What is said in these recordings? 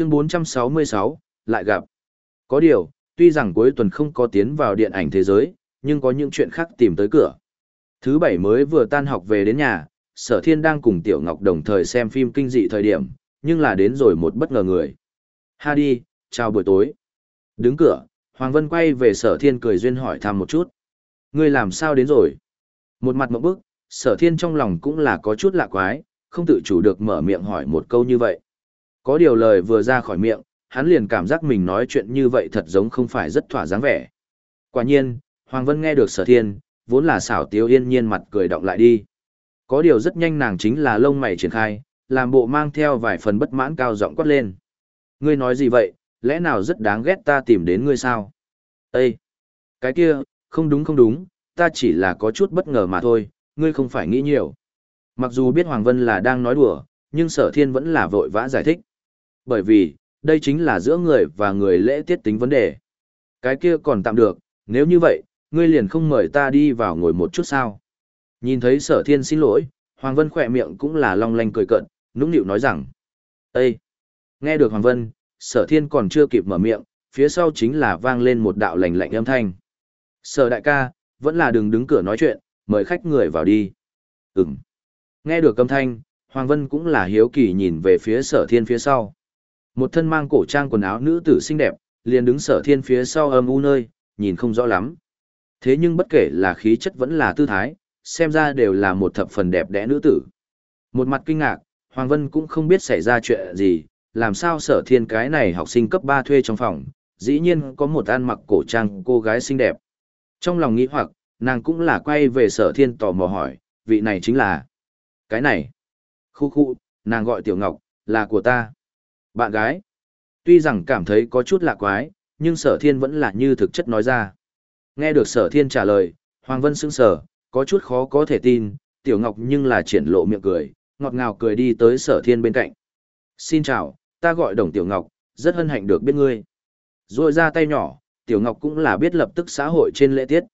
Chương 466, lại gặp. Có điều, tuy rằng cuối tuần không có tiến vào điện ảnh thế giới, nhưng có những chuyện khác tìm tới cửa. Thứ bảy mới vừa tan học về đến nhà, sở thiên đang cùng Tiểu Ngọc đồng thời xem phim kinh dị thời điểm, nhưng là đến rồi một bất ngờ người. Ha đi, chào buổi tối. Đứng cửa, Hoàng Vân quay về sở thiên cười duyên hỏi thăm một chút. Ngươi làm sao đến rồi? Một mặt mộng bức, sở thiên trong lòng cũng là có chút lạ quái, không tự chủ được mở miệng hỏi một câu như vậy. Có điều lời vừa ra khỏi miệng, hắn liền cảm giác mình nói chuyện như vậy thật giống không phải rất thỏa dáng vẻ. Quả nhiên, Hoàng Vân nghe được sở thiên, vốn là xảo tiêu yên nhiên mặt cười động lại đi. Có điều rất nhanh nàng chính là lông mày triển khai, làm bộ mang theo vài phần bất mãn cao giọng quát lên. Ngươi nói gì vậy, lẽ nào rất đáng ghét ta tìm đến ngươi sao? Ê! Cái kia, không đúng không đúng, ta chỉ là có chút bất ngờ mà thôi, ngươi không phải nghĩ nhiều. Mặc dù biết Hoàng Vân là đang nói đùa, nhưng sở thiên vẫn là vội vã giải thích. Bởi vì, đây chính là giữa người và người lễ tiết tính vấn đề. Cái kia còn tạm được, nếu như vậy, ngươi liền không mời ta đi vào ngồi một chút sao. Nhìn thấy sở thiên xin lỗi, Hoàng Vân khỏe miệng cũng là long lanh cười cận, nũng nịu nói rằng. Ê! Nghe được Hoàng Vân, sở thiên còn chưa kịp mở miệng, phía sau chính là vang lên một đạo lạnh lạnh âm thanh. Sở đại ca, vẫn là đừng đứng cửa nói chuyện, mời khách người vào đi. Ừm. Nghe được âm thanh, Hoàng Vân cũng là hiếu kỳ nhìn về phía sở thiên phía sau. Một thân mang cổ trang quần áo nữ tử xinh đẹp, liền đứng sở thiên phía sau âm u nơi, nhìn không rõ lắm. Thế nhưng bất kể là khí chất vẫn là tư thái, xem ra đều là một thập phần đẹp đẽ nữ tử. Một mặt kinh ngạc, Hoàng Vân cũng không biết xảy ra chuyện gì, làm sao sở thiên cái này học sinh cấp 3 thuê trong phòng, dĩ nhiên có một ăn mặc cổ trang cô gái xinh đẹp. Trong lòng nghĩ hoặc, nàng cũng là quay về sở thiên tò mò hỏi, vị này chính là... Cái này. Khu khu, nàng gọi Tiểu Ngọc, là của ta. Bạn gái. Tuy rằng cảm thấy có chút lạ quái, nhưng sở thiên vẫn là như thực chất nói ra. Nghe được sở thiên trả lời, Hoàng Vân sững sờ, có chút khó có thể tin, Tiểu Ngọc nhưng là triển lộ miệng cười, ngọt ngào cười đi tới sở thiên bên cạnh. Xin chào, ta gọi Đồng Tiểu Ngọc, rất hân hạnh được biết ngươi. Rồi ra tay nhỏ, Tiểu Ngọc cũng là biết lập tức xã hội trên lễ tiết.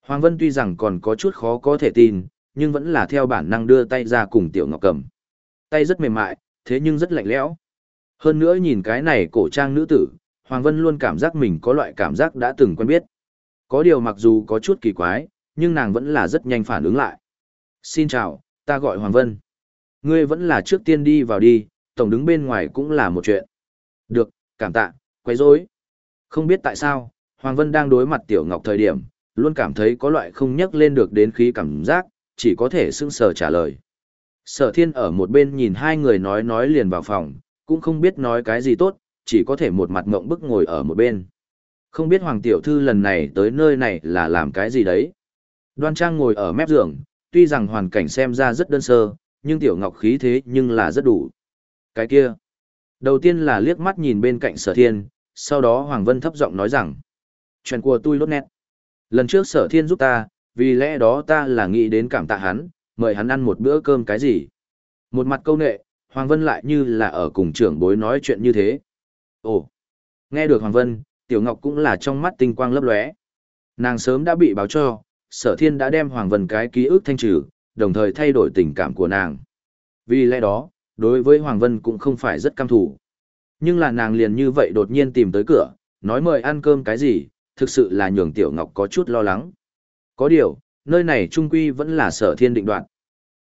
Hoàng Vân tuy rằng còn có chút khó có thể tin, nhưng vẫn là theo bản năng đưa tay ra cùng Tiểu Ngọc cầm. Tay rất mềm mại, thế nhưng rất lạnh lẽo. Hơn nữa nhìn cái này cổ trang nữ tử, Hoàng Vân luôn cảm giác mình có loại cảm giác đã từng quen biết. Có điều mặc dù có chút kỳ quái, nhưng nàng vẫn là rất nhanh phản ứng lại. Xin chào, ta gọi Hoàng Vân. Ngươi vẫn là trước tiên đi vào đi, tổng đứng bên ngoài cũng là một chuyện. Được, cảm tạ, quấy rối. Không biết tại sao, Hoàng Vân đang đối mặt Tiểu Ngọc thời điểm, luôn cảm thấy có loại không nhắc lên được đến khí cảm giác, chỉ có thể sững sờ trả lời. Sở thiên ở một bên nhìn hai người nói nói liền vào phòng, cũng không biết nói cái gì tốt, chỉ có thể một mặt ngộng bức ngồi ở một bên. Không biết Hoàng Tiểu Thư lần này tới nơi này là làm cái gì đấy. Đoan Trang ngồi ở mép giường, tuy rằng hoàn cảnh xem ra rất đơn sơ, nhưng Tiểu Ngọc khí thế nhưng là rất đủ. Cái kia. Đầu tiên là liếc mắt nhìn bên cạnh sở thiên, sau đó Hoàng Vân thấp giọng nói rằng. Chuyện của tôi lốt nét. Lần trước sở thiên giúp ta, vì lẽ đó ta là nghĩ đến cảm tạ hắn, mời hắn ăn một bữa cơm cái gì. Một mặt câu nệ, Hoàng Vân lại như là ở cùng trưởng bối nói chuyện như thế. Ồ, nghe được Hoàng Vân, Tiểu Ngọc cũng là trong mắt tinh quang lấp lóe. Nàng sớm đã bị báo cho, sở thiên đã đem Hoàng Vân cái ký ức thanh trừ, đồng thời thay đổi tình cảm của nàng. Vì lẽ đó, đối với Hoàng Vân cũng không phải rất cam thủ. Nhưng là nàng liền như vậy đột nhiên tìm tới cửa, nói mời ăn cơm cái gì, thực sự là nhường Tiểu Ngọc có chút lo lắng. Có điều, nơi này trung quy vẫn là sở thiên định đoạn.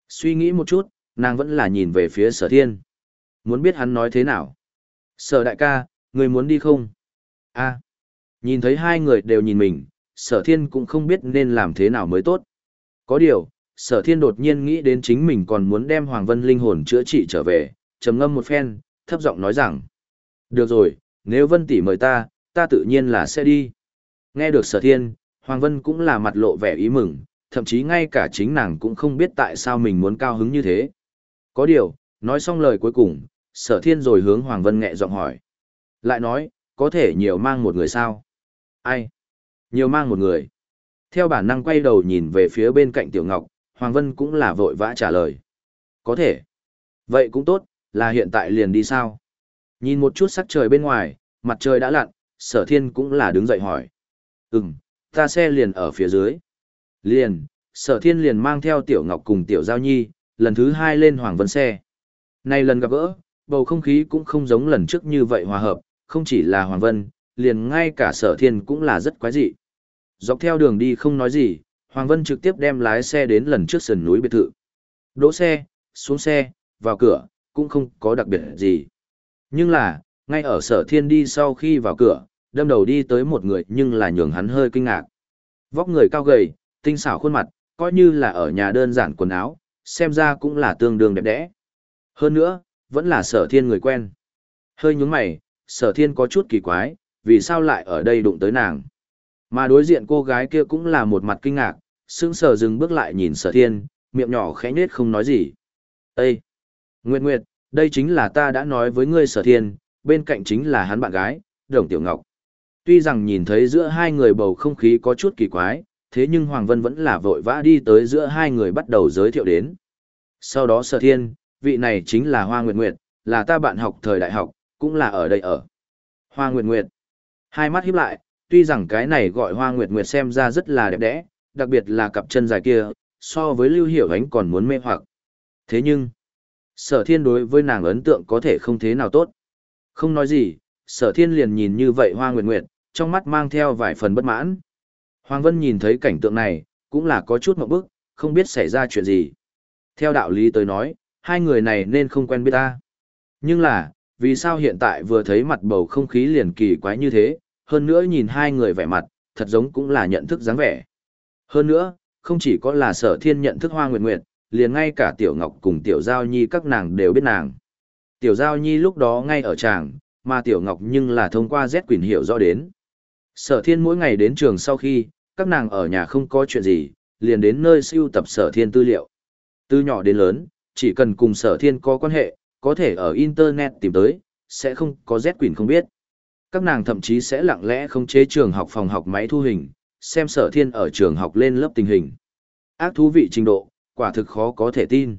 Suy nghĩ một chút, nàng vẫn là nhìn về phía sở thiên. Muốn biết hắn nói thế nào? Sở đại ca, người muốn đi không? a nhìn thấy hai người đều nhìn mình, sở thiên cũng không biết nên làm thế nào mới tốt. Có điều, sở thiên đột nhiên nghĩ đến chính mình còn muốn đem Hoàng Vân linh hồn chữa trị trở về, trầm ngâm một phen, thấp giọng nói rằng. Được rồi, nếu Vân tỷ mời ta, ta tự nhiên là sẽ đi. Nghe được sở thiên, Hoàng Vân cũng là mặt lộ vẻ ý mừng, thậm chí ngay cả chính nàng cũng không biết tại sao mình muốn cao hứng như thế. Có điều, nói xong lời cuối cùng, sở thiên rồi hướng Hoàng Vân nghẹ giọng hỏi. Lại nói, có thể nhiều mang một người sao? Ai? Nhiều mang một người. Theo bản năng quay đầu nhìn về phía bên cạnh Tiểu Ngọc, Hoàng Vân cũng là vội vã trả lời. Có thể. Vậy cũng tốt, là hiện tại liền đi sao? Nhìn một chút sắc trời bên ngoài, mặt trời đã lặn, sở thiên cũng là đứng dậy hỏi. Ừm, ta xe liền ở phía dưới. Liền, sở thiên liền mang theo Tiểu Ngọc cùng Tiểu Giao Nhi, lần thứ hai lên Hoàng Vân xe. nay lần gặp gỡ, bầu không khí cũng không giống lần trước như vậy hòa hợp, không chỉ là Hoàng Vân, liền ngay cả sở thiên cũng là rất quái dị. Dọc theo đường đi không nói gì, Hoàng Vân trực tiếp đem lái xe đến lần trước sườn núi biệt thự. Đỗ xe, xuống xe, vào cửa, cũng không có đặc biệt gì. Nhưng là, ngay ở sở thiên đi sau khi vào cửa, đâm đầu đi tới một người nhưng là nhường hắn hơi kinh ngạc. Vóc người cao gầy, tinh xảo khuôn mặt, coi như là ở nhà đơn giản quần áo, xem ra cũng là tương đương đẹp đẽ. Hơn nữa, vẫn là sở thiên người quen. Hơi nhúng mày, sở thiên có chút kỳ quái, vì sao lại ở đây đụng tới nàng. Mà đối diện cô gái kia cũng là một mặt kinh ngạc, sững sờ dừng bước lại nhìn sở thiên, miệng nhỏ khẽ nết không nói gì. Ê! Nguyệt Nguyệt, đây chính là ta đã nói với ngươi sở thiên, bên cạnh chính là hắn bạn gái, Đồng Tiểu Ngọc. Tuy rằng nhìn thấy giữa hai người bầu không khí có chút kỳ quái, thế nhưng Hoàng Vân vẫn là vội vã đi tới giữa hai người bắt đầu giới thiệu đến. Sau đó sở thiên, vị này chính là Hoa Nguyệt Nguyệt, là ta bạn học thời đại học, cũng là ở đây ở. Hoa Nguyệt Nguyệt. Hai mắt híp lại, tuy rằng cái này gọi Hoa Nguyệt Nguyệt xem ra rất là đẹp đẽ, đặc biệt là cặp chân dài kia, so với Lưu Hiểu Ánh còn muốn mê hoặc. Thế nhưng, sở thiên đối với nàng ấn tượng có thể không thế nào tốt. Không nói gì, sở thiên liền nhìn như vậy Hoa Nguyệt Nguyệt, trong mắt mang theo vài phần bất mãn. Hoàng Vân nhìn thấy cảnh tượng này, cũng là có chút mộng bức, không biết xảy ra chuyện gì. Theo đạo lý tới nói, hai người này nên không quen biết ta. Nhưng là, vì sao hiện tại vừa thấy mặt bầu không khí liền kỳ quái như thế, hơn nữa nhìn hai người vẻ mặt, thật giống cũng là nhận thức dáng vẻ. Hơn nữa, không chỉ có là sở thiên nhận thức hoa nguyệt nguyệt, liền ngay cả tiểu ngọc cùng tiểu giao nhi các nàng đều biết nàng. Tiểu giao nhi lúc đó ngay ở tràng, mà tiểu ngọc nhưng là thông qua Z quyền hiểu rõ đến. Sở thiên mỗi ngày đến trường sau khi, các nàng ở nhà không có chuyện gì, liền đến nơi siêu tập sở thiên tư liệu. Từ nhỏ đến lớn, chỉ cần cùng sở thiên có quan hệ, có thể ở Internet tìm tới, sẽ không có Z quyền không biết. Các nàng thậm chí sẽ lặng lẽ không chế trường học phòng học máy thu hình, xem sở thiên ở trường học lên lớp tình hình. Ác thú vị trình độ, quả thực khó có thể tin.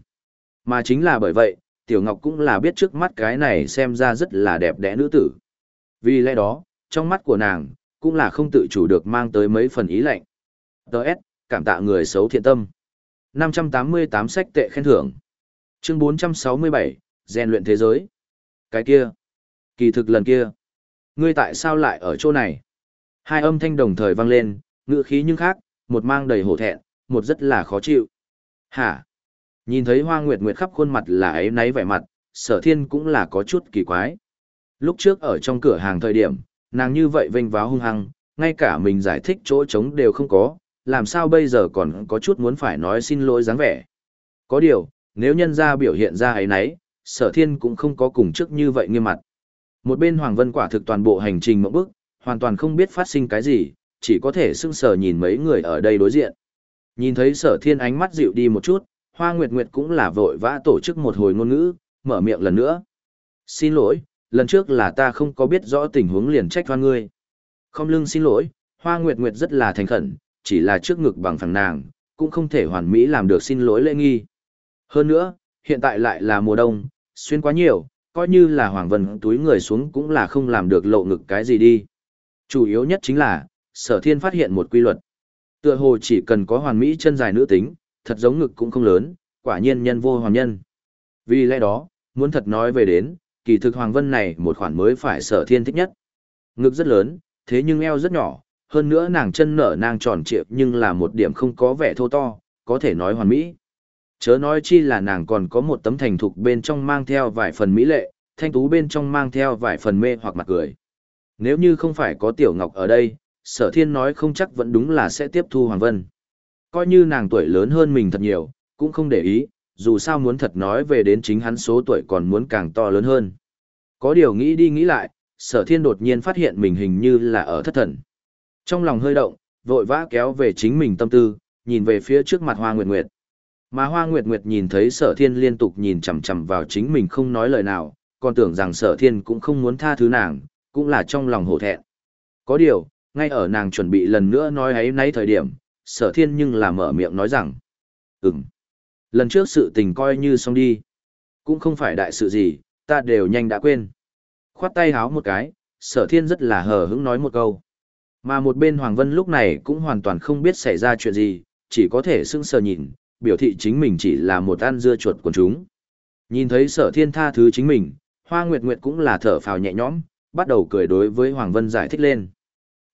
Mà chính là bởi vậy, Tiểu Ngọc cũng là biết trước mắt cái này xem ra rất là đẹp đẽ nữ tử. Vì lẽ đó, trong mắt của nàng, cũng là không tự chủ được mang tới mấy phần ý lạnh. Đợt, cảm tạ người xấu thiện tâm. 588 sách tệ khen thưởng. Chương 467, rèn luyện thế giới. Cái kia. Kỳ thực lần kia. Ngươi tại sao lại ở chỗ này? Hai âm thanh đồng thời vang lên, ngữ khí nhưng khác, một mang đầy hổ thẹn, một rất là khó chịu. Hả? Nhìn thấy hoa nguyệt nguyệt khắp khuôn mặt là ấy náy vẻ mặt, sở thiên cũng là có chút kỳ quái. Lúc trước ở trong cửa hàng thời điểm, nàng như vậy vênh váo hung hăng, ngay cả mình giải thích chỗ trống đều không có, làm sao bây giờ còn có chút muốn phải nói xin lỗi dáng vẻ. Có điều, nếu nhân ra biểu hiện ra ấy nấy, sở thiên cũng không có cùng trước như vậy nghiêm mặt. Một bên Hoàng Vân quả thực toàn bộ hành trình mộng bức, hoàn toàn không biết phát sinh cái gì, chỉ có thể sưng sờ nhìn mấy người ở đây đối diện. Nhìn thấy sở thiên ánh mắt dịu đi một chút, Hoa Nguyệt Nguyệt cũng là vội vã tổ chức một hồi ngôn ngữ, mở miệng lần nữa. Xin lỗi, lần trước là ta không có biết rõ tình huống liền trách hoan ngươi. Không lưng xin lỗi, Hoa Nguyệt Nguyệt rất là thành khẩn, chỉ là trước ngực bằng phẳng nàng, cũng không thể hoàn mỹ làm được xin lỗi lễ nghi. Hơn nữa, hiện tại lại là mùa đông, xuyên quá nhiều, coi như là Hoàng Vân túi người xuống cũng là không làm được lộ ngực cái gì đi. Chủ yếu nhất chính là, sở thiên phát hiện một quy luật. Tựa hồ chỉ cần có hoàn mỹ chân dài nữ tính, thật giống ngực cũng không lớn, quả nhiên nhân vô hoàn nhân. Vì lẽ đó, muốn thật nói về đến, kỳ thực Hoàng Vân này một khoản mới phải sở thiên thích nhất. Ngực rất lớn, thế nhưng eo rất nhỏ, hơn nữa nàng chân nở nàng tròn trịa nhưng là một điểm không có vẻ thô to, có thể nói hoàn mỹ. Chớ nói chi là nàng còn có một tấm thành thục bên trong mang theo vài phần mỹ lệ, thanh tú bên trong mang theo vài phần mê hoặc mặt cười. Nếu như không phải có Tiểu Ngọc ở đây, sở thiên nói không chắc vẫn đúng là sẽ tiếp thu Hoàng Vân. Coi như nàng tuổi lớn hơn mình thật nhiều, cũng không để ý, dù sao muốn thật nói về đến chính hắn số tuổi còn muốn càng to lớn hơn. Có điều nghĩ đi nghĩ lại, sở thiên đột nhiên phát hiện mình hình như là ở thất thần. Trong lòng hơi động, vội vã kéo về chính mình tâm tư, nhìn về phía trước mặt Hoa Nguyệt Nguyệt. Mà Hoa Nguyệt Nguyệt nhìn thấy sở thiên liên tục nhìn chằm chằm vào chính mình không nói lời nào, còn tưởng rằng sở thiên cũng không muốn tha thứ nàng, cũng là trong lòng hổ thẹn. Có điều, ngay ở nàng chuẩn bị lần nữa nói ấy nấy thời điểm, sở thiên nhưng là mở miệng nói rằng, ừm, lần trước sự tình coi như xong đi, cũng không phải đại sự gì, ta đều nhanh đã quên. Khoát tay háo một cái, sở thiên rất là hờ hững nói một câu. Mà một bên Hoàng Vân lúc này cũng hoàn toàn không biết xảy ra chuyện gì, chỉ có thể sững sờ nhìn, biểu thị chính mình chỉ là một ăn dưa chuột của chúng. Nhìn thấy sở thiên tha thứ chính mình, Hoa Nguyệt Nguyệt cũng là thở phào nhẹ nhõm, bắt đầu cười đối với Hoàng Vân giải thích lên.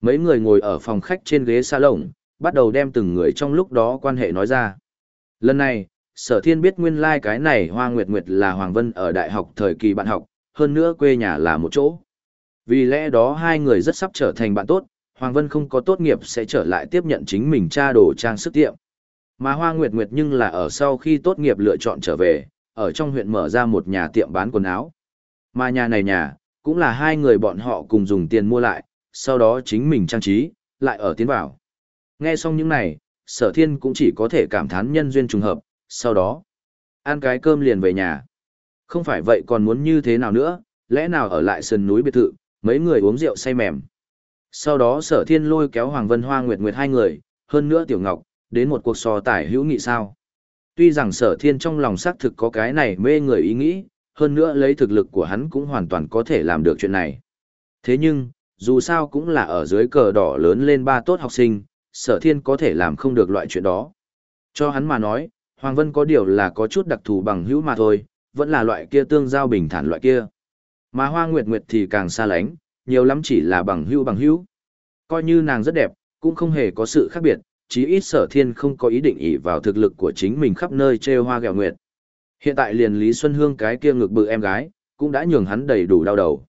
Mấy người ngồi ở phòng khách trên ghế salon, bắt đầu đem từng người trong lúc đó quan hệ nói ra. Lần này, sở thiên biết nguyên lai like cái này Hoa Nguyệt Nguyệt là Hoàng Vân ở đại học thời kỳ bạn học, hơn nữa quê nhà là một chỗ. Vì lẽ đó hai người rất sắp trở thành bạn tốt, Hoàng Vân không có tốt nghiệp sẽ trở lại tiếp nhận chính mình tra đồ trang sức tiệm. Mà Hoa Nguyệt Nguyệt nhưng là ở sau khi tốt nghiệp lựa chọn trở về, ở trong huyện mở ra một nhà tiệm bán quần áo. Mà nhà này nhà, cũng là hai người bọn họ cùng dùng tiền mua lại, sau đó chính mình trang trí, lại ở tiến vào. Nghe xong những này, sở thiên cũng chỉ có thể cảm thán nhân duyên trùng hợp, sau đó, ăn cái cơm liền về nhà. Không phải vậy còn muốn như thế nào nữa, lẽ nào ở lại sườn núi biệt thự, mấy người uống rượu say mềm. Sau đó sở thiên lôi kéo Hoàng Vân Hoa Nguyệt Nguyệt hai người, hơn nữa Tiểu Ngọc, đến một cuộc so tải hữu nghị sao. Tuy rằng sở thiên trong lòng xác thực có cái này mê người ý nghĩ, hơn nữa lấy thực lực của hắn cũng hoàn toàn có thể làm được chuyện này. Thế nhưng, dù sao cũng là ở dưới cờ đỏ lớn lên ba tốt học sinh, sở thiên có thể làm không được loại chuyện đó. Cho hắn mà nói, Hoàng Vân có điều là có chút đặc thù bằng hữu mà thôi, vẫn là loại kia tương giao bình thản loại kia. Mà Hoa Nguyệt Nguyệt thì càng xa lánh, nhiều lắm chỉ là bằng hữu bằng hữu. Coi như nàng rất đẹp, cũng không hề có sự khác biệt, chí ít sở thiên không có ý định ỷ vào thực lực của chính mình khắp nơi trêu hoa gẹo nguyệt. Hiện tại liền Lý Xuân Hương cái kia ngực bự em gái, cũng đã nhường hắn đầy đủ đau đầu.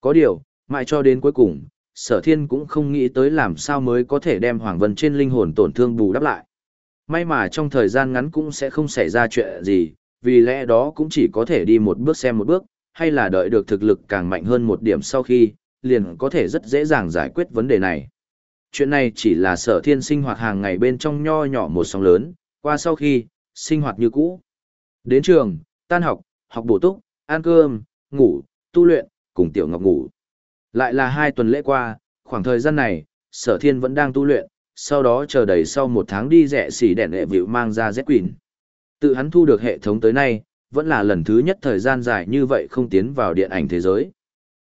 Có điều, mãi cho đến cuối cùng, sở thiên cũng không nghĩ tới làm sao mới có thể đem Hoàng Vân trên linh hồn tổn thương bù đắp lại. May mà trong thời gian ngắn cũng sẽ không xảy ra chuyện gì, vì lẽ đó cũng chỉ có thể đi một bước xem một bước, hay là đợi được thực lực càng mạnh hơn một điểm sau khi, liền có thể rất dễ dàng giải quyết vấn đề này. Chuyện này chỉ là sở thiên sinh hoạt hàng ngày bên trong nho nhỏ một sóng lớn, qua sau khi, sinh hoạt như cũ. Đến trường, tan học, học bổ túc, ăn cơm, ngủ, tu luyện, cùng tiểu ngọc ngủ. Lại là hai tuần lễ qua, khoảng thời gian này, sở thiên vẫn đang tu luyện, sau đó chờ đầy sau một tháng đi rẻ xỉ đèn lệ vịu mang ra Z Queen. Tự hắn thu được hệ thống tới nay, vẫn là lần thứ nhất thời gian dài như vậy không tiến vào điện ảnh thế giới.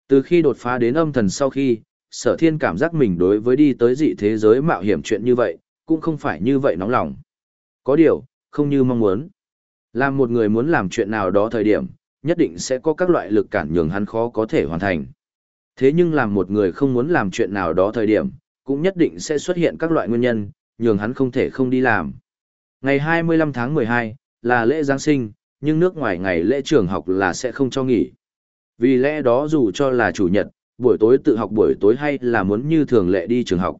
Từ khi đột phá đến âm thần sau khi, sở thiên cảm giác mình đối với đi tới dị thế giới mạo hiểm chuyện như vậy, cũng không phải như vậy nóng lòng. Có điều, không như mong muốn. Làm một người muốn làm chuyện nào đó thời điểm, nhất định sẽ có các loại lực cản nhường hắn khó có thể hoàn thành. Thế nhưng làm một người không muốn làm chuyện nào đó thời điểm, cũng nhất định sẽ xuất hiện các loại nguyên nhân, nhường hắn không thể không đi làm. Ngày 25 tháng 12, là lễ Giáng sinh, nhưng nước ngoài ngày lễ trường học là sẽ không cho nghỉ. Vì lẽ đó dù cho là chủ nhật, buổi tối tự học buổi tối hay là muốn như thường lệ đi trường học.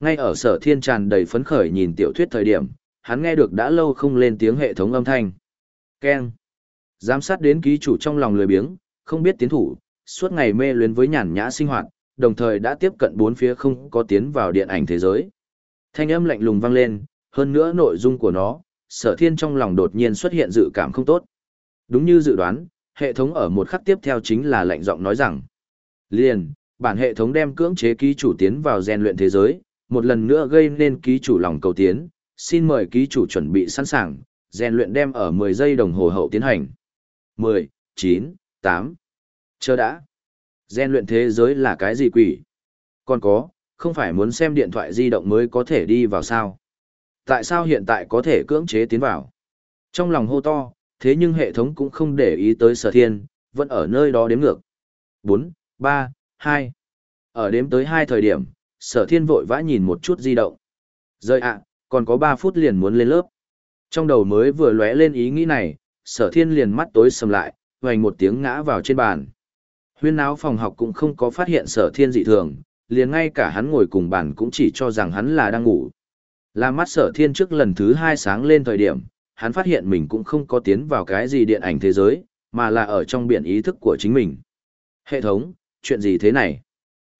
Ngay ở sở thiên tràn đầy phấn khởi nhìn tiểu thuyết thời điểm, hắn nghe được đã lâu không lên tiếng hệ thống âm thanh. Ken. Giám sát đến ký chủ trong lòng lười biếng, không biết tiến thủ, suốt ngày mê luyến với nhàn nhã sinh hoạt, đồng thời đã tiếp cận bốn phía không có tiến vào điện ảnh thế giới. Thanh âm lạnh lùng vang lên, hơn nữa nội dung của nó, sở thiên trong lòng đột nhiên xuất hiện dự cảm không tốt. Đúng như dự đoán, hệ thống ở một khắc tiếp theo chính là lạnh giọng nói rằng. Liền, bản hệ thống đem cưỡng chế ký chủ tiến vào rèn luyện thế giới, một lần nữa gây nên ký chủ lòng cầu tiến, xin mời ký chủ chuẩn bị sẵn sàng, rèn luyện đem ở 10 giây đồng hồ hậu tiến hành. 10, 9, 8. Chờ đã. Gen luyện thế giới là cái gì quỷ? Còn có, không phải muốn xem điện thoại di động mới có thể đi vào sao? Tại sao hiện tại có thể cưỡng chế tiến vào? Trong lòng hô to, thế nhưng hệ thống cũng không để ý tới sở thiên, vẫn ở nơi đó đếm ngược. 4, 3, 2. Ở đếm tới 2 thời điểm, sở thiên vội vã nhìn một chút di động. Rơi ạ, còn có 3 phút liền muốn lên lớp. Trong đầu mới vừa lóe lên ý nghĩ này, sở thiên liền mắt tối sầm lại, hoành một tiếng ngã vào trên bàn. Huyên áo phòng học cũng không có phát hiện sở thiên dị thường, liền ngay cả hắn ngồi cùng bàn cũng chỉ cho rằng hắn là đang ngủ. Là mắt sở thiên trước lần thứ hai sáng lên thời điểm, hắn phát hiện mình cũng không có tiến vào cái gì điện ảnh thế giới, mà là ở trong biển ý thức của chính mình. Hệ thống, chuyện gì thế này?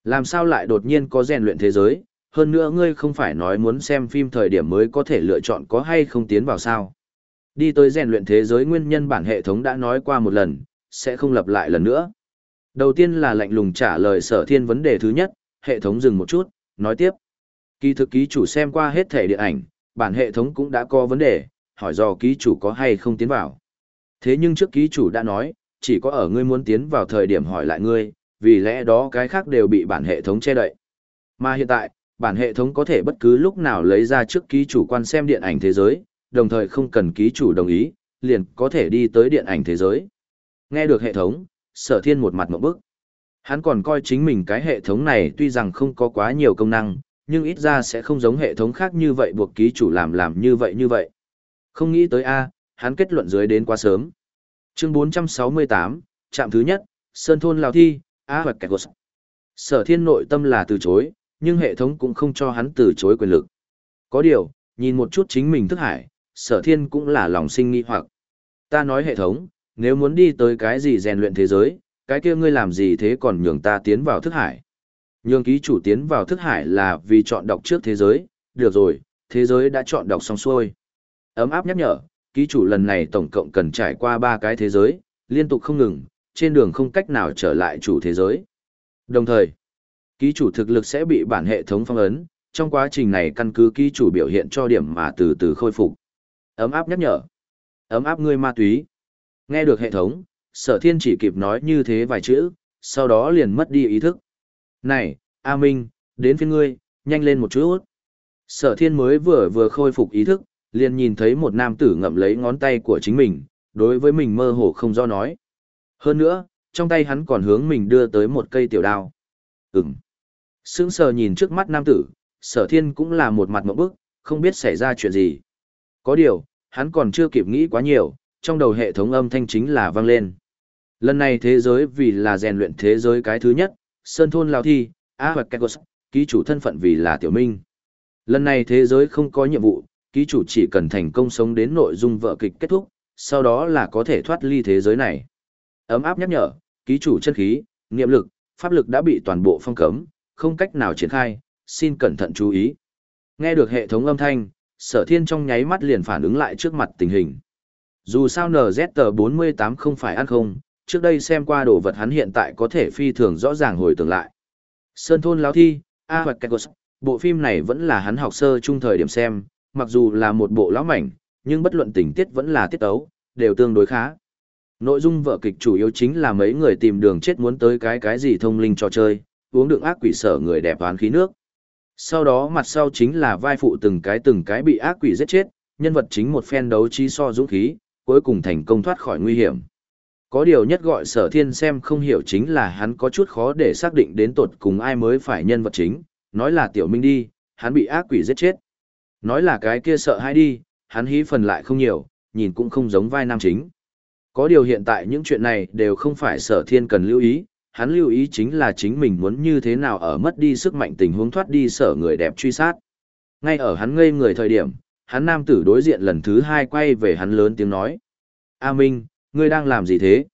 Làm sao lại đột nhiên có rèn luyện thế giới? Hơn nữa ngươi không phải nói muốn xem phim thời điểm mới có thể lựa chọn có hay không tiến vào sao? Đi tới rèn luyện thế giới nguyên nhân bản hệ thống đã nói qua một lần, sẽ không lặp lại lần nữa. Đầu tiên là lạnh lùng trả lời sở thiên vấn đề thứ nhất, hệ thống dừng một chút, nói tiếp. Kỳ thực ký chủ xem qua hết thể điện ảnh, bản hệ thống cũng đã có vấn đề, hỏi do ký chủ có hay không tiến vào. Thế nhưng trước ký chủ đã nói, chỉ có ở ngươi muốn tiến vào thời điểm hỏi lại ngươi, vì lẽ đó cái khác đều bị bản hệ thống che đậy. Mà hiện tại, bản hệ thống có thể bất cứ lúc nào lấy ra trước ký chủ quan xem điện ảnh thế giới, đồng thời không cần ký chủ đồng ý, liền có thể đi tới điện ảnh thế giới. Nghe được hệ thống, sở thiên một mặt một bức. Hắn còn coi chính mình cái hệ thống này tuy rằng không có quá nhiều công năng, nhưng ít ra sẽ không giống hệ thống khác như vậy buộc ký chủ làm làm như vậy như vậy. Không nghĩ tới A, hắn kết luận dưới đến quá sớm. Chương 468, trạm thứ nhất, Sơn Thôn Lào Thi, A hoặc Kẹt Sở thiên nội tâm là từ chối, nhưng hệ thống cũng không cho hắn từ chối quyền lực. Có điều, nhìn một chút chính mình thức hải, sở thiên cũng là lòng sinh nghi hoặc. Ta nói hệ thống, nếu muốn đi tới cái gì rèn luyện thế giới, cái kia ngươi làm gì thế còn nhường ta tiến vào thức hải. Nhường ký chủ tiến vào thức hải là vì chọn đọc trước thế giới, được rồi, thế giới đã chọn đọc xong xuôi. Ấm áp nhắc nhở, ký chủ lần này tổng cộng cần trải qua ba cái thế giới, liên tục không ngừng, trên đường không cách nào trở lại chủ thế giới. Đồng thời, ký chủ thực lực sẽ bị bản hệ thống phong ấn, trong quá trình này căn cứ ký chủ biểu hiện cho điểm mà từ từ khôi phục. Ấm áp nhắc nhở. Ấm áp ngươi ma túy. Nghe được hệ thống, sở thiên chỉ kịp nói như thế vài chữ, sau đó liền mất đi ý thức. Này, A Minh, đến phiên ngươi, nhanh lên một chút. Sở thiên mới vừa vừa khôi phục ý thức, liền nhìn thấy một nam tử ngậm lấy ngón tay của chính mình, đối với mình mơ hồ không do nói. Hơn nữa, trong tay hắn còn hướng mình đưa tới một cây tiểu đao. Ừm. Sững sờ nhìn trước mắt nam tử, sở thiên cũng là một mặt mộng bức, không biết xảy ra chuyện gì. Có điều, hắn còn chưa kịp nghĩ quá nhiều, trong đầu hệ thống âm thanh chính là vang lên. Lần này thế giới vì là rèn luyện thế giới cái thứ nhất, Sơn Thôn Lào Thi, A hoặc Kekos, ký chủ thân phận vì là Tiểu Minh. Lần này thế giới không có nhiệm vụ, ký chủ chỉ cần thành công sống đến nội dung vợ kịch kết thúc, sau đó là có thể thoát ly thế giới này. Ấm áp nhắc nhở, ký chủ chân khí, niệm lực, pháp lực đã bị toàn bộ phong cấm, không cách nào triển khai, xin cẩn thận chú ý. Nghe được hệ thống âm thanh, sở thiên trong nháy mắt liền phản ứng lại trước mặt tình hình. Dù sao NZ48 không phải ăn không, trước đây xem qua đồ vật hắn hiện tại có thể phi thường rõ ràng hồi tưởng lại. Sơn thôn lão thi, A hoặc Kekos, bộ phim này vẫn là hắn học sơ trung thời điểm xem, mặc dù là một bộ lão mảnh, nhưng bất luận tình tiết vẫn là tiết tấu, đều tương đối khá. Nội dung vở kịch chủ yếu chính là mấy người tìm đường chết muốn tới cái cái gì thông linh trò chơi, uống được ác quỷ sở người đẹp oán khí nước. Sau đó mặt sau chính là vai phụ từng cái từng cái bị ác quỷ giết chết, nhân vật chính một phen đấu trí so dũng khí, cuối cùng thành công thoát khỏi nguy hiểm. Có điều nhất gọi sở thiên xem không hiểu chính là hắn có chút khó để xác định đến tột cùng ai mới phải nhân vật chính, nói là tiểu minh đi, hắn bị ác quỷ giết chết. Nói là cái kia sợ hãi đi, hắn hí phần lại không nhiều, nhìn cũng không giống vai nam chính. Có điều hiện tại những chuyện này đều không phải sở thiên cần lưu ý, hắn lưu ý chính là chính mình muốn như thế nào ở mất đi sức mạnh tình huống thoát đi sở người đẹp truy sát. Ngay ở hắn ngây người thời điểm, hắn nam tử đối diện lần thứ hai quay về hắn lớn tiếng nói. A Minh, ngươi đang làm gì thế?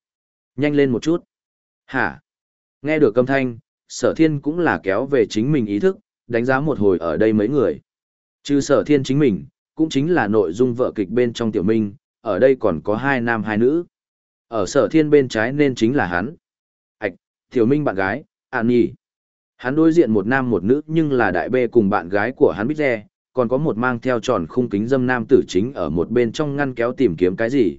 Nhanh lên một chút. Hả? Nghe được âm thanh, sở thiên cũng là kéo về chính mình ý thức, đánh giá một hồi ở đây mấy người. Trừ sở thiên chính mình, cũng chính là nội dung vợ kịch bên trong tiểu minh, ở đây còn có hai nam hai nữ. Ở sở thiên bên trái nên chính là hắn. Ảch, tiểu minh bạn gái, An Nhi. Hắn đối diện một nam một nữ nhưng là đại bê cùng bạn gái của hắn Bích Re, còn có một mang theo tròn khung kính dâm nam tử chính ở một bên trong ngăn kéo tìm kiếm cái gì.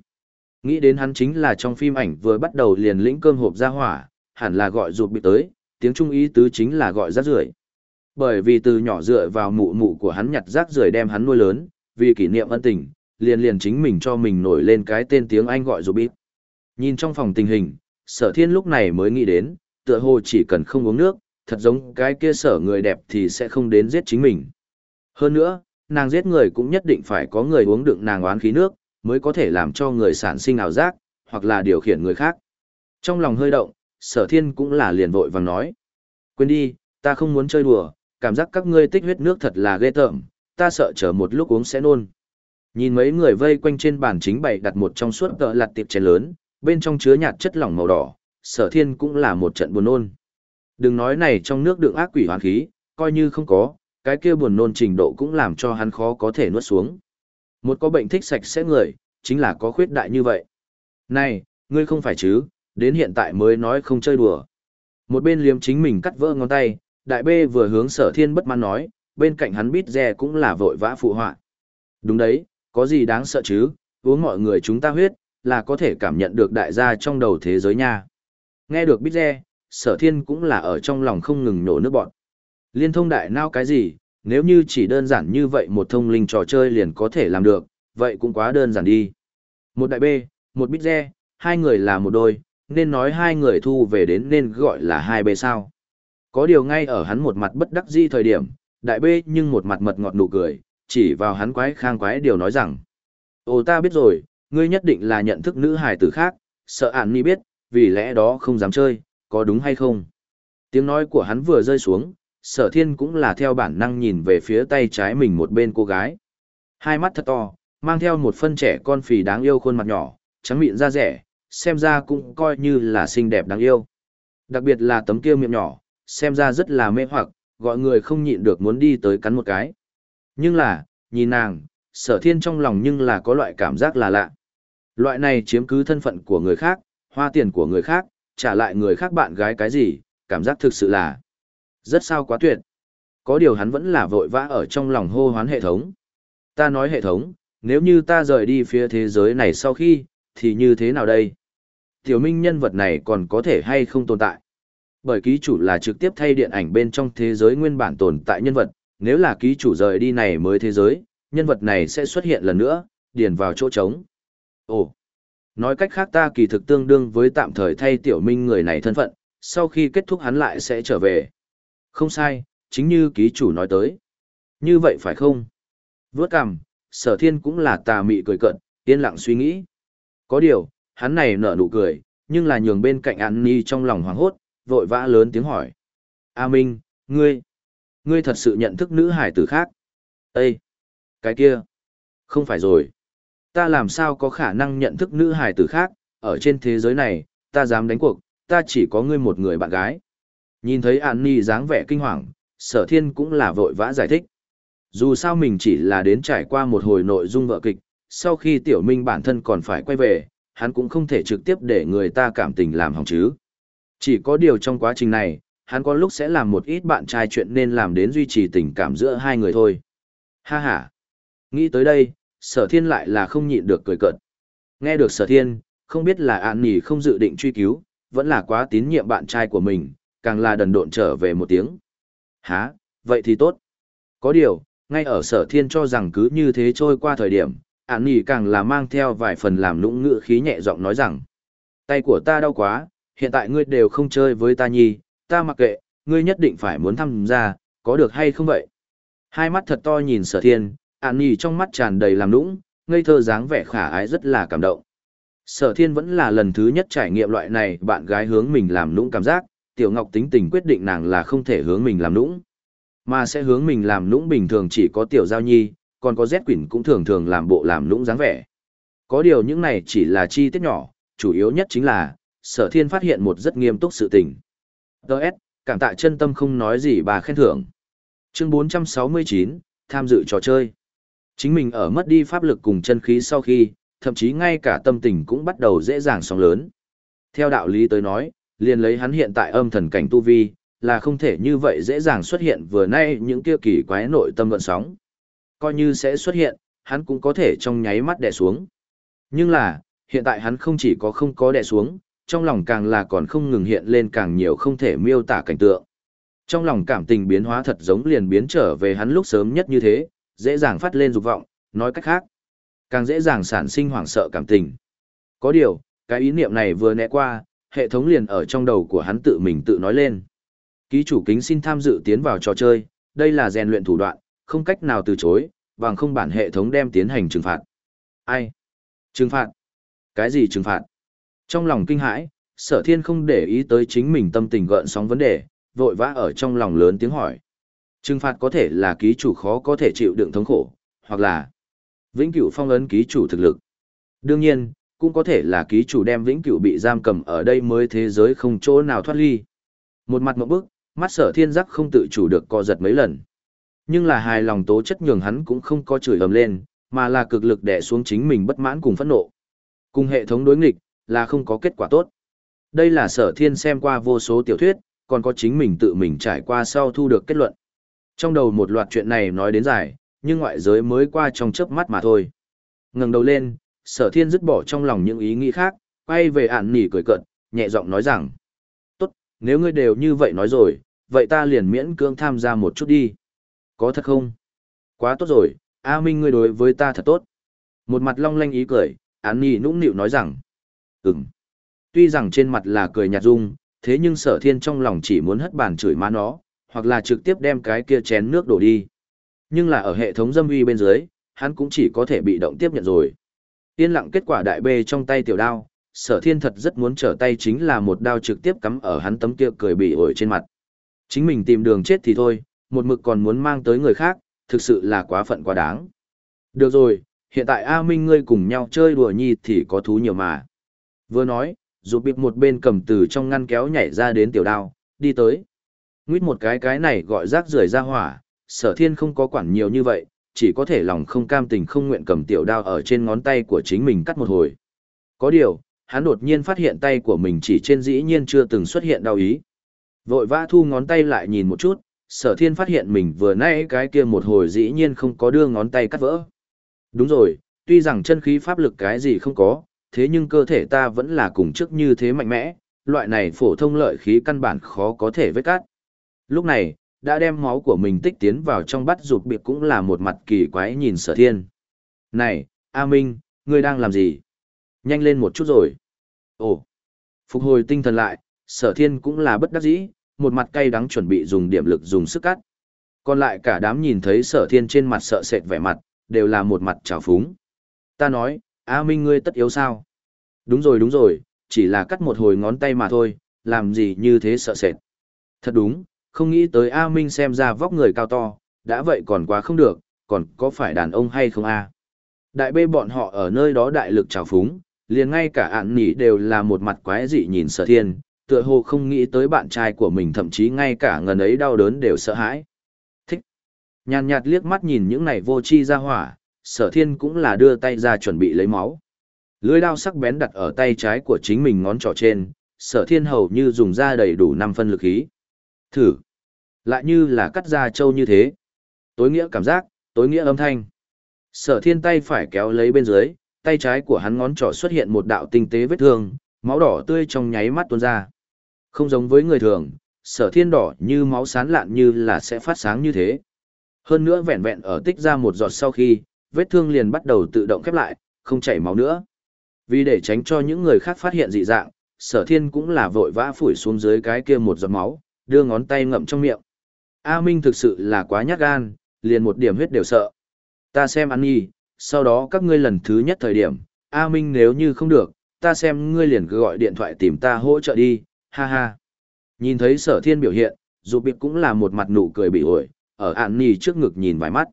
Nghĩ đến hắn chính là trong phim ảnh vừa bắt đầu liền lĩnh cơm hộp ra hỏa, hẳn là gọi rụt bị tới, tiếng trung ý tứ chính là gọi rác rưởi. Bởi vì từ nhỏ dựa vào mụ mụ của hắn nhặt rác rưởi đem hắn nuôi lớn, vì kỷ niệm ân tình, liền liền chính mình cho mình nổi lên cái tên tiếng Anh gọi rụt bị Nhìn trong phòng tình hình, sở thiên lúc này mới nghĩ đến, tựa hồ chỉ cần không uống nước, thật giống cái kia sở người đẹp thì sẽ không đến giết chính mình. Hơn nữa, nàng giết người cũng nhất định phải có người uống đựng nàng oán khí nước, mới có thể làm cho người sản sinh ảo giác, hoặc là điều khiển người khác. Trong lòng hơi động, sở thiên cũng là liền vội vàng nói. Quên đi, ta không muốn chơi đùa, cảm giác các ngươi tích huyết nước thật là ghê tởm, ta sợ chờ một lúc uống sẽ nôn. Nhìn mấy người vây quanh trên bàn chính bày đặt một trong suốt tợ lặt tiệp chén lớn, bên trong chứa nhạt chất lỏng màu đỏ, sở thiên cũng là một trận buồn nôn. Đừng nói này trong nước đựng ác quỷ hoàn khí, coi như không có, cái kia buồn nôn trình độ cũng làm cho hắn khó có thể nuốt xuống. Một có bệnh thích sạch sẽ người, chính là có khuyết đại như vậy. Này, ngươi không phải chứ, đến hiện tại mới nói không chơi đùa. Một bên liếm chính mình cắt vỡ ngón tay, đại bê vừa hướng sở thiên bất mãn nói, bên cạnh hắn bít dè cũng là vội vã phụ họa. Đúng đấy, có gì đáng sợ chứ, uống mọi người chúng ta huyết, là có thể cảm nhận được đại gia trong đầu thế giới nha. Nghe được bít dè, sở thiên cũng là ở trong lòng không ngừng nổ nước bọn. Liên thông đại nao cái gì, nếu như chỉ đơn giản như vậy một thông linh trò chơi liền có thể làm được, vậy cũng quá đơn giản đi. Một đại B, một bít re, hai người là một đôi, nên nói hai người thu về đến nên gọi là hai bê sao. Có điều ngay ở hắn một mặt bất đắc di thời điểm, đại bê nhưng một mặt mật ngọt nụ cười, chỉ vào hắn quái khang quái điều nói rằng. Ồ ta biết rồi, ngươi nhất định là nhận thức nữ hài tử khác, sợ ản mi biết, vì lẽ đó không dám chơi, có đúng hay không? Tiếng nói của hắn vừa rơi xuống, sở thiên cũng là theo bản năng nhìn về phía tay trái mình một bên cô gái. Hai mắt thật to, mang theo một phân trẻ con phì đáng yêu khuôn mặt nhỏ, trắng miệng da rẻ, xem ra cũng coi như là xinh đẹp đáng yêu. Đặc biệt là tấm kia miệng nhỏ, xem ra rất là mê hoặc, gọi người không nhịn được muốn đi tới cắn một cái. Nhưng là, nhìn nàng, sở thiên trong lòng nhưng là có loại cảm giác là lạ. Loại này chiếm cứ thân phận của người khác, hoa tiền của người khác, trả lại người khác bạn gái cái gì, cảm giác thực sự là rất sao quá tuyệt. Có điều hắn vẫn là vội vã ở trong lòng hô hoán hệ thống. Ta nói hệ thống, nếu như ta rời đi phía thế giới này sau khi, thì như thế nào đây? Tiểu minh nhân vật này còn có thể hay không tồn tại? Bởi ký chủ là trực tiếp thay điện ảnh bên trong thế giới nguyên bản tồn tại nhân vật, nếu là ký chủ rời đi này mới thế giới, nhân vật này sẽ xuất hiện lần nữa, điền vào chỗ trống. Ồ, nói cách khác ta kỳ thực tương đương với tạm thời thay tiểu minh người này thân phận, sau khi kết thúc hắn lại sẽ trở về. Không sai, chính như ký chủ nói tới. Như vậy phải không? Vớt cằm, sở thiên cũng là tà mị cười cận, yên lặng suy nghĩ. Có điều, hắn này nở nụ cười, nhưng là nhường bên cạnh An Ni trong lòng hoảng hốt, vội vã lớn tiếng hỏi. A Minh, ngươi, ngươi thật sự nhận thức nữ hải tử khác? Ê! Cái kia! Không phải rồi. Ta làm sao có khả năng nhận thức nữ hải tử khác, ở trên thế giới này, ta dám đánh cuộc, ta chỉ có ngươi một người bạn gái. Nhìn thấy An Ni dáng vẻ kinh hoàng, sở thiên cũng là vội vã giải thích. Dù sao mình chỉ là đến trải qua một hồi nội dung vợ kịch, sau khi tiểu minh bản thân còn phải quay về, hắn cũng không thể trực tiếp để người ta cảm tình làm hỏng chứ. Chỉ có điều trong quá trình này, hắn có lúc sẽ làm một ít bạn trai chuyện nên làm đến duy trì tình cảm giữa hai người thôi. Ha ha! Nghĩ tới đây, sở thiên lại là không nhịn được cười cợt. Nghe được sở thiên, không biết là ạn nỉ không dự định truy cứu, vẫn là quá tín nhiệm bạn trai của mình, càng là đần độn trở về một tiếng. Hả, vậy thì tốt. Có điều, ngay ở sở thiên cho rằng cứ như thế trôi qua thời điểm, ản nỉ càng là mang theo vài phần làm lũng ngựa khí nhẹ giọng nói rằng. Tay của ta đau quá, hiện tại ngươi đều không chơi với ta nhi, ta mặc kệ, ngươi nhất định phải muốn tham gia, có được hay không vậy? Hai mắt thật to nhìn sở thiên, ản nỉ trong mắt tràn đầy làm lũng, ngây thơ dáng vẻ khả ái rất là cảm động. Sở thiên vẫn là lần thứ nhất trải nghiệm loại này bạn gái hướng mình làm nũng cảm giác, tiểu ngọc tính tình quyết định nàng là không thể hướng mình làm nũng. Mà sẽ hướng mình làm nũng bình thường chỉ có tiểu giao nhi, còn có Z Quỳnh cũng thường thường làm bộ làm nũng dáng vẻ. Có điều những này chỉ là chi tiết nhỏ, chủ yếu nhất chính là, sở thiên phát hiện một rất nghiêm túc sự tình. Đợt, cảm tạ chân tâm không nói gì bà khen thưởng. Chương 469, tham dự trò chơi. Chính mình ở mất đi pháp lực cùng chân khí sau khi, thậm chí ngay cả tâm tình cũng bắt đầu dễ dàng sóng lớn. Theo đạo lý tới nói, liền lấy hắn hiện tại âm thần cảnh tu vi, là không thể như vậy dễ dàng xuất hiện vừa nay những kia kỳ quái nội tâm gợn sóng. Coi như sẽ xuất hiện, hắn cũng có thể trong nháy mắt đè xuống. Nhưng là, hiện tại hắn không chỉ có không có đè xuống, trong lòng càng là còn không ngừng hiện lên càng nhiều không thể miêu tả cảnh tượng. Trong lòng cảm tình biến hóa thật giống liền biến trở về hắn lúc sớm nhất như thế, dễ dàng phát lên dục vọng, nói cách khác, càng dễ dàng sản sinh hoảng sợ cảm tình. Có điều, cái ý niệm này vừa nẹ qua, hệ thống liền ở trong đầu của hắn tự mình tự nói lên. Ký chủ kính xin tham dự tiến vào trò chơi, đây là rèn luyện thủ đoạn, không cách nào từ chối, bằng không bản hệ thống đem tiến hành trừng phạt. Ai? Trừng phạt? Cái gì trừng phạt? Trong lòng kinh hãi, sở thiên không để ý tới chính mình tâm tình gợn sóng vấn đề, vội vã ở trong lòng lớn tiếng hỏi. Trừng phạt có thể là ký chủ khó có thể chịu đựng thống khổ, hoặc là vĩnh cửu phong ấn ký chủ thực lực. Đương nhiên, cũng có thể là ký chủ đem vĩnh cửu bị giam cầm ở đây mới thế giới không chỗ nào thoát ly. Một mặt một bức, mắt sở thiên giác không tự chủ được co giật mấy lần. Nhưng là hài lòng tố chất nhường hắn cũng không có chửi ầm lên, mà là cực lực đè xuống chính mình bất mãn cùng phẫn nộ. Cùng hệ thống đối nghịch, là không có kết quả tốt. Đây là sở thiên xem qua vô số tiểu thuyết, còn có chính mình tự mình trải qua sau thu được kết luận. Trong đầu một loạt chuyện này nói đến dài, nhưng ngoại giới mới qua trong chớp mắt mà thôi. ngẩng đầu lên, sở thiên dứt bỏ trong lòng những ý nghĩ khác, quay về ản nỉ cười cợt, nhẹ giọng nói rằng. Tốt, nếu ngươi đều như vậy nói rồi, vậy ta liền miễn cưỡng tham gia một chút đi. Có thật không? Quá tốt rồi, A Minh ngươi đối với ta thật tốt. Một mặt long lanh ý cười, ản nỉ nũng nịu nói rằng. Ừm. Tuy rằng trên mặt là cười nhạt dung, thế nhưng sở thiên trong lòng chỉ muốn hất bàn chửi má nó, hoặc là trực tiếp đem cái kia chén nước đổ đi. Nhưng là ở hệ thống dâm uy bên dưới, hắn cũng chỉ có thể bị động tiếp nhận rồi. Yên lặng kết quả đại bê trong tay tiểu đao, sở thiên thật rất muốn trở tay chính là một đao trực tiếp cắm ở hắn tấm kia cười bị ổi trên mặt. Chính mình tìm đường chết thì thôi, một mực còn muốn mang tới người khác, thực sự là quá phận quá đáng. Được rồi, hiện tại A Minh ngươi cùng nhau chơi đùa nhi thì có thú nhiều mà. Vừa nói, rụt bịp một bên cầm từ trong ngăn kéo nhảy ra đến tiểu đao, đi tới. Nguyết một cái cái này gọi rác rưởi ra hỏa, sở thiên không có quản nhiều như vậy, chỉ có thể lòng không cam tình không nguyện cầm tiểu đao ở trên ngón tay của chính mình cắt một hồi. Có điều, hắn đột nhiên phát hiện tay của mình chỉ trên dĩ nhiên chưa từng xuất hiện đau ý. Vội vã thu ngón tay lại nhìn một chút, sở thiên phát hiện mình vừa nãy cái kia một hồi dĩ nhiên không có đưa ngón tay cắt vỡ. Đúng rồi, tuy rằng chân khí pháp lực cái gì không có, thế nhưng cơ thể ta vẫn là cùng trước như thế mạnh mẽ, loại này phổ thông lợi khí căn bản khó có thể vết cắt. Lúc này, đã đem máu của mình tích tiến vào trong bát rụt biệt cũng là một mặt kỳ quái nhìn sở thiên. Này, A Minh, ngươi đang làm gì? Nhanh lên một chút rồi. Ồ, phục hồi tinh thần lại, sở thiên cũng là bất đắc dĩ, một mặt cay đắng chuẩn bị dùng điểm lực dùng sức cắt. Còn lại cả đám nhìn thấy sở thiên trên mặt sợ sệt vẻ mặt, đều là một mặt trào phúng. Ta nói, A Minh ngươi tất yếu sao? Đúng rồi đúng rồi, chỉ là cắt một hồi ngón tay mà thôi, làm gì như thế sợ sệt. Thật đúng, không nghĩ tới A Minh xem ra vóc người cao to, đã vậy còn quá không được, còn có phải đàn ông hay không A. Đại bê bọn họ ở nơi đó đại lực trào phúng, liền ngay cả ạn nỉ đều là một mặt quái dị nhìn sở thiên, tựa hồ không nghĩ tới bạn trai của mình thậm chí ngay cả ngần ấy đau đớn đều sợ hãi. Thích. Nhàn nhạt liếc mắt nhìn những này vô chi ra hỏa, sở thiên cũng là đưa tay ra chuẩn bị lấy máu. Lưỡi đao sắc bén đặt ở tay trái của chính mình ngón trỏ trên, sở thiên hầu như dùng ra đầy đủ 5 phân lực khí. Thử. Lại như là cắt da trâu như thế. Tối nghĩa cảm giác, tối nghĩa âm thanh. Sở thiên tay phải kéo lấy bên dưới, tay trái của hắn ngón trỏ xuất hiện một đạo tinh tế vết thương, máu đỏ tươi trong nháy mắt tuôn ra. Không giống với người thường, sở thiên đỏ như máu sán lạn như là sẽ phát sáng như thế. Hơn nữa vẹn vẹn ở tích ra một giọt sau khi, vết thương liền bắt đầu tự động khép lại, không chảy máu nữa. Vì để tránh cho những người khác phát hiện dị dạng, sở thiên cũng là vội vã phủi xuống dưới cái kia một giọt máu, đưa ngón tay ngậm trong miệng. A Minh thực sự là quá nhát gan, liền một điểm huyết đều sợ. Ta xem ăn nhi, sau đó các ngươi lần thứ nhất thời điểm, A Minh nếu như không được, ta xem ngươi liền cứ gọi điện thoại tìm ta hỗ trợ đi, ha ha. Nhìn thấy sở thiên biểu hiện, dù biệt cũng là một mặt nụ cười bị ổi, ở An nhi trước ngực nhìn vài mắt.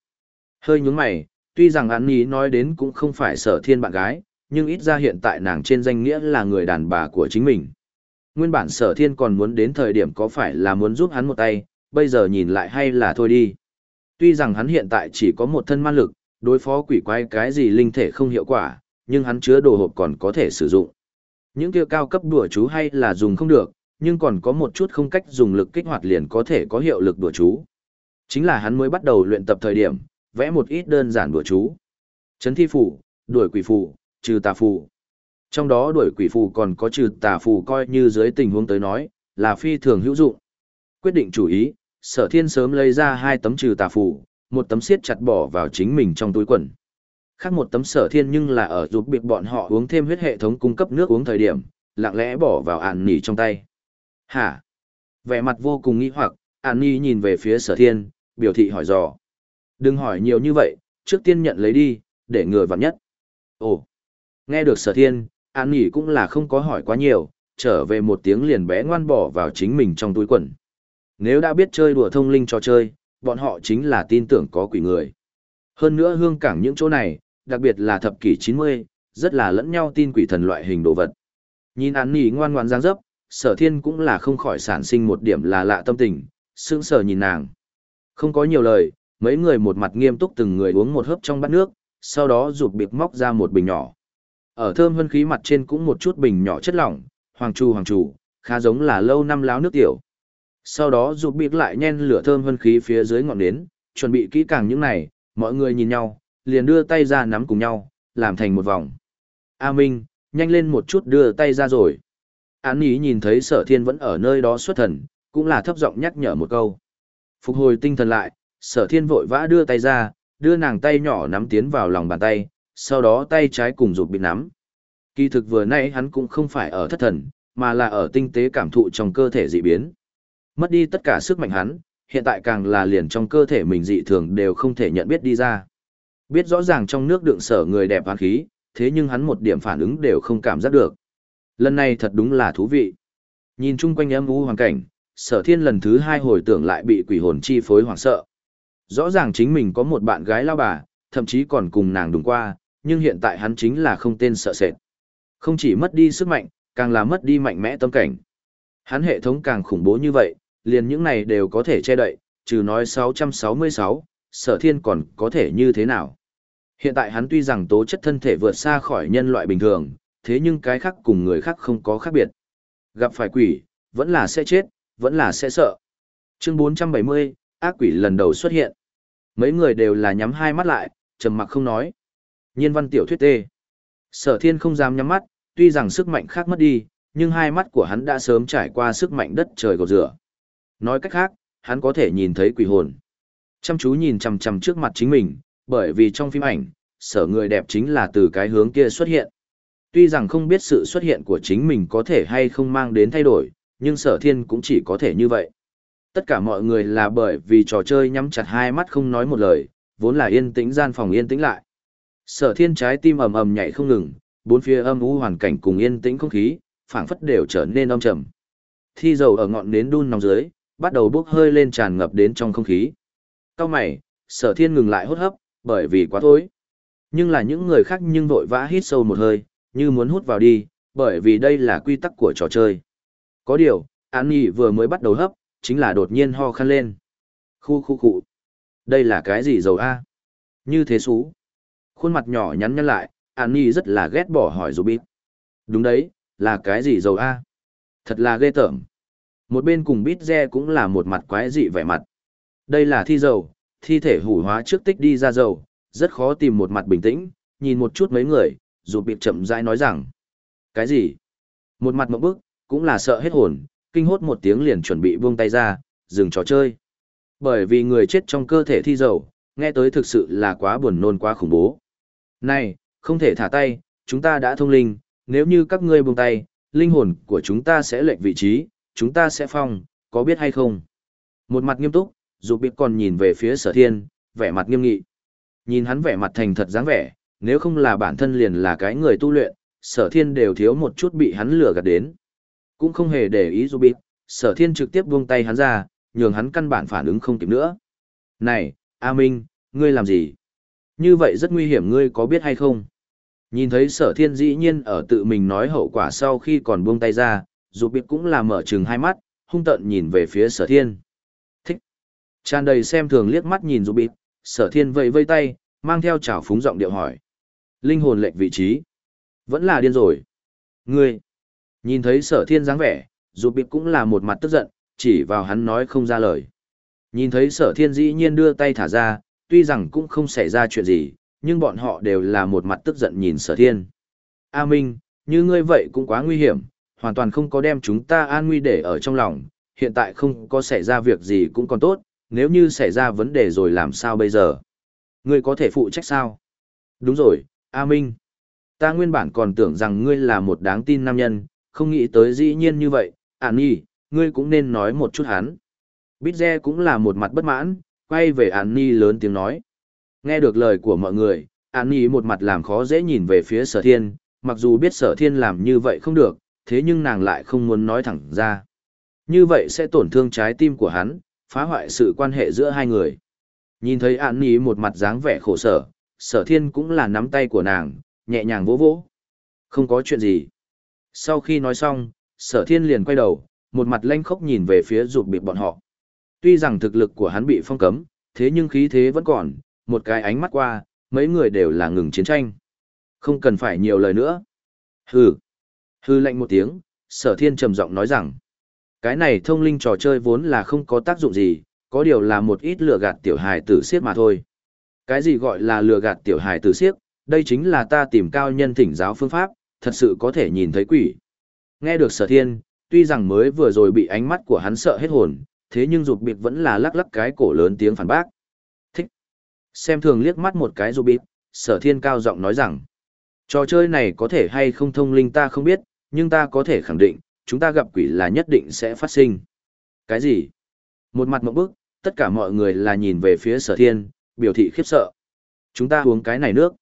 Hơi nhúng mày, tuy rằng An nhi nói đến cũng không phải sở thiên bạn gái, nhưng ít ra hiện tại nàng trên danh nghĩa là người đàn bà của chính mình. Nguyên bản sở thiên còn muốn đến thời điểm có phải là muốn giúp hắn một tay, bây giờ nhìn lại hay là thôi đi. Tuy rằng hắn hiện tại chỉ có một thân man lực, đối phó quỷ quái cái gì linh thể không hiệu quả, nhưng hắn chứa đồ hộp còn có thể sử dụng. Những kia cao cấp đùa chú hay là dùng không được, nhưng còn có một chút không cách dùng lực kích hoạt liền có thể có hiệu lực đùa chú. Chính là hắn mới bắt đầu luyện tập thời điểm, vẽ một ít đơn giản đùa chú. Chấn thi phủ, đuổi quỷ phủ, trừ tà phủ. Trong đó đuổi quỷ phù còn có trừ tà phù coi như dưới tình huống tới nói, là phi thường hữu dụng. Quyết định chủ ý, sở thiên sớm lấy ra hai tấm trừ tà phù, một tấm siết chặt bỏ vào chính mình trong túi quần. Khác một tấm sở thiên nhưng là ở giúp biệt bọn họ uống thêm huyết hệ thống cung cấp nước uống thời điểm, lặng lẽ bỏ vào ản nỉ trong tay. Hả? Vẻ mặt vô cùng nghi hoặc, ản nỉ nhìn về phía sở thiên, biểu thị hỏi dò. Đừng hỏi nhiều như vậy, trước tiên nhận lấy đi, để người vặn nhất. Ồ! Nghe được sở thiên, An nghỉ cũng là không có hỏi quá nhiều, trở về một tiếng liền bé ngoan bỏ vào chính mình trong túi quần. Nếu đã biết chơi đùa thông linh trò chơi, bọn họ chính là tin tưởng có quỷ người. Hơn nữa hương cảng những chỗ này, đặc biệt là thập kỷ 90, rất là lẫn nhau tin quỷ thần loại hình đồ vật. Nhìn An nghỉ ngoan ngoan giang dấp, sở thiên cũng là không khỏi sản sinh một điểm là lạ tâm tình, sững sờ nhìn nàng. Không có nhiều lời, mấy người một mặt nghiêm túc từng người uống một hớp trong bát nước, sau đó rụt biệt móc ra một bình nhỏ. Ở thơm hân khí mặt trên cũng một chút bình nhỏ chất lỏng, hoàng chu hoàng chủ, khá giống là lâu năm láo nước tiểu. Sau đó rụt bịt lại nhen lửa thơm hân khí phía dưới ngọn nến, chuẩn bị kỹ càng những này, mọi người nhìn nhau, liền đưa tay ra nắm cùng nhau, làm thành một vòng. A Minh, nhanh lên một chút đưa tay ra rồi. Án ý nhìn thấy sở thiên vẫn ở nơi đó xuất thần, cũng là thấp giọng nhắc nhở một câu. Phục hồi tinh thần lại, sở thiên vội vã đưa tay ra, đưa nàng tay nhỏ nắm tiến vào lòng bàn tay, sau đó tay trái cùng rụt bị nắm. Kỳ thực vừa nãy hắn cũng không phải ở thất thần, mà là ở tinh tế cảm thụ trong cơ thể dị biến. Mất đi tất cả sức mạnh hắn, hiện tại càng là liền trong cơ thể mình dị thường đều không thể nhận biết đi ra. Biết rõ ràng trong nước đựng sở người đẹp hoán khí, thế nhưng hắn một điểm phản ứng đều không cảm giác được. Lần này thật đúng là thú vị. Nhìn chung quanh âm u hoàn cảnh, sở thiên lần thứ hai hồi tưởng lại bị quỷ hồn chi phối hoảng sợ. Rõ ràng chính mình có một bạn gái lao bà, thậm chí còn cùng nàng đúng qua, nhưng hiện tại hắn chính là không tên sợ sệt. Không chỉ mất đi sức mạnh, càng là mất đi mạnh mẽ tâm cảnh. Hắn hệ thống càng khủng bố như vậy, liền những này đều có thể che đậy, trừ nói 666, sở thiên còn có thể như thế nào. Hiện tại hắn tuy rằng tố chất thân thể vượt xa khỏi nhân loại bình thường, thế nhưng cái khác cùng người khác không có khác biệt. Gặp phải quỷ, vẫn là sẽ chết, vẫn là sẽ sợ. Chương 470, ác quỷ lần đầu xuất hiện. Mấy người đều là nhắm hai mắt lại, trầm mặc không nói. Nhiên văn tiểu thuyết tê. Sở thiên không dám nhắm mắt, tuy rằng sức mạnh khác mất đi, nhưng hai mắt của hắn đã sớm trải qua sức mạnh đất trời gột rửa. Nói cách khác, hắn có thể nhìn thấy quỷ hồn. Chăm chú nhìn chằm chằm trước mặt chính mình, bởi vì trong phim ảnh, sở người đẹp chính là từ cái hướng kia xuất hiện. Tuy rằng không biết sự xuất hiện của chính mình có thể hay không mang đến thay đổi, nhưng sở thiên cũng chỉ có thể như vậy. Tất cả mọi người là bởi vì trò chơi nhắm chặt hai mắt không nói một lời, vốn là yên tĩnh gian phòng yên tĩnh lại. Sở thiên trái tim ầm ầm nhảy không ngừng, bốn phía âm u hoàn cảnh cùng yên tĩnh không khí, phảng phất đều trở nên âm trầm. Thi dầu ở ngọn nến đun nóng dưới, bắt đầu bốc hơi lên tràn ngập đến trong không khí. Cao mày, sở thiên ngừng lại hốt hấp, bởi vì quá thối. Nhưng là những người khác nhưng vội vã hít sâu một hơi, như muốn hút vào đi, bởi vì đây là quy tắc của trò chơi. Có điều, An Nhi vừa mới bắt đầu hấp, chính là đột nhiên ho khăn lên. Khu khu khu. Đây là cái gì dầu A? Như thế xú. Khuôn mặt nhỏ nhắn nhăn lại, An Nhi rất là ghét bỏ hỏi dù bít. Đúng đấy, là cái gì dầu A? Thật là ghê tởm. Một bên cùng bít re cũng là một mặt quái dị vẻ mặt. Đây là thi dầu, thi thể hủ hóa trước tích đi ra dầu, rất khó tìm một mặt bình tĩnh, nhìn một chút mấy người, dù bị chậm rãi nói rằng. Cái gì? Một mặt mộng bức, cũng là sợ hết hồn, kinh hốt một tiếng liền chuẩn bị buông tay ra, dừng trò chơi. Bởi vì người chết trong cơ thể thi dầu, nghe tới thực sự là quá buồn nôn quá khủng bố. Này, không thể thả tay, chúng ta đã thông linh, nếu như các ngươi buông tay, linh hồn của chúng ta sẽ lệch vị trí, chúng ta sẽ phong, có biết hay không? Một mặt nghiêm túc, dù biết còn nhìn về phía sở thiên, vẻ mặt nghiêm nghị. Nhìn hắn vẻ mặt thành thật dáng vẻ, nếu không là bản thân liền là cái người tu luyện, sở thiên đều thiếu một chút bị hắn lừa gạt đến. Cũng không hề để ý dù biết, sở thiên trực tiếp buông tay hắn ra, nhường hắn căn bản phản ứng không kịp nữa. Này, A Minh, ngươi làm gì? Như vậy rất nguy hiểm ngươi có biết hay không? Nhìn thấy sở thiên dĩ nhiên ở tự mình nói hậu quả sau khi còn buông tay ra, dù biết cũng là mở trừng hai mắt, hung tợn nhìn về phía sở thiên. Thích. Tràn đầy xem thường liếc mắt nhìn dù biết, sở thiên vẫy vây tay, mang theo chảo phúng giọng điệu hỏi. Linh hồn lệnh vị trí. Vẫn là điên rồi. Ngươi. Nhìn thấy sở thiên dáng vẻ, dù biết cũng là một mặt tức giận, chỉ vào hắn nói không ra lời. Nhìn thấy sở thiên dĩ nhiên đưa tay thả ra, tuy rằng cũng không xảy ra chuyện gì, nhưng bọn họ đều là một mặt tức giận nhìn sở thiên. A Minh, như ngươi vậy cũng quá nguy hiểm, hoàn toàn không có đem chúng ta an nguy để ở trong lòng, hiện tại không có xảy ra việc gì cũng còn tốt, nếu như xảy ra vấn đề rồi làm sao bây giờ? Ngươi có thể phụ trách sao? Đúng rồi, A Minh. Ta nguyên bản còn tưởng rằng ngươi là một đáng tin nam nhân, không nghĩ tới dĩ nhiên như vậy, An Nhi, ngươi cũng nên nói một chút hắn. Bít Re cũng là một mặt bất mãn, quay về An Nhi lớn tiếng nói. Nghe được lời của mọi người, An Nhi một mặt làm khó dễ nhìn về phía sở thiên, mặc dù biết sở thiên làm như vậy không được, thế nhưng nàng lại không muốn nói thẳng ra. Như vậy sẽ tổn thương trái tim của hắn, phá hoại sự quan hệ giữa hai người. Nhìn thấy An Nhi một mặt dáng vẻ khổ sở, sở thiên cũng là nắm tay của nàng, nhẹ nhàng vỗ vỗ. Không có chuyện gì. Sau khi nói xong, sở thiên liền quay đầu, một mặt lanh khốc nhìn về phía rụt bịp bọn họ. Tuy rằng thực lực của hắn bị phong cấm, thế nhưng khí thế vẫn còn, một cái ánh mắt qua, mấy người đều là ngừng chiến tranh. Không cần phải nhiều lời nữa. Hừ. Hừ lạnh một tiếng, sở thiên trầm giọng nói rằng, cái này thông linh trò chơi vốn là không có tác dụng gì, có điều là một ít lừa gạt tiểu hài tử siết mà thôi. Cái gì gọi là lừa gạt tiểu hài tử siết, đây chính là ta tìm cao nhân thỉnh giáo phương pháp, thật sự có thể nhìn thấy quỷ. Nghe được sở thiên, tuy rằng mới vừa rồi bị ánh mắt của hắn sợ hết hồn, thế nhưng rụt bịp vẫn là lắc lắc cái cổ lớn tiếng phản bác. Thích. Xem thường liếc mắt một cái rụt bịp, sở thiên cao giọng nói rằng, Trò chơi này có thể hay không thông linh ta không biết, nhưng ta có thể khẳng định, chúng ta gặp quỷ là nhất định sẽ phát sinh. Cái gì? Một mặt một bức, tất cả mọi người là nhìn về phía sở thiên, biểu thị khiếp sợ. Chúng ta uống cái này nước.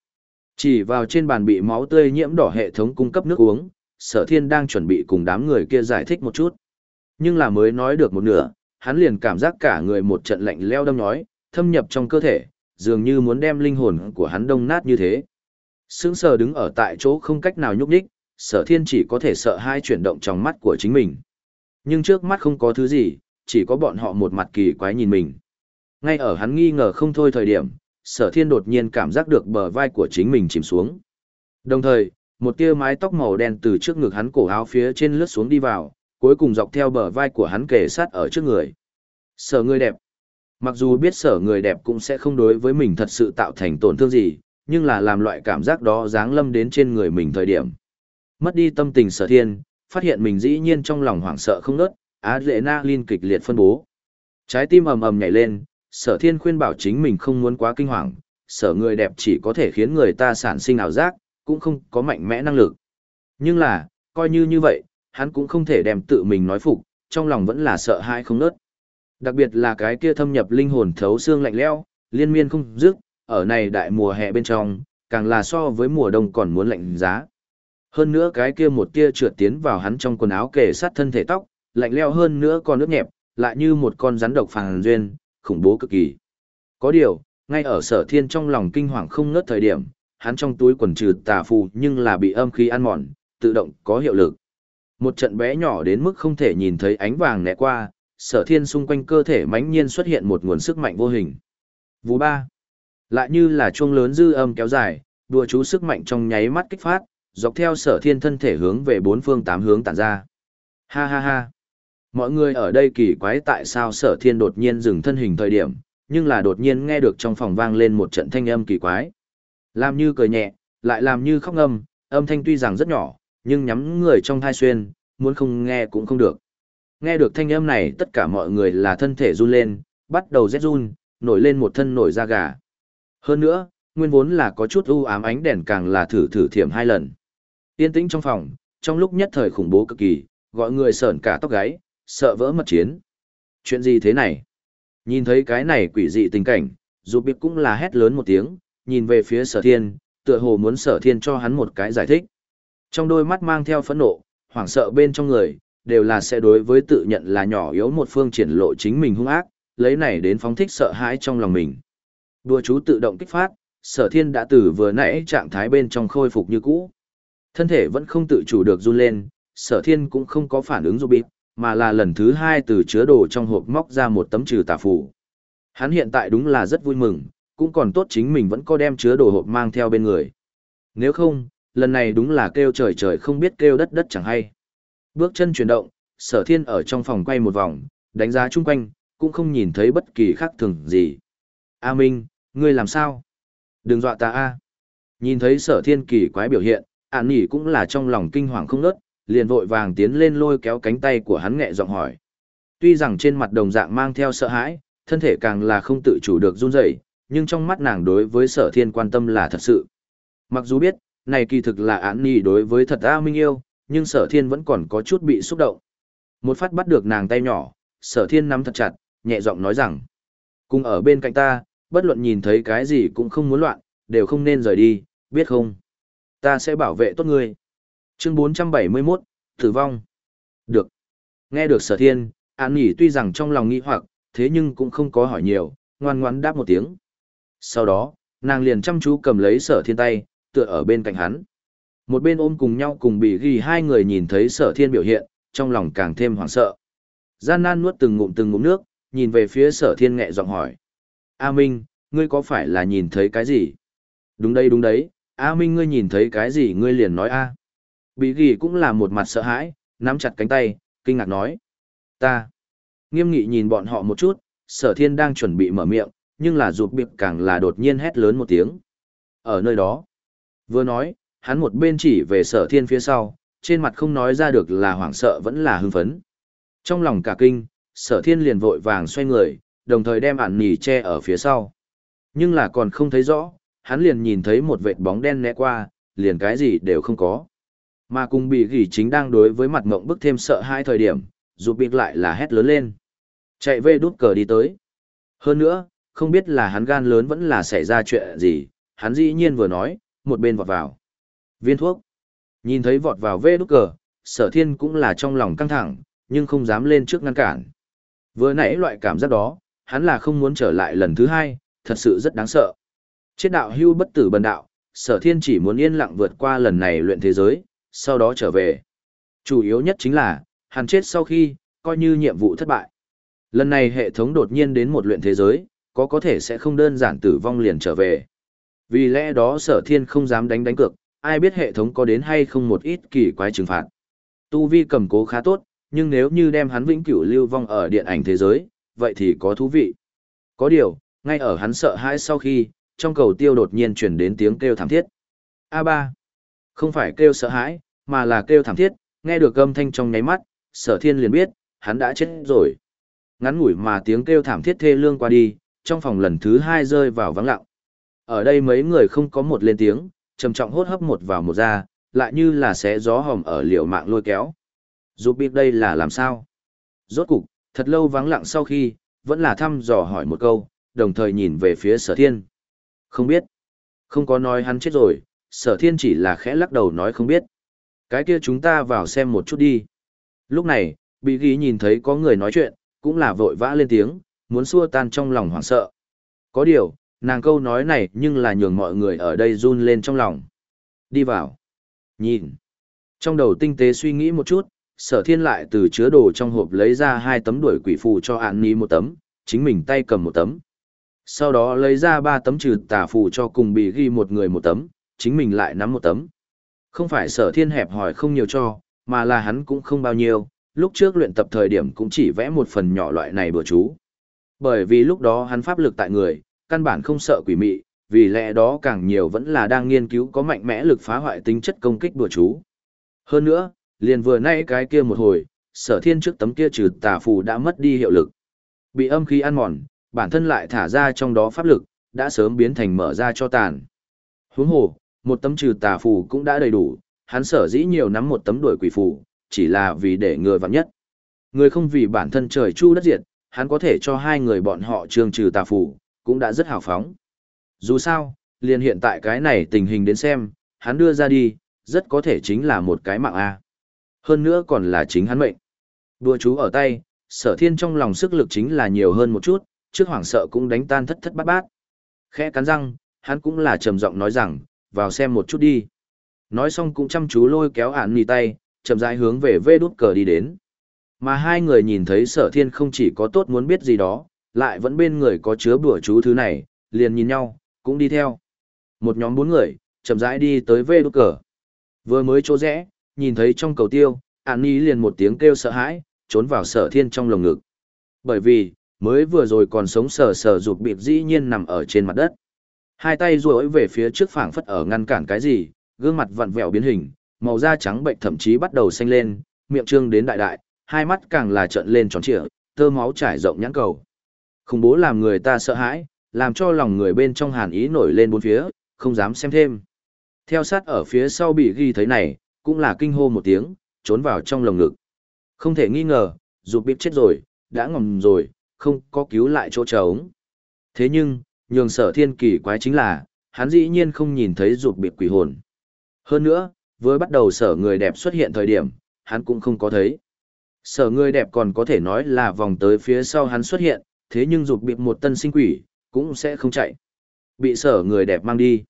Chỉ vào trên bàn bị máu tươi nhiễm đỏ hệ thống cung cấp nước uống, sở thiên đang chuẩn bị cùng đám người kia giải thích một chút. Nhưng là mới nói được một nửa, hắn liền cảm giác cả người một trận lạnh leo đâm nhói, thâm nhập trong cơ thể, dường như muốn đem linh hồn của hắn đông nát như thế. Sững sờ đứng ở tại chỗ không cách nào nhúc nhích, sở thiên chỉ có thể sợ hai chuyển động trong mắt của chính mình. Nhưng trước mắt không có thứ gì, chỉ có bọn họ một mặt kỳ quái nhìn mình. Ngay ở hắn nghi ngờ không thôi thời điểm, sở thiên đột nhiên cảm giác được bờ vai của chính mình chìm xuống. Đồng thời, một tia mái tóc màu đen từ trước ngực hắn cổ áo phía trên lướt xuống đi vào, cuối cùng dọc theo bờ vai của hắn kề sát ở trước người. Sở người đẹp. Mặc dù biết sở người đẹp cũng sẽ không đối với mình thật sự tạo thành tổn thương gì, nhưng là làm loại cảm giác đó dáng lâm đến trên người mình thời điểm. Mất đi tâm tình sở thiên, phát hiện mình dĩ nhiên trong lòng hoảng sợ không nớt, adrenaline kịch liệt phân bố. Trái tim ầm ầm nhảy lên, sở thiên khuyên bảo chính mình không muốn quá kinh hoàng, sở người đẹp chỉ có thể khiến người ta sản sinh ảo giác, cũng không có mạnh mẽ năng lực. Nhưng là, coi như như vậy, hắn cũng không thể đem tự mình nói phục, trong lòng vẫn là sợ hãi không nớt. Đặc biệt là cái kia thâm nhập linh hồn thấu xương lạnh lẽo, liên miên không dứt, ở này đại mùa hè bên trong, càng là so với mùa đông còn muốn lạnh giá. Hơn nữa cái kia một tia trượt tiến vào hắn trong quần áo kề sát thân thể tóc, lạnh lẽo hơn nữa còn nước nhẹp, lại như một con rắn độc phàng duyên, khủng bố cực kỳ. Có điều, ngay ở sở thiên trong lòng kinh hoàng không ngớt thời điểm, hắn trong túi quần trừ tà phù nhưng là bị âm khí ăn mòn, tự động có hiệu lực. Một trận bé nhỏ đến mức không thể nhìn thấy ánh vàng né qua, sở thiên xung quanh cơ thể mãnh nhiên xuất hiện một nguồn sức mạnh vô hình. Vú ba. Lại như là chuông lớn dư âm kéo dài, đùa chú sức mạnh trong nháy mắt kích phát, dọc theo sở thiên thân thể hướng về bốn phương tám hướng tản ra. Ha ha ha. Mọi người ở đây kỳ quái tại sao sở thiên đột nhiên dừng thân hình thời điểm, nhưng là đột nhiên nghe được trong phòng vang lên một trận thanh âm kỳ quái. Làm như cười nhẹ, lại làm như khóc ngâm, âm thanh tuy rằng rất nhỏ, nhưng nhắm người trong thai xuyên, muốn không nghe cũng không được. Nghe được thanh âm này tất cả mọi người là thân thể run lên, bắt đầu rét run, nổi lên một thân nổi da gà. Hơn nữa, nguyên vốn là có chút u ám ánh đèn càng là thử thử thiểm hai lần. Yên tĩnh trong phòng, trong lúc nhất thời khủng bố cực kỳ, gọi người sởn cả tóc gáy, sợ vỡ mật chiến. Chuyện gì thế này? Nhìn thấy cái này quỷ dị tình cảnh, dù biết cũng là hét lớn một tiếng, nhìn về phía sở thiên, tựa hồ muốn sở thiên cho hắn một cái giải thích. Trong đôi mắt mang theo phẫn nộ, hoảng sợ bên trong người, đều là sẽ đối với tự nhận là nhỏ yếu một phương triển lộ chính mình hung ác, lấy này đến phóng thích sợ hãi trong lòng mình. Đùa chú tự động kích phát, sở thiên đã từ vừa nãy trạng thái bên trong khôi phục như cũ. Thân thể vẫn không tự chủ được run lên, sở thiên cũng không có phản ứng dù bịp, mà là lần thứ hai từ chứa đồ trong hộp móc ra một tấm trừ tà phủ. Hắn hiện tại đúng là rất vui mừng, cũng còn tốt chính mình vẫn có đem chứa đồ hộp mang theo bên người. Nếu không, lần này đúng là kêu trời trời không biết kêu đất đất chẳng hay. Bước chân chuyển động, sở thiên ở trong phòng quay một vòng, đánh giá chung quanh, cũng không nhìn thấy bất kỳ khác thường gì. A Minh, ngươi làm sao? Đừng dọa ta A. Nhìn thấy sở thiên kỳ quái biểu hiện, ản nỉ cũng là trong lòng kinh hoàng không nớt, liền vội vàng tiến lên lôi kéo cánh tay của hắn nhẹ giọng hỏi. Tuy rằng trên mặt đồng dạng mang theo sợ hãi, thân thể càng là không tự chủ được run rẩy, nhưng trong mắt nàng đối với sở thiên quan tâm là thật sự. Mặc dù biết, này kỳ thực là án nỉ đối với thật A Minh yêu, nhưng sở thiên vẫn còn có chút bị xúc động. Một phát bắt được nàng tay nhỏ, sở thiên nắm thật chặt, nhẹ giọng nói rằng, cùng ở bên cạnh ta, bất luận nhìn thấy cái gì cũng không muốn loạn, đều không nên rời đi, biết không? Ta sẽ bảo vệ tốt ngươi. Chương 471, Tử vong. Được. Nghe được sở thiên, án nhỉ tuy rằng trong lòng nghi hoặc, thế nhưng cũng không có hỏi nhiều, ngoan ngoãn đáp một tiếng. Sau đó, nàng liền chăm chú cầm lấy sở thiên tay, tựa ở bên cạnh hắn. Một bên ôm cùng nhau cùng bị ghi hai người nhìn thấy sở thiên biểu hiện, trong lòng càng thêm hoảng sợ. Gian nan nuốt từng ngụm từng ngụm nước, nhìn về phía sở thiên nghẹ giọng hỏi. A Minh, ngươi có phải là nhìn thấy cái gì? Đúng đây đúng đấy, A Minh ngươi nhìn thấy cái gì ngươi liền nói A. Bị ghi cũng là một mặt sợ hãi, nắm chặt cánh tay, kinh ngạc nói. Ta. Nghiêm nghị nhìn bọn họ một chút, sở thiên đang chuẩn bị mở miệng, nhưng là rụt biệt càng là đột nhiên hét lớn một tiếng. Ở nơi đó. Vừa nói, hắn một bên chỉ về sở thiên phía sau, trên mặt không nói ra được là hoảng sợ vẫn là hưng phấn. Trong lòng cả kinh, sở thiên liền vội vàng xoay người, đồng thời đem ản nỉ che ở phía sau. Nhưng là còn không thấy rõ, hắn liền nhìn thấy một vệt bóng đen né qua, liền cái gì đều không có. Mà cùng bị gỉ chính đang đối với mặt mộng bức thêm sợ hai thời điểm, dù bịt lại là hét lớn lên. Chạy về đút cờ đi tới. Hơn nữa, không biết là hắn gan lớn vẫn là xảy ra chuyện gì, hắn dĩ nhiên vừa nói, một bên vọt vào. Viên thuốc. Nhìn thấy vọt vào vê đúc cờ, sở thiên cũng là trong lòng căng thẳng, nhưng không dám lên trước ngăn cản. Vừa nãy loại cảm giác đó, hắn là không muốn trở lại lần thứ hai, thật sự rất đáng sợ. Chết đạo hưu bất tử bần đạo, sở thiên chỉ muốn yên lặng vượt qua lần này luyện thế giới, sau đó trở về. Chủ yếu nhất chính là, hắn chết sau khi, coi như nhiệm vụ thất bại. Lần này hệ thống đột nhiên đến một luyện thế giới, có có thể sẽ không đơn giản tử vong liền trở về. Vì lẽ đó sở thiên không dám đánh đánh cược, ai biết hệ thống có đến hay không một ít kỳ quái trừng phạt. Tu vi cầm cố khá tốt, nhưng nếu như đem hắn vĩnh cửu lưu vong ở điện ảnh thế giới, vậy thì có thú vị. Có điều, ngay ở hắn sợ hãi sau khi, trong cầu tiêu đột nhiên chuyển đến tiếng kêu thảm thiết. A3. Không phải kêu sợ hãi, mà là kêu thảm thiết, nghe được âm thanh trong nháy mắt, sở thiên liền biết, hắn đã chết rồi. Ngắn ngủi mà tiếng kêu thảm thiết thê lương qua đi, trong phòng lần thứ hai rơi vào vắng lặng. Ở đây mấy người không có một lên tiếng, trầm trọng hốt hấp một vào một ra, lại như là xé gió hòm ở liều mạng lôi kéo. Giúp biết đây là làm sao? Rốt cục, thật lâu vắng lặng sau khi, vẫn là thăm dò hỏi một câu, đồng thời nhìn về phía sở thiên. Không biết. Không có nói hắn chết rồi, sở thiên chỉ là khẽ lắc đầu nói không biết. Cái kia chúng ta vào xem một chút đi. Lúc này, bị ghi nhìn thấy có người nói chuyện, cũng là vội vã lên tiếng, muốn xua tan trong lòng hoảng sợ. Có điều, nàng câu nói này nhưng là nhường mọi người ở đây run lên trong lòng. Đi vào. Nhìn. Trong đầu tinh tế suy nghĩ một chút, sở thiên lại từ chứa đồ trong hộp lấy ra hai tấm đuổi quỷ phù cho ạn ní một tấm, chính mình tay cầm một tấm. Sau đó lấy ra ba tấm trừ tà phù cho cùng bị ghi một người một tấm, chính mình lại nắm một tấm. Không phải sở thiên hẹp hỏi không nhiều cho, mà là hắn cũng không bao nhiêu, lúc trước luyện tập thời điểm cũng chỉ vẽ một phần nhỏ loại này bừa chú. Bởi vì lúc đó hắn pháp lực tại người, căn bản không sợ quỷ mị, vì lẽ đó càng nhiều vẫn là đang nghiên cứu có mạnh mẽ lực phá hoại tính chất công kích bừa chú. Hơn nữa, liền vừa nãy cái kia một hồi, sở thiên trước tấm kia trừ tà phù đã mất đi hiệu lực. Bị âm khí ăn mòn, bản thân lại thả ra trong đó pháp lực, đã sớm biến thành mở ra cho tàn. Huống hồ, một tấm trừ tà phù cũng đã đầy đủ, hắn sở dĩ nhiều nắm một tấm đuổi quỷ phù, chỉ là vì để người vặn nhất. Người không vì bản thân trời chu đất diệt, hắn có thể cho hai người bọn họ trường trừ tà phù, cũng đã rất hào phóng. Dù sao, liền hiện tại cái này tình hình đến xem, hắn đưa ra đi, rất có thể chính là một cái mạng A. Hơn nữa còn là chính hắn mệnh. Đùa chú ở tay, sở thiên trong lòng sức lực chính là nhiều hơn một chút, trước hoảng sợ cũng đánh tan thất thất bát bát. Khẽ cắn răng, hắn cũng là trầm giọng nói rằng, vào xem một chút đi. Nói xong cũng chăm chú lôi kéo ản nì tay, chậm rãi hướng về vê đút cờ đi đến. Mà hai người nhìn thấy sở thiên không chỉ có tốt muốn biết gì đó, lại vẫn bên người có chứa bùa chú thứ này, liền nhìn nhau, cũng đi theo. Một nhóm bốn người, chậm rãi đi tới vê đốt cờ. Vừa mới chỗ rẽ, nhìn thấy trong cầu tiêu, An nì liền một tiếng kêu sợ hãi, trốn vào sở thiên trong lồng ngực. Bởi vì, mới vừa rồi còn sống sờ sờ rụt bịp dĩ nhiên nằm ở trên mặt đất. Hai tay duỗi về phía trước phảng phất ở ngăn cản cái gì, gương mặt vặn vẹo biến hình, màu da trắng bệnh thậm chí bắt đầu xanh lên, miệng trương đến đại đại, hai mắt càng là trợn lên tròn trịa, tơ máu trải rộng nhãn cầu. Khủng bố làm người ta sợ hãi, làm cho lòng người bên trong hàn ý nổi lên bốn phía, không dám xem thêm. Theo sát ở phía sau bị ghi thấy này, cũng là kinh hô một tiếng, trốn vào trong lồng ngực. Không thể nghi ngờ, dù bịp chết rồi, đã ngầm rồi, không có cứu lại chỗ trống. Thế nhưng, nhường sở thiên kỳ quái chính là, hắn dĩ nhiên không nhìn thấy rụt bịp quỷ hồn. Hơn nữa, với bắt đầu sở người đẹp xuất hiện thời điểm, hắn cũng không có thấy. Sở người đẹp còn có thể nói là vòng tới phía sau hắn xuất hiện, thế nhưng rụt bịp một tân sinh quỷ, cũng sẽ không chạy. Bị sở người đẹp mang đi.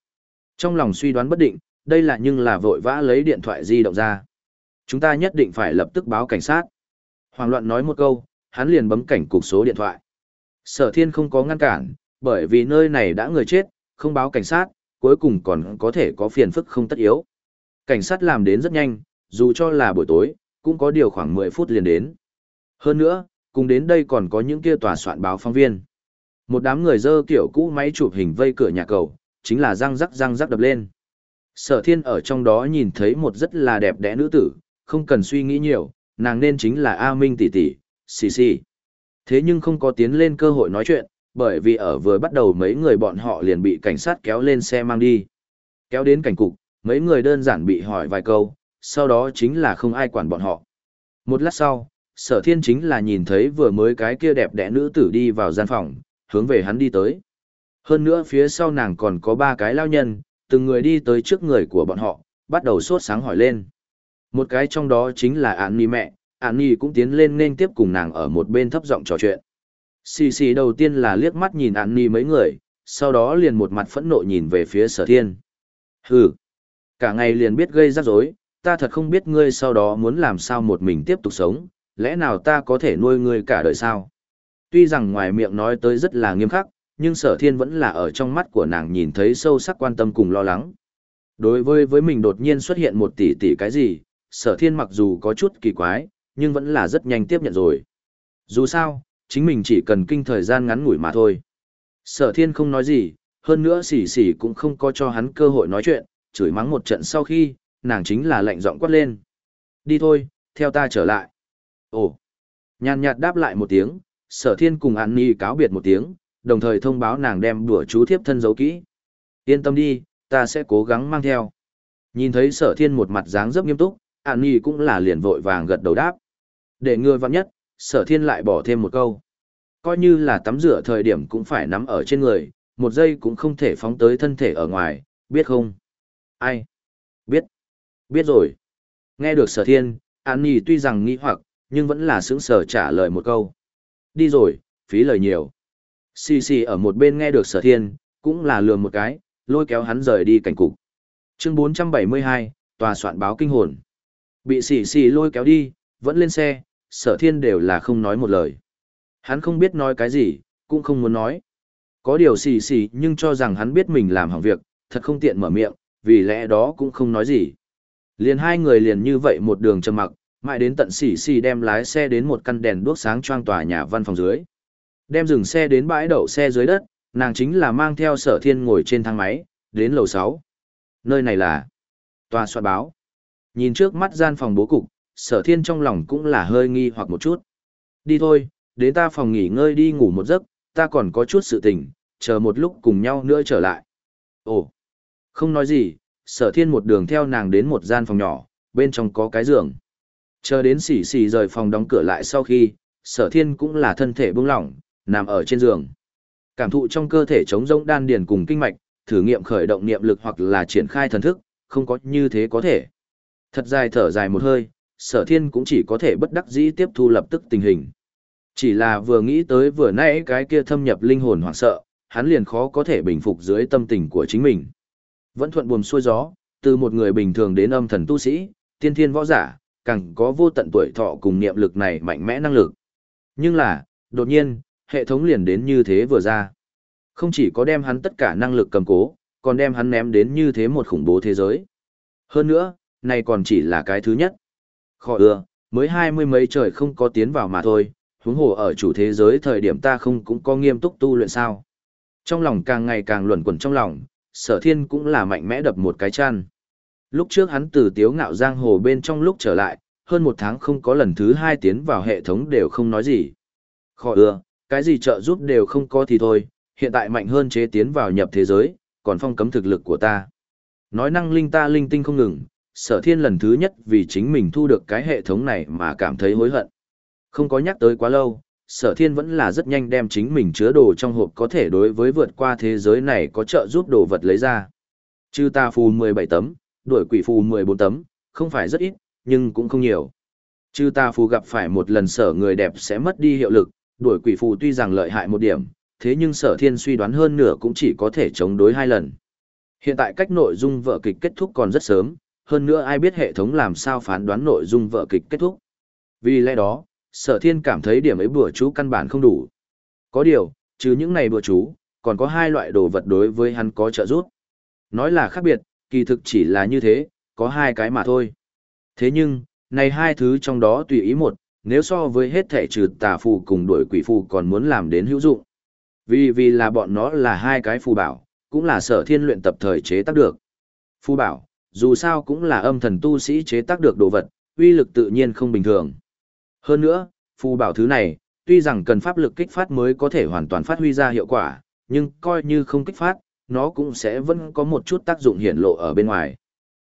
Trong lòng suy đoán bất định, đây là nhưng là vội vã lấy điện thoại di động ra. Chúng ta nhất định phải lập tức báo cảnh sát. Hoàng loạn nói một câu, hắn liền bấm cảnh cục số điện thoại. Sở thiên không có ngăn cản, bởi vì nơi này đã người chết, không báo cảnh sát, cuối cùng còn có thể có phiền phức không tất yếu. Cảnh sát làm đến rất nhanh, dù cho là buổi tối, cũng có điều khoảng 10 phút liền đến. Hơn nữa, cùng đến đây còn có những kia tòa soạn báo phóng viên. Một đám người dơ kiểu cũ máy chụp hình vây cửa nhà cầu, chính là răng rắc răng rắc đập lên. Sở thiên ở trong đó nhìn thấy một rất là đẹp đẽ nữ tử, không cần suy nghĩ nhiều, nàng nên chính là A Minh tỷ tỷ, xì xì. Thế nhưng không có tiến lên cơ hội nói chuyện, bởi vì ở vừa bắt đầu mấy người bọn họ liền bị cảnh sát kéo lên xe mang đi. Kéo đến cảnh cục, mấy người đơn giản bị hỏi vài câu, sau đó chính là không ai quản bọn họ. Một lát sau, sở thiên chính là nhìn thấy vừa mới cái kia đẹp đẽ nữ tử đi vào gian phòng, hướng về hắn đi tới. Hơn nữa phía sau nàng còn có ba cái lao nhân, từng người đi tới trước người của bọn họ, bắt đầu sốt sáng hỏi lên. Một cái trong đó chính là Án Nhi mẹ, Án Nhi cũng tiến lên nên tiếp cùng nàng ở một bên thấp giọng trò chuyện. Xì xì đầu tiên là liếc mắt nhìn Án Nhi mấy người, sau đó liền một mặt phẫn nộ nhìn về phía sở thiên. Hừ, cả ngày liền biết gây rắc rối, ta thật không biết ngươi sau đó muốn làm sao một mình tiếp tục sống, lẽ nào ta có thể nuôi ngươi cả đời sao? Tuy rằng ngoài miệng nói tới rất là nghiêm khắc, nhưng sở thiên vẫn là ở trong mắt của nàng nhìn thấy sâu sắc quan tâm cùng lo lắng. Đối với với mình đột nhiên xuất hiện một tỷ tỷ cái gì, sở thiên mặc dù có chút kỳ quái, nhưng vẫn là rất nhanh tiếp nhận rồi. Dù sao, chính mình chỉ cần kinh thời gian ngắn ngủi mà thôi. Sở thiên không nói gì, hơn nữa xỉ xỉ cũng không có cho hắn cơ hội nói chuyện, chửi mắng một trận sau khi, nàng chính là lệnh giọng quát lên. Đi thôi, theo ta trở lại. Ồ, nhàn nhạt đáp lại một tiếng, sở thiên cùng An Nhi cáo biệt một tiếng, đồng thời thông báo nàng đem đùa chú thiếp thân giấu kỹ. Yên tâm đi, ta sẽ cố gắng mang theo. Nhìn thấy sở thiên một mặt dáng dấp nghiêm túc, An Nhi cũng là liền vội vàng gật đầu đáp. Để ngừa vặn nhất, sở thiên lại bỏ thêm một câu. Coi như là tắm rửa thời điểm cũng phải nắm ở trên người, một giây cũng không thể phóng tới thân thể ở ngoài, biết không? Ai? Biết. Biết rồi. Nghe được sở thiên, An Nhi tuy rằng nghi hoặc, nhưng vẫn là sững sờ trả lời một câu. Đi rồi, phí lời nhiều. Xì xì ở một bên nghe được sở thiên, cũng là lừa một cái, lôi kéo hắn rời đi cảnh cục. Chương 472, tòa soạn báo kinh hồn. Bị xì xì lôi kéo đi, vẫn lên xe, sở thiên đều là không nói một lời. Hắn không biết nói cái gì, cũng không muốn nói. Có điều xì xì nhưng cho rằng hắn biết mình làm hỏng việc, thật không tiện mở miệng, vì lẽ đó cũng không nói gì. Liền hai người liền như vậy một đường trầm mặc, mãi đến tận xỉ xì đem lái xe đến một căn đèn đuốc sáng choang tòa nhà văn phòng dưới. Đem dừng xe đến bãi đậu xe dưới đất, nàng chính là mang theo sở thiên ngồi trên thang máy, đến lầu 6. Nơi này là tòa soạn báo. Nhìn trước mắt gian phòng bố cục, sở thiên trong lòng cũng là hơi nghi hoặc một chút. Đi thôi, đến ta phòng nghỉ ngơi đi ngủ một giấc, ta còn có chút sự tình, chờ một lúc cùng nhau nữa trở lại. Ồ, không nói gì, sở thiên một đường theo nàng đến một gian phòng nhỏ, bên trong có cái giường. Chờ đến xỉ xỉ rời phòng đóng cửa lại sau khi, sở thiên cũng là thân thể bông lỏng, nằm ở trên giường. Cảm thụ trong cơ thể chống rỗng đan điền cùng kinh mạch, thử nghiệm khởi động niệm lực hoặc là triển khai thần thức, không có như thế có thể. Thật dài thở dài một hơi, sở thiên cũng chỉ có thể bất đắc dĩ tiếp thu lập tức tình hình. Chỉ là vừa nghĩ tới vừa nãy cái kia thâm nhập linh hồn hoảng sợ, hắn liền khó có thể bình phục dưới tâm tình của chính mình. Vẫn thuận buồm xuôi gió, từ một người bình thường đến âm thần tu sĩ, tiên thiên võ giả, càng có vô tận tuổi thọ cùng niệm lực này mạnh mẽ năng lực. Nhưng là, đột nhiên, hệ thống liền đến như thế vừa ra. Không chỉ có đem hắn tất cả năng lực cầm cố, còn đem hắn ném đến như thế một khủng bố thế giới. Hơn nữa, này còn chỉ là cái thứ nhất. Khó ưa, mới hai mươi mấy trời không có tiến vào mà thôi, huống hồ ở chủ thế giới thời điểm ta không cũng có nghiêm túc tu luyện sao. Trong lòng càng ngày càng luẩn quẩn trong lòng, sở thiên cũng là mạnh mẽ đập một cái chăn. Lúc trước hắn từ tiếu ngạo giang hồ bên trong lúc trở lại, hơn một tháng không có lần thứ hai tiến vào hệ thống đều không nói gì. Khó ưa, cái gì trợ giúp đều không có thì thôi, hiện tại mạnh hơn chế tiến vào nhập thế giới, còn phong cấm thực lực của ta. Nói năng linh ta linh tinh không ngừng, sở thiên lần thứ nhất vì chính mình thu được cái hệ thống này mà cảm thấy hối hận. Không có nhắc tới quá lâu, sở thiên vẫn là rất nhanh đem chính mình chứa đồ trong hộp có thể đối với vượt qua thế giới này có trợ giúp đồ vật lấy ra. Chư ta phù 17 tấm, đuổi quỷ phù 14 tấm, không phải rất ít, nhưng cũng không nhiều. Chư ta phù gặp phải một lần sở người đẹp sẽ mất đi hiệu lực, đuổi quỷ phù tuy rằng lợi hại một điểm, thế nhưng sở thiên suy đoán hơn nửa cũng chỉ có thể chống đối hai lần. Hiện tại cách nội dung vợ kịch kết thúc còn rất sớm, hơn nữa ai biết hệ thống làm sao phán đoán nội dung vợ kịch kết thúc. Vì lẽ đó, sở thiên cảm thấy điểm ấy bữa chú căn bản không đủ. Có điều, trừ những này bữa chú, còn có hai loại đồ vật đối với hắn có trợ giúp. Nói là khác biệt, kỳ thực chỉ là như thế, có hai cái mà thôi. Thế nhưng, này hai thứ trong đó tùy ý một, nếu so với hết thể trừ tà phù cùng đuổi quỷ phù còn muốn làm đến hữu dụng. Vì vì là bọn nó là hai cái phù bảo, cũng là sở thiên luyện tập thời chế tác được. Phù bảo, dù sao cũng là âm thần tu sĩ chế tác được đồ vật, uy lực tự nhiên không bình thường. Hơn nữa, phù bảo thứ này, tuy rằng cần pháp lực kích phát mới có thể hoàn toàn phát huy ra hiệu quả, nhưng coi như không kích phát, nó cũng sẽ vẫn có một chút tác dụng hiển lộ ở bên ngoài.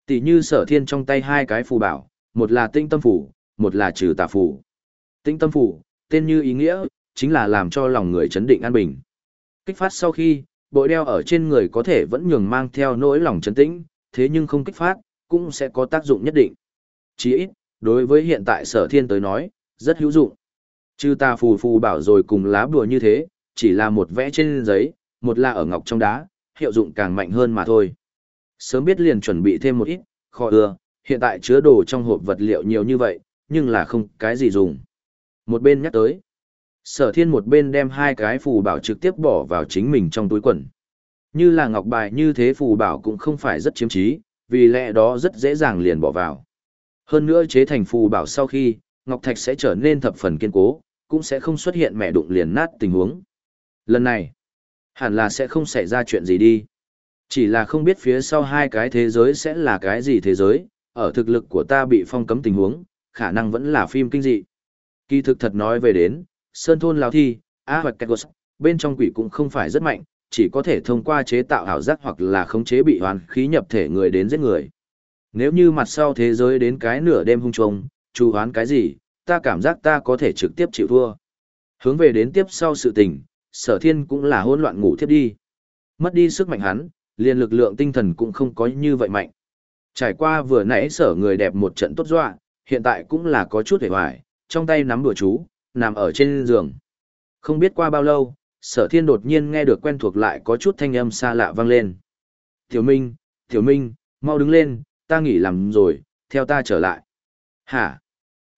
Tỷ như sở thiên trong tay hai cái phù bảo, một là tinh tâm phù, một là trừ tà phù. Tinh tâm phù, tên như ý nghĩa, chính là làm cho lòng người chấn định an bình. Kích phát sau khi, bội đeo ở trên người có thể vẫn nhường mang theo nỗi lòng chấn tĩnh, thế nhưng không kích phát, cũng sẽ có tác dụng nhất định. Chỉ ít, đối với hiện tại sở thiên tới nói, rất hữu dụng. Chư ta phù phù bảo rồi cùng lá bùa như thế, chỉ là một vẽ trên giấy, một là ở ngọc trong đá, hiệu dụng càng mạnh hơn mà thôi. Sớm biết liền chuẩn bị thêm một ít, khó ưa, hiện tại chứa đồ trong hộp vật liệu nhiều như vậy, nhưng là không cái gì dùng. Một bên nhắc tới, sở thiên một bên đem hai cái phù bảo trực tiếp bỏ vào chính mình trong túi quần. Như là ngọc bài như thế phù bảo cũng không phải rất chiếm trí, vì lẽ đó rất dễ dàng liền bỏ vào. Hơn nữa chế thành phù bảo sau khi, ngọc thạch sẽ trở nên thập phần kiên cố, cũng sẽ không xuất hiện mẹ đụng liền nát tình huống. Lần này, hẳn là sẽ không xảy ra chuyện gì đi. Chỉ là không biết phía sau hai cái thế giới sẽ là cái gì thế giới, ở thực lực của ta bị phong cấm tình huống, khả năng vẫn là phim kinh dị. Kỳ thực thật nói về đến, Sơn Thôn Lào Thi, A hoặc Kekos, bên trong quỷ cũng không phải rất mạnh, chỉ có thể thông qua chế tạo ảo giác hoặc là khống chế bị hoàn khí nhập thể người đến giết người. Nếu như mặt sau thế giới đến cái nửa đêm hung trông, chủ hoán cái gì, ta cảm giác ta có thể trực tiếp chịu thua. Hướng về đến tiếp sau sự tình, sở thiên cũng là hỗn loạn ngủ thiếp đi. Mất đi sức mạnh hắn, liền lực lượng tinh thần cũng không có như vậy mạnh. Trải qua vừa nãy sở người đẹp một trận tốt dọa, hiện tại cũng là có chút hề hoài, trong tay nắm đùa chú, nằm ở trên giường. Không biết qua bao lâu, sở thiên đột nhiên nghe được quen thuộc lại có chút thanh âm xa lạ vang lên. Tiểu Minh, Tiểu Minh, mau đứng lên, ta nghỉ làm rồi, theo ta trở lại. Hả?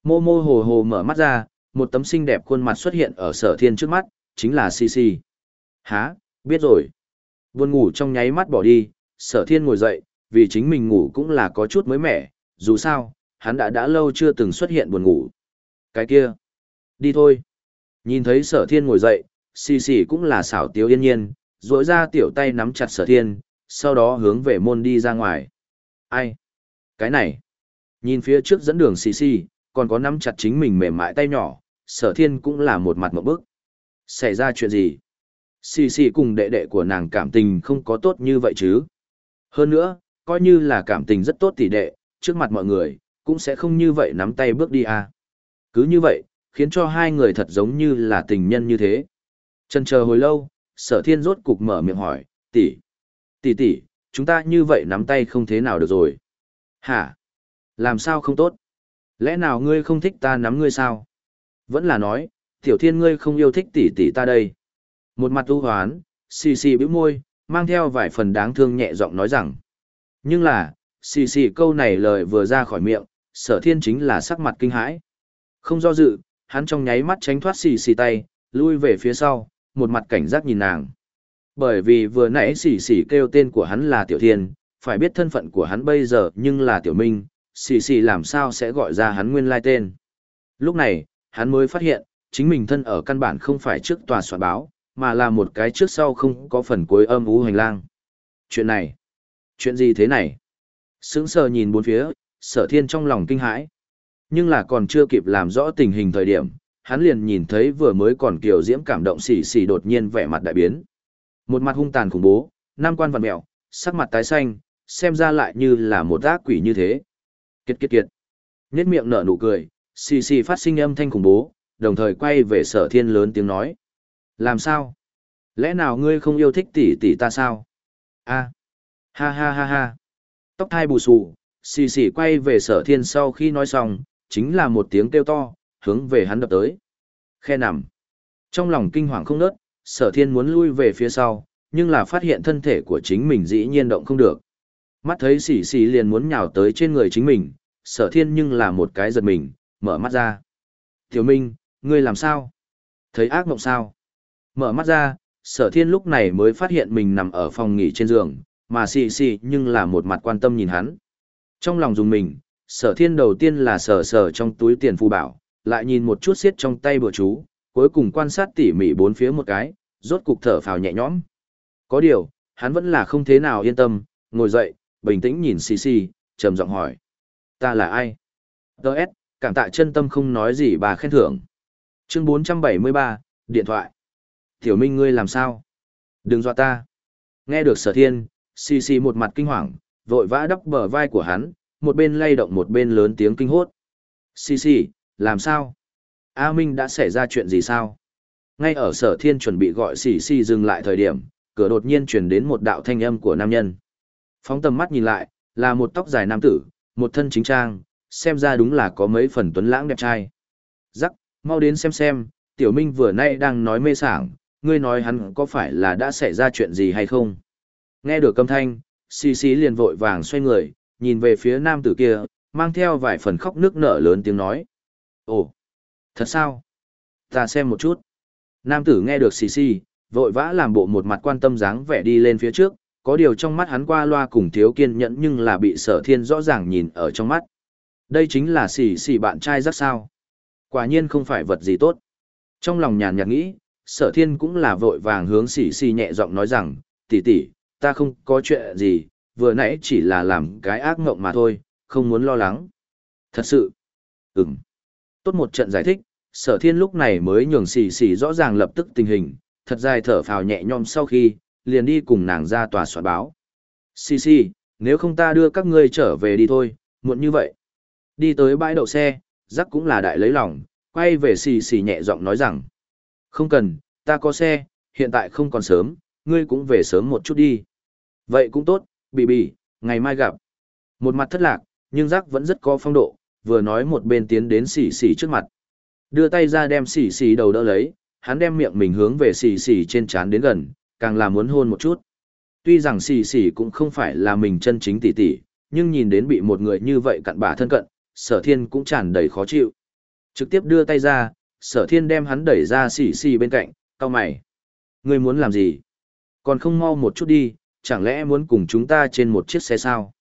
Mô mô hồ hồ mở mắt ra, một tấm xinh đẹp khuôn mặt xuất hiện ở sở thiên trước mắt, chính là cc Hả, biết rồi. Buồn ngủ trong nháy mắt bỏ đi, sở thiên ngồi dậy, vì chính mình ngủ cũng là có chút mới mẻ, dù sao, hắn đã đã lâu chưa từng xuất hiện buồn ngủ. Cái kia, đi thôi. Nhìn thấy sở thiên ngồi dậy, xì xì cũng là xảo tiếu yên nhiên, rỗi ra tiểu tay nắm chặt sở thiên, sau đó hướng về môn đi ra ngoài. Ai? Cái này. Nhìn phía trước dẫn đường xì xì, còn có nắm chặt chính mình mềm mại tay nhỏ, sở thiên cũng là một mặt một bức. Xảy ra chuyện gì? Xì xì cùng đệ đệ của nàng cảm tình không có tốt như vậy chứ. Hơn nữa, coi như là cảm tình rất tốt tỷ đệ, trước mặt mọi người, cũng sẽ không như vậy nắm tay bước đi à. Cứ như vậy, khiến cho hai người thật giống như là tình nhân như thế. Chân chờ hồi lâu, sở thiên rốt cục mở miệng hỏi, tỷ, tỷ tỷ, chúng ta như vậy nắm tay không thế nào được rồi. Hả? Làm sao không tốt? Lẽ nào ngươi không thích ta nắm ngươi sao? Vẫn là nói, tiểu thiên ngươi không yêu thích tỷ tỷ ta đây. Một mặt ưu hoán, xì xì bĩu môi, mang theo vài phần đáng thương nhẹ giọng nói rằng. Nhưng là, xì xì câu này lời vừa ra khỏi miệng, sở thiên chính là sắc mặt kinh hãi. Không do dự, hắn trong nháy mắt tránh thoát xì xì tay, lui về phía sau, một mặt cảnh giác nhìn nàng. Bởi vì vừa nãy xì xì kêu tên của hắn là Tiểu Thiên, phải biết thân phận của hắn bây giờ nhưng là Tiểu Minh, xì xì làm sao sẽ gọi ra hắn nguyên lai tên. Lúc này, hắn mới phát hiện, chính mình thân ở căn bản không phải trước tòa soạn báo, mà là một cái trước sau không có phần cuối âm ú hành lang. Chuyện này, chuyện gì thế này? Sững sờ nhìn bốn phía, sở thiên trong lòng kinh hãi. Nhưng là còn chưa kịp làm rõ tình hình thời điểm, hắn liền nhìn thấy vừa mới còn kiều diễm cảm động xỉ xỉ đột nhiên vẻ mặt đại biến. Một mặt hung tàn khủng bố, nam quan vật mẹo, sắc mặt tái xanh, xem ra lại như là một ác quỷ như thế. Kiệt kiệt kiệt. Nhết miệng nở nụ cười, xì xì phát sinh âm thanh khủng bố, đồng thời quay về sở thiên lớn tiếng nói. Làm sao? Lẽ nào ngươi không yêu thích tỷ tỷ ta sao? a ha ha ha ha. Tóc thai bù xù, xì xì quay về sở thiên sau khi nói xong, chính là một tiếng kêu to, hướng về hắn đập tới. Khe nằm. Trong lòng kinh hoàng không nớt, sở thiên muốn lui về phía sau, nhưng là phát hiện thân thể của chính mình dĩ nhiên động không được. Mắt thấy xì xì liền muốn nhào tới trên người chính mình, sở thiên nhưng là một cái giật mình, mở mắt ra. Tiểu Minh, ngươi làm sao? Thấy ác mộng sao? Mở mắt ra, sở thiên lúc này mới phát hiện mình nằm ở phòng nghỉ trên giường, mà xì xì nhưng là một mặt quan tâm nhìn hắn. Trong lòng dùng mình, sở thiên đầu tiên là sờ sờ trong túi tiền phù bảo, lại nhìn một chút xiết trong tay bữa chú, cuối cùng quan sát tỉ mỉ bốn phía một cái, rốt cục thở phào nhẹ nhõm. Có điều, hắn vẫn là không thế nào yên tâm, ngồi dậy, bình tĩnh nhìn xì xì, trầm giọng hỏi. Ta là ai? Đợt, cảm tạ chân tâm không nói gì bà khen thưởng. Chương 473, điện thoại. Tiểu Minh ngươi làm sao? Đừng dọa ta. Nghe được sở thiên, xì xì một mặt kinh hoàng, vội vã đắp bờ vai của hắn, một bên lay động một bên lớn tiếng kinh hốt. Xì xì, làm sao? A Minh đã xảy ra chuyện gì sao? Ngay ở sở thiên chuẩn bị gọi xì xì dừng lại thời điểm, cửa đột nhiên truyền đến một đạo thanh âm của nam nhân. Phóng tầm mắt nhìn lại, là một tóc dài nam tử, một thân chính trang, xem ra đúng là có mấy phần tuấn lãng đẹp trai. Rắc, mau đến xem xem, tiểu minh vừa nay đang nói mê sảng, ngươi nói hắn có phải là đã xảy ra chuyện gì hay không? Nghe được âm thanh, xì xì liền vội vàng xoay người, nhìn về phía nam tử kia, mang theo vài phần khóc nước nở lớn tiếng nói. Ồ, thật sao? Ta xem một chút. Nam tử nghe được xì xì, vội vã làm bộ một mặt quan tâm dáng vẻ đi lên phía trước, có điều trong mắt hắn qua loa cùng thiếu kiên nhẫn nhưng là bị sở thiên rõ ràng nhìn ở trong mắt. Đây chính là xì xì bạn trai rất sao. Quả nhiên không phải vật gì tốt. Trong lòng nhàn nhạt nghĩ, sở thiên cũng là vội vàng hướng xỉ xì nhẹ giọng nói rằng, tỷ tỷ, ta không có chuyện gì, vừa nãy chỉ là làm cái ác ngộng mà thôi, không muốn lo lắng. Thật sự, ừm. Tốt một trận giải thích, sở thiên lúc này mới nhường xỉ xì rõ ràng lập tức tình hình, thật dài thở phào nhẹ nhõm sau khi, liền đi cùng nàng ra tòa soạn báo. Xì xì, nếu không ta đưa các ngươi trở về đi thôi, muộn như vậy. Đi tới bãi đậu xe, rắc cũng là đại lấy lòng, quay về xì xì nhẹ giọng nói rằng. Không cần, ta có xe, hiện tại không còn sớm, ngươi cũng về sớm một chút đi. Vậy cũng tốt, bị bị, ngày mai gặp. Một mặt thất lạc, nhưng rắc vẫn rất có phong độ, vừa nói một bên tiến đến xì xì trước mặt. Đưa tay ra đem xì xì đầu đỡ lấy, hắn đem miệng mình hướng về xì xì trên trán đến gần, càng là muốn hôn một chút. Tuy rằng xì xì cũng không phải là mình chân chính tỷ tỷ, nhưng nhìn đến bị một người như vậy cặn bả thân cận, sở thiên cũng tràn đầy khó chịu. Trực tiếp đưa tay ra, sở thiên đem hắn đẩy ra xỉ xì bên cạnh, cao mày. Ngươi muốn làm gì? Còn không mau một chút đi, chẳng lẽ muốn cùng chúng ta trên một chiếc xe sao?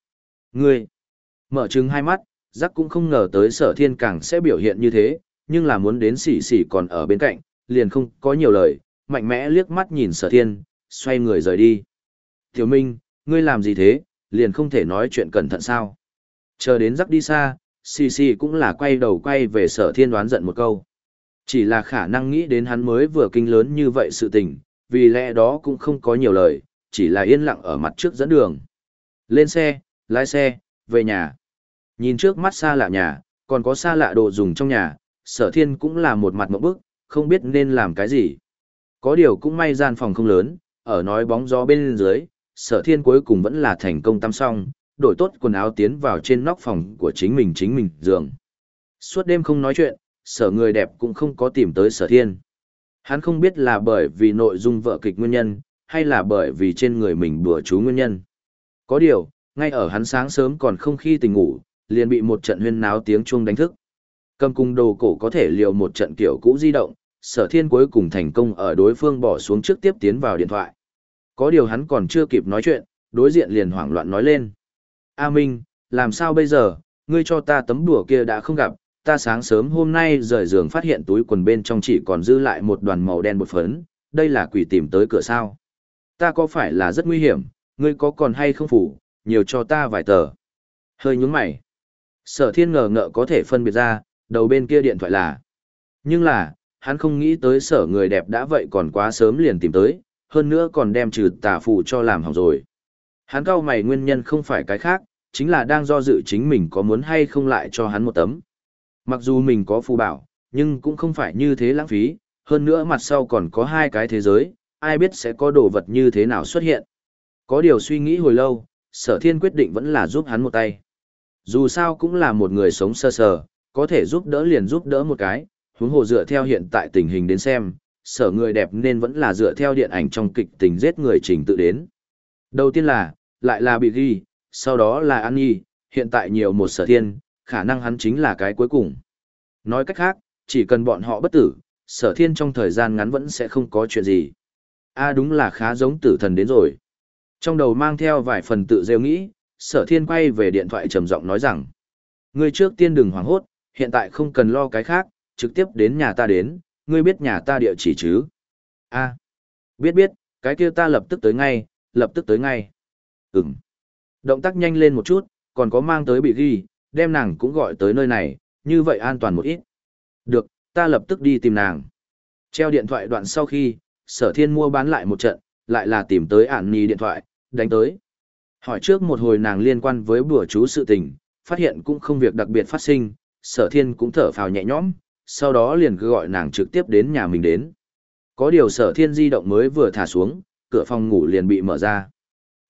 Ngươi! Mở trừng hai mắt, giác cũng không ngờ tới sở thiên càng sẽ biểu hiện như thế, nhưng là muốn đến xỉ xỉ còn ở bên cạnh, liền không có nhiều lời, mạnh mẽ liếc mắt nhìn sở thiên, xoay người rời đi. Tiểu Minh, ngươi làm gì thế, liền không thể nói chuyện cẩn thận sao? Chờ đến Giác đi xa, xì xì cũng là quay đầu quay về sở thiên đoán giận một câu. Chỉ là khả năng nghĩ đến hắn mới vừa kinh lớn như vậy sự tình, vì lẽ đó cũng không có nhiều lời, chỉ là yên lặng ở mặt trước dẫn đường. Lên xe, lái xe, về nhà. Nhìn trước mắt xa lạ nhà, còn có xa lạ đồ dùng trong nhà, sở thiên cũng là một mặt mẫu bức, không biết nên làm cái gì. Có điều cũng may gian phòng không lớn, ở nói bóng gió bên dưới, sở thiên cuối cùng vẫn là thành công tăm song, đổi tốt quần áo tiến vào trên nóc phòng của chính mình chính mình giường. Suốt đêm không nói chuyện, sở người đẹp cũng không có tìm tới sở thiên. Hắn không biết là bởi vì nội dung vợ kịch nguyên nhân, hay là bởi vì trên người mình bừa chú nguyên nhân. Có điều, ngay ở hắn sáng sớm còn không khi tỉnh ngủ, liền bị một trận huyên náo tiếng chuông đánh thức. Cầm cung đồ cổ có thể liều một trận kiểu cũ di động, sở thiên cuối cùng thành công ở đối phương bỏ xuống trước tiếp tiến vào điện thoại. Có điều hắn còn chưa kịp nói chuyện, đối diện liền hoảng loạn nói lên. A Minh, làm sao bây giờ, ngươi cho ta tấm đùa kia đã không gặp, ta sáng sớm hôm nay rời giường phát hiện túi quần bên trong chỉ còn dư lại một đoàn màu đen bột phấn, đây là quỷ tìm tới cửa sao. Ta có phải là rất nguy hiểm, ngươi có còn hay không phủ, nhiều cho ta vài tờ. Hơi nhúng mày. Sở thiên ngờ ngợ có thể phân biệt ra, đầu bên kia điện thoại là. Nhưng là, hắn không nghĩ tới sở người đẹp đã vậy còn quá sớm liền tìm tới, hơn nữa còn đem trừ tà phù cho làm hỏng rồi. Hắn cao mày nguyên nhân không phải cái khác, chính là đang do dự chính mình có muốn hay không lại cho hắn một tấm. Mặc dù mình có phù bảo, nhưng cũng không phải như thế lãng phí, hơn nữa mặt sau còn có hai cái thế giới, ai biết sẽ có đồ vật như thế nào xuất hiện. Có điều suy nghĩ hồi lâu, sở thiên quyết định vẫn là giúp hắn một tay. Dù sao cũng là một người sống sơ sờ, có thể giúp đỡ liền giúp đỡ một cái, huống hồ dựa theo hiện tại tình hình đến xem, sở người đẹp nên vẫn là dựa theo điện ảnh trong kịch tình giết người trình tự đến. Đầu tiên là, lại là bị ghi, sau đó là An Nhi, hiện tại nhiều một sở thiên, khả năng hắn chính là cái cuối cùng. Nói cách khác, chỉ cần bọn họ bất tử, sở thiên trong thời gian ngắn vẫn sẽ không có chuyện gì. a à, đúng là khá giống tử thần đến rồi. Trong đầu mang theo vài phần tự rêu nghĩ, sở thiên quay về điện thoại trầm giọng nói rằng. Ngươi trước tiên đừng hoảng hốt, hiện tại không cần lo cái khác, trực tiếp đến nhà ta đến, ngươi biết nhà ta địa chỉ chứ? A, biết biết, cái kia ta lập tức tới ngay, lập tức tới ngay. Ừm. Động tác nhanh lên một chút, còn có mang tới bị ghi, đem nàng cũng gọi tới nơi này, như vậy an toàn một ít. Được, ta lập tức đi tìm nàng. Treo điện thoại đoạn sau khi, sở thiên mua bán lại một trận, lại là tìm tới ản nì điện thoại, đánh tới. Hỏi trước một hồi nàng liên quan với bữa chú sự tình, phát hiện cũng không việc đặc biệt phát sinh, sở thiên cũng thở phào nhẹ nhõm, sau đó liền cứ gọi nàng trực tiếp đến nhà mình đến. Có điều sở thiên di động mới vừa thả xuống, cửa phòng ngủ liền bị mở ra.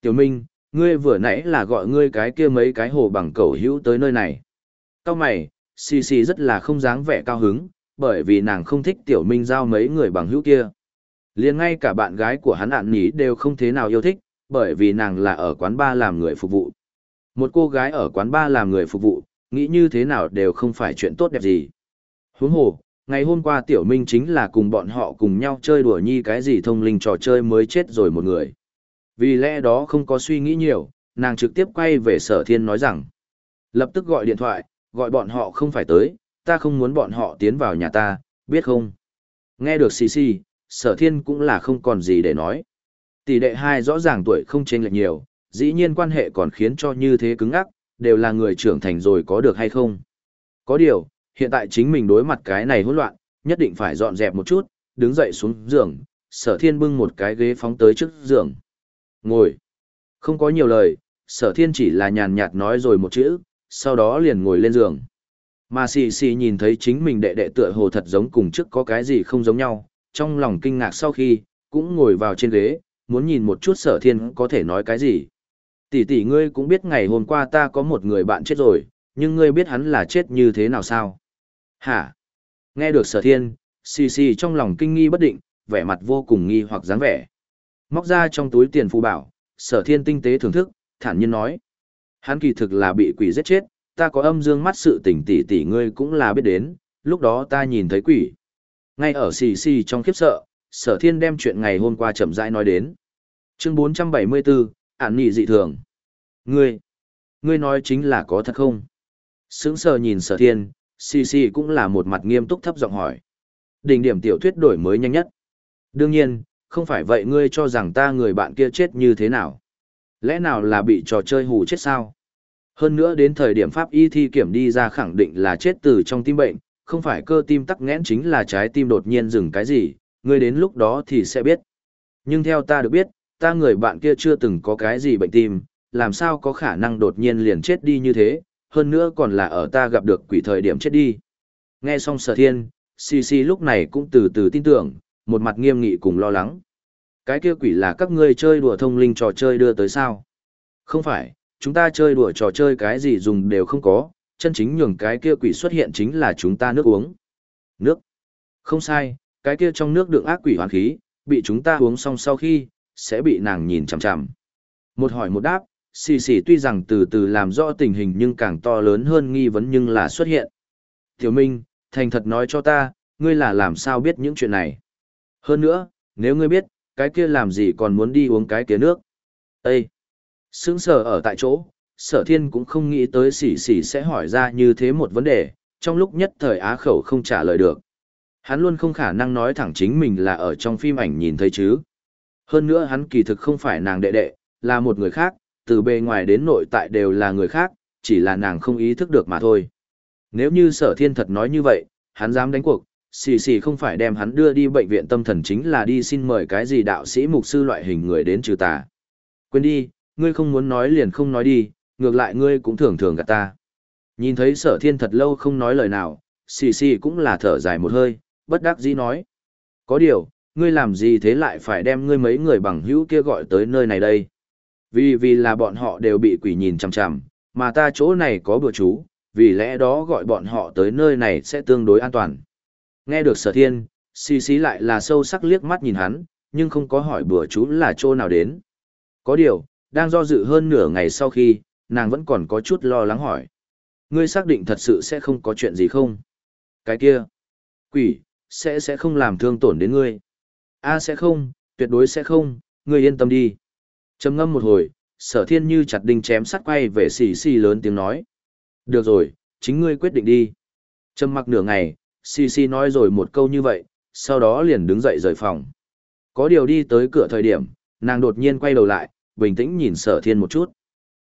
Tiểu Minh, ngươi vừa nãy là gọi ngươi cái kia mấy cái hồ bằng cầu hữu tới nơi này. Cao mày, xì xì rất là không dáng vẻ cao hứng, bởi vì nàng không thích Tiểu Minh giao mấy người bằng hữu kia. liền ngay cả bạn gái của hắn ạn nhí đều không thế nào yêu thích, bởi vì nàng là ở quán ba làm người phục vụ. Một cô gái ở quán ba làm người phục vụ, nghĩ như thế nào đều không phải chuyện tốt đẹp gì. Huống hồ, ngày hôm qua Tiểu Minh chính là cùng bọn họ cùng nhau chơi đùa nhi cái gì thông linh trò chơi mới chết rồi một người. Vì lẽ đó không có suy nghĩ nhiều, nàng trực tiếp quay về sở thiên nói rằng. Lập tức gọi điện thoại, gọi bọn họ không phải tới, ta không muốn bọn họ tiến vào nhà ta, biết không? Nghe được xì xì, sở thiên cũng là không còn gì để nói. Tỷ đệ hai rõ ràng tuổi không chênh lệch nhiều, dĩ nhiên quan hệ còn khiến cho như thế cứng ắc, đều là người trưởng thành rồi có được hay không? Có điều, hiện tại chính mình đối mặt cái này hỗn loạn, nhất định phải dọn dẹp một chút, đứng dậy xuống giường, sở thiên bưng một cái ghế phóng tới trước giường. Ngồi. Không có nhiều lời, sở thiên chỉ là nhàn nhạt nói rồi một chữ, sau đó liền ngồi lên giường. Mà xì xì nhìn thấy chính mình đệ đệ tựa hồ thật giống cùng trước có cái gì không giống nhau, trong lòng kinh ngạc sau khi, cũng ngồi vào trên ghế, muốn nhìn một chút sở thiên có thể nói cái gì. Tỷ tỷ ngươi cũng biết ngày hôm qua ta có một người bạn chết rồi, nhưng ngươi biết hắn là chết như thế nào sao? Hả? Nghe được sở thiên, xì xì trong lòng kinh nghi bất định, vẻ mặt vô cùng nghi hoặc dáng vẻ. Móc ra trong túi tiền phù bảo, sở thiên tinh tế thưởng thức, thản nhiên nói. Hắn kỳ thực là bị quỷ giết chết, ta có âm dương mắt sự tỉnh tỷ tỷ ngươi cũng là biết đến, lúc đó ta nhìn thấy quỷ. Ngay ở xì xì trong khiếp sợ, sở thiên đem chuyện ngày hôm qua chậm rãi nói đến. Chương 474, ản nị dị thường. Ngươi, ngươi nói chính là có thật không? Sững sờ nhìn sở thiên, xì xì cũng là một mặt nghiêm túc thấp giọng hỏi. Đỉnh điểm tiểu thuyết đổi mới nhanh nhất. Đương nhiên, không phải vậy ngươi cho rằng ta người bạn kia chết như thế nào? Lẽ nào là bị trò chơi hù chết sao? Hơn nữa đến thời điểm pháp y thi kiểm đi ra khẳng định là chết từ trong tim bệnh, không phải cơ tim tắc nghẽn chính là trái tim đột nhiên dừng cái gì, ngươi đến lúc đó thì sẽ biết. Nhưng theo ta được biết, ta người bạn kia chưa từng có cái gì bệnh tim, làm sao có khả năng đột nhiên liền chết đi như thế, hơn nữa còn là ở ta gặp được quỷ thời điểm chết đi. Nghe xong sở thiên, si si lúc này cũng từ từ tin tưởng, một mặt nghiêm nghị cùng lo lắng. Cái kia quỷ là các ngươi chơi đùa thông linh trò chơi đưa tới sao? Không phải, chúng ta chơi đùa trò chơi cái gì dùng đều không có, chân chính nhường cái kia quỷ xuất hiện chính là chúng ta nước uống. Nước. Không sai, cái kia trong nước đựng ác quỷ hoàn khí, bị chúng ta uống xong sau khi, sẽ bị nàng nhìn chằm chằm. Một hỏi một đáp, xì xì tuy rằng từ từ làm rõ tình hình nhưng càng to lớn hơn nghi vấn nhưng là xuất hiện. Tiểu Minh, thành thật nói cho ta, ngươi là làm sao biết những chuyện này. Hơn nữa, nếu ngươi biết, cái kia làm gì còn muốn đi uống cái kia nước. Ê! Sướng sở ở tại chỗ, sở thiên cũng không nghĩ tới xỉ xỉ sẽ hỏi ra như thế một vấn đề, trong lúc nhất thời á khẩu không trả lời được. Hắn luôn không khả năng nói thẳng chính mình là ở trong phim ảnh nhìn thấy chứ. Hơn nữa hắn kỳ thực không phải nàng đệ đệ, là một người khác, từ bề ngoài đến nội tại đều là người khác, chỉ là nàng không ý thức được mà thôi. Nếu như sở thiên thật nói như vậy, hắn dám đánh cuộc, xì xì không phải đem hắn đưa đi bệnh viện tâm thần chính là đi xin mời cái gì đạo sĩ mục sư loại hình người đến trừ tà. Quên đi, ngươi không muốn nói liền không nói đi, ngược lại ngươi cũng thường thường gạt ta. Nhìn thấy sở thiên thật lâu không nói lời nào, xì xì cũng là thở dài một hơi, bất đắc dĩ nói. Có điều, ngươi làm gì thế lại phải đem ngươi mấy người bằng hữu kia gọi tới nơi này đây? Vì vì là bọn họ đều bị quỷ nhìn chằm chằm, mà ta chỗ này có bữa chú, vì lẽ đó gọi bọn họ tới nơi này sẽ tương đối an toàn. Nghe được sở thiên, xì xí lại là sâu sắc liếc mắt nhìn hắn, nhưng không có hỏi bữa chú là chỗ nào đến. Có điều, đang do dự hơn nửa ngày sau khi, nàng vẫn còn có chút lo lắng hỏi. Ngươi xác định thật sự sẽ không có chuyện gì không? Cái kia, quỷ, sẽ sẽ không làm thương tổn đến ngươi. A sẽ không, tuyệt đối sẽ không, ngươi yên tâm đi trầm ngâm một hồi, sở thiên như chặt đinh chém sắt quay về xì xì lớn tiếng nói. Được rồi, chính ngươi quyết định đi. Trầm mặc nửa ngày, xì xì nói rồi một câu như vậy, sau đó liền đứng dậy rời phòng. Có điều đi tới cửa thời điểm, nàng đột nhiên quay đầu lại, bình tĩnh nhìn sở thiên một chút.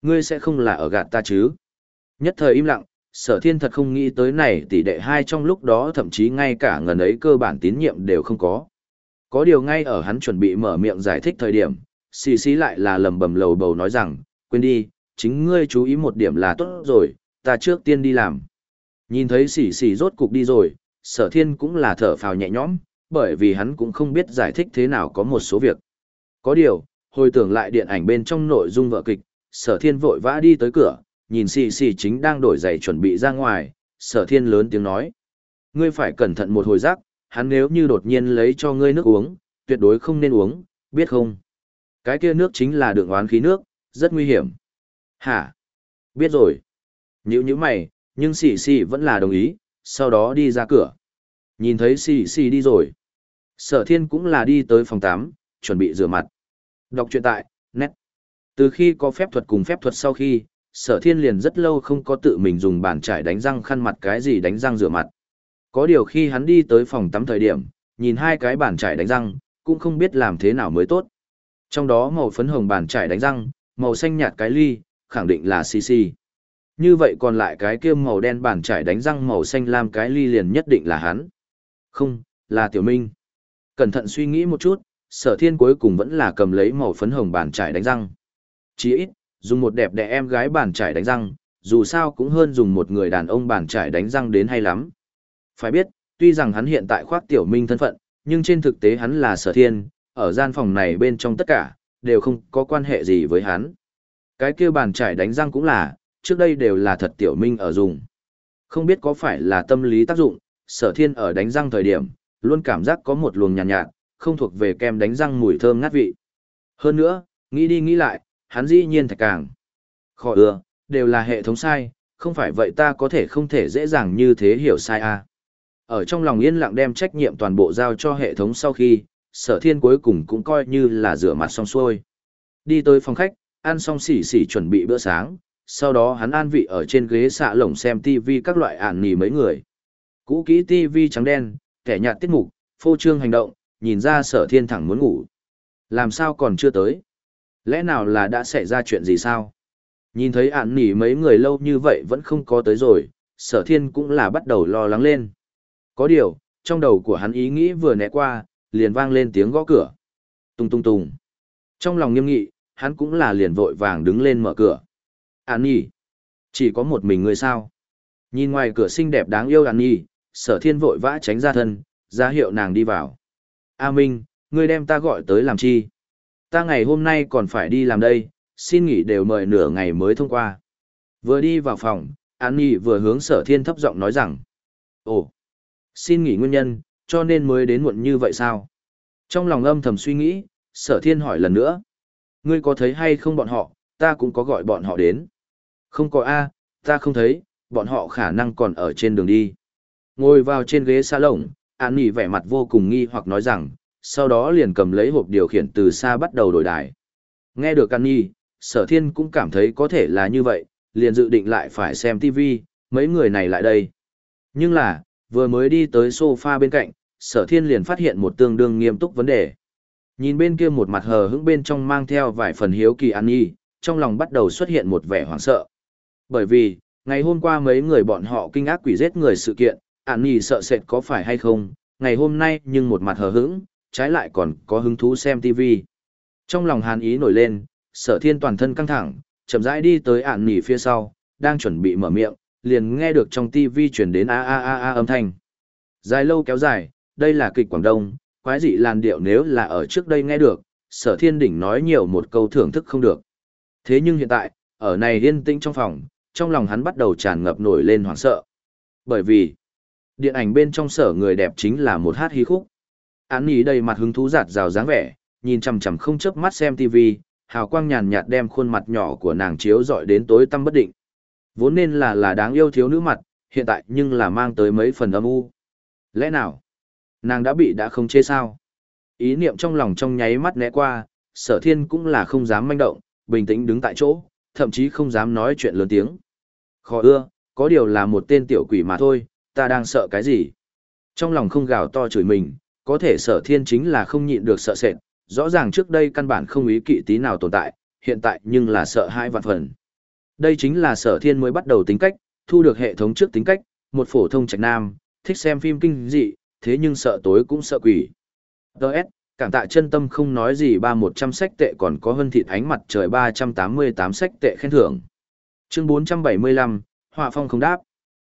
Ngươi sẽ không là ở gạt ta chứ? Nhất thời im lặng, sở thiên thật không nghĩ tới này tỷ đệ hai trong lúc đó thậm chí ngay cả ngần ấy cơ bản tín nhiệm đều không có. Có điều ngay ở hắn chuẩn bị mở miệng giải thích thời điểm, xì xí lại là lầm bầm lầu bầu nói rằng, quên đi, chính ngươi chú ý một điểm là tốt rồi, ta trước tiên đi làm. Nhìn thấy xì xì rốt cục đi rồi, sở thiên cũng là thở phào nhẹ nhõm, bởi vì hắn cũng không biết giải thích thế nào có một số việc. Có điều, hồi tưởng lại điện ảnh bên trong nội dung vợ kịch, sở thiên vội vã đi tới cửa, nhìn xì xì chính đang đổi giày chuẩn bị ra ngoài, sở thiên lớn tiếng nói. Ngươi phải cẩn thận một hồi giác, hắn nếu như đột nhiên lấy cho ngươi nước uống, tuyệt đối không nên uống, biết không? Cái kia nước chính là đường oán khí nước, rất nguy hiểm. Hả? Biết rồi. Nhữ như mày, nhưng xì xì vẫn là đồng ý, sau đó đi ra cửa. Nhìn thấy xì xì đi rồi. Sở thiên cũng là đi tới phòng 8, chuẩn bị rửa mặt. Đọc truyện tại, nét. Từ khi có phép thuật cùng phép thuật sau khi, sở thiên liền rất lâu không có tự mình dùng bàn chải đánh răng khăn mặt cái gì đánh răng rửa mặt. Có điều khi hắn đi tới phòng tắm thời điểm, nhìn hai cái bàn chải đánh răng, cũng không biết làm thế nào mới tốt. Trong đó màu phấn hồng bàn trải đánh răng, màu xanh nhạt cái ly, khẳng định là CC. Như vậy còn lại cái kia màu đen bàn trải đánh răng màu xanh lam cái ly liền nhất định là hắn. Không, là Tiểu Minh. Cẩn thận suy nghĩ một chút, sở thiên cuối cùng vẫn là cầm lấy màu phấn hồng bàn trải đánh răng. Chỉ ít, dùng một đẹp đẽ em gái bàn trải đánh răng, dù sao cũng hơn dùng một người đàn ông bàn trải đánh răng đến hay lắm. Phải biết, tuy rằng hắn hiện tại khoác tiểu minh thân phận, nhưng trên thực tế hắn là sở thiên, ở gian phòng này bên trong tất cả, đều không có quan hệ gì với hắn. Cái kia bàn trải đánh răng cũng là, trước đây đều là thật tiểu minh ở dùng. Không biết có phải là tâm lý tác dụng, sở thiên ở đánh răng thời điểm, luôn cảm giác có một luồng nhàn nhạt, nhạt, không thuộc về kem đánh răng mùi thơm ngát vị. Hơn nữa, nghĩ đi nghĩ lại, hắn dĩ nhiên thạch càng. Khó ưa, đều là hệ thống sai, không phải vậy ta có thể không thể dễ dàng như thế hiểu sai à. Ở trong lòng yên lặng đem trách nhiệm toàn bộ giao cho hệ thống sau khi, sở thiên cuối cùng cũng coi như là rửa mặt xong xuôi. Đi tới phòng khách, ăn xong xỉ xỉ chuẩn bị bữa sáng, sau đó hắn an vị ở trên ghế xạ lồng xem TV các loại ản nì mấy người. Cũ kỹ TV trắng đen, kẻ nhạt tiết mục, phô trương hành động, nhìn ra sở thiên thẳng muốn ngủ. Làm sao còn chưa tới? Lẽ nào là đã xảy ra chuyện gì sao? Nhìn thấy ản nỉ mấy người lâu như vậy vẫn không có tới rồi, sở thiên cũng là bắt đầu lo lắng lên. Có điều, trong đầu của hắn ý nghĩ vừa nẹ qua, liền vang lên tiếng gõ cửa. Tung tung tung. Trong lòng nghiêm nghị, hắn cũng là liền vội vàng đứng lên mở cửa. An Nhi Chỉ có một mình người sao? Nhìn ngoài cửa xinh đẹp đáng yêu An Nhi sở thiên vội vã tránh ra thân, ra hiệu nàng đi vào. A Minh, ngươi đem ta gọi tới làm chi? Ta ngày hôm nay còn phải đi làm đây, xin nghỉ đều mời nửa ngày mới thông qua. Vừa đi vào phòng, An Nhi vừa hướng sở thiên thấp giọng nói rằng. Ồ, xin nghỉ nguyên nhân, cho nên mới đến muộn như vậy sao? Trong lòng âm thầm suy nghĩ, sở thiên hỏi lần nữa. Ngươi có thấy hay không bọn họ, ta cũng có gọi bọn họ đến. Không có A, ta không thấy, bọn họ khả năng còn ở trên đường đi. Ngồi vào trên ghế xa lồng, án nỉ vẻ mặt vô cùng nghi hoặc nói rằng, sau đó liền cầm lấy hộp điều khiển từ xa bắt đầu đổi đài. Nghe được án Nhi, sở thiên cũng cảm thấy có thể là như vậy, liền dự định lại phải xem TV, mấy người này lại đây. Nhưng là, vừa mới đi tới sofa bên cạnh, sở thiên liền phát hiện một tương đương nghiêm túc vấn đề. Nhìn bên kia một mặt hờ hững bên trong mang theo vài phần hiếu kỳ An Nhi, trong lòng bắt đầu xuất hiện một vẻ hoảng sợ. Bởi vì, ngày hôm qua mấy người bọn họ kinh ác quỷ giết người sự kiện, An Nhi sợ sệt có phải hay không, ngày hôm nay nhưng một mặt hờ hững, trái lại còn có hứng thú xem TV. Trong lòng hàn ý nổi lên, sở thiên toàn thân căng thẳng, chậm rãi đi tới ản nỉ phía sau, đang chuẩn bị mở miệng, liền nghe được trong TV chuyển đến a a a a âm thanh. Dài lâu kéo dài, đây là kịch Quảng Đông, quái dị làn điệu nếu là ở trước đây nghe được, sở thiên đỉnh nói nhiều một câu thưởng thức không được. Thế nhưng hiện tại, ở này yên tĩnh trong phòng, trong lòng hắn bắt đầu tràn ngập nổi lên hoảng sợ. Bởi vì, điện ảnh bên trong sở người đẹp chính là một hát hí khúc. Án ý đầy mặt hứng thú giạt rào dáng vẻ, nhìn chằm chằm không chớp mắt xem TV, hào quang nhàn nhạt đem khuôn mặt nhỏ của nàng chiếu dọi đến tối tăm bất định. Vốn nên là là đáng yêu thiếu nữ mặt, hiện tại nhưng là mang tới mấy phần âm u. Lẽ nào? Nàng đã bị đã không chê sao? Ý niệm trong lòng trong nháy mắt né qua, sở thiên cũng là không dám manh động, bình tĩnh đứng tại chỗ, thậm chí không dám nói chuyện lớn tiếng. Khó ưa, có điều là một tên tiểu quỷ mà thôi, ta đang sợ cái gì? Trong lòng không gào to chửi mình, có thể sở thiên chính là không nhịn được sợ sệt, rõ ràng trước đây căn bản không ý kỵ tí nào tồn tại, hiện tại nhưng là sợ hai vạn phần. Đây chính là sở thiên mới bắt đầu tính cách, thu được hệ thống trước tính cách, một phổ thông trạch nam, thích xem phim kinh dị, thế nhưng sợ tối cũng sợ quỷ. Đợt, cảm tạ chân tâm không nói gì ba một trăm sách tệ còn có hơn thịt ánh mặt trời ba trăm tám mươi tám sách tệ khen thưởng. Chương bốn trăm bảy mươi lăm Họa phong không đáp.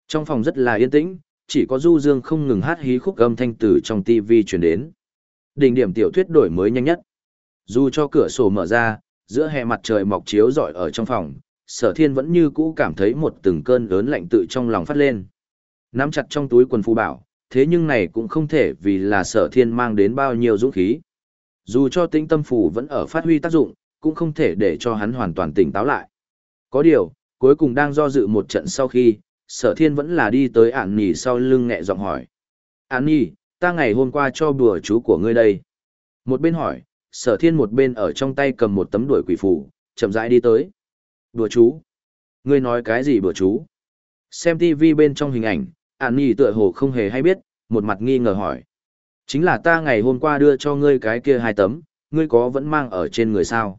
Trong phòng rất là yên tĩnh, chỉ có Du Dương không ngừng hát hí khúc âm thanh từ trong TV truyền đến. Đỉnh điểm tiểu thuyết đổi mới nhanh nhất. Dù cho cửa sổ mở ra, giữa hè mặt trời mọc chiếu rọi ở trong phòng, sở thiên vẫn như cũ cảm thấy một từng cơn lớn lạnh tự trong lòng phát lên. Nắm chặt trong túi quần phù bảo, thế nhưng này cũng không thể vì là sở thiên mang đến bao nhiêu dũng khí. Dù cho tĩnh tâm phù vẫn ở phát huy tác dụng, cũng không thể để cho hắn hoàn toàn tỉnh táo lại. Có điều, cuối cùng đang do dự một trận sau khi, sở thiên vẫn là đi tới ản Nhì sau lưng nghẹ giọng hỏi. Ản Nhì, ta ngày hôm qua cho bùa chú của ngươi đây. Một bên hỏi, sở thiên một bên ở trong tay cầm một tấm đuổi quỷ phủ, chậm rãi đi tới bữa chú? Ngươi nói cái gì bữa chú? Xem TV bên trong hình ảnh, ản Nhi tựa hồ không hề hay biết, một mặt nghi ngờ hỏi. Chính là ta ngày hôm qua đưa cho ngươi cái kia hai tấm, ngươi có vẫn mang ở trên người sao?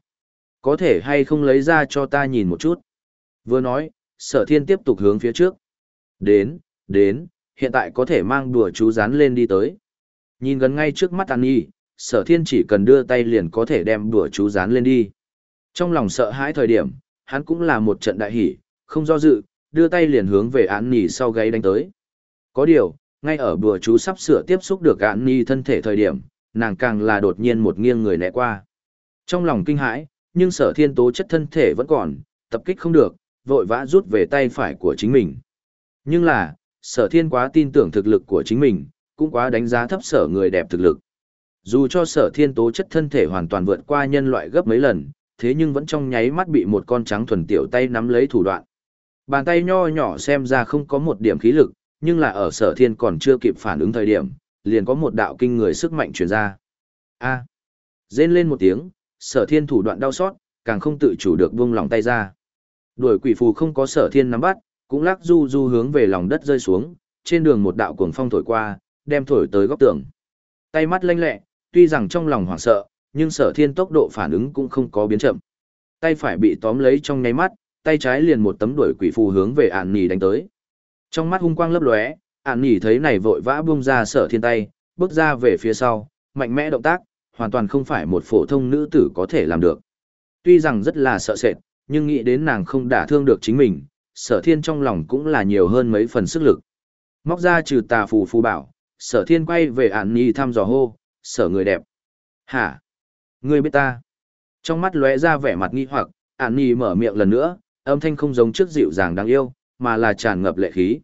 Có thể hay không lấy ra cho ta nhìn một chút? Vừa nói, sở thiên tiếp tục hướng phía trước. Đến, đến, hiện tại có thể mang đùa chú dán lên đi tới. Nhìn gần ngay trước mắt An Nhi, sở thiên chỉ cần đưa tay liền có thể đem đùa chú dán lên đi. Trong lòng sợ hãi thời điểm, hắn cũng là một trận đại hỷ, không do dự, đưa tay liền hướng về án nỉ sau gáy đánh tới. Có điều, ngay ở bùa chú sắp sửa tiếp xúc được án nỉ thân thể thời điểm, nàng càng là đột nhiên một nghiêng người né qua. Trong lòng kinh hãi, nhưng sở thiên tố chất thân thể vẫn còn, tập kích không được, vội vã rút về tay phải của chính mình. Nhưng là, sở thiên quá tin tưởng thực lực của chính mình, cũng quá đánh giá thấp sở người đẹp thực lực. Dù cho sở thiên tố chất thân thể hoàn toàn vượt qua nhân loại gấp mấy lần, thế nhưng vẫn trong nháy mắt bị một con trắng thuần tiểu tay nắm lấy thủ đoạn. Bàn tay nho nhỏ xem ra không có một điểm khí lực, nhưng là ở sở thiên còn chưa kịp phản ứng thời điểm, liền có một đạo kinh người sức mạnh truyền ra. A. À. Rên lên một tiếng, sở thiên thủ đoạn đau xót, càng không tự chủ được buông lòng tay ra. Đuổi quỷ phù không có sở thiên nắm bắt, cũng lắc du du hướng về lòng đất rơi xuống, trên đường một đạo cuồng phong thổi qua, đem thổi tới góc tường. Tay mắt lanh lẹ, tuy rằng trong lòng hoảng sợ, nhưng sở thiên tốc độ phản ứng cũng không có biến chậm. Tay phải bị tóm lấy trong nháy mắt, tay trái liền một tấm đuổi quỷ phù hướng về ản nỉ đánh tới. Trong mắt hung quang lấp lóe, ản nỉ thấy này vội vã buông ra sở thiên tay, bước ra về phía sau, mạnh mẽ động tác, hoàn toàn không phải một phổ thông nữ tử có thể làm được. Tuy rằng rất là sợ sệt, nhưng nghĩ đến nàng không đả thương được chính mình, sở thiên trong lòng cũng là nhiều hơn mấy phần sức lực. Móc ra trừ tà phù phù bảo, sở thiên quay về ản nhi thăm dò hô, sở người đẹp. Hả? Ngươi biết ta? Trong mắt lóe ra vẻ mặt nghi hoặc, ản nhi mở miệng lần nữa, âm thanh không giống trước dịu dàng đáng yêu, mà là tràn ngập lệ khí.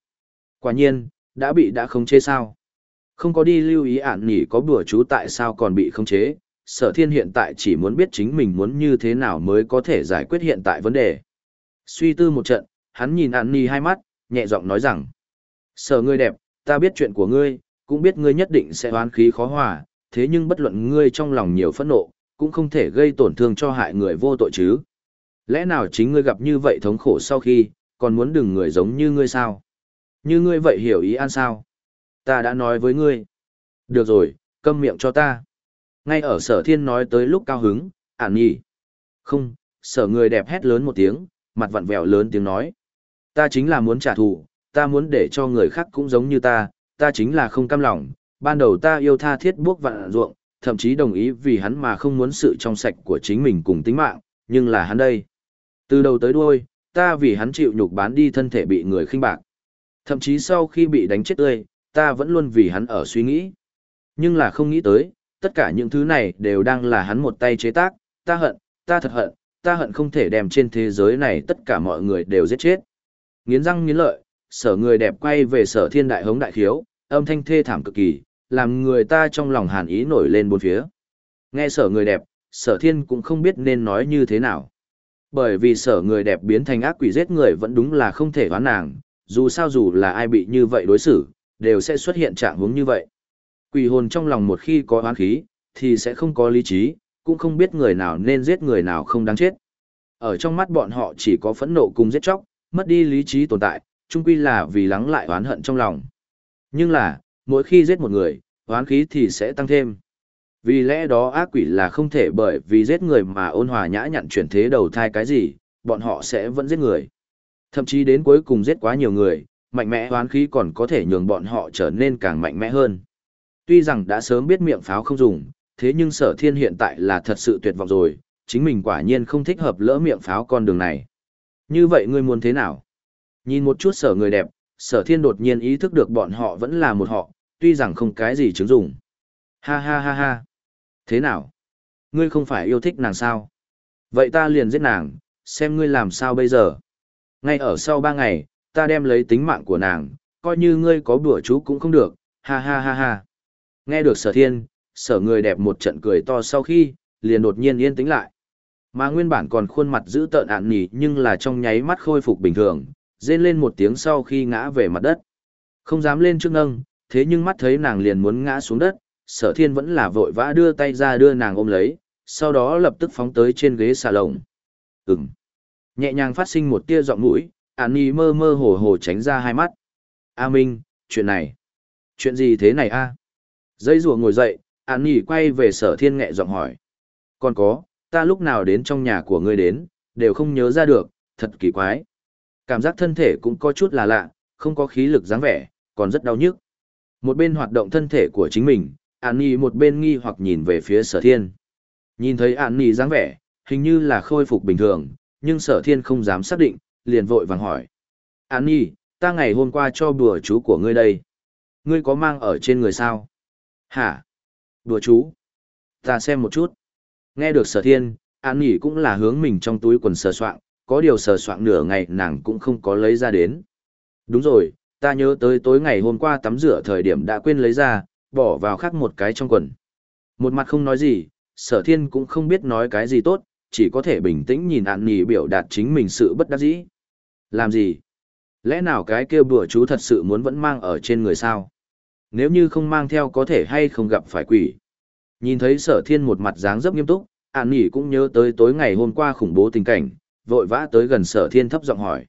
Quả nhiên, đã bị đã khống chế sao? Không có đi lưu ý ản nhi có bùa chú tại sao còn bị khống chế, sở thiên hiện tại chỉ muốn biết chính mình muốn như thế nào mới có thể giải quyết hiện tại vấn đề. Suy tư một trận, hắn nhìn An Ni hai mắt, nhẹ giọng nói rằng. Sở ngươi đẹp, ta biết chuyện của ngươi, cũng biết ngươi nhất định sẽ oán khí khó hòa, thế nhưng bất luận ngươi trong lòng nhiều phẫn nộ, cũng không thể gây tổn thương cho hại người vô tội chứ. Lẽ nào chính ngươi gặp như vậy thống khổ sau khi, còn muốn đừng người giống như ngươi sao? Như ngươi vậy hiểu ý an sao? Ta đã nói với ngươi. Được rồi, câm miệng cho ta. Ngay ở sở thiên nói tới lúc cao hứng, ản nhỉ. Không, sở người đẹp hét lớn một tiếng, mặt vặn vẹo lớn tiếng nói. Ta chính là muốn trả thù, ta muốn để cho người khác cũng giống như ta, ta chính là không cam lòng. Ban đầu ta yêu tha thiết bước vạn ruộng, thậm chí đồng ý vì hắn mà không muốn sự trong sạch của chính mình cùng tính mạng, nhưng là hắn đây. Từ đầu tới đuôi, ta vì hắn chịu nhục bán đi thân thể bị người khinh bạc. Thậm chí sau khi bị đánh chết tươi, ta vẫn luôn vì hắn ở suy nghĩ. Nhưng là không nghĩ tới, tất cả những thứ này đều đang là hắn một tay chế tác, ta hận, ta thật hận, ta hận không thể đem trên thế giới này tất cả mọi người đều giết chết. Nghiến răng nghiến lợi, sở người đẹp quay về sở thiên đại hống đại khiếu, âm thanh thê thảm cực kỳ, làm người ta trong lòng hàn ý nổi lên bốn phía. Nghe sở người đẹp, sở thiên cũng không biết nên nói như thế nào. Bởi vì sở người đẹp biến thành ác quỷ giết người vẫn đúng là không thể hoán nàng, dù sao dù là ai bị như vậy đối xử, đều sẽ xuất hiện trạng huống như vậy. Quỷ hồn trong lòng một khi có oán khí, thì sẽ không có lý trí, cũng không biết người nào nên giết người nào không đáng chết. Ở trong mắt bọn họ chỉ có phẫn nộ cùng giết chóc, mất đi lý trí tồn tại, chung quy là vì lắng lại oán hận trong lòng. Nhưng là, mỗi khi giết một người, Hoán khí thì sẽ tăng thêm. Vì lẽ đó ác quỷ là không thể bởi vì giết người mà ôn hòa nhã nhặn chuyển thế đầu thai cái gì, bọn họ sẽ vẫn giết người. Thậm chí đến cuối cùng giết quá nhiều người, mạnh mẽ hoán khí còn có thể nhường bọn họ trở nên càng mạnh mẽ hơn. Tuy rằng đã sớm biết miệng pháo không dùng, thế nhưng sở thiên hiện tại là thật sự tuyệt vọng rồi, chính mình quả nhiên không thích hợp lỡ miệng pháo con đường này. Như vậy ngươi muốn thế nào? Nhìn một chút sở người đẹp, sở thiên đột nhiên ý thức được bọn họ vẫn là một họ, tuy rằng không cái gì chứng dụng. Ha ha ha ha. Thế nào? Ngươi không phải yêu thích nàng sao? Vậy ta liền giết nàng, xem ngươi làm sao bây giờ. Ngay ở sau ba ngày, ta đem lấy tính mạng của nàng, coi như ngươi có bữa chú cũng không được, ha ha ha ha. Nghe được sở thiên, sở người đẹp một trận cười to sau khi, liền đột nhiên yên tĩnh lại. Mà nguyên bản còn khuôn mặt giữ tợn ạn nỉ nhưng là trong nháy mắt khôi phục bình thường, rên lên một tiếng sau khi ngã về mặt đất. Không dám lên trước nâng, thế nhưng mắt thấy nàng liền muốn ngã xuống đất, sở thiên vẫn là vội vã đưa tay ra đưa nàng ôm lấy, sau đó lập tức phóng tới trên ghế xà lồng. Ừm. Nhẹ nhàng phát sinh một tia giọng mũi, ạn Nhi mơ mơ hồ hồ tránh ra hai mắt. A Minh, chuyện này. Chuyện gì thế này a? Dây rùa ngồi dậy, ạn Nhi quay về sở thiên nghẹ giọng hỏi. Còn có, ta lúc nào đến trong nhà của ngươi đến, đều không nhớ ra được, thật kỳ quái. Cảm giác thân thể cũng có chút là lạ, không có khí lực dáng vẻ, còn rất đau nhức. Một bên hoạt động thân thể của chính mình, An Nhi một bên nghi hoặc nhìn về phía sở thiên. Nhìn thấy An Nhi dáng vẻ, hình như là khôi phục bình thường, nhưng sở thiên không dám xác định, liền vội vàng hỏi. An Nhi, ta ngày hôm qua cho bùa chú của ngươi đây. Ngươi có mang ở trên người sao? Hả? Bùa chú? Ta xem một chút. Nghe được sở thiên, An Nhi cũng là hướng mình trong túi quần sờ soạn, có điều sờ soạn nửa ngày nàng cũng không có lấy ra đến. Đúng rồi, ta nhớ tới tối ngày hôm qua tắm rửa thời điểm đã quên lấy ra, bỏ vào khác một cái trong quần. Một mặt không nói gì, sở thiên cũng không biết nói cái gì tốt, chỉ có thể bình tĩnh nhìn ạn nì biểu đạt chính mình sự bất đắc dĩ. Làm gì? Lẽ nào cái kia bữa chú thật sự muốn vẫn mang ở trên người sao? Nếu như không mang theo có thể hay không gặp phải quỷ. Nhìn thấy sở thiên một mặt dáng dấp nghiêm túc, ạn nì cũng nhớ tới tối ngày hôm qua khủng bố tình cảnh, vội vã tới gần sở thiên thấp giọng hỏi.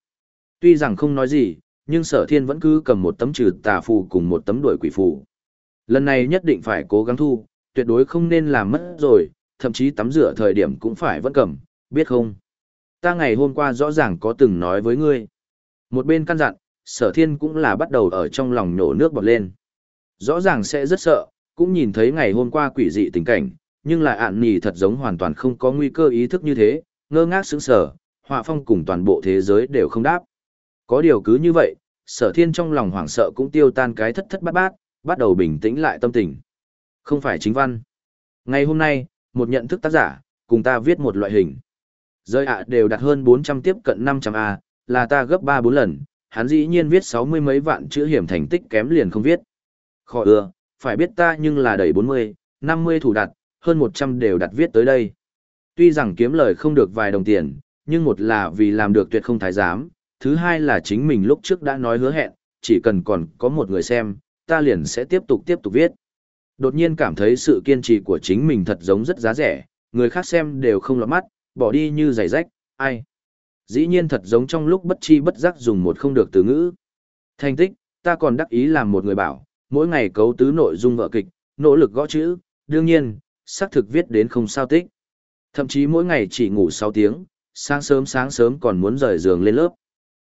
Tuy rằng không nói gì, nhưng sở thiên vẫn cứ cầm một tấm trừ tà phù cùng một tấm đuổi quỷ phù. Lần này nhất định phải cố gắng thu, tuyệt đối không nên làm mất rồi, thậm chí tắm rửa thời điểm cũng phải vẫn cầm, biết không? Ta ngày hôm qua rõ ràng có từng nói với ngươi. Một bên căn dặn, sở thiên cũng là bắt đầu ở trong lòng nổ nước bọt lên. Rõ ràng sẽ rất sợ, cũng nhìn thấy ngày hôm qua quỷ dị tình cảnh, nhưng lại ạn nì thật giống hoàn toàn không có nguy cơ ý thức như thế, ngơ ngác sững sờ, họa phong cùng toàn bộ thế giới đều không đáp. Có điều cứ như vậy, sở thiên trong lòng hoảng sợ cũng tiêu tan cái thất thất bát bát, bắt đầu bình tĩnh lại tâm tình. Không phải chính văn. Ngày hôm nay, một nhận thức tác giả, cùng ta viết một loại hình. Rơi ạ đều đặt hơn 400 tiếp cận 500A, là ta gấp 3-4 lần, hắn dĩ nhiên viết 60 mấy vạn chữ hiểm thành tích kém liền không viết. Khó ưa, phải biết ta nhưng là đầy 40, 50 thủ đặt, hơn 100 đều đặt viết tới đây. Tuy rằng kiếm lời không được vài đồng tiền, nhưng một là vì làm được tuyệt không thái giám, thứ hai là chính mình lúc trước đã nói hứa hẹn, chỉ cần còn có một người xem, ta liền sẽ tiếp tục tiếp tục viết. Đột nhiên cảm thấy sự kiên trì của chính mình thật giống rất giá rẻ, người khác xem đều không lọt mắt, bỏ đi như giày rách, ai. Dĩ nhiên thật giống trong lúc bất chi bất giác dùng một không được từ ngữ. Thành tích, ta còn đắc ý làm một người bảo, mỗi ngày cấu tứ nội dung vợ kịch, nỗ lực gõ chữ, đương nhiên, xác thực viết đến không sao tích. Thậm chí mỗi ngày chỉ ngủ 6 tiếng, sáng sớm sáng sớm còn muốn rời giường lên lớp.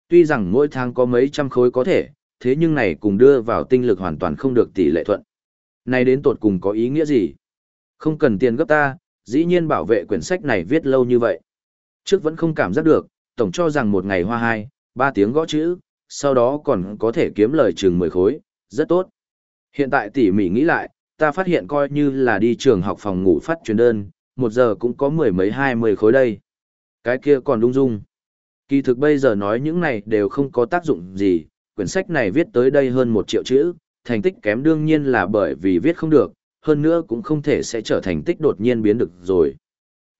Tuy rằng mỗi tháng có mấy trăm khối có thể, thế nhưng này cùng đưa vào tinh lực hoàn toàn không được tỷ lệ thuận. Này đến tột cùng có ý nghĩa gì? Không cần tiền gấp ta, dĩ nhiên bảo vệ quyển sách này viết lâu như vậy. Trước vẫn không cảm giác được, tổng cho rằng một ngày hoa hai, ba tiếng gõ chữ, sau đó còn có thể kiếm lời chừng 10 khối, rất tốt. Hiện tại tỉ mỉ nghĩ lại, ta phát hiện coi như là đi trường học phòng ngủ phát truyền đơn, một giờ cũng có mười mấy hai mươi khối đây. Cái kia còn lung dung. Kỳ thực bây giờ nói những này đều không có tác dụng gì, quyển sách này viết tới đây hơn một triệu chữ, thành tích kém đương nhiên là bởi vì viết không được, hơn nữa cũng không thể sẽ trở thành tích đột nhiên biến được rồi.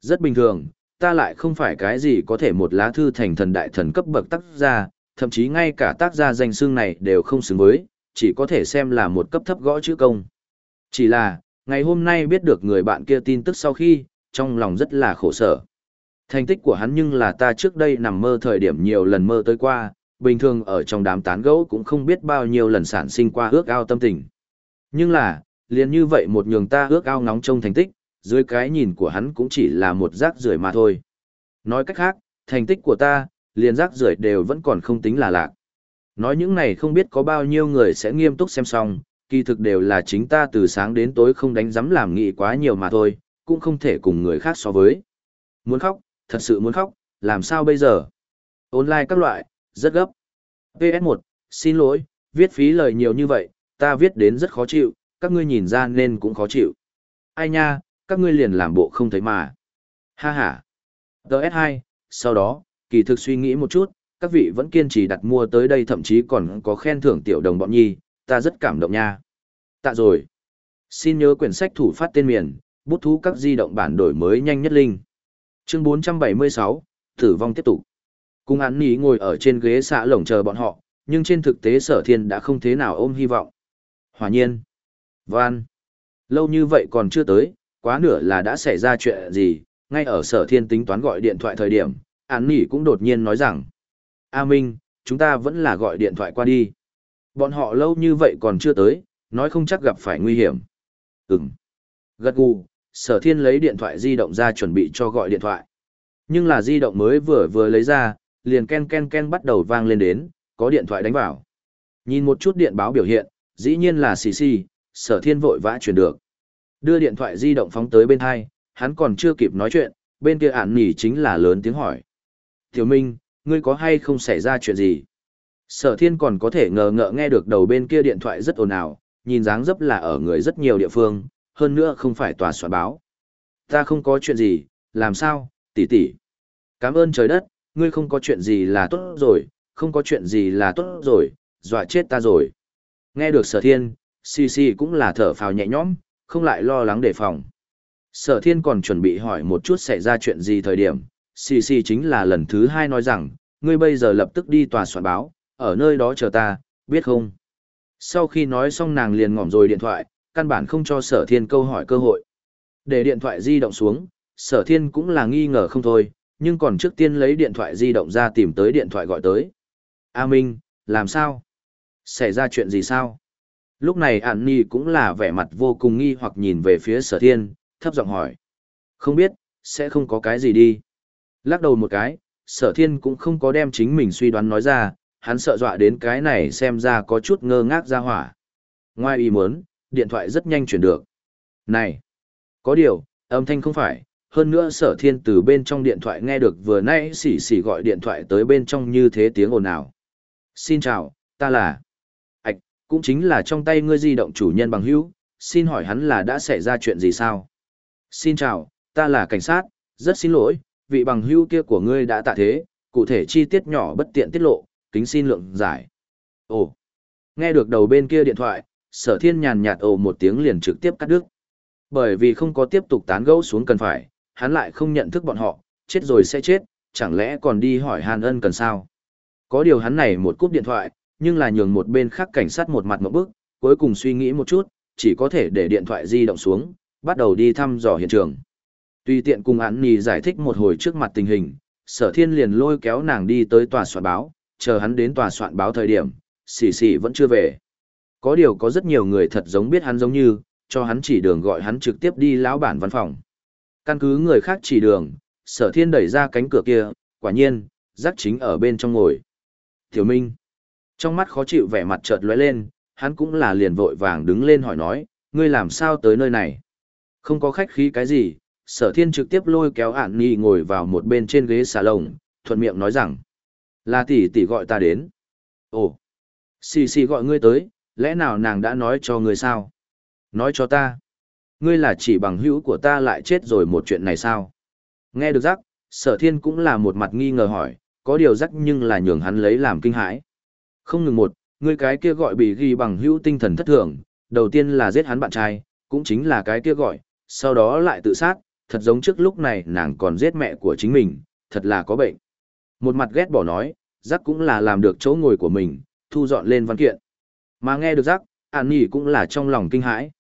Rất bình thường, ta lại không phải cái gì có thể một lá thư thành thần đại thần cấp bậc tác gia, thậm chí ngay cả tác gia danh xương này đều không xứng với, chỉ có thể xem là một cấp thấp gõ chữ công. Chỉ là, ngày hôm nay biết được người bạn kia tin tức sau khi, trong lòng rất là khổ sở. Thành tích của hắn nhưng là ta trước đây nằm mơ thời điểm nhiều lần mơ tới qua, bình thường ở trong đám tán gẫu cũng không biết bao nhiêu lần sản sinh qua ước ao tâm tình. Nhưng là, liền như vậy một nhường ta ước ao ngóng trông thành tích, dưới cái nhìn của hắn cũng chỉ là một rác rưởi mà thôi. Nói cách khác, thành tích của ta, liền rác rưởi đều vẫn còn không tính là lạc. Nói những này không biết có bao nhiêu người sẽ nghiêm túc xem xong, kỳ thực đều là chính ta từ sáng đến tối không đánh giấm làm nghị quá nhiều mà thôi, cũng không thể cùng người khác so với. Muốn khóc, thật sự muốn khóc, làm sao bây giờ? Online các loại, rất gấp. PS1, xin lỗi, viết phí lời nhiều như vậy, ta viết đến rất khó chịu, các ngươi nhìn ra nên cũng khó chịu. Ai nha, các ngươi liền làm bộ không thấy mà. Ha ha. TS2, sau đó, kỳ thực suy nghĩ một chút, các vị vẫn kiên trì đặt mua tới đây thậm chí còn có khen thưởng tiểu đồng bọn nhi, ta rất cảm động nha. Tạ rồi. Xin nhớ quyển sách thủ phát tên miền, bút thú các di động bản đổi mới nhanh nhất linh. Chương 476, tử vong tiếp tục. Cung án Nỉ ngồi ở trên ghế xạ lồng chờ bọn họ, nhưng trên thực tế sở thiên đã không thế nào ôm hy vọng. Hòa nhiên. Van. Lâu như vậy còn chưa tới, quá nửa là đã xảy ra chuyện gì, ngay ở sở thiên tính toán gọi điện thoại thời điểm, án nỉ cũng đột nhiên nói rằng. A Minh, chúng ta vẫn là gọi điện thoại qua đi. Bọn họ lâu như vậy còn chưa tới, nói không chắc gặp phải nguy hiểm. ừng Gật gù, sở thiên lấy điện thoại di động ra chuẩn bị cho gọi điện thoại. Nhưng là di động mới vừa vừa lấy ra, liền ken ken ken bắt đầu vang lên đến, có điện thoại đánh vào. Nhìn một chút điện báo biểu hiện, dĩ nhiên là xì xì, sở thiên vội vã chuyển được. Đưa điện thoại di động phóng tới bên hai, hắn còn chưa kịp nói chuyện, bên kia ản nỉ chính là lớn tiếng hỏi. Tiểu Minh, ngươi có hay không xảy ra chuyện gì? Sở thiên còn có thể ngờ ngợ nghe được đầu bên kia điện thoại rất ồn ào, nhìn dáng dấp là ở người rất nhiều địa phương, hơn nữa không phải tòa soạn báo. Ta không có chuyện gì, làm sao, tỷ tỷ. Cảm ơn trời đất, ngươi không có chuyện gì là tốt rồi, không có chuyện gì là tốt rồi, dọa chết ta rồi. Nghe được sở thiên, xì xì cũng là thở phào nhẹ nhõm, không lại lo lắng đề phòng. Sở thiên còn chuẩn bị hỏi một chút xảy ra chuyện gì thời điểm, xì xì chính là lần thứ hai nói rằng, ngươi bây giờ lập tức đi tòa soạn báo, ở nơi đó chờ ta, biết không? Sau khi nói xong nàng liền ngỏm rồi điện thoại, căn bản không cho sở thiên câu hỏi cơ hội. Để điện thoại di động xuống, sở thiên cũng là nghi ngờ không thôi, nhưng còn trước tiên lấy điện thoại di động ra tìm tới điện thoại gọi tới. A Minh, làm sao? Xảy ra chuyện gì sao? Lúc này Ản Nhi cũng là vẻ mặt vô cùng nghi hoặc nhìn về phía sở thiên, thấp giọng hỏi. Không biết, sẽ không có cái gì đi. Lắc đầu một cái, sở thiên cũng không có đem chính mình suy đoán nói ra, hắn sợ dọa đến cái này xem ra có chút ngơ ngác ra hỏa. Ngoài ý muốn, điện thoại rất nhanh chuyển được. Này! Có điều, âm thanh không phải, hơn nữa sở thiên từ bên trong điện thoại nghe được vừa nãy xỉ xỉ gọi điện thoại tới bên trong như thế tiếng ồn ào. Xin chào, ta là... Ảch, cũng chính là trong tay ngươi di động chủ nhân bằng hữu, xin hỏi hắn là đã xảy ra chuyện gì sao? Xin chào, ta là cảnh sát, rất xin lỗi, vị bằng hữu kia của ngươi đã tạ thế, cụ thể chi tiết nhỏ bất tiện tiết lộ, kính xin lượng giải. Ồ, nghe được đầu bên kia điện thoại, sở thiên nhàn nhạt ồ một tiếng liền trực tiếp cắt đứt. Bởi vì không có tiếp tục tán gẫu xuống cần phải, hắn lại không nhận thức bọn họ, chết rồi sẽ chết, chẳng lẽ còn đi hỏi hàn ân cần sao. Có điều hắn này một cúp điện thoại, nhưng là nhường một bên khác cảnh sát một mặt một bước, cuối cùng suy nghĩ một chút, chỉ có thể để điện thoại di động xuống, bắt đầu đi thăm dò hiện trường. Tuy tiện cùng hắn nì giải thích một hồi trước mặt tình hình, sở thiên liền lôi kéo nàng đi tới tòa soạn báo, chờ hắn đến tòa soạn báo thời điểm, xỉ xỉ vẫn chưa về. Có điều có rất nhiều người thật giống biết hắn giống như, cho hắn chỉ đường gọi hắn trực tiếp đi lão bản văn phòng. Căn cứ người khác chỉ đường, sở thiên đẩy ra cánh cửa kia, quả nhiên, giác chính ở bên trong ngồi. Tiểu Minh. Trong mắt khó chịu vẻ mặt chợt lóe lên, hắn cũng là liền vội vàng đứng lên hỏi nói, ngươi làm sao tới nơi này? Không có khách khí cái gì, sở thiên trực tiếp lôi kéo ản nhi ngồi vào một bên trên ghế xà lồng, thuận miệng nói rằng, là tỷ tỷ gọi ta đến. Ồ, xì xì gọi ngươi tới, lẽ nào nàng đã nói cho ngươi sao? Nói cho ta. Ngươi là chỉ bằng hữu của ta lại chết rồi một chuyện này sao? Nghe được rắc, sở thiên cũng là một mặt nghi ngờ hỏi, có điều rắc nhưng là nhường hắn lấy làm kinh hãi. Không ngừng một, ngươi cái kia gọi bị ghi bằng hữu tinh thần thất thường, đầu tiên là giết hắn bạn trai, cũng chính là cái kia gọi, sau đó lại tự sát, thật giống trước lúc này nàng còn giết mẹ của chính mình, thật là có bệnh. Một mặt ghét bỏ nói, rắc cũng là làm được chỗ ngồi của mình, thu dọn lên văn kiện. Mà nghe được rắc, An nhỉ cũng là trong lòng kinh hãi.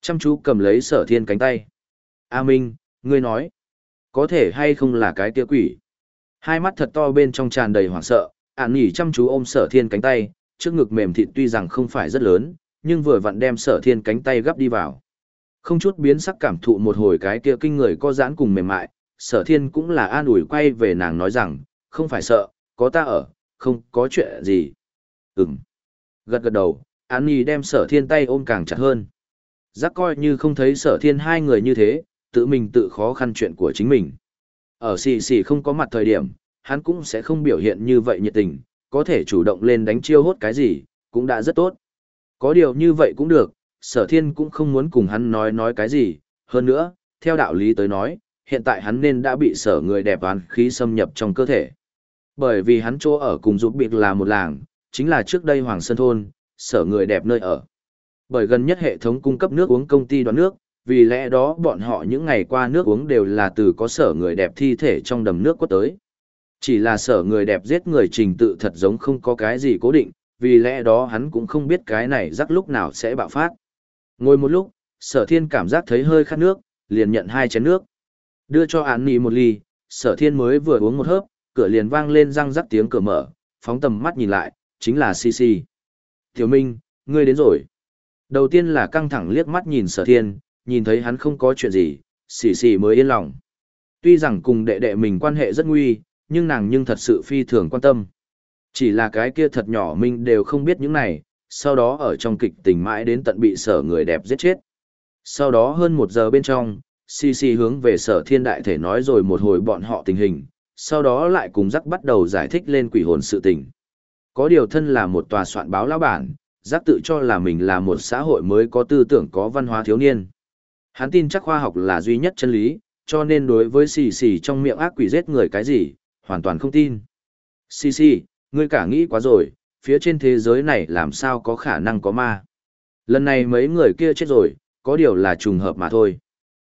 Chăm chú cầm lấy sở thiên cánh tay. A Minh, ngươi nói, có thể hay không là cái tia quỷ. Hai mắt thật to bên trong tràn đầy hoảng sợ, An nhỉ chăm chú ôm sở thiên cánh tay, trước ngực mềm thịt tuy rằng không phải rất lớn, nhưng vừa vặn đem sở thiên cánh tay gấp đi vào. Không chút biến sắc cảm thụ một hồi cái kia kinh người có giãn cùng mềm mại, sở thiên cũng là an ủi quay về nàng nói rằng, không phải sợ, có ta ở, không có chuyện gì. Ừm. Gật gật đầu, An Nhi đem sở thiên tay ôm càng chặt hơn. Giác coi như không thấy sở thiên hai người như thế, tự mình tự khó khăn chuyện của chính mình. Ở xì xì không có mặt thời điểm, hắn cũng sẽ không biểu hiện như vậy nhiệt tình, có thể chủ động lên đánh chiêu hốt cái gì, cũng đã rất tốt. Có điều như vậy cũng được, sở thiên cũng không muốn cùng hắn nói nói cái gì, hơn nữa, theo đạo lý tới nói, hiện tại hắn nên đã bị sở người đẹp oán khí xâm nhập trong cơ thể. Bởi vì hắn chỗ ở cùng giúp biệt là một làng, chính là trước đây Hoàng Sơn Thôn, sở người đẹp nơi ở. Bởi gần nhất hệ thống cung cấp nước uống công ty đoán nước, vì lẽ đó bọn họ những ngày qua nước uống đều là từ có sở người đẹp thi thể trong đầm nước quất tới. Chỉ là sở người đẹp giết người trình tự thật giống không có cái gì cố định, vì lẽ đó hắn cũng không biết cái này rắc lúc nào sẽ bạo phát. Ngồi một lúc, sở thiên cảm giác thấy hơi khát nước, liền nhận hai chén nước. Đưa cho án nì một ly, sở thiên mới vừa uống một hớp, cửa liền vang lên răng rắc tiếng cửa mở, phóng tầm mắt nhìn lại, chính là CC. Tiểu Minh, ngươi đến rồi. Đầu tiên là căng thẳng liếc mắt nhìn sở thiên, nhìn thấy hắn không có chuyện gì, xì xì mới yên lòng. Tuy rằng cùng đệ đệ mình quan hệ rất nguy, nhưng nàng nhưng thật sự phi thường quan tâm. Chỉ là cái kia thật nhỏ mình đều không biết những này, sau đó ở trong kịch tình mãi đến tận bị sở người đẹp giết chết. Sau đó hơn một giờ bên trong, xì xì hướng về sở thiên đại thể nói rồi một hồi bọn họ tình hình, sau đó lại cùng rắc bắt đầu giải thích lên quỷ hồn sự tình. Có điều thân là một tòa soạn báo lão bản, giác tự cho là mình là một xã hội mới có tư tưởng có văn hóa thiếu niên. Hắn tin chắc khoa học là duy nhất chân lý, cho nên đối với xì xì trong miệng ác quỷ giết người cái gì, hoàn toàn không tin. Xì xì, ngươi cả nghĩ quá rồi, phía trên thế giới này làm sao có khả năng có ma. Lần này mấy người kia chết rồi, có điều là trùng hợp mà thôi.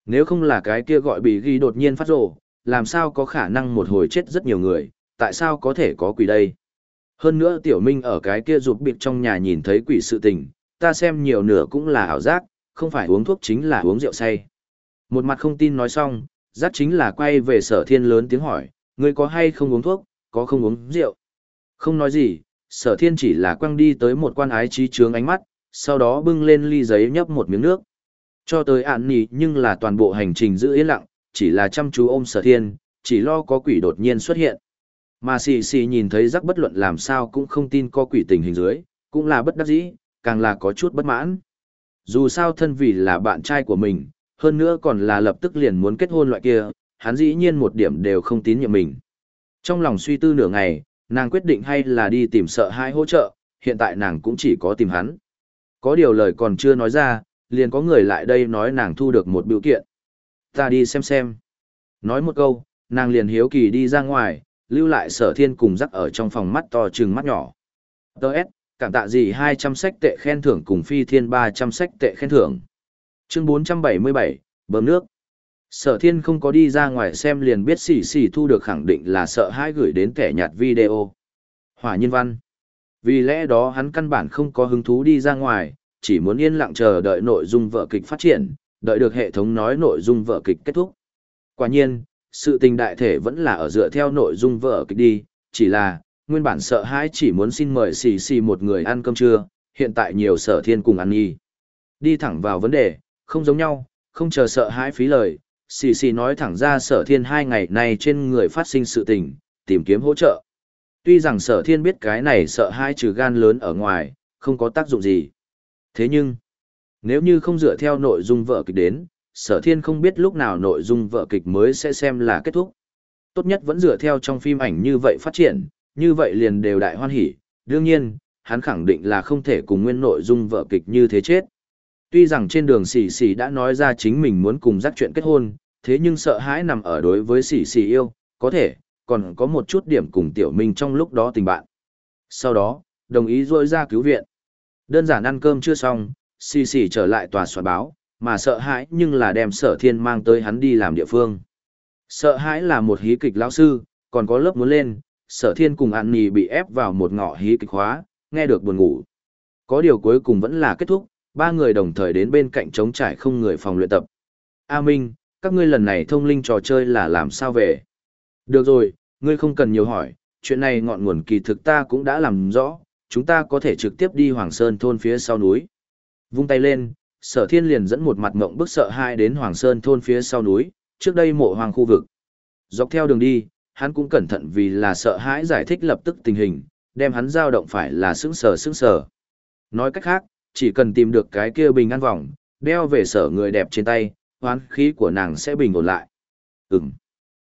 Nếu không là cái kia gọi bị ghi đột nhiên phát rồ, làm sao có khả năng một hồi chết rất nhiều người, tại sao có thể có quỷ đây? Hơn nữa tiểu minh ở cái kia rụt bịt trong nhà nhìn thấy quỷ sự tình, ta xem nhiều nửa cũng là ảo giác, không phải uống thuốc chính là uống rượu say. Một mặt không tin nói xong, giác chính là quay về sở thiên lớn tiếng hỏi, ngươi có hay không uống thuốc, có không uống rượu? Không nói gì, sở thiên chỉ là quăng đi tới một quan ái trí trướng ánh mắt, sau đó bưng lên ly giấy nhấp một miếng nước. Cho tới ạn nì nhưng là toàn bộ hành trình giữ yên lặng, chỉ là chăm chú ôm sở thiên, chỉ lo có quỷ đột nhiên xuất hiện. Mà xì xì nhìn thấy rắc bất luận làm sao cũng không tin có quỷ tình hình dưới, cũng là bất đắc dĩ, càng là có chút bất mãn. Dù sao thân vì là bạn trai của mình, hơn nữa còn là lập tức liền muốn kết hôn loại kia, hắn dĩ nhiên một điểm đều không tín nhiệm mình. Trong lòng suy tư nửa ngày, nàng quyết định hay là đi tìm sợ hai hỗ trợ, hiện tại nàng cũng chỉ có tìm hắn. Có điều lời còn chưa nói ra, liền có người lại đây nói nàng thu được một biểu kiện. Ta đi xem xem. Nói một câu, nàng liền hiếu kỳ đi ra ngoài, lưu lại sở thiên cùng rắc ở trong phòng mắt to trừng mắt nhỏ. Đợt, cảm tạ gì 200 sách tệ khen thưởng cùng phi thiên 300 sách tệ khen thưởng. Chương 477, bơm nước. Sở thiên không có đi ra ngoài xem liền biết xỉ xỉ thu được khẳng định là sợ hãi gửi đến kẻ nhạt video. Hỏa nhân văn. Vì lẽ đó hắn căn bản không có hứng thú đi ra ngoài, chỉ muốn yên lặng chờ đợi nội dung vợ kịch phát triển, đợi được hệ thống nói nội dung vợ kịch kết thúc. Quả nhiên, sự tình đại thể vẫn là ở dựa theo nội dung vợ kịch đi, chỉ là, nguyên bản sợ hãi chỉ muốn xin mời xì xì một người ăn cơm trưa, hiện tại nhiều sở thiên cùng ăn nghi. Đi thẳng vào vấn đề, không giống nhau, không chờ sợ hãi phí lời, xì xì nói thẳng ra sở thiên hai ngày nay trên người phát sinh sự tình, tìm kiếm hỗ trợ. Tuy rằng sở thiên biết cái này sợ hãi trừ gan lớn ở ngoài, không có tác dụng gì. Thế nhưng, nếu như không dựa theo nội dung vợ kịch đến, sở thiên không biết lúc nào nội dung vợ kịch mới sẽ xem là kết thúc. Tốt nhất vẫn dựa theo trong phim ảnh như vậy phát triển, như vậy liền đều đại hoan hỉ. Đương nhiên, hắn khẳng định là không thể cùng nguyên nội dung vợ kịch như thế chết. Tuy rằng trên đường xỉ xỉ đã nói ra chính mình muốn cùng giác chuyện kết hôn, thế nhưng sợ hãi nằm ở đối với xỉ xỉ yêu, có thể, còn có một chút điểm cùng tiểu minh trong lúc đó tình bạn. Sau đó, đồng ý rôi ra cứu viện. Đơn giản ăn cơm chưa xong, xì xì trở lại tòa soạn báo, mà sợ hãi nhưng là đem sở thiên mang tới hắn đi làm địa phương. Sợ hãi là một hí kịch lão sư, còn có lớp muốn lên, sở thiên cùng ạn nì bị ép vào một ngõ hí kịch hóa, nghe được buồn ngủ. Có điều cuối cùng vẫn là kết thúc, ba người đồng thời đến bên cạnh trống trải không người phòng luyện tập. A Minh, các ngươi lần này thông linh trò chơi là làm sao về? Được rồi, ngươi không cần nhiều hỏi, chuyện này ngọn nguồn kỳ thực ta cũng đã làm rõ, chúng ta có thể trực tiếp đi Hoàng Sơn thôn phía sau núi. Vung tay lên, sở thiên liền dẫn một mặt ngộng bức sợ hai đến Hoàng Sơn thôn phía sau núi, trước đây mộ hoàng khu vực. Dọc theo đường đi, hắn cũng cẩn thận vì là sợ hãi giải thích lập tức tình hình, đem hắn giao động phải là sững sờ sững sờ. Nói cách khác, chỉ cần tìm được cái kia bình an vòng, đeo về sở người đẹp trên tay, hoán khí của nàng sẽ bình ổn lại. Ừm.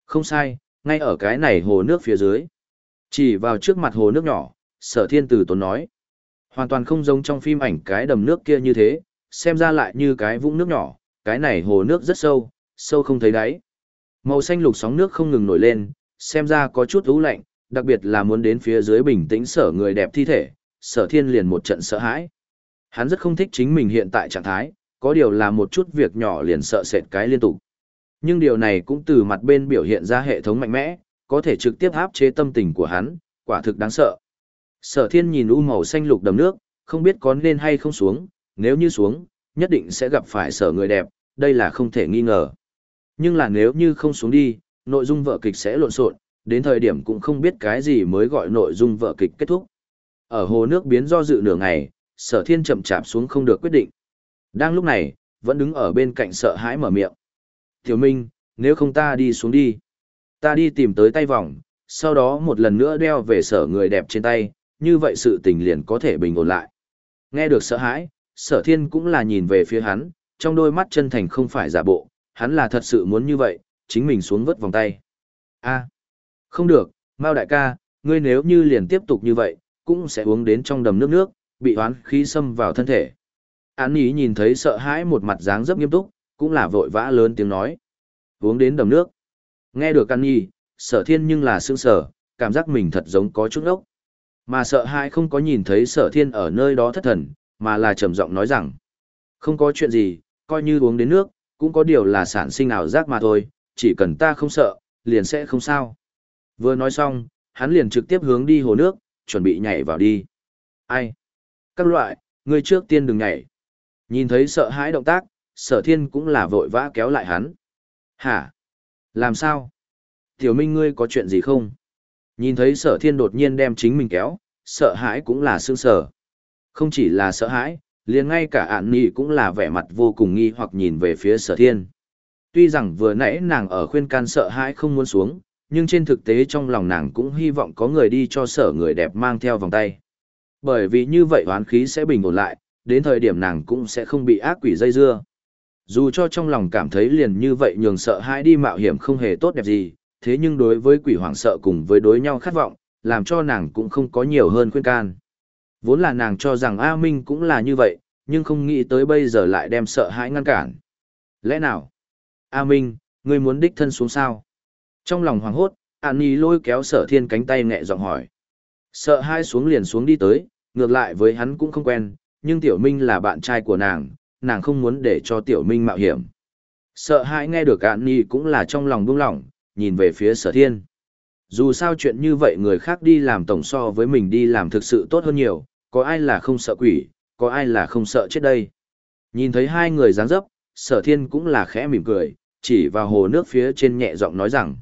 Không sai, ngay ở cái này hồ nước phía dưới. Chỉ vào trước mặt hồ nước nhỏ, sở thiên tử tốn nói. Hoàn toàn không giống trong phim ảnh cái đầm nước kia như thế, xem ra lại như cái vũng nước nhỏ, cái này hồ nước rất sâu, sâu không thấy đáy. Màu xanh lục sóng nước không ngừng nổi lên, xem ra có chút ú lạnh, đặc biệt là muốn đến phía dưới bình tĩnh sở người đẹp thi thể, sở thiên liền một trận sợ hãi. Hắn rất không thích chính mình hiện tại trạng thái, có điều là một chút việc nhỏ liền sợ sệt cái liên tục. Nhưng điều này cũng từ mặt bên biểu hiện ra hệ thống mạnh mẽ, có thể trực tiếp áp chế tâm tình của hắn, quả thực đáng sợ. Sở thiên nhìn u màu xanh lục đầm nước, không biết có nên hay không xuống, nếu như xuống, nhất định sẽ gặp phải sở người đẹp, đây là không thể nghi ngờ. Nhưng là nếu như không xuống đi, nội dung vở kịch sẽ lộn xộn, đến thời điểm cũng không biết cái gì mới gọi nội dung vở kịch kết thúc. Ở hồ nước biến do dự nửa ngày, sở thiên chậm chạp xuống không được quyết định. Đang lúc này, vẫn đứng ở bên cạnh sợ hãi mở miệng. Tiểu Minh, nếu không ta đi xuống đi. Ta đi tìm tới tay vòng, sau đó một lần nữa đeo về sở người đẹp trên tay, như vậy sự tình liền có thể bình ổn lại. Nghe được sợ hãi, sở thiên cũng là nhìn về phía hắn, trong đôi mắt chân thành không phải giả bộ, hắn là thật sự muốn như vậy, chính mình xuống vớt vòng tay. a không được, Mao đại ca, ngươi nếu như liền tiếp tục như vậy, cũng sẽ uống đến trong đầm nước nước, bị hoán khí xâm vào thân thể. Án ý nhìn thấy sợ hãi một mặt dáng rất nghiêm túc, cũng là vội vã lớn tiếng nói. Uống đến đầm nước. Nghe được Án Nhi, sở thiên nhưng là sương sở, cảm giác mình thật giống có chút ốc. Mà sợ hãi không có nhìn thấy sở thiên ở nơi đó thất thần, mà là trầm giọng nói rằng. Không có chuyện gì, coi như uống đến nước, cũng có điều là sản sinh ảo giác mà thôi, chỉ cần ta không sợ, liền sẽ không sao. Vừa nói xong, hắn liền trực tiếp hướng đi hồ nước, chuẩn bị nhảy vào đi. Ai? Các loại, ngươi trước tiên đừng nhảy. Nhìn thấy sợ hãi động tác, sở thiên cũng là vội vã kéo lại hắn. Hả? Làm sao? Tiểu Minh ngươi có chuyện gì không? Nhìn thấy sở thiên đột nhiên đem chính mình kéo, sợ hãi cũng là sương sở. Không chỉ là sợ hãi, liền ngay cả ạn nỉ cũng là vẻ mặt vô cùng nghi hoặc nhìn về phía sở thiên. Tuy rằng vừa nãy nàng ở khuyên can sợ hãi không muốn xuống, nhưng trên thực tế trong lòng nàng cũng hy vọng có người đi cho sở người đẹp mang theo vòng tay. Bởi vì như vậy hoán khí sẽ bình ổn lại, đến thời điểm nàng cũng sẽ không bị ác quỷ dây dưa. Dù cho trong lòng cảm thấy liền như vậy nhường sợ hãi đi mạo hiểm không hề tốt đẹp gì, thế nhưng đối với quỷ hoàng sợ cùng với đối nhau khát vọng, làm cho nàng cũng không có nhiều hơn khuyên can. Vốn là nàng cho rằng A Minh cũng là như vậy, nhưng không nghĩ tới bây giờ lại đem sợ hãi ngăn cản. Lẽ nào? A Minh, ngươi muốn đích thân xuống sao? Trong lòng hoảng hốt, An Nhi lôi kéo sở thiên cánh tay nhẹ giọng hỏi. Sợ hai xuống liền xuống đi tới, ngược lại với hắn cũng không quen, nhưng Tiểu Minh là bạn trai của nàng, nàng không muốn để cho Tiểu Minh mạo hiểm. Sợ hãi nghe được An Nhi cũng là trong lòng buông lỏng, nhìn về phía sở thiên. Dù sao chuyện như vậy người khác đi làm tổng so với mình đi làm thực sự tốt hơn nhiều, có ai là không sợ quỷ, có ai là không sợ chết đây. Nhìn thấy hai người dáng dấp, sở thiên cũng là khẽ mỉm cười, chỉ vào hồ nước phía trên nhẹ giọng nói rằng.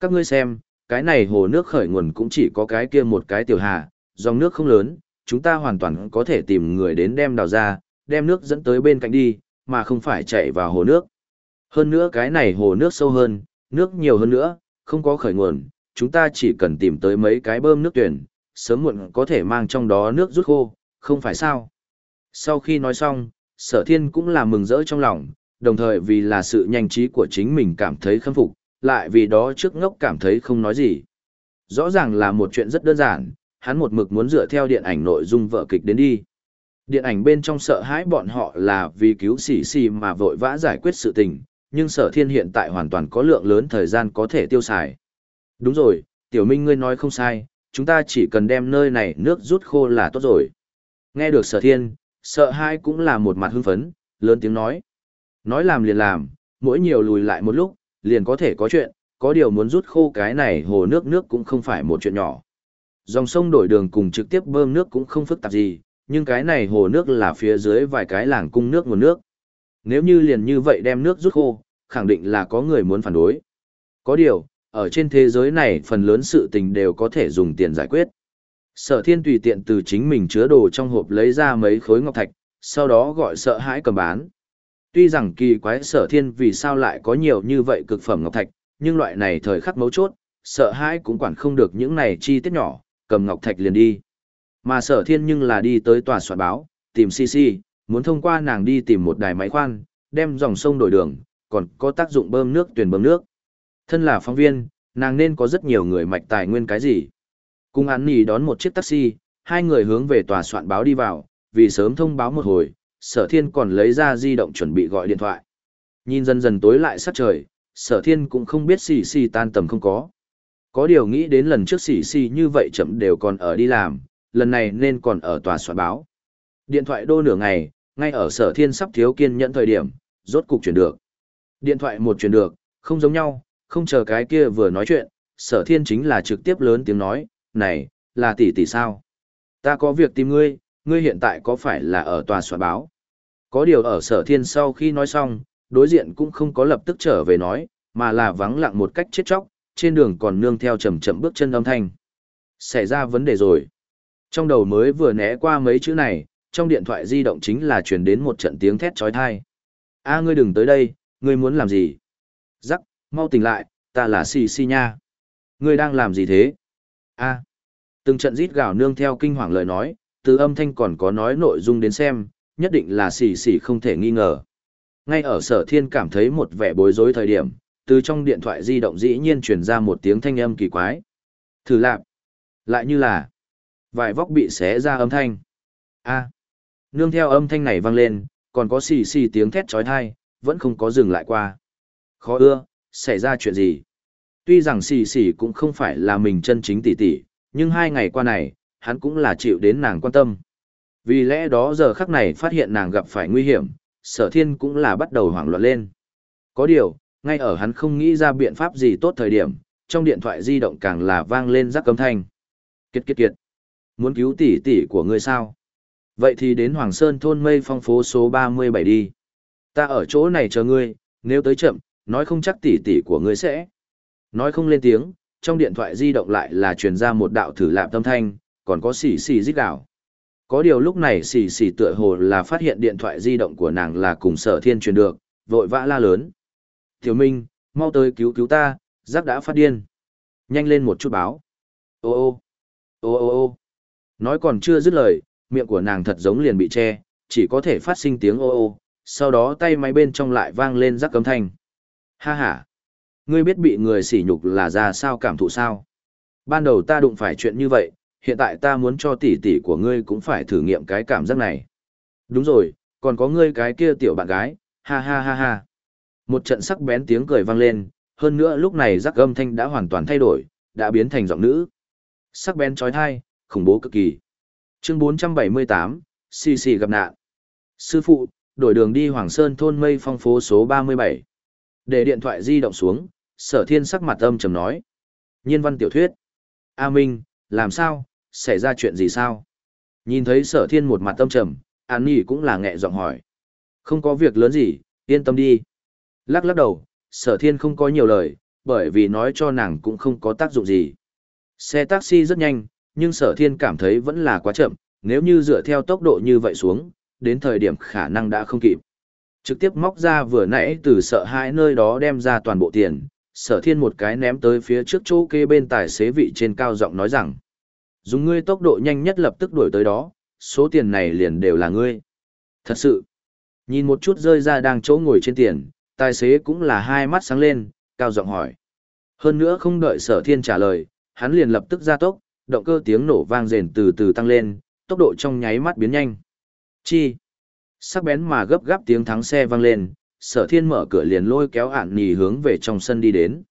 Các ngươi xem, cái này hồ nước khởi nguồn cũng chỉ có cái kia một cái tiểu hà, dòng nước không lớn, chúng ta hoàn toàn có thể tìm người đến đem đào ra, đem nước dẫn tới bên cạnh đi, mà không phải chạy vào hồ nước. Hơn nữa cái này hồ nước sâu hơn, nước nhiều hơn nữa, không có khởi nguồn, chúng ta chỉ cần tìm tới mấy cái bơm nước tuyển, sớm muộn có thể mang trong đó nước rút khô, không phải sao. Sau khi nói xong, sở thiên cũng là mừng rỡ trong lòng, đồng thời vì là sự nhanh trí của chính mình cảm thấy khâm phục, lại vì đó trước ngốc cảm thấy không nói gì. Rõ ràng là một chuyện rất đơn giản, hắn một mực muốn dựa theo điện ảnh nội dung vợ kịch đến đi. Điện ảnh bên trong sợ hãi bọn họ là vì cứu sỉ xì mà vội vã giải quyết sự tình, nhưng sở thiên hiện tại hoàn toàn có lượng lớn thời gian có thể tiêu xài. Đúng rồi, tiểu minh ngươi nói không sai, chúng ta chỉ cần đem nơi này nước rút khô là tốt rồi. Nghe được sở thiên, sợ hai cũng là một mặt hưng phấn, lớn tiếng nói. Nói làm liền làm, mỗi nhiều lùi lại một lúc, liền có thể có chuyện, có điều muốn rút khô cái này hồ nước nước cũng không phải một chuyện nhỏ. Dòng sông đổi đường cùng trực tiếp bơm nước cũng không phức tạp gì, nhưng cái này hồ nước là phía dưới vài cái làng cung nước nguồn nước. Nếu như liền như vậy đem nước rút khô, khẳng định là có người muốn phản đối. Có điều, ở trên thế giới này phần lớn sự tình đều có thể dùng tiền giải quyết. Sở thiên tùy tiện từ chính mình chứa đồ trong hộp lấy ra mấy khối ngọc thạch, sau đó gọi sợ hãi cầm bán. Tuy rằng kỳ quái sở thiên vì sao lại có nhiều như vậy cực phẩm ngọc thạch, nhưng loại này thời khắc mấu chốt, sợ hãi cũng quản không được những này chi tiết nhỏ, cầm ngọc thạch liền đi. Mà sở thiên nhưng là đi tới tòa soạn báo, tìm CC, muốn thông qua nàng đi tìm một đài máy khoan, đem dòng sông đổi đường, còn có tác dụng bơm nước tuyển bơm nước. Thân là phóng viên, nàng nên có rất nhiều người mạch tài nguyên cái gì. Cùng án nỉ đón một chiếc taxi, hai người hướng về tòa soạn báo đi vào, vì sớm thông báo một hồi, sở thiên còn lấy ra di động chuẩn bị gọi điện thoại. Nhìn dần dần tối lại sát trời, sở thiên cũng không biết xì xì tan tầm không có. Có điều nghĩ đến lần trước xì xì như vậy chậm đều còn ở đi làm, lần này nên còn ở tòa soạn báo. Điện thoại đô nửa ngày, ngay ở sở thiên sắp thiếu kiên nhẫn thời điểm, rốt cục chuyển được. Điện thoại một chuyển được, không giống nhau, không chờ cái kia vừa nói chuyện, sở thiên chính là trực tiếp lớn tiếng nói, này, là tỷ tỷ sao? Ta có việc tìm ngươi, ngươi hiện tại có phải là ở tòa soạn báo? Có điều ở sở thiên sau khi nói xong, đối diện cũng không có lập tức trở về nói, mà là vắng lặng một cách chết chóc, trên đường còn nương theo chậm chậm bước chân âm thanh. Xảy ra vấn đề rồi. Trong đầu mới vừa né qua mấy chữ này, trong điện thoại di động chính là truyền đến một trận tiếng thét trói thai. A ngươi đừng tới đây, ngươi muốn làm gì? Rắc, mau tỉnh lại, ta là xì xì nha. Ngươi đang làm gì thế? A. Từng trận rít gào nương theo kinh hoàng lời nói, từ âm thanh còn có nói nội dung đến xem, nhất định là xì xì không thể nghi ngờ. Ngay ở sở thiên cảm thấy một vẻ bối rối thời điểm, từ trong điện thoại di động dĩ nhiên truyền ra một tiếng thanh âm kỳ quái. Thử lạp. Lại như là vài vóc bị xé ra âm thanh. A. Nương theo âm thanh này vang lên, còn có xì xì tiếng thét trói thai, vẫn không có dừng lại qua. Khó ưa, xảy ra chuyện gì? Tuy rằng xì xì cũng không phải là mình chân chính tỷ tỷ, nhưng hai ngày qua này, hắn cũng là chịu đến nàng quan tâm. Vì lẽ đó giờ khắc này phát hiện nàng gặp phải nguy hiểm, sở thiên cũng là bắt đầu hoảng loạn lên. Có điều, ngay ở hắn không nghĩ ra biện pháp gì tốt thời điểm, trong điện thoại di động càng là vang lên rắc cấm thanh. Kiệt kiệt kiệt. Muốn cứu tỷ tỷ của ngươi sao? Vậy thì đến Hoàng Sơn thôn mây phong phố số 37 đi. Ta ở chỗ này chờ ngươi, nếu tới chậm, nói không chắc tỷ tỷ của ngươi sẽ. Nói không lên tiếng, trong điện thoại di động lại là truyền ra một đạo thử lạp tâm thanh, còn có xì xì rít đảo. Có điều lúc này xì xì tựa hồ là phát hiện điện thoại di động của nàng là cùng sở thiên truyền được, vội vã la lớn. Tiểu Minh, mau tới cứu cứu ta, giác đã phát điên. Nhanh lên một chút báo. Ô ô, ô ô ô. Nói còn chưa dứt lời, miệng của nàng thật giống liền bị che, chỉ có thể phát sinh tiếng ô ô, sau đó tay máy bên trong lại vang lên rắc cấm thanh. Ha ha, ngươi biết bị người sỉ nhục là ra sao cảm thụ sao? Ban đầu ta đụng phải chuyện như vậy, hiện tại ta muốn cho tỷ tỷ của ngươi cũng phải thử nghiệm cái cảm giác này. Đúng rồi, còn có ngươi cái kia tiểu bạn gái, ha ha ha ha. Một trận sắc bén tiếng cười vang lên, hơn nữa lúc này giác âm thanh đã hoàn toàn thay đổi, đã biến thành giọng nữ. Sắc bén trói thai, khủng bố cực kỳ. Chương 478, xì xì gặp nạn. Sư phụ, đổi đường đi Hoàng Sơn thôn mây phong phố số 37. Để điện thoại di động xuống, sở thiên sắc mặt âm trầm nói. Nhiên văn tiểu thuyết. A Minh, làm sao, xảy ra chuyện gì sao? Nhìn thấy sở thiên một mặt âm trầm, An Nhi cũng là nghẹ giọng hỏi. Không có việc lớn gì, yên tâm đi. Lắc lắc đầu, sở thiên không có nhiều lời, bởi vì nói cho nàng cũng không có tác dụng gì. Xe taxi rất nhanh, nhưng sở thiên cảm thấy vẫn là quá chậm, nếu như dựa theo tốc độ như vậy xuống, đến thời điểm khả năng đã không kịp. Trực tiếp móc ra vừa nãy từ sợ hãi nơi đó đem ra toàn bộ tiền, sở thiên một cái ném tới phía trước chỗ kê bên tài xế vị trên cao giọng nói rằng, dùng ngươi tốc độ nhanh nhất lập tức đuổi tới đó, số tiền này liền đều là ngươi. Thật sự, nhìn một chút rơi ra đang chỗ ngồi trên tiền, tài xế cũng là hai mắt sáng lên, cao giọng hỏi. Hơn nữa không đợi sở thiên trả lời, hắn liền lập tức ra tốc, động cơ tiếng nổ vang rền từ từ tăng lên, tốc độ trong nháy mắt biến nhanh. Chi? Sắc bén mà gấp gáp tiếng thắng xe vang lên, sở thiên mở cửa liền lôi kéo ạn nì hướng về trong sân đi đến.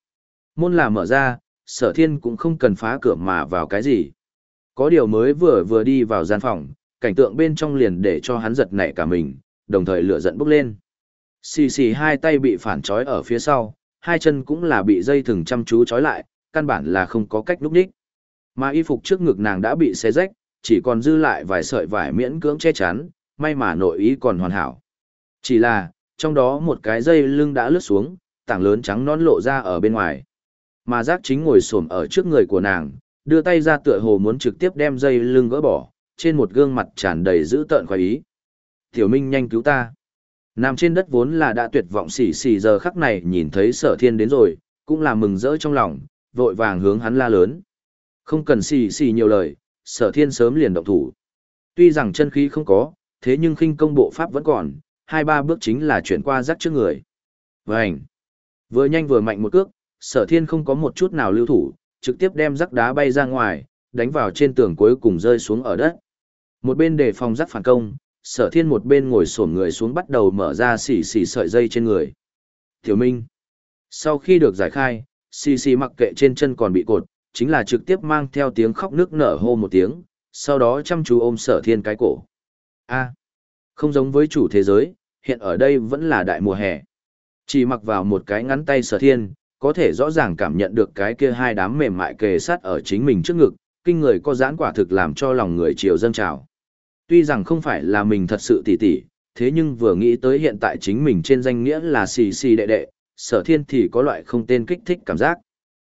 Môn là mở ra, sở thiên cũng không cần phá cửa mà vào cái gì. Có điều mới vừa vừa đi vào gian phòng, cảnh tượng bên trong liền để cho hắn giật nảy cả mình, đồng thời lửa giận bốc lên. Xì xì hai tay bị phản trói ở phía sau, hai chân cũng là bị dây thừng chăm chú trói lại, căn bản là không có cách núp đích. Mà y phục trước ngực nàng đã bị xé rách, chỉ còn dư lại vài sợi vải miễn cưỡng che chắn, may mà nội ý còn hoàn hảo. Chỉ là, trong đó một cái dây lưng đã lướt xuống, tảng lớn trắng non lộ ra ở bên ngoài. Mà giác chính ngồi xổm ở trước người của nàng, đưa tay ra tựa hồ muốn trực tiếp đem dây lưng gỡ bỏ, trên một gương mặt tràn đầy dữ tợn khoái ý. Tiểu Minh nhanh cứu ta. Nằm trên đất vốn là đã tuyệt vọng xỉ xỉ giờ khắc này nhìn thấy sở thiên đến rồi, cũng là mừng rỡ trong lòng, vội vàng hướng hắn la lớn. Không cần xỉ xỉ nhiều lời, sở thiên sớm liền động thủ. Tuy rằng chân khí không có, thế nhưng khinh công bộ pháp vẫn còn, hai ba bước chính là chuyển qua rắc trước người. Vành! Vừa nhanh vừa mạnh một cước, sở thiên không có một chút nào lưu thủ, trực tiếp đem rắc đá bay ra ngoài, đánh vào trên tường cuối cùng rơi xuống ở đất. Một bên đề phòng rắc phản công, sở thiên một bên ngồi xổm người xuống bắt đầu mở ra xỉ xỉ sợi dây trên người. Tiểu Minh! Sau khi được giải khai, xì xì mặc kệ trên chân còn bị cột, chính là trực tiếp mang theo tiếng khóc nước nở hô một tiếng, sau đó chăm chú ôm sở thiên cái cổ a không giống với chủ thế giới, hiện ở đây vẫn là đại mùa hè. Chỉ mặc vào một cái ngắn tay sở thiên, có thể rõ ràng cảm nhận được cái kia hai đám mềm mại kề sát ở chính mình trước ngực, kinh người có giãn quả thực làm cho lòng người chiều dâng trào. Tuy rằng không phải là mình thật sự tỉ tỉ, thế nhưng vừa nghĩ tới hiện tại chính mình trên danh nghĩa là xì xì đệ đệ, sở thiên thì có loại không tên kích thích cảm giác.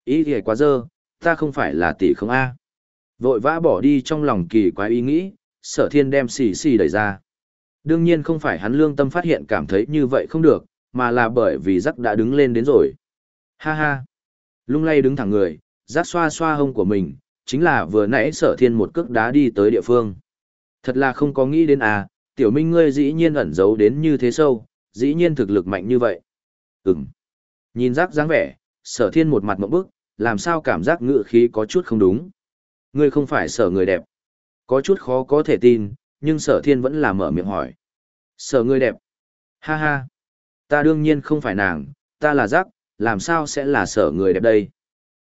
Ý thì quá dơ, ta không phải là tỷ không A. Vội vã bỏ đi trong lòng kỳ quái ý nghĩ, sở thiên đem xì xì đẩy ra. Đương nhiên không phải hắn lương tâm phát hiện cảm thấy như vậy không được, mà là bởi vì rắc đã đứng lên đến rồi. Ha ha. Lung lay đứng thẳng người, rắc xoa xoa hông của mình, chính là vừa nãy sở thiên một cước đá đi tới địa phương. Thật là không có nghĩ đến à, tiểu minh ngươi dĩ nhiên ẩn giấu đến như thế sâu, dĩ nhiên thực lực mạnh như vậy. Ừm. Nhìn rắc dáng vẻ, sở thiên một mặt mộng bức, làm sao cảm giác ngựa khí có chút không đúng. Ngươi không phải sở người đẹp. Có chút khó có thể tin, nhưng sở thiên vẫn là mở miệng hỏi. Sở người đẹp. Ha ha. Ta đương nhiên không phải nàng, ta là giác, làm sao sẽ là sở người đẹp đây?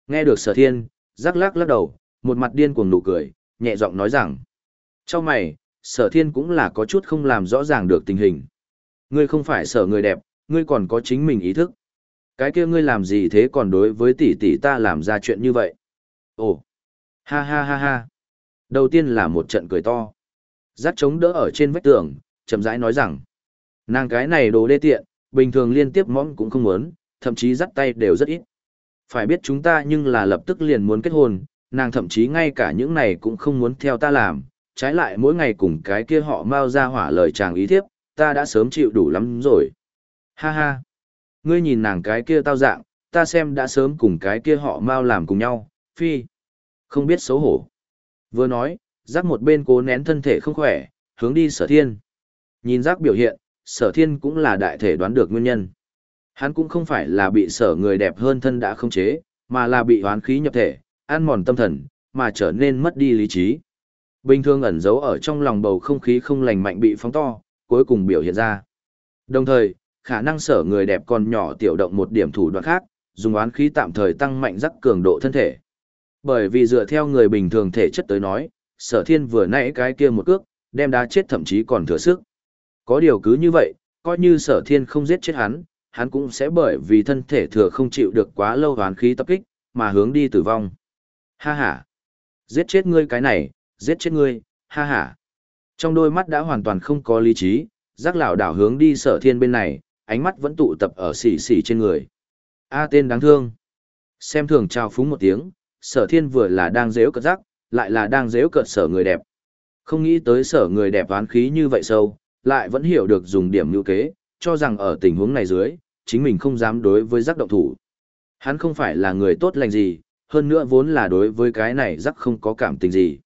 Nghe được sở thiên, giác lắc lắc đầu, một mặt điên cuồng nụ cười, nhẹ giọng nói rằng. Trong mày, sở thiên cũng là có chút không làm rõ ràng được tình hình. Ngươi không phải sở người đẹp, ngươi còn có chính mình ý thức. Cái kia ngươi làm gì thế còn đối với tỷ tỷ ta làm ra chuyện như vậy? Ồ, ha ha ha ha. Đầu tiên là một trận cười to. Giác chống đỡ ở trên vách tường, chậm rãi nói rằng. Nàng cái này đồ đê tiện, bình thường liên tiếp mõm cũng không muốn, thậm chí dắt tay đều rất ít. Phải biết chúng ta nhưng là lập tức liền muốn kết hôn, nàng thậm chí ngay cả những này cũng không muốn theo ta làm, trái lại mỗi ngày cùng cái kia họ mau ra hỏa lời chàng ý thiếp, ta đã sớm chịu đủ lắm rồi. Ha ha ngươi nhìn nàng cái kia tao dạng, ta xem đã sớm cùng cái kia họ mau làm cùng nhau, phi. Không biết xấu hổ. Vừa nói, giác một bên cố nén thân thể không khỏe, hướng đi sở thiên. Nhìn giác biểu hiện, sở thiên cũng là đại thể đoán được nguyên nhân. Hắn cũng không phải là bị sở người đẹp hơn thân đã không chế, mà là bị hoán khí nhập thể, ăn mòn tâm thần, mà trở nên mất đi lý trí. Bình thường ẩn giấu ở trong lòng bầu không khí không lành mạnh bị phóng to, cuối cùng biểu hiện ra. Đồng thời, khả năng sở người đẹp còn nhỏ tiểu động một điểm thủ đoạn khác, dùng oán khí tạm thời tăng mạnh rắc cường độ thân thể. Bởi vì dựa theo người bình thường thể chất tới nói, sở thiên vừa nãy cái kia một cước, đem đá chết thậm chí còn thừa sức. Có điều cứ như vậy, coi như sở thiên không giết chết hắn, hắn cũng sẽ bởi vì thân thể thừa không chịu được quá lâu hoán khí tập kích, mà hướng đi tử vong. Ha ha! Giết chết ngươi cái này, giết chết ngươi, ha ha! Trong đôi mắt đã hoàn toàn không có lý trí, giác lão đảo hướng đi sở thiên bên này, ánh mắt vẫn tụ tập ở xỉ xỉ trên người. A tên đáng thương. Xem thường trao phúng một tiếng, sở thiên vừa là đang dễu cợt rắc, lại là đang dễu cợt sở người đẹp. Không nghĩ tới sở người đẹp oán khí như vậy sâu, lại vẫn hiểu được dùng điểm lưu kế, cho rằng ở tình huống này dưới, chính mình không dám đối với rắc động thủ. Hắn không phải là người tốt lành gì, hơn nữa vốn là đối với cái này rắc không có cảm tình gì.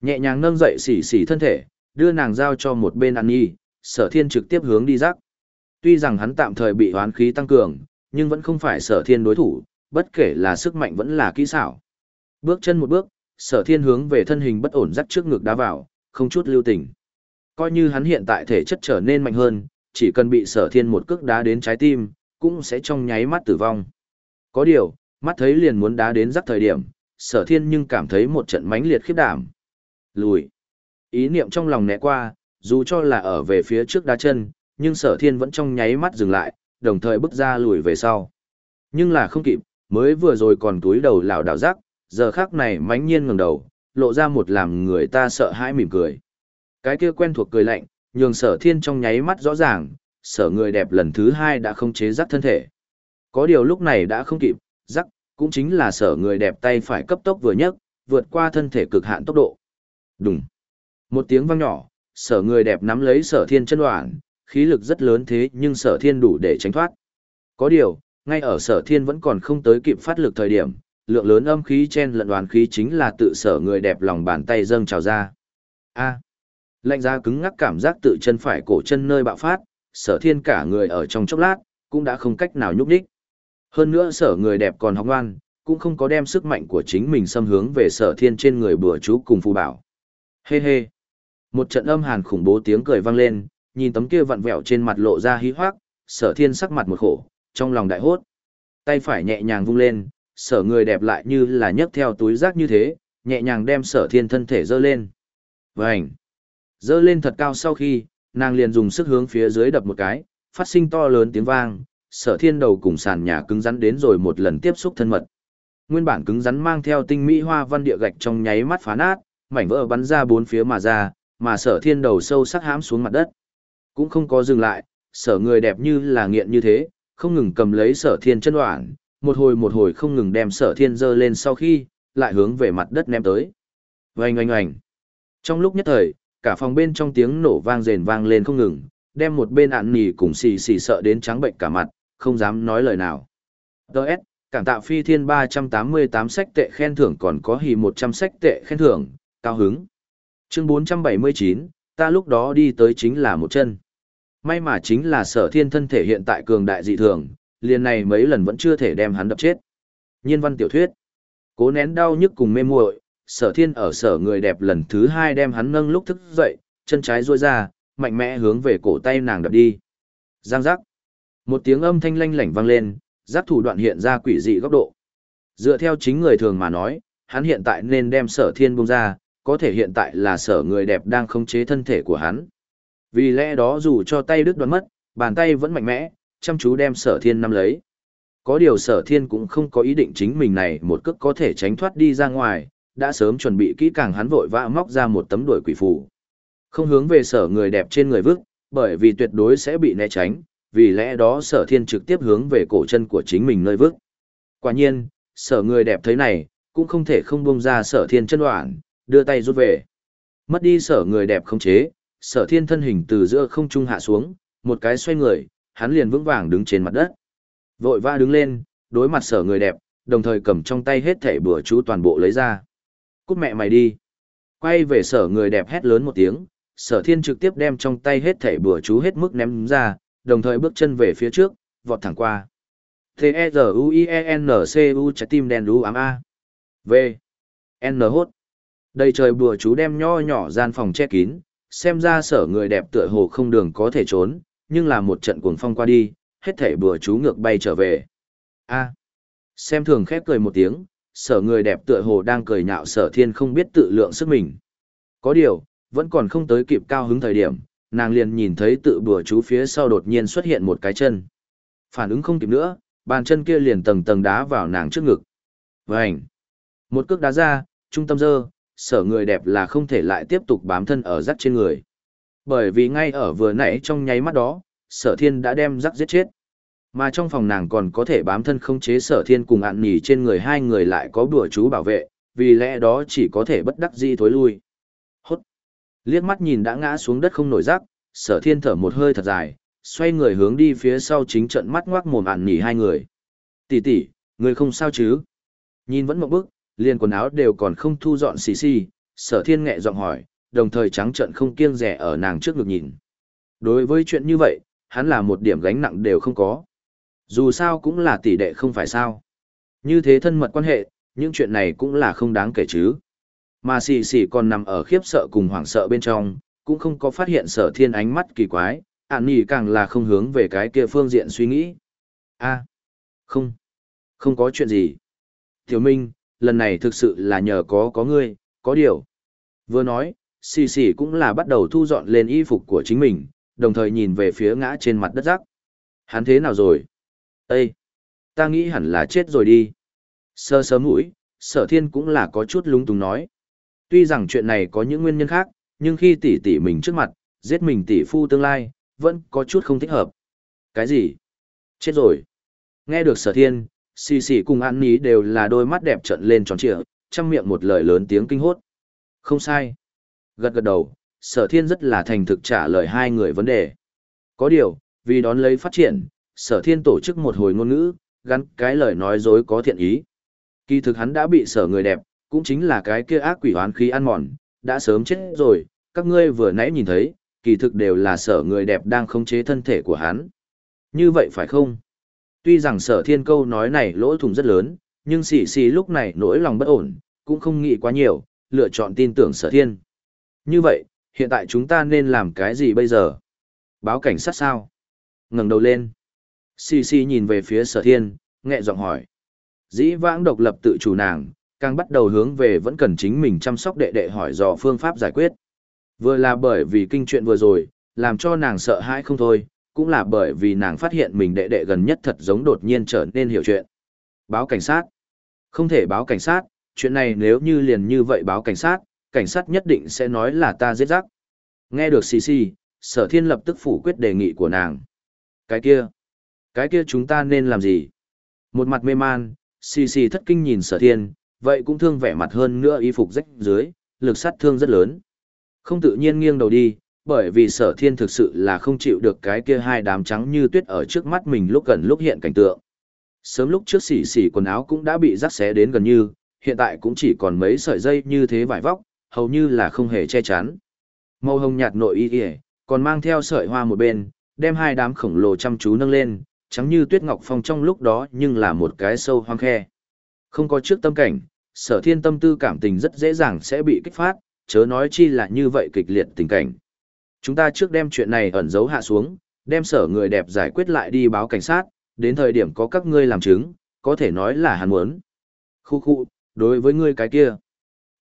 Nhẹ nhàng nâng dậy xỉ xỉ thân thể, đưa nàng giao cho một bên ăn nhi, sở thiên trực tiếp hướng đi rắc. Tuy rằng hắn tạm thời bị hoán khí tăng cường, nhưng vẫn không phải sở thiên đối thủ, bất kể là sức mạnh vẫn là kỹ xảo. Bước chân một bước, sở thiên hướng về thân hình bất ổn dắt trước ngực đá vào, không chút lưu tình. Coi như hắn hiện tại thể chất trở nên mạnh hơn, chỉ cần bị sở thiên một cước đá đến trái tim, cũng sẽ trong nháy mắt tử vong. Có điều, mắt thấy liền muốn đá đến rắc thời điểm, sở thiên nhưng cảm thấy một trận mãnh liệt khiếp đảm. Lùi. Ý niệm trong lòng né qua, dù cho là ở về phía trước đá chân, nhưng sở thiên vẫn trong nháy mắt dừng lại, đồng thời bước ra lùi về sau. Nhưng là không kịp, mới vừa rồi còn túi đầu lảo đảo rắc, giờ khắc này mãnh nhiên ngẩng đầu, lộ ra một làm người ta sợ hãi mỉm cười. Cái kia quen thuộc cười lạnh, nhường sở thiên trong nháy mắt rõ ràng, sở người đẹp lần thứ hai đã không chế rắc thân thể. Có điều lúc này đã không kịp, rắc, cũng chính là sở người đẹp tay phải cấp tốc vừa nhấc, vượt qua thân thể cực hạn tốc độ. Đùng. Một tiếng vang nhỏ, sở người đẹp nắm lấy sở thiên chân đoạn, khí lực rất lớn thế nhưng sở thiên đủ để tránh thoát. Có điều, ngay ở sở thiên vẫn còn không tới kịp phát lực thời điểm, lượng lớn âm khí chen lẫn đoàn khí chính là tự sở người đẹp lòng bàn tay dâng trào ra. A. lạnh giá cứng ngắc cảm giác tự chân phải cổ chân nơi bạo phát, sở thiên cả người ở trong chốc lát, cũng đã không cách nào nhúc đích. Hơn nữa sở người đẹp còn hóng ngoan, cũng không có đem sức mạnh của chính mình xâm hướng về sở thiên trên người bừa chú cùng phù bảo. Hê hey hê. Một trận âm hàn khủng bố tiếng cười vang lên, nhìn tấm kia vặn vẹo trên mặt lộ ra hí hoác, sở thiên sắc mặt một khổ, trong lòng đại hốt. Tay phải nhẹ nhàng vung lên, sở người đẹp lại như là nhấc theo túi rác như thế, nhẹ nhàng đem sở thiên thân thể dơ lên. Vành! Dơ lên thật cao sau khi, nàng liền dùng sức hướng phía dưới đập một cái, phát sinh to lớn tiếng vang, sở thiên đầu cùng sàn nhà cứng rắn đến rồi một lần tiếp xúc thân mật. Nguyên bản cứng rắn mang theo tinh mỹ hoa văn địa gạch trong nháy mắt phá nát, mảnh vỡ bắn ra bốn phía mà ra, mà sở thiên đầu sâu sắc hãm xuống mặt đất. Cũng không có dừng lại, sở người đẹp như là nghiện như thế, không ngừng cầm lấy sở thiên chân đoạn, một hồi một hồi không ngừng đem sở thiên dơ lên sau khi, lại hướng về mặt đất ném tới. Oanh oanh oanh. Trong lúc nhất thời, cả phòng bên trong tiếng nổ vang rền vang lên không ngừng, đem một bên ạn nỉ cùng xì xì sợ đến trắng bệnh cả mặt, không dám nói lời nào. Đợt, cảm tạ phi thiên 388 sách tệ khen thưởng còn có hì 100 sách tệ khen thưởng, cao hứng. Chương 479, ta lúc đó đi tới chính là một chân. May mà chính là sở thiên thân thể hiện tại cường đại dị thường, liền này mấy lần vẫn chưa thể đem hắn đập chết. Nhiên văn tiểu thuyết. Cố nén đau nhức cùng mê muội, sở thiên ở sở người đẹp lần thứ hai đem hắn nâng lúc thức dậy, chân trái duỗi ra, mạnh mẽ hướng về cổ tay nàng đập đi. Giang giác. Một tiếng âm thanh lanh lảnh vang lên, giác thủ đoạn hiện ra quỷ dị góc độ. Dựa theo chính người thường mà nói, hắn hiện tại nên đem sở thiên buông ra, có thể hiện tại là sở người đẹp đang khống chế thân thể của hắn. Vì lẽ đó dù cho tay đứt đoạn mất, bàn tay vẫn mạnh mẽ, chăm chú đem sở thiên nắm lấy. Có điều sở thiên cũng không có ý định chính mình này một cước có thể tránh thoát đi ra ngoài, đã sớm chuẩn bị kỹ càng hắn vội vã móc ra một tấm đuổi quỷ phù. Không hướng về sở người đẹp trên người vức, bởi vì tuyệt đối sẽ bị né tránh, vì lẽ đó sở thiên trực tiếp hướng về cổ chân của chính mình nơi vức. Quả nhiên, sở người đẹp thấy này, cũng không thể không buông ra sở thiên chân đoạn, đưa tay rút về. Mất đi sở người đẹp không chế, sở thiên thân hình từ giữa không trung hạ xuống, một cái xoay người, hắn liền vững vàng đứng trên mặt đất. Vội vã đứng lên, đối mặt sở người đẹp, đồng thời cầm trong tay hết thẻ bữa chú toàn bộ lấy ra. Cút mẹ mày đi. Quay về sở người đẹp hét lớn một tiếng, sở thiên trực tiếp đem trong tay hết thẻ bữa chú hết mức ném ra, đồng thời bước chân về phía trước, vọt thẳng qua. T-E-Z-U-I-E-N-C-U trái tim đen đu ám A. V. N hốt. Đầy trời bùa chú đem nho nhỏ gian phòng che kín, xem ra sở người đẹp tựa hồ không đường có thể trốn, nhưng là một trận cuồng phong qua đi, hết thảy bùa chú ngược bay trở về. A. Xem thường khép cười một tiếng, sở người đẹp tựa hồ đang cười nhạo sở thiên không biết tự lượng sức mình. Có điều, vẫn còn không tới kịp cao hứng thời điểm, nàng liền nhìn thấy tự bùa chú phía sau đột nhiên xuất hiện một cái chân. Phản ứng không kịp nữa, bàn chân kia liền tầng tầng đá vào nàng trước ngực. Vành! Một cước đá ra, trung tâm dơ, sở người đẹp là không thể lại tiếp tục bám thân ở rắc trên người. Bởi vì ngay ở vừa nãy trong nháy mắt đó, sở thiên đã đem rắc giết chết. Mà trong phòng nàng còn có thể bám thân không chế sở thiên cùng ạn nỉ trên người hai người lại có bùa chú bảo vệ, vì lẽ đó chỉ có thể bất đắc di thối lui. Hốt! Liếc mắt nhìn đã ngã xuống đất không nổi rắc, sở thiên thở một hơi thật dài, xoay người hướng đi phía sau chính trận mắt ngoác mồm ạn nỉ hai người. Tỷ tỷ, người không sao chứ? Nhìn vẫn một bước, liền quần áo đều còn không thu dọn xì xì, sở thiên nghẹ giọng hỏi, đồng thời trắng trận không kiêng rẻ ở nàng trước ngực nhìn. Đối với chuyện như vậy, hắn là một điểm gánh nặng đều không có. Dù sao cũng là tỷ đệ không phải sao. Như thế thân mật quan hệ, những chuyện này cũng là không đáng kể chứ. Mà xì xì còn nằm ở khiếp sợ cùng hoảng sợ bên trong, cũng không có phát hiện sở thiên ánh mắt kỳ quái, ạn nỉ càng là không hướng về cái kia phương diện suy nghĩ. a không, không có chuyện gì. Tiểu Minh, lần này thực sự là nhờ có có ngươi, có điều. Vừa nói, xì xì cũng là bắt đầu thu dọn lên y phục của chính mình, đồng thời nhìn về phía ngã trên mặt đất rác. Hắn thế nào rồi? Ê! Ta nghĩ hẳn là chết rồi đi. Sơ sớm mũi, sở thiên cũng là có chút lúng túng nói. Tuy rằng chuyện này có những nguyên nhân khác, nhưng khi tỷ tỷ mình trước mặt, giết mình tỷ phu tương lai, vẫn có chút không thích hợp. Cái gì? Chết rồi. Nghe được sở thiên, xì xì cùng an ní đều là đôi mắt đẹp trận lên tròn trịa chăm miệng một lời lớn tiếng kinh hốt không sai gật gật đầu sở thiên rất là thành thực trả lời hai người vấn đề có điều vì đón lấy phát triển sở thiên tổ chức một hồi ngôn ngữ gắn cái lời nói dối có thiện ý Kỳ thực hắn đã bị sở người đẹp, cũng chính là cái kia ác quỷ hoán khí ăn mòn, đã sớm chết rồi, các ngươi vừa nãy nhìn thấy, kỳ thực đều là sở người đẹp đang khống chế thân thể của hắn. Như vậy phải không? Tuy rằng sở thiên câu nói này lỗ thủng rất lớn, nhưng xì xì lúc này nỗi lòng bất ổn, cũng không nghĩ quá nhiều, lựa chọn tin tưởng sở thiên. Như vậy, hiện tại chúng ta nên làm cái gì bây giờ? Báo cảnh sát sao? ngẩng đầu lên. Xì xì nhìn về phía sở thiên, nhẹ giọng hỏi. Dĩ vãng độc lập tự chủ nàng, càng bắt đầu hướng về vẫn cần chính mình chăm sóc đệ đệ hỏi dò phương pháp giải quyết. Vừa là bởi vì kinh chuyện vừa rồi, làm cho nàng sợ hãi không thôi, cũng là bởi vì nàng phát hiện mình đệ đệ gần nhất thật giống đột nhiên trở nên hiểu chuyện. Báo cảnh sát. Không thể báo cảnh sát, chuyện này nếu như liền như vậy báo cảnh sát, cảnh sát nhất định sẽ nói là ta giết rắc. Nghe được xì xì, sở thiên lập tức phủ quyết đề nghị của nàng. Cái kia, cái kia chúng ta nên làm gì? Một mặt mê man, xì xì thất kinh nhìn sở thiên, vậy cũng thương vẻ mặt hơn nữa y phục rách dưới, lực sát thương rất lớn. Không tự nhiên nghiêng đầu đi, bởi vì sở thiên thực sự là không chịu được cái kia hai đám trắng như tuyết ở trước mắt mình lúc gần lúc hiện cảnh tượng. Sớm lúc trước xỉ xỉ quần áo cũng đã bị rắc xé đến gần như, hiện tại cũng chỉ còn mấy sợi dây như thế vải vóc, hầu như là không hề che chắn. Màu hồng nhạt nội y y, còn mang theo sợi hoa một bên, đem hai đám khổng lồ chăm chú nâng lên, trắng như tuyết ngọc phong trong lúc đó nhưng là một cái sâu hoang khe. Không có trước tâm cảnh, sở thiên tâm tư cảm tình rất dễ dàng sẽ bị kích phát, chớ nói chi là như vậy kịch liệt tình cảnh. Chúng ta trước đem chuyện này ẩn giấu hạ xuống, đem sở người đẹp giải quyết lại đi báo cảnh sát, đến thời điểm có các ngươi làm chứng, có thể nói là hắn muốn. Khu khu, đối với ngươi cái kia.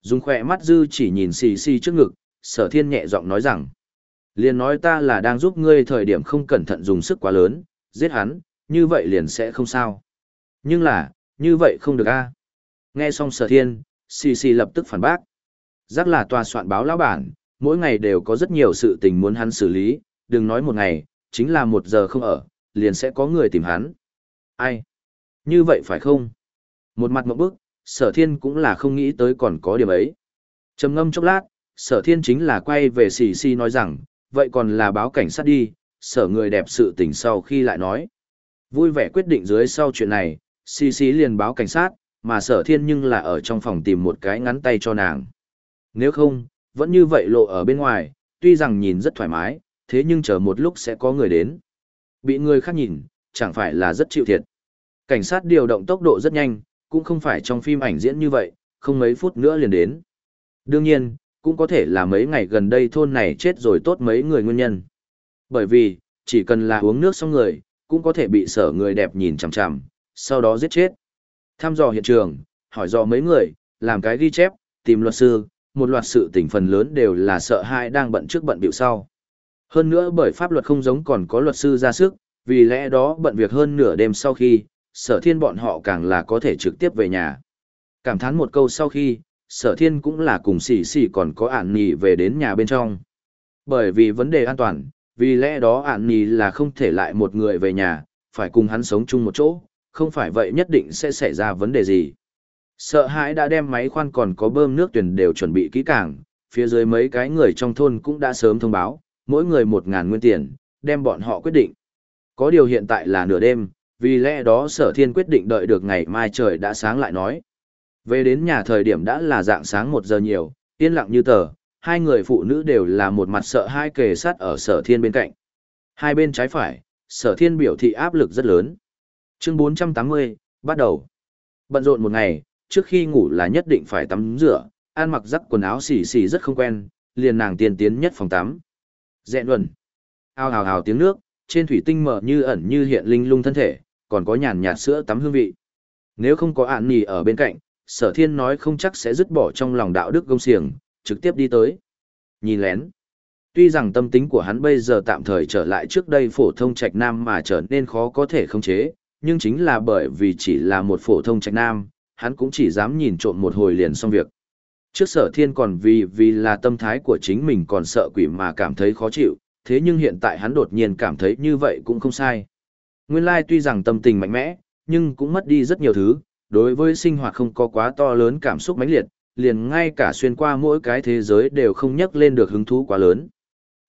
Dùng khỏe mắt dư chỉ nhìn xì xì trước ngực, sở thiên nhẹ giọng nói rằng. Liền nói ta là đang giúp ngươi thời điểm không cẩn thận dùng sức quá lớn, giết hắn, như vậy liền sẽ không sao. Nhưng là, như vậy không được a. Nghe xong sở thiên, xì xì lập tức phản bác. Giác là tòa soạn báo lão bản, mỗi ngày đều có rất nhiều sự tình muốn hắn xử lý, đừng nói một ngày, chính là một giờ không ở, liền sẽ có người tìm hắn. Ai? Như vậy phải không? Một mặt một bước sở thiên cũng là không nghĩ tới còn có điểm ấy. trầm ngâm chốc lát, sở thiên chính là quay về xì xì nói rằng, vậy còn là báo cảnh sát đi, sở người đẹp sự tình sau khi lại nói. Vui vẻ quyết định dưới sau chuyện này, xì xì liền báo cảnh sát, mà sở thiên nhưng là ở trong phòng tìm một cái ngắn tay cho nàng. Nếu không, vẫn như vậy lộ ở bên ngoài, tuy rằng nhìn rất thoải mái, thế nhưng chờ một lúc sẽ có người đến. Bị người khác nhìn, chẳng phải là rất chịu thiệt. Cảnh sát điều động tốc độ rất nhanh, cũng không phải trong phim ảnh diễn như vậy, không mấy phút nữa liền đến. Đương nhiên, cũng có thể là mấy ngày gần đây thôn này chết rồi tốt mấy người nguyên nhân. Bởi vì, chỉ cần là uống nước xong người, cũng có thể bị sở người đẹp nhìn chằm chằm, sau đó giết chết. tham dò hiện trường, hỏi dò mấy người, làm cái ghi chép, tìm luật sư, một loạt sự tình phần lớn đều là sợ hai đang bận trước bận biểu sau. Hơn nữa bởi pháp luật không giống còn có luật sư ra sức, vì lẽ đó bận việc hơn nửa đêm sau khi, sở thiên bọn họ càng là có thể trực tiếp về nhà. Cảm thán một câu sau khi, sở thiên cũng là cùng xỉ xỉ còn có ản nì về đến nhà bên trong. Bởi vì vấn đề an toàn, vì lẽ đó ản nì là không thể lại một người về nhà, phải cùng hắn sống chung một chỗ, không phải vậy nhất định sẽ xảy ra vấn đề gì. Sợ hãi đã đem máy khoan còn có bơm nước tuyển đều chuẩn bị kỹ càng, phía dưới mấy cái người trong thôn cũng đã sớm thông báo, mỗi người một ngàn nguyên tiền, đem bọn họ quyết định. Có điều hiện tại là nửa đêm, vì lẽ đó sở thiên quyết định đợi được ngày mai trời đã sáng lại nói. Về đến nhà thời điểm đã là dạng sáng một giờ nhiều, yên lặng như tờ, hai người phụ nữ đều là một mặt sợ hai kề sát ở sở thiên bên cạnh. Hai bên trái phải, sở thiên biểu thị áp lực rất lớn. Chương 480, bắt đầu. Bận rộn một ngày, trước khi ngủ là nhất định phải tắm rửa, ăn mặc rắc quần áo xì xì rất không quen, liền nàng tiên tiến nhất phòng tắm. Dẹn luận. Ao hào hào tiếng nước, trên thủy tinh mở như ẩn như hiện linh lung thân thể, còn có nhàn nhạt sữa tắm hương vị. Nếu không có ạn nì ở bên cạnh, sở thiên nói không chắc sẽ dứt bỏ trong lòng đạo đức công xiềng, trực tiếp đi tới. Nhìn lén. Tuy rằng tâm tính của hắn bây giờ tạm thời trở lại trước đây phổ thông trạch nam mà trở nên khó có thể khống chế, nhưng chính là bởi vì chỉ là một phổ thông trạch nam, hắn cũng chỉ dám nhìn trộm một hồi liền xong việc. Trước sở thiên còn vì vì là tâm thái của chính mình còn sợ quỷ mà cảm thấy khó chịu, thế nhưng hiện tại hắn đột nhiên cảm thấy như vậy cũng không sai. Nguyên lai tuy rằng tâm tình mạnh mẽ, nhưng cũng mất đi rất nhiều thứ, đối với sinh hoạt không có quá to lớn cảm xúc mãnh liệt, liền ngay cả xuyên qua mỗi cái thế giới đều không nhắc lên được hứng thú quá lớn.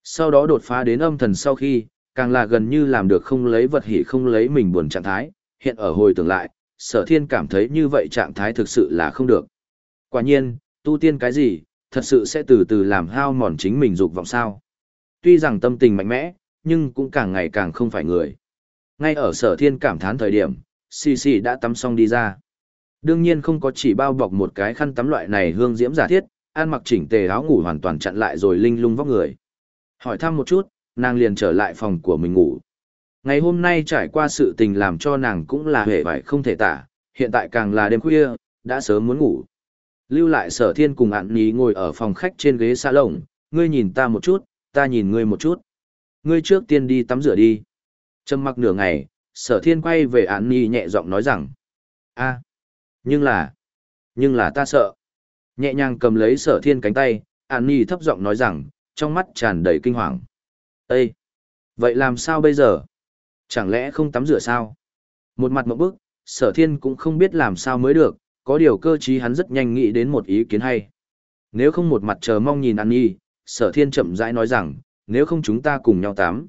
Sau đó đột phá đến âm thần sau khi, càng là gần như làm được không lấy vật hỉ không lấy mình buồn trạng thái, hiện ở hồi tưởng lại, sở thiên cảm thấy như vậy trạng thái thực sự là không được. Quả nhiên, tu tiên cái gì, thật sự sẽ từ từ làm hao mòn chính mình dục vọng sao. Tuy rằng tâm tình mạnh mẽ, nhưng cũng càng ngày càng không phải người. Ngay ở sở thiên cảm thán thời điểm, xì xì đã tắm xong đi ra. Đương nhiên không có chỉ bao bọc một cái khăn tắm loại này hương diễm giả thiết, ăn mặc chỉnh tề áo ngủ hoàn toàn chặn lại rồi linh lung vóc người. Hỏi thăm một chút, nàng liền trở lại phòng của mình ngủ. Ngày hôm nay trải qua sự tình làm cho nàng cũng là hề vải không thể tả, hiện tại càng là đêm khuya, đã sớm muốn ngủ. Lưu lại sở thiên cùng ạn ní ngồi ở phòng khách trên ghế xa lồng, ngươi nhìn ta một chút, ta nhìn ngươi một chút. Ngươi trước tiên đi tắm rửa đi. Trầm mặc nửa ngày, sở thiên quay về an ni nhẹ giọng nói rằng. a nhưng là, nhưng là ta sợ. Nhẹ nhàng cầm lấy sở thiên cánh tay, an ni thấp giọng nói rằng, trong mắt tràn đầy kinh hoàng. Ê! Vậy làm sao bây giờ? Chẳng lẽ không tắm rửa sao? Một mặt một bức, sở thiên cũng không biết làm sao mới được, có điều cơ trí hắn rất nhanh nghĩ đến một ý kiến hay. Nếu không một mặt chờ mong nhìn An Nhi, sở thiên chậm rãi nói rằng, nếu không chúng ta cùng nhau tắm.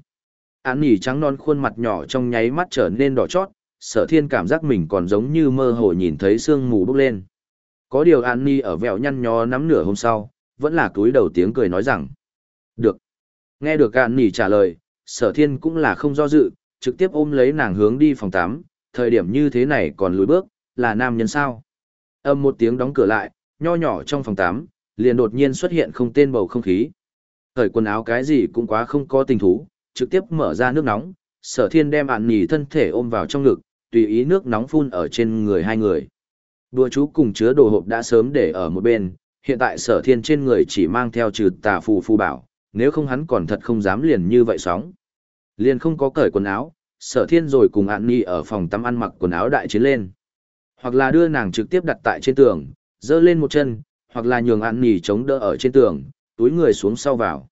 An Nhi trắng non khuôn mặt nhỏ trong nháy mắt trở nên đỏ chót, sở thiên cảm giác mình còn giống như mơ hồ nhìn thấy sương mù bốc lên. Có điều An Nhi ở vẹo nhăn nhó nắm nửa hôm sau, vẫn là túi đầu tiếng cười nói rằng. Được. Nghe được An Nhi trả lời, sở thiên cũng là không do dự, trực tiếp ôm lấy nàng hướng đi phòng tám. thời điểm như thế này còn lùi bước, là nam nhân sao. Âm một tiếng đóng cửa lại, nho nhỏ trong phòng tám liền đột nhiên xuất hiện không tên bầu không khí. Thời quần áo cái gì cũng quá không có tình thú, trực tiếp mở ra nước nóng, sở thiên đem ạn nỉ thân thể ôm vào trong ngực, tùy ý nước nóng phun ở trên người hai người. Đùa chú cùng chứa đồ hộp đã sớm để ở một bên, hiện tại sở thiên trên người chỉ mang theo trừ tà phù phù bảo, nếu không hắn còn thật không dám liền như vậy sóng. Liền không có cởi quần áo, sở thiên rồi cùng ạn nỉ ở phòng tắm ăn mặc quần áo đại chiến lên. Hoặc là đưa nàng trực tiếp đặt tại trên tường, dơ lên một chân, hoặc là nhường ạn nỉ chống đỡ ở trên tường, túi người xuống sau vào.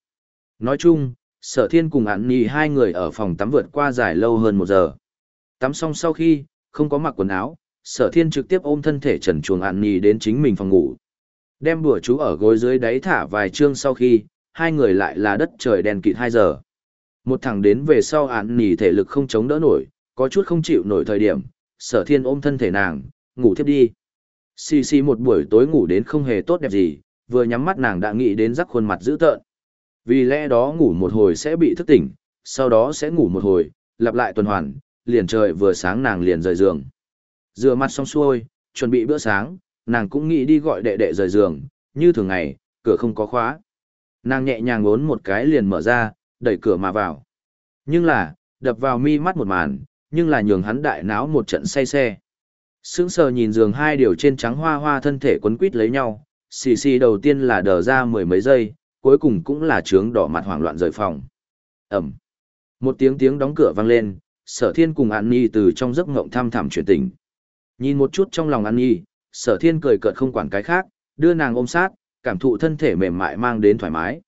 Nói chung, sở thiên cùng ạn nhì hai người ở phòng tắm vượt qua dài lâu hơn một giờ. Tắm xong sau khi, không có mặc quần áo, sở thiên trực tiếp ôm thân thể trần chuồng ạn nhì đến chính mình phòng ngủ. Đem bùa chú ở gối dưới đáy thả vài chương sau khi, hai người lại là đất trời đèn kịt hai giờ. Một thằng đến về sau ạn nhì thể lực không chống đỡ nổi, có chút không chịu nổi thời điểm, sở thiên ôm thân thể nàng, ngủ thiếp đi. Xì xì một buổi tối ngủ đến không hề tốt đẹp gì, vừa nhắm mắt nàng đã nghĩ đến rắc khuôn mặt dữ tợn. Vì lẽ đó ngủ một hồi sẽ bị thức tỉnh, sau đó sẽ ngủ một hồi, lặp lại tuần hoàn, liền trời vừa sáng nàng liền rời giường. Rửa mặt xong xuôi, chuẩn bị bữa sáng, nàng cũng nghĩ đi gọi đệ đệ rời giường, như thường ngày, cửa không có khóa. Nàng nhẹ nhàng ngốn một cái liền mở ra, đẩy cửa mà vào. Nhưng là, đập vào mi mắt một màn, nhưng là nhường hắn đại náo một trận say xe. Sững sờ nhìn giường hai điều trên trắng hoa hoa thân thể quấn quít lấy nhau, xì xì đầu tiên là đờ ra mười mấy giây, cuối cùng cũng là trướng đỏ mặt hoảng loạn rời phòng. Ẩm. Một tiếng tiếng đóng cửa vang lên, sở thiên cùng An Nhi từ trong giấc ngộng tham thẳm chuyển tỉnh. Nhìn một chút trong lòng An Nhi, sở thiên cười cợt không quản cái khác, đưa nàng ôm sát, cảm thụ thân thể mềm mại mang đến thoải mái.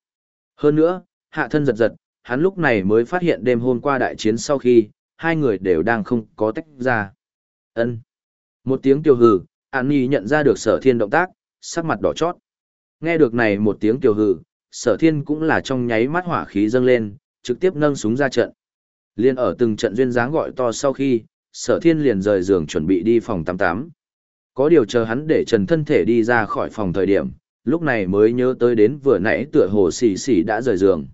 Hơn nữa, hạ thân giật giật, hắn lúc này mới phát hiện đêm hôm qua đại chiến sau khi, hai người đều đang không có tách ra. ân một tiếng tiêu hừ, An Nhi nhận ra được sở thiên động tác, sắc mặt đỏ chót. Nghe được này một tiếng tiêu hừ, sở thiên cũng là trong nháy mắt hỏa khí dâng lên, trực tiếp nâng súng ra trận. Liên ở từng trận duyên dáng gọi to sau khi, sở thiên liền rời giường chuẩn bị đi phòng 88. Có điều chờ hắn để trần thân thể đi ra khỏi phòng thời điểm, lúc này mới nhớ tới đến vừa nãy tựa hồ xỉ xỉ đã rời giường.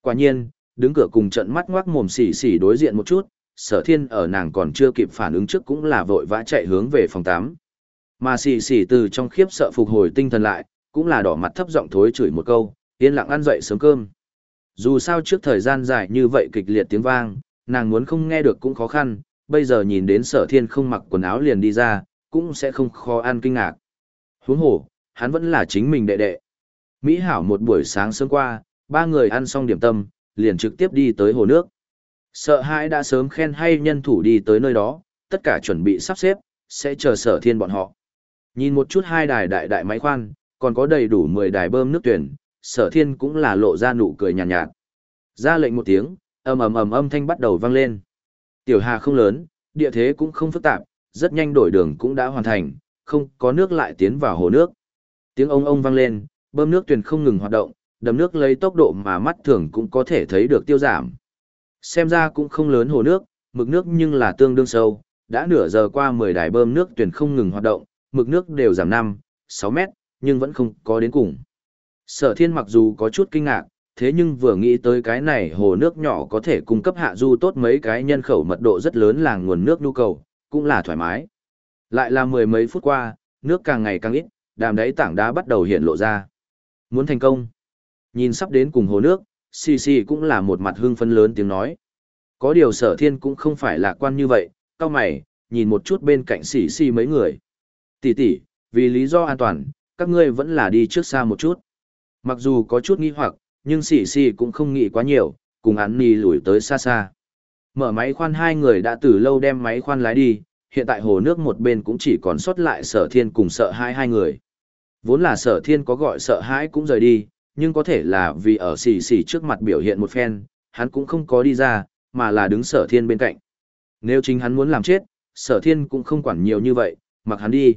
Quả nhiên, đứng cửa cùng trận mắt ngoác mồm xỉ xỉ đối diện một chút, sở thiên ở nàng còn chưa kịp phản ứng trước cũng là vội vã chạy hướng về phòng 8. Mà xỉ xỉ từ trong khiếp sợ phục hồi tinh thần lại, cũng là đỏ mặt thấp giọng thối chửi một câu, yên lặng ăn dậy sớm cơm. Dù sao trước thời gian dài như vậy kịch liệt tiếng vang, nàng muốn không nghe được cũng khó khăn, bây giờ nhìn đến sở thiên không mặc quần áo liền đi ra, cũng sẽ không khó ăn kinh ngạc. Huống hồ, hắn vẫn là chính mình đệ đệ. Mỹ Hảo một buổi sáng sớm qua, ba người ăn xong điểm tâm, liền trực tiếp đi tới hồ nước. Sợ hãi đã sớm khen hay nhân thủ đi tới nơi đó, tất cả chuẩn bị sắp xếp, sẽ chờ sở thiên bọn họ. Nhìn một chút hai đài đại đại máy khoan, còn có đầy đủ 10 đài bơm nước tuyển, sở thiên cũng là lộ ra nụ cười nhàn nhạt, nhạt. Ra lệnh một tiếng, ầm ầm ầm âm thanh bắt đầu vang lên. Tiểu hà không lớn, địa thế cũng không phức tạp, rất nhanh đổi đường cũng đã hoàn thành, không có nước lại tiến vào hồ nước. Tiếng ông ông vang lên, bơm nước tuyền không ngừng hoạt động, đầm nước lấy tốc độ mà mắt thường cũng có thể thấy được tiêu giảm. Xem ra cũng không lớn hồ nước, mực nước nhưng là tương đương sâu, đã nửa giờ qua 10 đài bơm nước tuyển không ngừng hoạt động, mực nước đều giảm 5, 6 mét, nhưng vẫn không có đến cùng. Sở thiên mặc dù có chút kinh ngạc, thế nhưng vừa nghĩ tới cái này hồ nước nhỏ có thể cung cấp hạ du tốt mấy cái nhân khẩu mật độ rất lớn là nguồn nước nhu cầu, cũng là thoải mái. Lại là mười mấy phút qua, nước càng ngày càng ít, đàm đáy tảng đá bắt đầu hiện lộ ra. Muốn thành công. Nhìn sắp đến cùng hồ nước, xì xì cũng là một mặt hưng phấn lớn tiếng nói. Có điều sở thiên cũng không phải lạc quan như vậy, cao mày, nhìn một chút bên cạnh xì xì mấy người. Tỷ tỷ, vì lý do an toàn, các ngươi vẫn là đi trước xa một chút. Mặc dù có chút nghi hoặc, nhưng xì xì cũng không nghĩ quá nhiều, cùng hắn nì lùi tới xa xa. Mở máy khoan hai người đã từ lâu đem máy khoan lái đi, hiện tại hồ nước một bên cũng chỉ còn sót lại sở thiên cùng sợ hai hai người. Vốn là sở thiên có gọi sợ hãi cũng rời đi, nhưng có thể là vì ở xì xì trước mặt biểu hiện một phen, hắn cũng không có đi ra, mà là đứng sở thiên bên cạnh. Nếu chính hắn muốn làm chết, sở thiên cũng không quản nhiều như vậy, mặc hắn đi.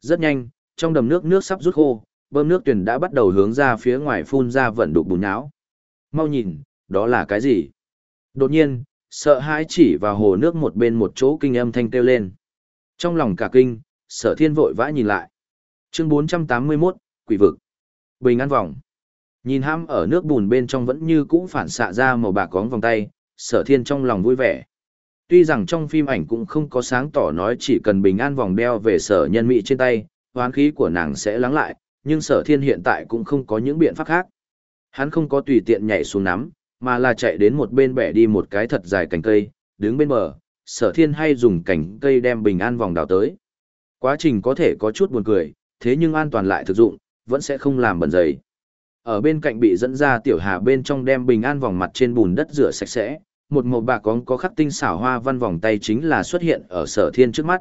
Rất nhanh, trong đầm nước nước sắp rút khô, bơm nước tuyển đã bắt đầu hướng ra phía ngoài phun ra vận đục bùn nháo. Mau nhìn, đó là cái gì? Đột nhiên, sợ hãi chỉ vào hồ nước một bên một chỗ kinh âm thanh kêu lên. Trong lòng cả kinh, sở thiên vội vã nhìn lại. Chương 481, Quỷ vực. Bình an vòng. Nhìn ham ở nước bùn bên trong vẫn như cũ phản xạ ra màu bạc cóng vòng tay, sở thiên trong lòng vui vẻ. Tuy rằng trong phim ảnh cũng không có sáng tỏ nói chỉ cần bình an vòng đeo về sở nhân mỹ trên tay, hoán khí của nàng sẽ lắng lại, nhưng sở thiên hiện tại cũng không có những biện pháp khác. Hắn không có tùy tiện nhảy xuống nắm, mà là chạy đến một bên bẻ đi một cái thật dài cành cây, đứng bên bờ, sở thiên hay dùng cành cây đem bình an vòng đào tới. Quá trình có thể có chút buồn cười, thế nhưng an toàn lại thực dụng, vẫn sẽ không làm bẩn giấy. Ở bên cạnh bị dẫn ra tiểu hà bên trong đem bình an vòng mặt trên bùn đất rửa sạch sẽ, một màu bạc có có khắc tinh xảo hoa văn vòng tay chính là xuất hiện ở sở thiên trước mắt.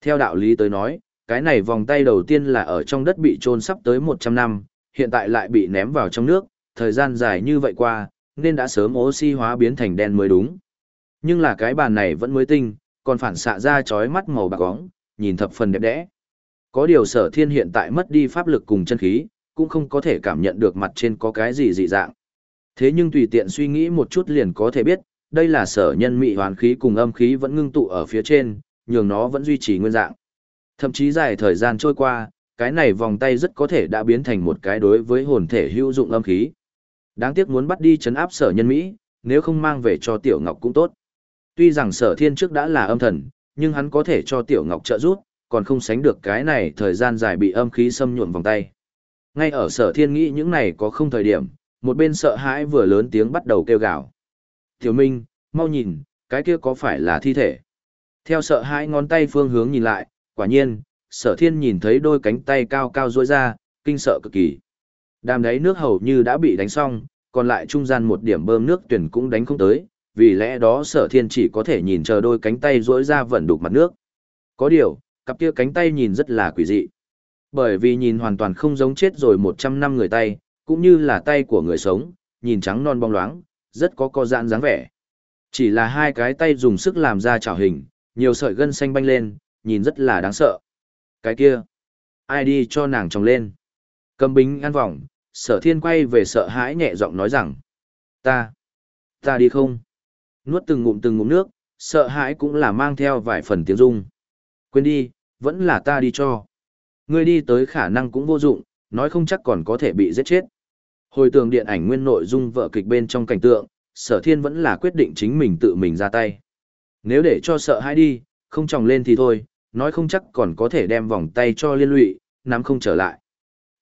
Theo đạo lý tới nói, cái này vòng tay đầu tiên là ở trong đất bị trôn sắp tới 100 năm, hiện tại lại bị ném vào trong nước, thời gian dài như vậy qua, nên đã sớm oxy hóa biến thành đen mới đúng. Nhưng là cái bàn này vẫn mới tinh, còn phản xạ ra chói mắt màu bạc óng, nhìn thập phần đẹp đẽ. Có điều sở thiên hiện tại mất đi pháp lực cùng chân khí, cũng không có thể cảm nhận được mặt trên có cái gì dị dạng. Thế nhưng tùy tiện suy nghĩ một chút liền có thể biết, đây là sở nhân mị hoàn khí cùng âm khí vẫn ngưng tụ ở phía trên, nhường nó vẫn duy trì nguyên dạng. Thậm chí dài thời gian trôi qua, cái này vòng tay rất có thể đã biến thành một cái đối với hồn thể hữu dụng âm khí. Đáng tiếc muốn bắt đi chấn áp sở nhân Mỹ, nếu không mang về cho Tiểu Ngọc cũng tốt. Tuy rằng sở thiên trước đã là âm thần, nhưng hắn có thể cho Tiểu Ngọc trợ giúp, còn không sánh được cái này thời gian dài bị âm khí xâm nhuộm vòng tay. Ngay ở sở thiên nghĩ những này có không thời điểm, một bên sợ hãi vừa lớn tiếng bắt đầu kêu gào. Tiểu Minh, mau nhìn, cái kia có phải là thi thể? Theo sợ hãi ngón tay phương hướng nhìn lại, quả nhiên, sở thiên nhìn thấy đôi cánh tay cao cao duỗi ra, kinh sợ cực kỳ. Đàm đáy nước hầu như đã bị đánh xong, còn lại trung gian một điểm bơm nước tuyển cũng đánh không tới, vì lẽ đó sở thiên chỉ có thể nhìn chờ đôi cánh tay duỗi ra vẩn đục mặt nước. Có điều, cặp kia cánh tay nhìn rất là quỷ dị. Bởi vì nhìn hoàn toàn không giống chết rồi 100 năm người tay, cũng như là tay của người sống, nhìn trắng non bóng loáng, rất có co giãn dáng vẻ. Chỉ là hai cái tay dùng sức làm ra trảo hình, nhiều sợi gân xanh banh lên, nhìn rất là đáng sợ. Cái kia, ai đi cho nàng trồng lên. Cầm bính ăn vòng, sở thiên quay về sợ hãi nhẹ giọng nói rằng, ta, ta đi không? Nuốt từng ngụm từng ngụm nước, sợ hãi cũng là mang theo vài phần tiếng rung. Quên đi, vẫn là ta đi cho. Ngươi đi tới khả năng cũng vô dụng, nói không chắc còn có thể bị giết chết. Hồi tường điện ảnh nguyên nội dung vợ kịch bên trong cảnh tượng, sở thiên vẫn là quyết định chính mình tự mình ra tay. Nếu để cho sợ hãi đi, không tròng lên thì thôi, nói không chắc còn có thể đem vòng tay cho liên lụy, nắm không trở lại.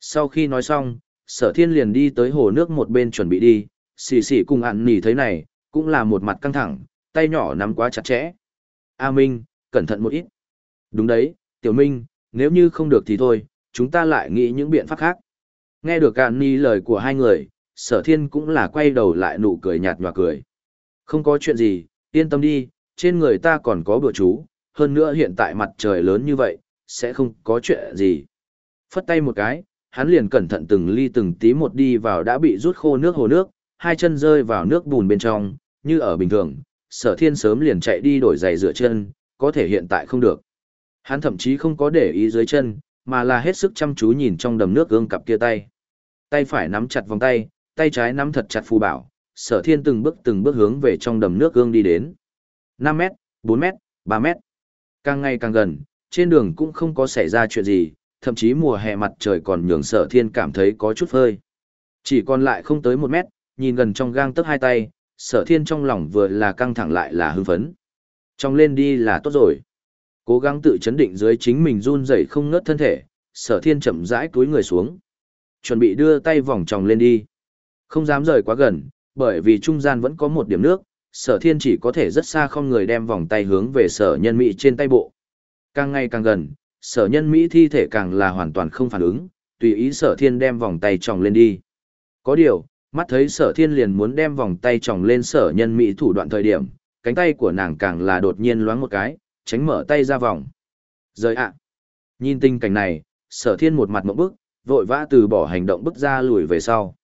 Sau khi nói xong, sở thiên liền đi tới hồ nước một bên chuẩn bị đi, xì xì cùng ạn nỉ thấy này, cũng là một mặt căng thẳng, tay nhỏ nắm quá chặt chẽ. A Minh, cẩn thận một ít. Đúng đấy, Tiểu Minh, nếu như không được thì thôi, chúng ta lại nghĩ những biện pháp khác. Nghe được ạn nỉ lời của hai người, sở thiên cũng là quay đầu lại nụ cười nhạt nhòa cười. Không có chuyện gì, yên tâm đi, trên người ta còn có bữa chú, hơn nữa hiện tại mặt trời lớn như vậy, sẽ không có chuyện gì. Phất tay một cái, hắn liền cẩn thận từng ly từng tí một đi vào đã bị rút khô nước hồ nước, hai chân rơi vào nước bùn bên trong, như ở bình thường, sở thiên sớm liền chạy đi đổi giày rửa chân, có thể hiện tại không được. Hắn thậm chí không có để ý dưới chân, mà là hết sức chăm chú nhìn trong đầm nước gương cặp kia tay. Tay phải nắm chặt vòng tay, tay trái nắm thật chặt phù bảo, sở thiên từng bước từng bước hướng về trong đầm nước gương đi đến. 5 mét, 4 mét, 3 mét. Càng ngày càng gần, trên đường cũng không có xảy ra chuyện gì, thậm chí mùa hè mặt trời còn nhường sở thiên cảm thấy có chút phơi. Chỉ còn lại không tới một mét, nhìn gần trong gang tấc hai tay, sở thiên trong lòng vừa là căng thẳng lại là hưng phấn. Trong lên đi là tốt rồi. Cố gắng tự chấn định dưới chính mình run rẩy không ngớt thân thể, sở thiên chậm rãi túi người xuống. Chuẩn bị đưa tay vòng tròng lên đi. Không dám rời quá gần, bởi vì trung gian vẫn có một điểm nước, sở thiên chỉ có thể rất xa không người đem vòng tay hướng về sở nhân mỹ trên tay bộ. Càng ngày càng gần, sở nhân Mỹ thi thể càng là hoàn toàn không phản ứng, tùy ý sở thiên đem vòng tay tròng lên đi. Có điều, mắt thấy sở thiên liền muốn đem vòng tay tròng lên sở nhân Mỹ thủ đoạn thời điểm, cánh tay của nàng càng là đột nhiên loáng một cái, tránh mở tay ra vòng. Rời ạ! Nhìn tình cảnh này, sở thiên một mặt mộng bức, vội vã từ bỏ hành động bước ra lùi về sau.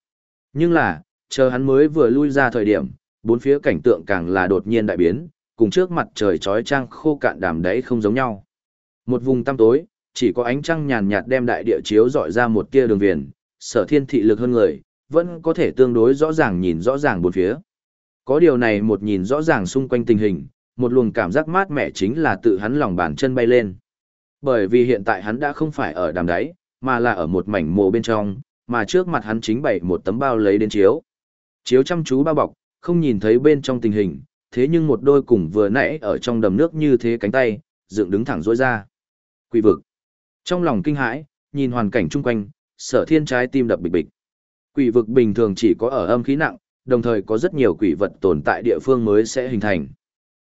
Nhưng là, chờ hắn mới vừa lui ra thời điểm, bốn phía cảnh tượng càng là đột nhiên đại biến, cùng trước mặt trời trói trang khô cạn đàm đấy không giống nhau. Một vùng tăm tối, chỉ có ánh trăng nhàn nhạt đem đại địa chiếu dọi ra một tia đường viền, sở thiên thị lực hơn người, vẫn có thể tương đối rõ ràng nhìn rõ ràng bốn phía. Có điều này một nhìn rõ ràng xung quanh tình hình, một luồng cảm giác mát mẻ chính là tự hắn lòng bàn chân bay lên. Bởi vì hiện tại hắn đã không phải ở đàm đáy, mà là ở một mảnh mồ bên trong, mà trước mặt hắn chính bày một tấm bao lấy đến chiếu. Chiếu chăm chú bao bọc, không nhìn thấy bên trong tình hình, thế nhưng một đôi cùng vừa nãy ở trong đầm nước như thế cánh tay, dựng đứng thẳng rối ra. Quỷ vực. Trong lòng kinh hãi, nhìn hoàn cảnh chung quanh, sở thiên trái tim đập bịch bịch. Quỷ vực bình thường chỉ có ở âm khí nặng, đồng thời có rất nhiều quỷ vật tồn tại địa phương mới sẽ hình thành.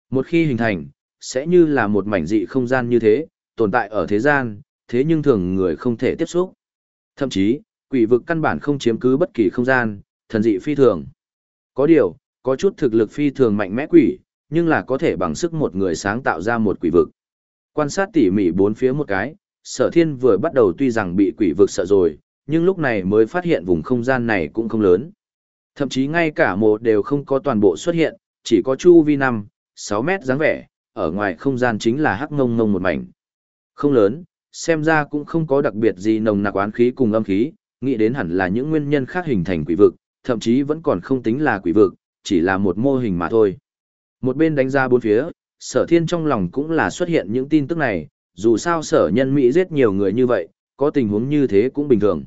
Một khi hình thành, sẽ như là một mảnh dị không gian như thế, tồn tại ở thế gian, thế nhưng thường người không thể tiếp xúc. Thậm chí, quỷ vực căn bản không chiếm cứ bất kỳ không gian, thần dị phi thường. Có điều, có chút thực lực phi thường mạnh mẽ quỷ, nhưng là có thể bằng sức một người sáng tạo ra một quỷ vực. Quan sát tỉ mỉ bốn phía một cái, sở thiên vừa bắt đầu tuy rằng bị quỷ vực sợ rồi, nhưng lúc này mới phát hiện vùng không gian này cũng không lớn. Thậm chí ngay cả một đều không có toàn bộ xuất hiện, chỉ có chu vi 5, 6 mét dáng vẻ, ở ngoài không gian chính là hắc ngông ngông một mảnh. Không lớn, xem ra cũng không có đặc biệt gì nồng nặc oán khí cùng âm khí, nghĩ đến hẳn là những nguyên nhân khác hình thành quỷ vực, thậm chí vẫn còn không tính là quỷ vực, chỉ là một mô hình mà thôi. Một bên đánh ra bốn phía, sở thiên trong lòng cũng là xuất hiện những tin tức này, dù sao sở nhân Mỹ giết nhiều người như vậy, có tình huống như thế cũng bình thường.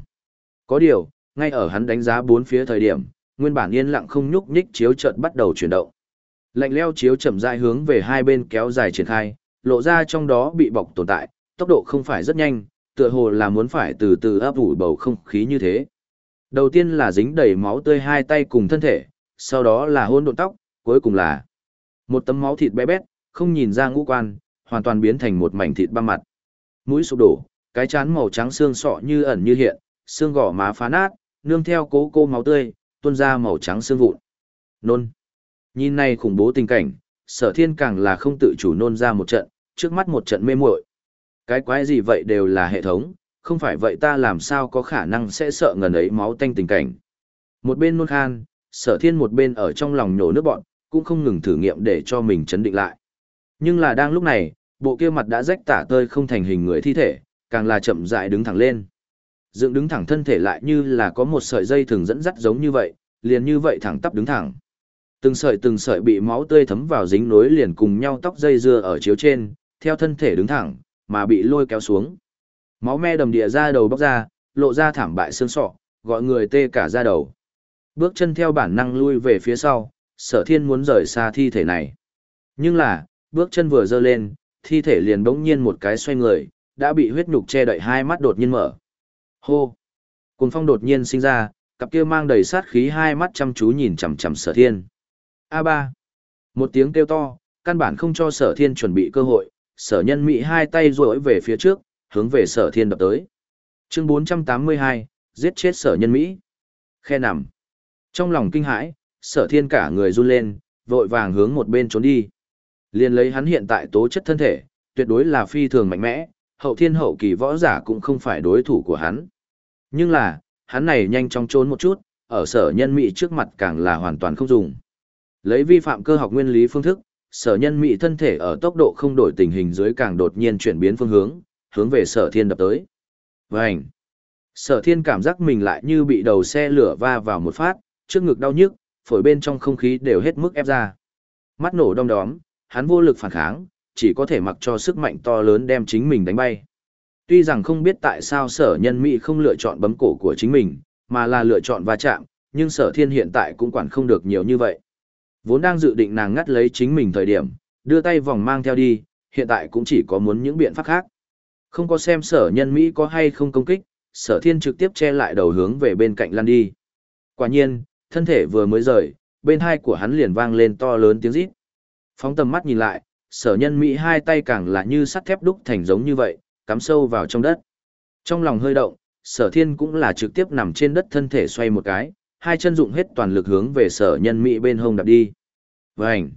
Có điều, ngay ở hắn đánh giá bốn phía thời điểm, nguyên bản yên lặng không nhúc nhích chiếu chợt bắt đầu chuyển động. Lạnh leo chiếu chậm rãi hướng về hai bên kéo dài triển khai, lộ ra trong đó bị bọc tồn tại, tốc độ không phải rất nhanh, tựa hồ là muốn phải từ từ áp ủi bầu không khí như thế. Đầu tiên là dính đầy máu tươi hai tay cùng thân thể, sau đó là hôn độn tóc, cuối cùng là một tấm máu thịt bé bét, không nhìn ra ngũ quan, hoàn toàn biến thành một mảnh thịt băng mặt. Mũi sụp đổ, cái chán màu trắng xương sọ như ẩn như hiện, xương gò má phá nát, nương theo cố cô máu tươi, tuôn ra màu trắng xương vụn. Nôn. Nhìn này khủng bố tình cảnh, sở thiên càng là không tự chủ nôn ra một trận, trước mắt một trận mê muội. Cái quái gì vậy đều là hệ thống, không phải vậy ta làm sao có khả năng sẽ sợ ngần ấy máu tanh tình cảnh. Một bên nôn khan, sở thiên một bên ở trong lòng nhổ nước bọn, cũng không ngừng thử nghiệm để cho mình chấn định lại. Nhưng là đang lúc này, bộ kia mặt đã rách tả tơi không thành hình người thi thể, càng là chậm rãi đứng thẳng lên. Dựng đứng thẳng thân thể lại như là có một sợi dây thường dẫn dắt giống như vậy, liền như vậy thẳng tắp đứng thẳng. Từng sợi từng sợi bị máu tươi thấm vào dính nối liền cùng nhau tóc dây dưa ở chiếu trên, theo thân thể đứng thẳng, mà bị lôi kéo xuống. Máu me đầm địa ra đầu bóc ra, lộ ra thảm bại xương sọ, gọi người tê cả ra đầu. Bước chân theo bản năng lui về phía sau, sở thiên muốn rời xa thi thể này. Nhưng là, bước chân vừa dơ lên, thi thể liền bỗng nhiên một cái xoay người, đã bị huyết nhục che đậy hai mắt đột nhiên mở. Hô! Cùng phong đột nhiên sinh ra, cặp kia mang đầy sát khí hai mắt chăm chú nhìn chằm chằm sở thiên. A3! Một tiếng kêu to, căn bản không cho sở thiên chuẩn bị cơ hội, sở nhân mỹ hai tay rối về phía trước, hướng về sở thiên đập tới. Chương 482, giết chết sở nhân mỹ. Khe nằm. Trong lòng kinh hãi, sở thiên cả người run lên, vội vàng hướng một bên trốn đi. Liên lấy hắn hiện tại tố chất thân thể, tuyệt đối là phi thường mạnh mẽ, hậu thiên hậu kỳ võ giả cũng không phải đối thủ của hắn. Nhưng là, hắn này nhanh chóng trốn một chút, ở sở nhân mỹ trước mặt càng là hoàn toàn không dùng. Lấy vi phạm cơ học nguyên lý phương thức, sở nhân mỹ thân thể ở tốc độ không đổi tình hình dưới càng đột nhiên chuyển biến phương hướng, hướng về sở thiên đập tới. Vânh! Sở thiên cảm giác mình lại như bị đầu xe lửa va vào một phát, trước ngực đau nhức, phổi bên trong không khí đều hết mức ép ra. Mắt nổ đom đóm, hắn vô lực phản kháng, chỉ có thể mặc cho sức mạnh to lớn đem chính mình đánh bay. Tuy rằng không biết tại sao sở nhân Mỹ không lựa chọn bấm cổ của chính mình, mà là lựa chọn va chạm, nhưng sở thiên hiện tại cũng quản không được nhiều như vậy. Vốn đang dự định nàng ngắt lấy chính mình thời điểm, đưa tay vòng mang theo đi, hiện tại cũng chỉ có muốn những biện pháp khác. Không có xem sở nhân Mỹ có hay không công kích, sở thiên trực tiếp che lại đầu hướng về bên cạnh lăn đi. Quả nhiên, thân thể vừa mới rời, bên hai của hắn liền vang lên to lớn tiếng rít. Phóng tầm mắt nhìn lại, sở nhân Mỹ hai tay càng là như sắt thép đúc thành giống như vậy, cắm sâu vào trong đất. Trong lòng hơi động, sở thiên cũng là trực tiếp nằm trên đất thân thể xoay một cái, hai chân dụng hết toàn lực hướng về sở nhân Mỹ bên hông đạp đi. Vânh!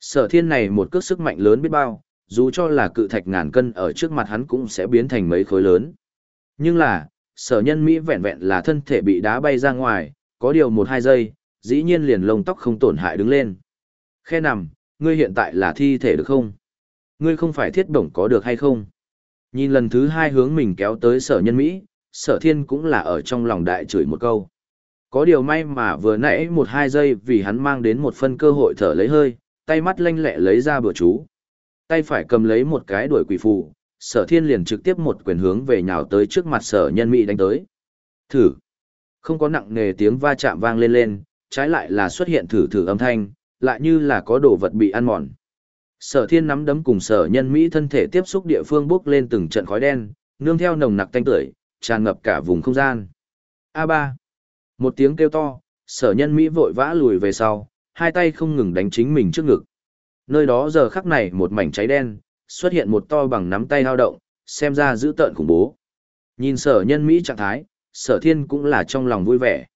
Sở thiên này một cước sức mạnh lớn biết bao, dù cho là cự thạch ngàn cân ở trước mặt hắn cũng sẽ biến thành mấy khối lớn. Nhưng là, sở nhân Mỹ vẹn vẹn là thân thể bị đá bay ra ngoài, có điều một hai giây, dĩ nhiên liền lông tóc không tổn hại đứng lên. Khe nằm, ngươi hiện tại là thi thể được không? Ngươi không phải thiết bổng có được hay không? Nhìn lần thứ hai hướng mình kéo tới sở nhân Mỹ, sở thiên cũng là ở trong lòng đại chửi một câu. Có điều may mà vừa nãy một hai giây vì hắn mang đến một phân cơ hội thở lấy hơi, tay mắt lanh lẹ lấy ra bữa chú. Tay phải cầm lấy một cái đuổi quỷ phù, sở thiên liền trực tiếp một quyền hướng về nhào tới trước mặt sở nhân Mỹ đánh tới. Thử. Không có nặng nề tiếng va chạm vang lên lên, trái lại là xuất hiện thử thử âm thanh, lại như là có đồ vật bị ăn mòn. Sở thiên nắm đấm cùng sở nhân Mỹ thân thể tiếp xúc địa phương bước lên từng trận khói đen, nương theo nồng nặc tanh tưởi, tràn ngập cả vùng không gian. A3. Một tiếng kêu to, sở nhân Mỹ vội vã lùi về sau, hai tay không ngừng đánh chính mình trước ngực. Nơi đó giờ khắc này một mảnh cháy đen, xuất hiện một to bằng nắm tay lao động, xem ra dữ tợn khủng bố. Nhìn sở nhân Mỹ trạng thái, sở thiên cũng là trong lòng vui vẻ.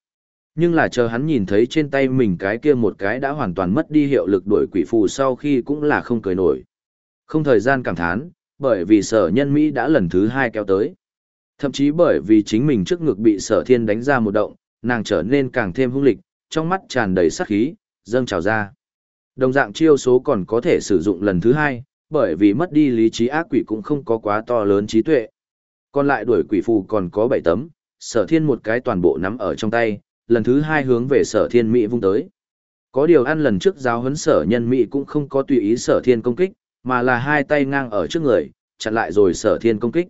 Nhưng là chờ hắn nhìn thấy trên tay mình cái kia một cái đã hoàn toàn mất đi hiệu lực đuổi quỷ phù sau khi cũng là không cười nổi. Không thời gian cảm thán, bởi vì sở nhân Mỹ đã lần thứ hai kéo tới. Thậm chí bởi vì chính mình trước ngực bị sở thiên đánh ra một động, nàng trở nên càng thêm hung lịch, trong mắt tràn đầy sát khí, dâng trào ra. Đồng dạng chiêu số còn có thể sử dụng lần thứ hai, bởi vì mất đi lý trí ác quỷ cũng không có quá to lớn trí tuệ. Còn lại đuổi quỷ phù còn có 7 tấm, sở thiên một cái toàn bộ nắm ở trong tay, lần thứ hai hướng về sở thiên Mỹ vung tới. Có điều ăn lần trước giáo huấn sở nhân Mỹ cũng không có tùy ý sở thiên công kích, mà là hai tay ngang ở trước người, chặn lại rồi sở thiên công kích.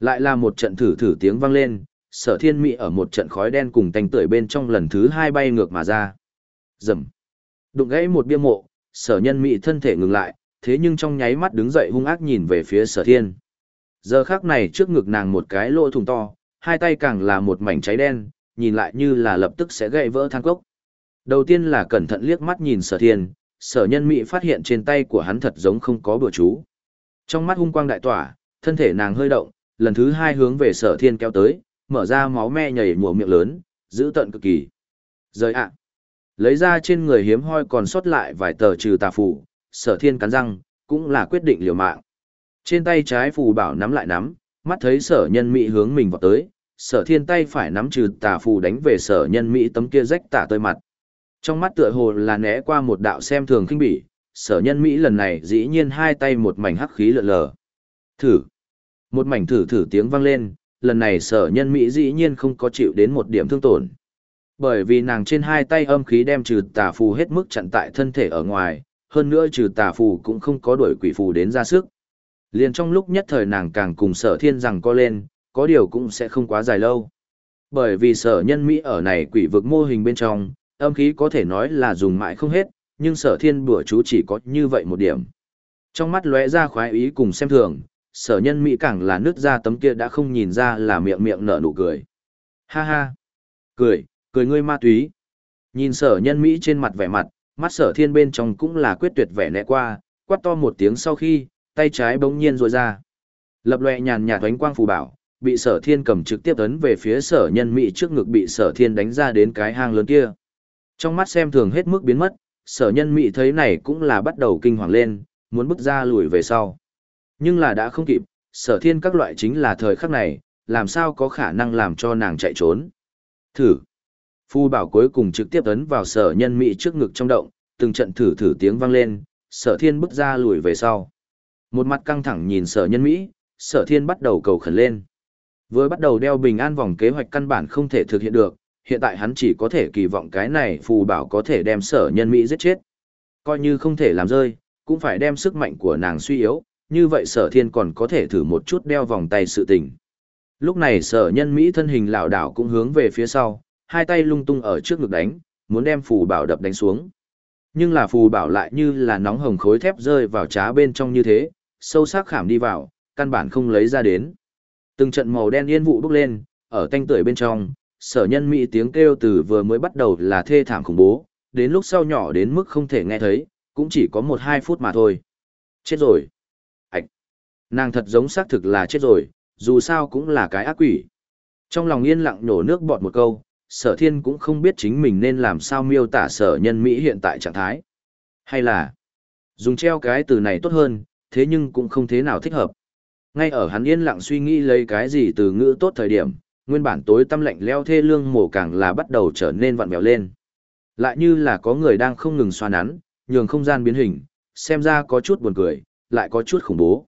Lại là một trận thử thử tiếng vang lên, sở thiên Mỹ ở một trận khói đen cùng tanh tưởi bên trong lần thứ hai bay ngược mà ra. Dầm. Đụng gãy một bia mộ, sở nhân Mỹ thân thể ngừng lại, thế nhưng trong nháy mắt đứng dậy hung ác nhìn về phía sở thiên. Giờ khắc này trước ngực nàng một cái lỗ thùng to, hai tay càng là một mảnh cháy đen, nhìn lại như là lập tức sẽ gãy vỡ than cốc. Đầu tiên là cẩn thận liếc mắt nhìn sở thiên, sở nhân Mỹ phát hiện trên tay của hắn thật giống không có bữa chú. Trong mắt hung quang đại tỏa, thân thể nàng hơi động, lần thứ hai hướng về sở thiên kéo tới, mở ra máu me nhảy mùa miệng lớn, giữ tận cực kỳ. Rời ạ! Lấy ra trên người hiếm hoi còn sót lại vài tờ trừ tà phù, sở thiên cắn răng, cũng là quyết định liều mạng. Trên tay trái phù bảo nắm lại nắm, mắt thấy sở nhân Mỹ hướng mình vào tới, sở thiên tay phải nắm trừ tà phù đánh về sở nhân Mỹ tấm kia rách tả tơi mặt. Trong mắt tựa hồ là né qua một đạo xem thường kinh bỉ, sở nhân Mỹ lần này dĩ nhiên hai tay một mảnh hắc khí lượn lờ. Thử. Một mảnh thử thử tiếng vang lên, lần này sở nhân Mỹ dĩ nhiên không có chịu đến một điểm thương tổn. Bởi vì nàng trên hai tay âm khí đem trừ tà phù hết mức chặn tại thân thể ở ngoài, hơn nữa trừ tà phù cũng không có đuổi quỷ phù đến ra sức. Liền trong lúc nhất thời nàng càng cùng sở thiên rằng co lên, có điều cũng sẽ không quá dài lâu. Bởi vì sở nhân Mỹ ở này quỷ vực mô hình bên trong, âm khí có thể nói là dùng mãi không hết, nhưng sở thiên bùa chú chỉ có như vậy một điểm. Trong mắt lóe ra khoái ý cùng xem thường, sở nhân Mỹ càng là nước ra tấm kia đã không nhìn ra là miệng miệng nở nụ cười. Ha ha! Cười, cười ngươi ma túy. Nhìn sở nhân Mỹ trên mặt vẻ mặt, mắt sở thiên bên trong cũng là quyết tuyệt vẻ nẹ qua, quát to một tiếng sau khi, tay trái bỗng nhiên rội ra. Lập lệ nhàn nhạt ánh quang phù bảo, bị sở thiên cầm trực tiếp ấn về phía sở nhân Mỹ trước ngực bị sở thiên đánh ra đến cái hang lớn kia. Trong mắt xem thường hết mức biến mất, sở nhân Mỹ thấy này cũng là bắt đầu kinh hoàng lên, muốn bước ra lùi về sau. Nhưng là đã không kịp, sở thiên các loại chính là thời khắc này, làm sao có khả năng làm cho nàng chạy trốn. Thử. Phu bảo cuối cùng trực tiếp ấn vào sở nhân Mỹ trước ngực trong động, từng trận thử thử tiếng vang lên, sở thiên bước ra lùi về sau. Một mặt căng thẳng nhìn sở nhân Mỹ, sở thiên bắt đầu cầu khẩn lên. Với bắt đầu đeo bình an vòng kế hoạch căn bản không thể thực hiện được, hiện tại hắn chỉ có thể kỳ vọng cái này phù bảo có thể đem sở nhân Mỹ giết chết. Coi như không thể làm rơi, cũng phải đem sức mạnh của nàng suy yếu, như vậy sở thiên còn có thể thử một chút đeo vòng tay sự tình. Lúc này sở nhân Mỹ thân hình lảo đảo cũng hướng về phía sau, hai tay lung tung ở trước ngực đánh, muốn đem phù bảo đập đánh xuống. Nhưng là phù bảo lại như là nóng hồng khối thép rơi vào trá bên trong như thế, sâu sắc khảm đi vào, căn bản không lấy ra đến. Từng trận màu đen yên vụ bốc lên, ở tanh tưởi bên trong, sở nhân Mỹ tiếng kêu từ vừa mới bắt đầu là thê thảm khủng bố, đến lúc sau nhỏ đến mức không thể nghe thấy, cũng chỉ có một hai phút mà thôi. Chết rồi. Ảch. Nàng thật giống xác thực là chết rồi, dù sao cũng là cái ác quỷ. Trong lòng yên lặng nổ nước bọt một câu, sở thiên cũng không biết chính mình nên làm sao miêu tả sở nhân Mỹ hiện tại trạng thái. Hay là, dùng treo cái từ này tốt hơn, thế nhưng cũng không thế nào thích hợp. Ngay ở hắn yên lặng suy nghĩ lấy cái gì từ ngữ tốt thời điểm, nguyên bản tối tâm lạnh leo thê lương mổ càng là bắt đầu trở nên vặn vẹo lên. Lại như là có người đang không ngừng xoa nắn, nhường không gian biến hình, xem ra có chút buồn cười, lại có chút khủng bố.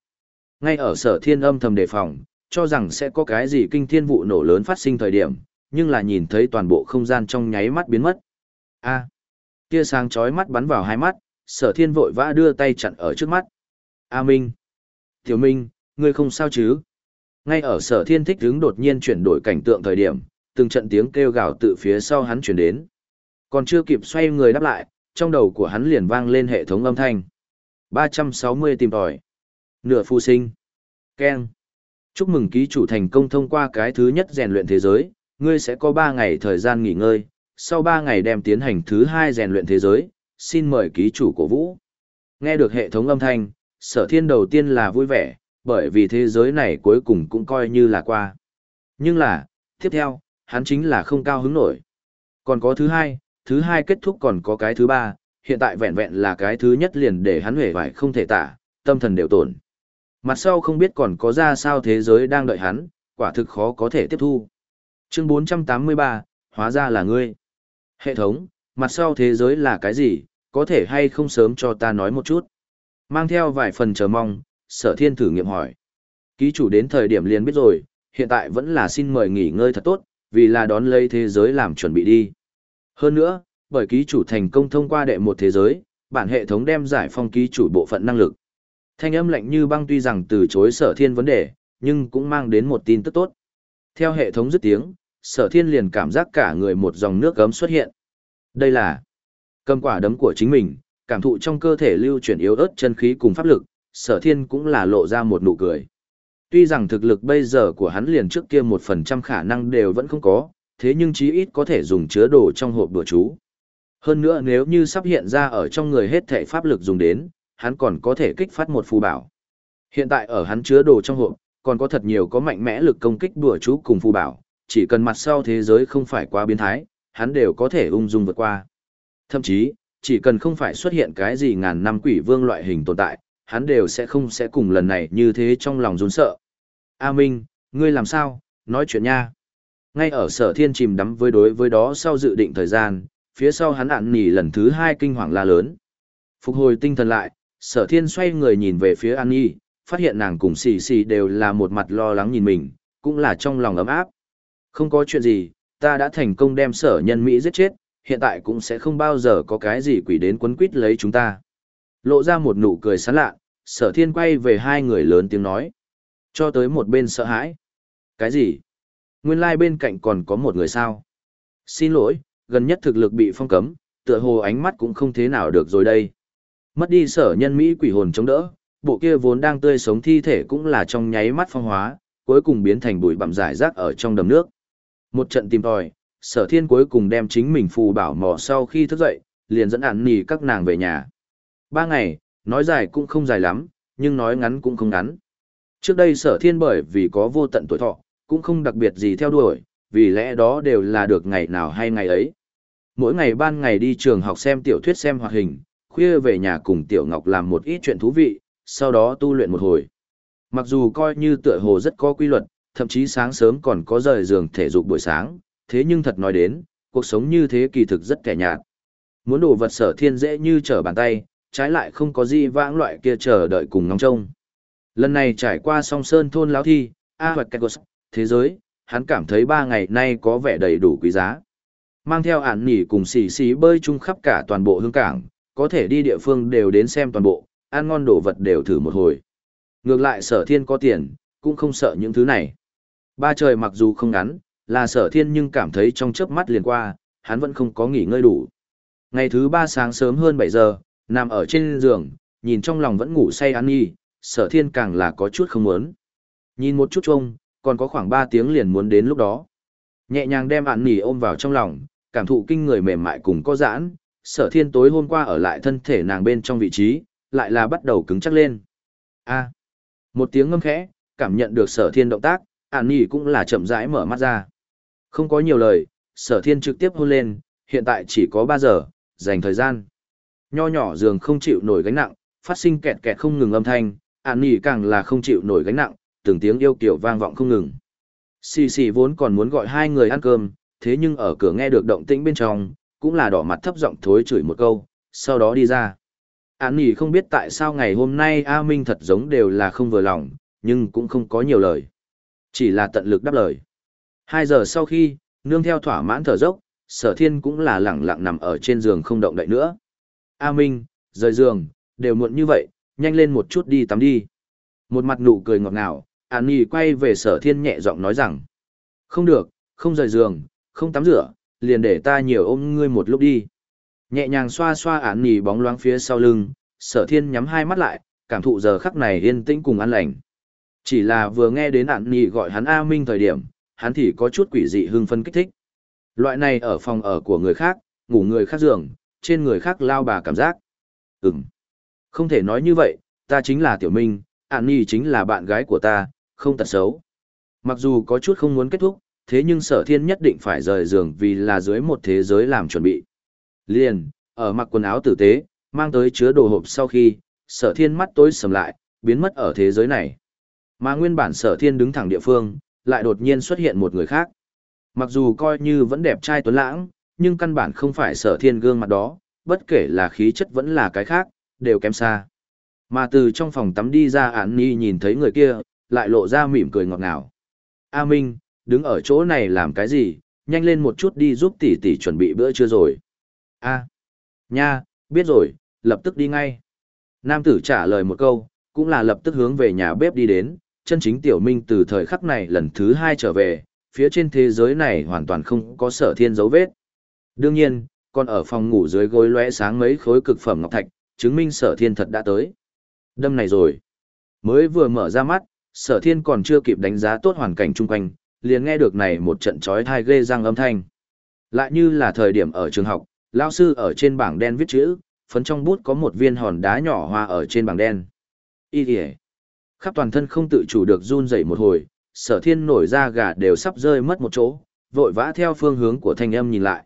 Ngay ở sở thiên âm thầm đề phòng, cho rằng sẽ có cái gì kinh thiên vụ nổ lớn phát sinh thời điểm, nhưng là nhìn thấy toàn bộ không gian trong nháy mắt biến mất. A. À, tia sáng chói mắt bắn vào hai mắt, sở thiên vội vã đưa tay chặn ở trước mắt. A Minh. Tiểu Minh, ngươi không sao chứ? Ngay ở sở thiên thích đứng đột nhiên chuyển đổi cảnh tượng thời điểm, từng trận tiếng kêu gào từ phía sau hắn chuyển đến. Còn chưa kịp xoay người đáp lại, trong đầu của hắn liền vang lên hệ thống âm thanh. 360 tìm tòi. Nửa phu sinh. Ken. Chúc mừng ký chủ thành công thông qua cái thứ nhất rèn luyện thế giới, ngươi sẽ có 3 ngày thời gian nghỉ ngơi, sau 3 ngày đem tiến hành thứ hai rèn luyện thế giới, xin mời ký chủ cổ vũ. Nghe được hệ thống âm thanh, sở thiên đầu tiên là vui vẻ, bởi vì thế giới này cuối cùng cũng coi như là qua. Nhưng là, tiếp theo, hắn chính là không cao hứng nổi. Còn có thứ hai, thứ hai kết thúc còn có cái thứ ba, hiện tại vẹn vẹn là cái thứ nhất liền để hắn hề vải không thể tả, tâm thần đều tổn. Mặt sau không biết còn có ra sao thế giới đang đợi hắn, quả thực khó có thể tiếp thu. Chương 483, hóa ra là ngươi. Hệ thống, mặt sau thế giới là cái gì, có thể hay không sớm cho ta nói một chút. Mang theo vài phần chờ mong, sở thiên thử nghiệm hỏi. Ký chủ đến thời điểm liền biết rồi, hiện tại vẫn là xin mời nghỉ ngơi thật tốt, vì là đón lấy thế giới làm chuẩn bị đi. Hơn nữa, bởi ký chủ thành công thông qua đệ một thế giới, bản hệ thống đem giải phong ký chủ bộ phận năng lực. Thanh âm lạnh như băng tuy rằng từ chối sở thiên vấn đề, nhưng cũng mang đến một tin tức tốt. Theo hệ thống dứt tiếng, sở thiên liền cảm giác cả người một dòng nước gấm xuất hiện. Đây là cầm quả đấm của chính mình, cảm thụ trong cơ thể lưu chuyển yếu ớt chân khí cùng pháp lực, sở thiên cũng là lộ ra một nụ cười. Tuy rằng thực lực bây giờ của hắn liền trước kia một phần trăm khả năng đều vẫn không có, thế nhưng chí ít có thể dùng chứa đồ trong hộp đùa chú. Hơn nữa nếu như sắp hiện ra ở trong người hết thể pháp lực dùng đến, hắn còn có thể kích phát một phù bảo. Hiện tại ở hắn chứa đồ trong hộp, còn có thật nhiều có mạnh mẽ lực công kích đùa chú cùng phù bảo, chỉ cần mặt sau thế giới không phải quá biến thái, hắn đều có thể ung dung vượt qua. Thậm chí, chỉ cần không phải xuất hiện cái gì ngàn năm quỷ vương loại hình tồn tại, hắn đều sẽ không sẽ cùng lần này như thế trong lòng rốn sợ. A Minh, ngươi làm sao, nói chuyện nha. Ngay ở sở thiên chìm đắm với đối với đó sau dự định thời gian, phía sau hắn ạn nỉ lần thứ hai kinh hoàng la lớn. Phục hồi tinh thần lại, sở thiên xoay người nhìn về phía An Nhi, phát hiện nàng cùng xì xì đều là một mặt lo lắng nhìn mình, cũng là trong lòng ấm áp. Không có chuyện gì, ta đã thành công đem sở nhân Mỹ giết chết, hiện tại cũng sẽ không bao giờ có cái gì quỷ đến quấn quýt lấy chúng ta. Lộ ra một nụ cười sán lạ, sở thiên quay về hai người lớn tiếng nói. Cho tới một bên sợ hãi. Cái gì? Nguyên lai like bên cạnh còn có một người sao? Xin lỗi, gần nhất thực lực bị phong cấm, tựa hồ ánh mắt cũng không thế nào được rồi đây. Mất đi sở nhân Mỹ quỷ hồn chống đỡ, bộ kia vốn đang tươi sống thi thể cũng là trong nháy mắt phong hóa, cuối cùng biến thành bụi bặm rải rác ở trong đầm nước. Một trận tìm tòi, sở thiên cuối cùng đem chính mình phù bảo mò sau khi thức dậy, liền dẫn ản nì các nàng về nhà. Ba ngày, nói dài cũng không dài lắm, nhưng nói ngắn cũng không ngắn. Trước đây sở thiên bởi vì có vô tận tuổi thọ, cũng không đặc biệt gì theo đuổi, vì lẽ đó đều là được ngày nào hay ngày ấy. Mỗi ngày ban ngày đi trường học xem tiểu thuyết xem hoạt hình, khuya về nhà cùng Tiểu Ngọc làm một ít chuyện thú vị, sau đó tu luyện một hồi. Mặc dù coi như tựa hồ rất có quy luật, thậm chí sáng sớm còn có rời giường thể dục buổi sáng, thế nhưng thật nói đến, cuộc sống như thế kỳ thực rất kẻ nhạt. Muốn đồ vật sở thiên dễ như trở bàn tay, trái lại không có gì vãng loại kia chờ đợi cùng ngóng trông. Lần này trải qua song sơn thôn láo thi, A hoặc Kekos, thế giới, hắn cảm thấy ba ngày nay có vẻ đầy đủ quý giá. Mang theo ản nỉ cùng xì xì bơi chung khắp cả toàn bộ hương cảng, có thể đi địa phương đều đến xem toàn bộ, ăn ngon đồ vật đều thử một hồi. Ngược lại sở thiên có tiền, cũng không sợ những thứ này. Ba trời mặc dù không ngắn, là sở thiên nhưng cảm thấy trong chớp mắt liền qua, hắn vẫn không có nghỉ ngơi đủ. Ngày thứ ba sáng sớm hơn 7 giờ, nằm ở trên giường, nhìn trong lòng vẫn ngủ say An Nhi, sở thiên càng là có chút không muốn. Nhìn một chút trông, còn có khoảng 3 tiếng liền muốn đến lúc đó. Nhẹ nhàng đem An Nhi ôm vào trong lòng, cảm thụ kinh người mềm mại cùng có giãn, sở thiên tối hôm qua ở lại thân thể nàng bên trong vị trí, lại là bắt đầu cứng chắc lên. a một tiếng ngâm khẽ, cảm nhận được sở thiên động tác, An Nhi cũng là chậm rãi mở mắt ra. Không có nhiều lời, sở thiên trực tiếp hôn lên, hiện tại chỉ có 3 giờ, dành thời gian. Nho nhỏ giường không chịu nổi gánh nặng, phát sinh kẹt kẹt không ngừng âm thanh, ạn nỉ càng là không chịu nổi gánh nặng, từng tiếng yêu kiểu vang vọng không ngừng. Xì xì vốn còn muốn gọi hai người ăn cơm, thế nhưng ở cửa nghe được động tĩnh bên trong, cũng là đỏ mặt thấp giọng thối chửi một câu, sau đó đi ra. Án nỉ không biết tại sao ngày hôm nay A Minh thật giống đều là không vừa lòng, nhưng cũng không có nhiều lời. Chỉ là tận lực đáp lời. Hai giờ sau khi, nương theo thỏa mãn thở dốc, sở thiên cũng là lẳng lặng nằm ở trên giường không động đậy nữa. A Minh, rời giường, đều muộn như vậy, nhanh lên một chút đi tắm đi. Một mặt nụ cười ngọt ngào, An Nhi quay về sở thiên nhẹ giọng nói rằng. Không được, không rời giường, không tắm rửa, liền để ta nhiều ôm ngươi một lúc đi. Nhẹ nhàng xoa xoa An Nhi bóng loáng phía sau lưng, sở thiên nhắm hai mắt lại, cảm thụ giờ khắc này yên tĩnh cùng an lành. Chỉ là vừa nghe đến An Nhi gọi hắn A Minh thời điểm, hắn thì có chút quỷ dị hưng phân kích thích. Loại này ở phòng ở của người khác, ngủ người khác giường, trên người khác lao bà cảm giác. Ừm. Không thể nói như vậy, ta chính là Tiểu Minh, An Nhi chính là bạn gái của ta, không tật xấu. Mặc dù có chút không muốn kết thúc, thế nhưng sở thiên nhất định phải rời giường vì là dưới một thế giới làm chuẩn bị. Liền, ở mặc quần áo tử tế, mang tới chứa đồ hộp sau khi, sở thiên mắt tối sầm lại, biến mất ở thế giới này. Mà nguyên bản sở thiên đứng thẳng địa phương, lại đột nhiên xuất hiện một người khác. Mặc dù coi như vẫn đẹp trai tuấn lãng, nhưng căn bản không phải sở thiên gương mặt đó, bất kể là khí chất vẫn là cái khác, đều kém xa. Mà từ trong phòng tắm đi ra án ni nhìn thấy người kia, lại lộ ra mỉm cười ngọt ngào. A Minh, đứng ở chỗ này làm cái gì, nhanh lên một chút đi giúp tỷ tỷ chuẩn bị bữa trưa rồi. A, nha, biết rồi, lập tức đi ngay. Nam tử trả lời một câu, cũng là lập tức hướng về nhà bếp đi đến, chân chính tiểu minh từ thời khắc này lần thứ hai trở về, phía trên thế giới này hoàn toàn không có sở thiên dấu vết. Đương nhiên, còn ở phòng ngủ dưới gối lóe sáng mấy khối cực phẩm ngọc thạch, chứng minh sở thiên thật đã tới. Đâm này rồi. Mới vừa mở ra mắt, sở thiên còn chưa kịp đánh giá tốt hoàn cảnh chung quanh, liền nghe được này một trận chói thai ghê răng âm thanh. Lại như là thời điểm ở trường học, lao sư ở trên bảng đen viết chữ, phấn trong bút có một viên hòn đá nhỏ hoa ở trên bảng đen. Ý kìa. Khắp toàn thân không tự chủ được run dậy một hồi, sở thiên nổi ra gà đều sắp rơi mất một chỗ, vội vã theo phương hướng của thanh âm nhìn lại.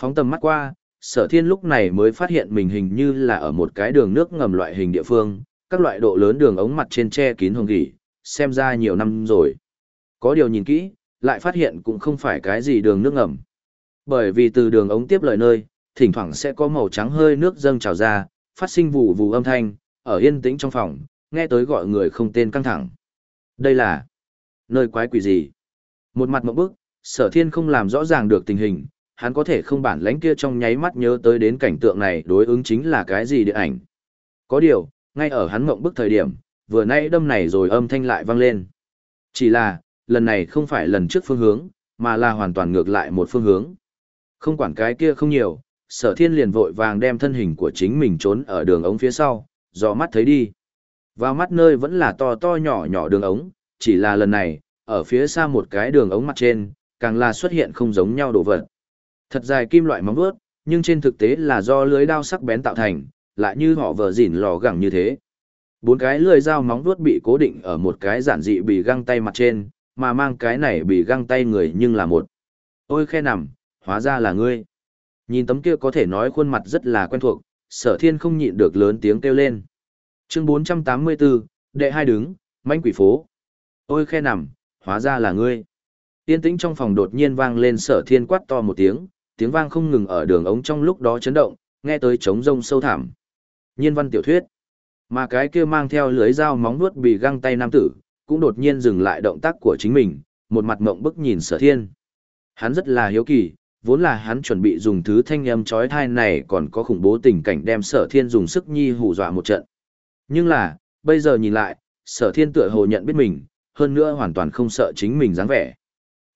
Phóng tầm mắt qua, sở thiên lúc này mới phát hiện mình hình như là ở một cái đường nước ngầm loại hình địa phương, các loại độ lớn đường ống mặt trên che kín hồng gỉ, xem ra nhiều năm rồi. Có điều nhìn kỹ, lại phát hiện cũng không phải cái gì đường nước ngầm. Bởi vì từ đường ống tiếp lời nơi, thỉnh thoảng sẽ có màu trắng hơi nước dâng trào ra, phát sinh vụ vụ âm thanh, ở yên tĩnh trong phòng, nghe tới gọi người không tên căng thẳng. Đây là nơi quái quỷ gì? Một mặt mộng bức, sở thiên không làm rõ ràng được tình hình, hắn có thể không bản lãnh kia trong nháy mắt nhớ tới đến cảnh tượng này đối ứng chính là cái gì địa ảnh. Có điều, ngay ở hắn mộng bức thời điểm, vừa nãy đâm này rồi âm thanh lại vang lên. Chỉ là, lần này không phải lần trước phương hướng, mà là hoàn toàn ngược lại một phương hướng. Không quản cái kia không nhiều, sở thiên liền vội vàng đem thân hình của chính mình trốn ở đường ống phía sau, dò mắt thấy đi. Vào mắt nơi vẫn là to to nhỏ nhỏ đường ống, chỉ là lần này, ở phía xa một cái đường ống mặt trên, càng là xuất hiện không giống nhau đồ vật. Thật dài kim loại móng vuốt, nhưng trên thực tế là do lưới đao sắc bén tạo thành, lại như họ vờ dỉn lò gẳng như thế. Bốn cái lưỡi dao móng vuốt bị cố định ở một cái giản dị bị găng tay mặt trên, mà mang cái này bị găng tay người nhưng là một. Ôi khe nằm, hóa ra là ngươi. Nhìn tấm kia có thể nói khuôn mặt rất là quen thuộc, sở thiên không nhịn được lớn tiếng kêu lên. Chương 484, đệ hai đứng, manh quỷ phố. Ôi khe nằm, hóa ra là ngươi. Tiên tĩnh trong phòng đột nhiên vang lên sở thiên quát to một tiếng, tiếng vang không ngừng ở đường ống trong lúc đó chấn động, nghe tới trống rông sâu thẳm. Nhiên văn tiểu thuyết. Mà cái kia mang theo lưới dao móng nuốt bị găng tay nam tử, cũng đột nhiên dừng lại động tác của chính mình, một mặt mộng bức nhìn sở thiên. Hắn rất là hiếu kỳ, vốn là hắn chuẩn bị dùng thứ thanh âm chói tai này còn có khủng bố tình cảnh đem sở thiên dùng sức nhi hù dọa một trận. Nhưng là, bây giờ nhìn lại, sở thiên tựa hồ nhận biết mình, hơn nữa hoàn toàn không sợ chính mình dáng vẻ.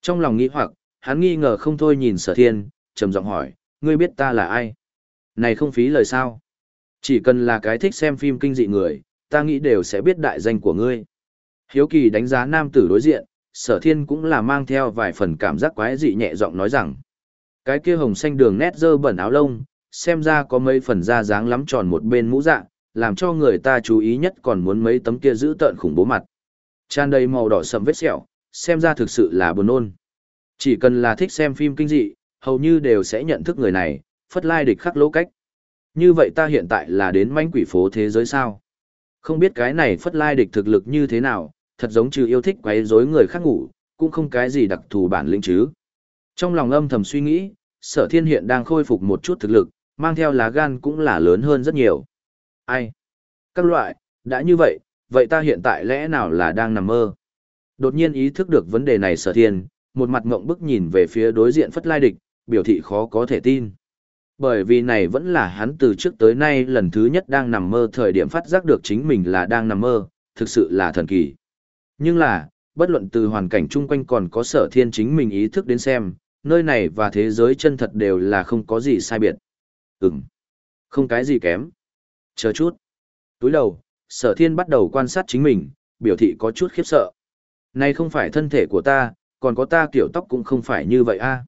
Trong lòng nghĩ hoặc, hắn nghi ngờ không thôi nhìn sở thiên, trầm giọng hỏi, ngươi biết ta là ai? Này không phí lời sao? Chỉ cần là cái thích xem phim kinh dị người, ta nghĩ đều sẽ biết đại danh của ngươi. Hiếu kỳ đánh giá nam tử đối diện, sở thiên cũng là mang theo vài phần cảm giác quái dị nhẹ giọng nói rằng. Cái kia hồng xanh đường nét dơ bẩn áo lông, xem ra có mấy phần da dáng lắm tròn một bên mũ dạng, làm cho người ta chú ý nhất còn muốn mấy tấm kia giữ tợn khủng bố mặt. Tràn đầy màu đỏ sầm vết sẹo, xem ra thực sự là buồn nôn. Chỉ cần là thích xem phim kinh dị, hầu như đều sẽ nhận thức người này, phất lai địch khắc lỗ cách. Như vậy ta hiện tại là đến manh quỷ phố thế giới sao? Không biết cái này phất lai địch thực lực như thế nào, thật giống trừ yêu thích quấy rối người khác ngủ, cũng không cái gì đặc thù bản lĩnh chứ. Trong lòng âm thầm suy nghĩ, sở thiên hiện đang khôi phục một chút thực lực, mang theo lá gan cũng là lớn hơn rất nhiều. Ai? Các loại, đã như vậy, vậy ta hiện tại lẽ nào là đang nằm mơ? Đột nhiên ý thức được vấn đề này sở thiên, một mặt ngộng bức nhìn về phía đối diện phất lai địch, biểu thị khó có thể tin. Bởi vì này vẫn là hắn từ trước tới nay lần thứ nhất đang nằm mơ thời điểm phát giác được chính mình là đang nằm mơ, thực sự là thần kỳ. Nhưng là, bất luận từ hoàn cảnh chung quanh còn có sở thiên chính mình ý thức đến xem, nơi này và thế giới chân thật đều là không có gì sai biệt. Ừm, không cái gì kém. Chờ chút. Túi đầu, sở thiên bắt đầu quan sát chính mình, biểu thị có chút khiếp sợ. Này không phải thân thể của ta, còn có ta kiểu tóc cũng không phải như vậy a.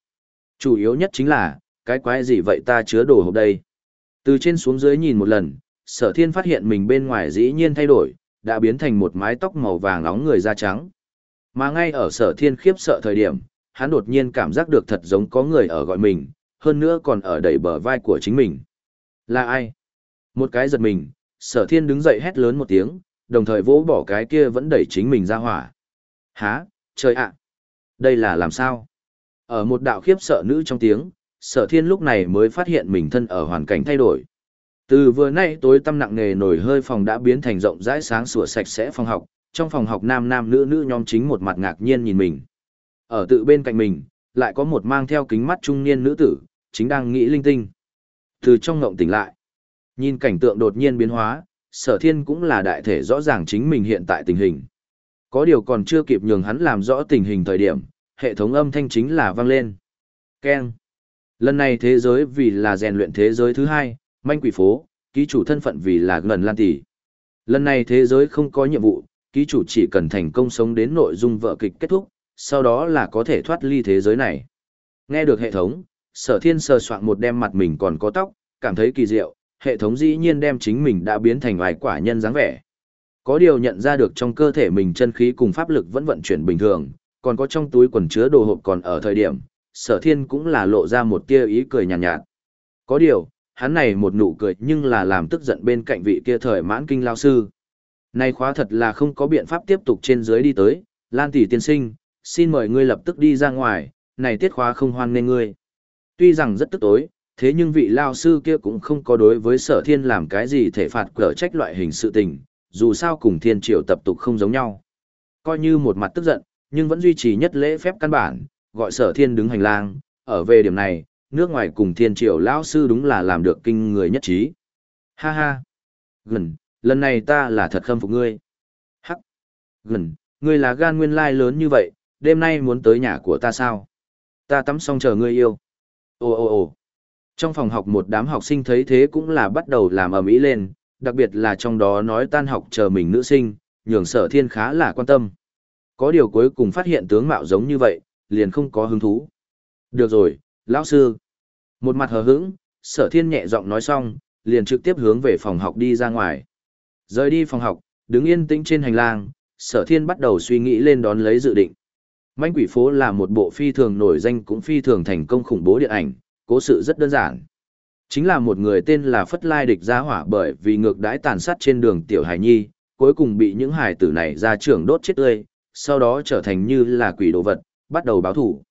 Chủ yếu nhất chính là, cái quái gì vậy ta chứa đồ hộp đây. Từ trên xuống dưới nhìn một lần, sở thiên phát hiện mình bên ngoài dĩ nhiên thay đổi, đã biến thành một mái tóc màu vàng nóng người da trắng. Mà ngay ở sở thiên khiếp sợ thời điểm, hắn đột nhiên cảm giác được thật giống có người ở gọi mình, hơn nữa còn ở đẩy bờ vai của chính mình. Là ai? Một cái giật mình, sở thiên đứng dậy hét lớn một tiếng, đồng thời vỗ bỏ cái kia vẫn đẩy chính mình ra hỏa. Há, trời ạ! Đây là làm sao? Ở một đạo khiếp sợ nữ trong tiếng, sở thiên lúc này mới phát hiện mình thân ở hoàn cảnh thay đổi. Từ vừa nay tối tăm nặng nề nổi hơi phòng đã biến thành rộng rãi sáng sủa sạch sẽ phòng học, trong phòng học nam nam nữ nữ nhóm chính một mặt ngạc nhiên nhìn mình. Ở tự bên cạnh mình, lại có một mang theo kính mắt trung niên nữ tử, chính đang nghĩ linh tinh. Từ trong ngộng tỉnh lại, nhìn cảnh tượng đột nhiên biến hóa, sở thiên cũng là đại thể rõ ràng chính mình hiện tại tình hình. Có điều còn chưa kịp nhường hắn làm rõ tình hình thời điểm, hệ thống âm thanh chính là vang lên. Keng. Lần này thế giới vì là rèn luyện thế giới thứ hai, manh quỷ phố, ký chủ thân phận vì là gần lan tỷ. Lần này thế giới không có nhiệm vụ, ký chủ chỉ cần thành công sống đến nội dung vợ kịch kết thúc, sau đó là có thể thoát ly thế giới này. Nghe được hệ thống, sở thiên sờ soạn một đem mặt mình còn có tóc, cảm thấy kỳ diệu, hệ thống dĩ nhiên đem chính mình đã biến thành vài quả nhân dáng vẻ. Có điều nhận ra được trong cơ thể mình chân khí cùng pháp lực vẫn vận chuyển bình thường, còn có trong túi quần chứa đồ hộp còn ở thời điểm, sở thiên cũng là lộ ra một tia ý cười nhàn nhạt, nhạt. Có điều, hắn này một nụ cười nhưng là làm tức giận bên cạnh vị kia thời mãn kinh lao sư. Này khóa thật là không có biện pháp tiếp tục trên dưới đi tới, Lan tỷ tiên sinh, xin mời ngươi lập tức đi ra ngoài, này tiết khóa không hoan nên ngươi. Tuy rằng rất tức tối, thế nhưng vị lao sư kia cũng không có đối với sở thiên làm cái gì thể phạt cỡ trách loại hình sự tình, dù sao cùng thiên triều tập tục không giống nhau. Coi như một mặt tức giận, nhưng vẫn duy trì nhất lễ phép căn bản, gọi sở thiên đứng hành lang, ở về điểm này, nước ngoài cùng thiên triều lão sư đúng là làm được kinh người nhất trí. Ha ha! Gần, lần này ta là thật khâm phục ngươi. Hắc! Gần, ngươi là gan nguyên lai lớn như vậy, đêm nay muốn tới nhà của ta sao? Ta tắm xong chờ ngươi yêu. Ồ ồ ồ! Trong phòng học một đám học sinh thấy thế cũng là bắt đầu làm ầm ĩ lên, đặc biệt là trong đó nói tan học chờ mình nữ sinh, nhường sở thiên khá là quan tâm. Có điều cuối cùng phát hiện tướng mạo giống như vậy, liền không có hứng thú. Được rồi, lão sư. Một mặt hờ hững, sở thiên nhẹ giọng nói xong, liền trực tiếp hướng về phòng học đi ra ngoài. Rời đi phòng học, đứng yên tĩnh trên hành lang, sở thiên bắt đầu suy nghĩ lên đón lấy dự định. Manh quỷ phố là một bộ phi thường nổi danh cũng phi thường thành công khủng bố điện ảnh, cố sự rất đơn giản. Chính là một người tên là Phất Lai địch gia hỏa bởi vì ngược đãi tàn sát trên đường Tiểu Hải Nhi, cuối cùng bị những hải tử này ra trưởng đốt chết tươi, sau đó trở thành như là quỷ đồ vật, bắt đầu báo thủ.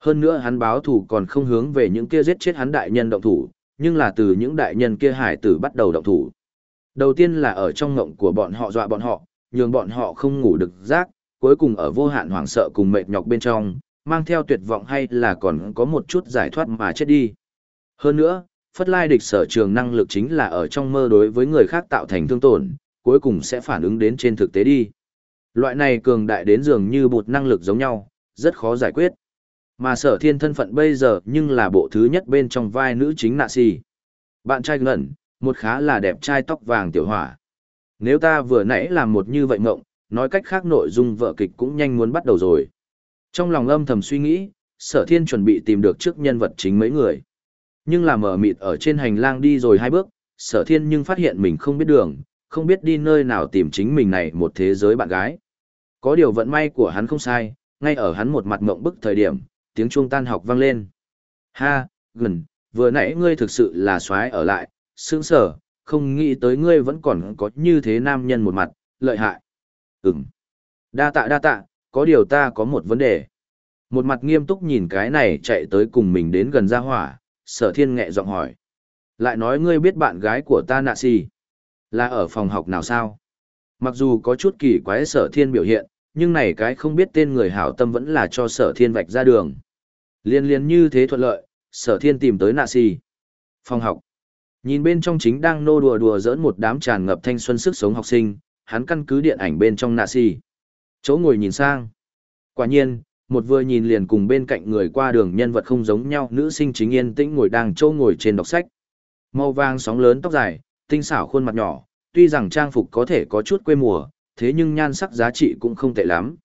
Hơn nữa hắn báo thủ còn không hướng về những kia giết chết hắn đại nhân động thủ, nhưng là từ những đại nhân kia hải tử bắt đầu động thủ. Đầu tiên là ở trong ngộng của bọn họ dọa bọn họ, nhường bọn họ không ngủ được giấc, cuối cùng ở vô hạn hoảng sợ cùng mệt nhọc bên trong, mang theo tuyệt vọng hay là còn có một chút giải thoát mà chết đi. Hơn nữa, Phất Lai địch sở trường năng lực chính là ở trong mơ đối với người khác tạo thành thương tổn, cuối cùng sẽ phản ứng đến trên thực tế đi. Loại này cường đại đến dường như bột năng lực giống nhau, rất khó giải quyết. Mà sở thiên thân phận bây giờ nhưng là bộ thứ nhất bên trong vai nữ chính nạ si. Bạn trai ngẩn, một khá là đẹp trai tóc vàng tiểu hỏa. Nếu ta vừa nãy làm một như vậy mộng, nói cách khác nội dung vợ kịch cũng nhanh muốn bắt đầu rồi. Trong lòng âm thầm suy nghĩ, sở thiên chuẩn bị tìm được trước nhân vật chính mấy người. Nhưng là mở mịt ở trên hành lang đi rồi hai bước, sở thiên nhưng phát hiện mình không biết đường, không biết đi nơi nào tìm chính mình này một thế giới bạn gái. Có điều vận may của hắn không sai, ngay ở hắn một mặt mộng bức thời điểm, tiếng chuông tan học vang lên. Ha, gần, vừa nãy ngươi thực sự là xoái ở lại, sướng sở, không nghĩ tới ngươi vẫn còn có như thế nam nhân một mặt, lợi hại. Ừm. Đa tạ đa tạ, có điều ta có một vấn đề. Một mặt nghiêm túc nhìn cái này chạy tới cùng mình đến gần ra hỏa, sở thiên nghẹ giọng hỏi. Lại nói ngươi biết bạn gái của ta nạ si. Là ở phòng học nào sao? Mặc dù có chút kỳ quái sở thiên biểu hiện, nhưng này cái không biết tên người hảo tâm vẫn là cho sở thiên vạch ra đường. Liên liên như thế thuận lợi, sở thiên tìm tới nạ si. Phòng học. Nhìn bên trong chính đang nô đùa đùa dỡn một đám tràn ngập thanh xuân sức sống học sinh, hắn căn cứ điện ảnh bên trong nạ si. Chỗ ngồi nhìn sang. Quả nhiên, một vừa nhìn liền cùng bên cạnh người qua đường nhân vật không giống nhau nữ sinh chính yên tĩnh ngồi đang chỗ ngồi trên đọc sách. Màu vàng sóng lớn tóc dài, tinh xảo khuôn mặt nhỏ, tuy rằng trang phục có thể có chút quê mùa, thế nhưng nhan sắc giá trị cũng không tệ lắm.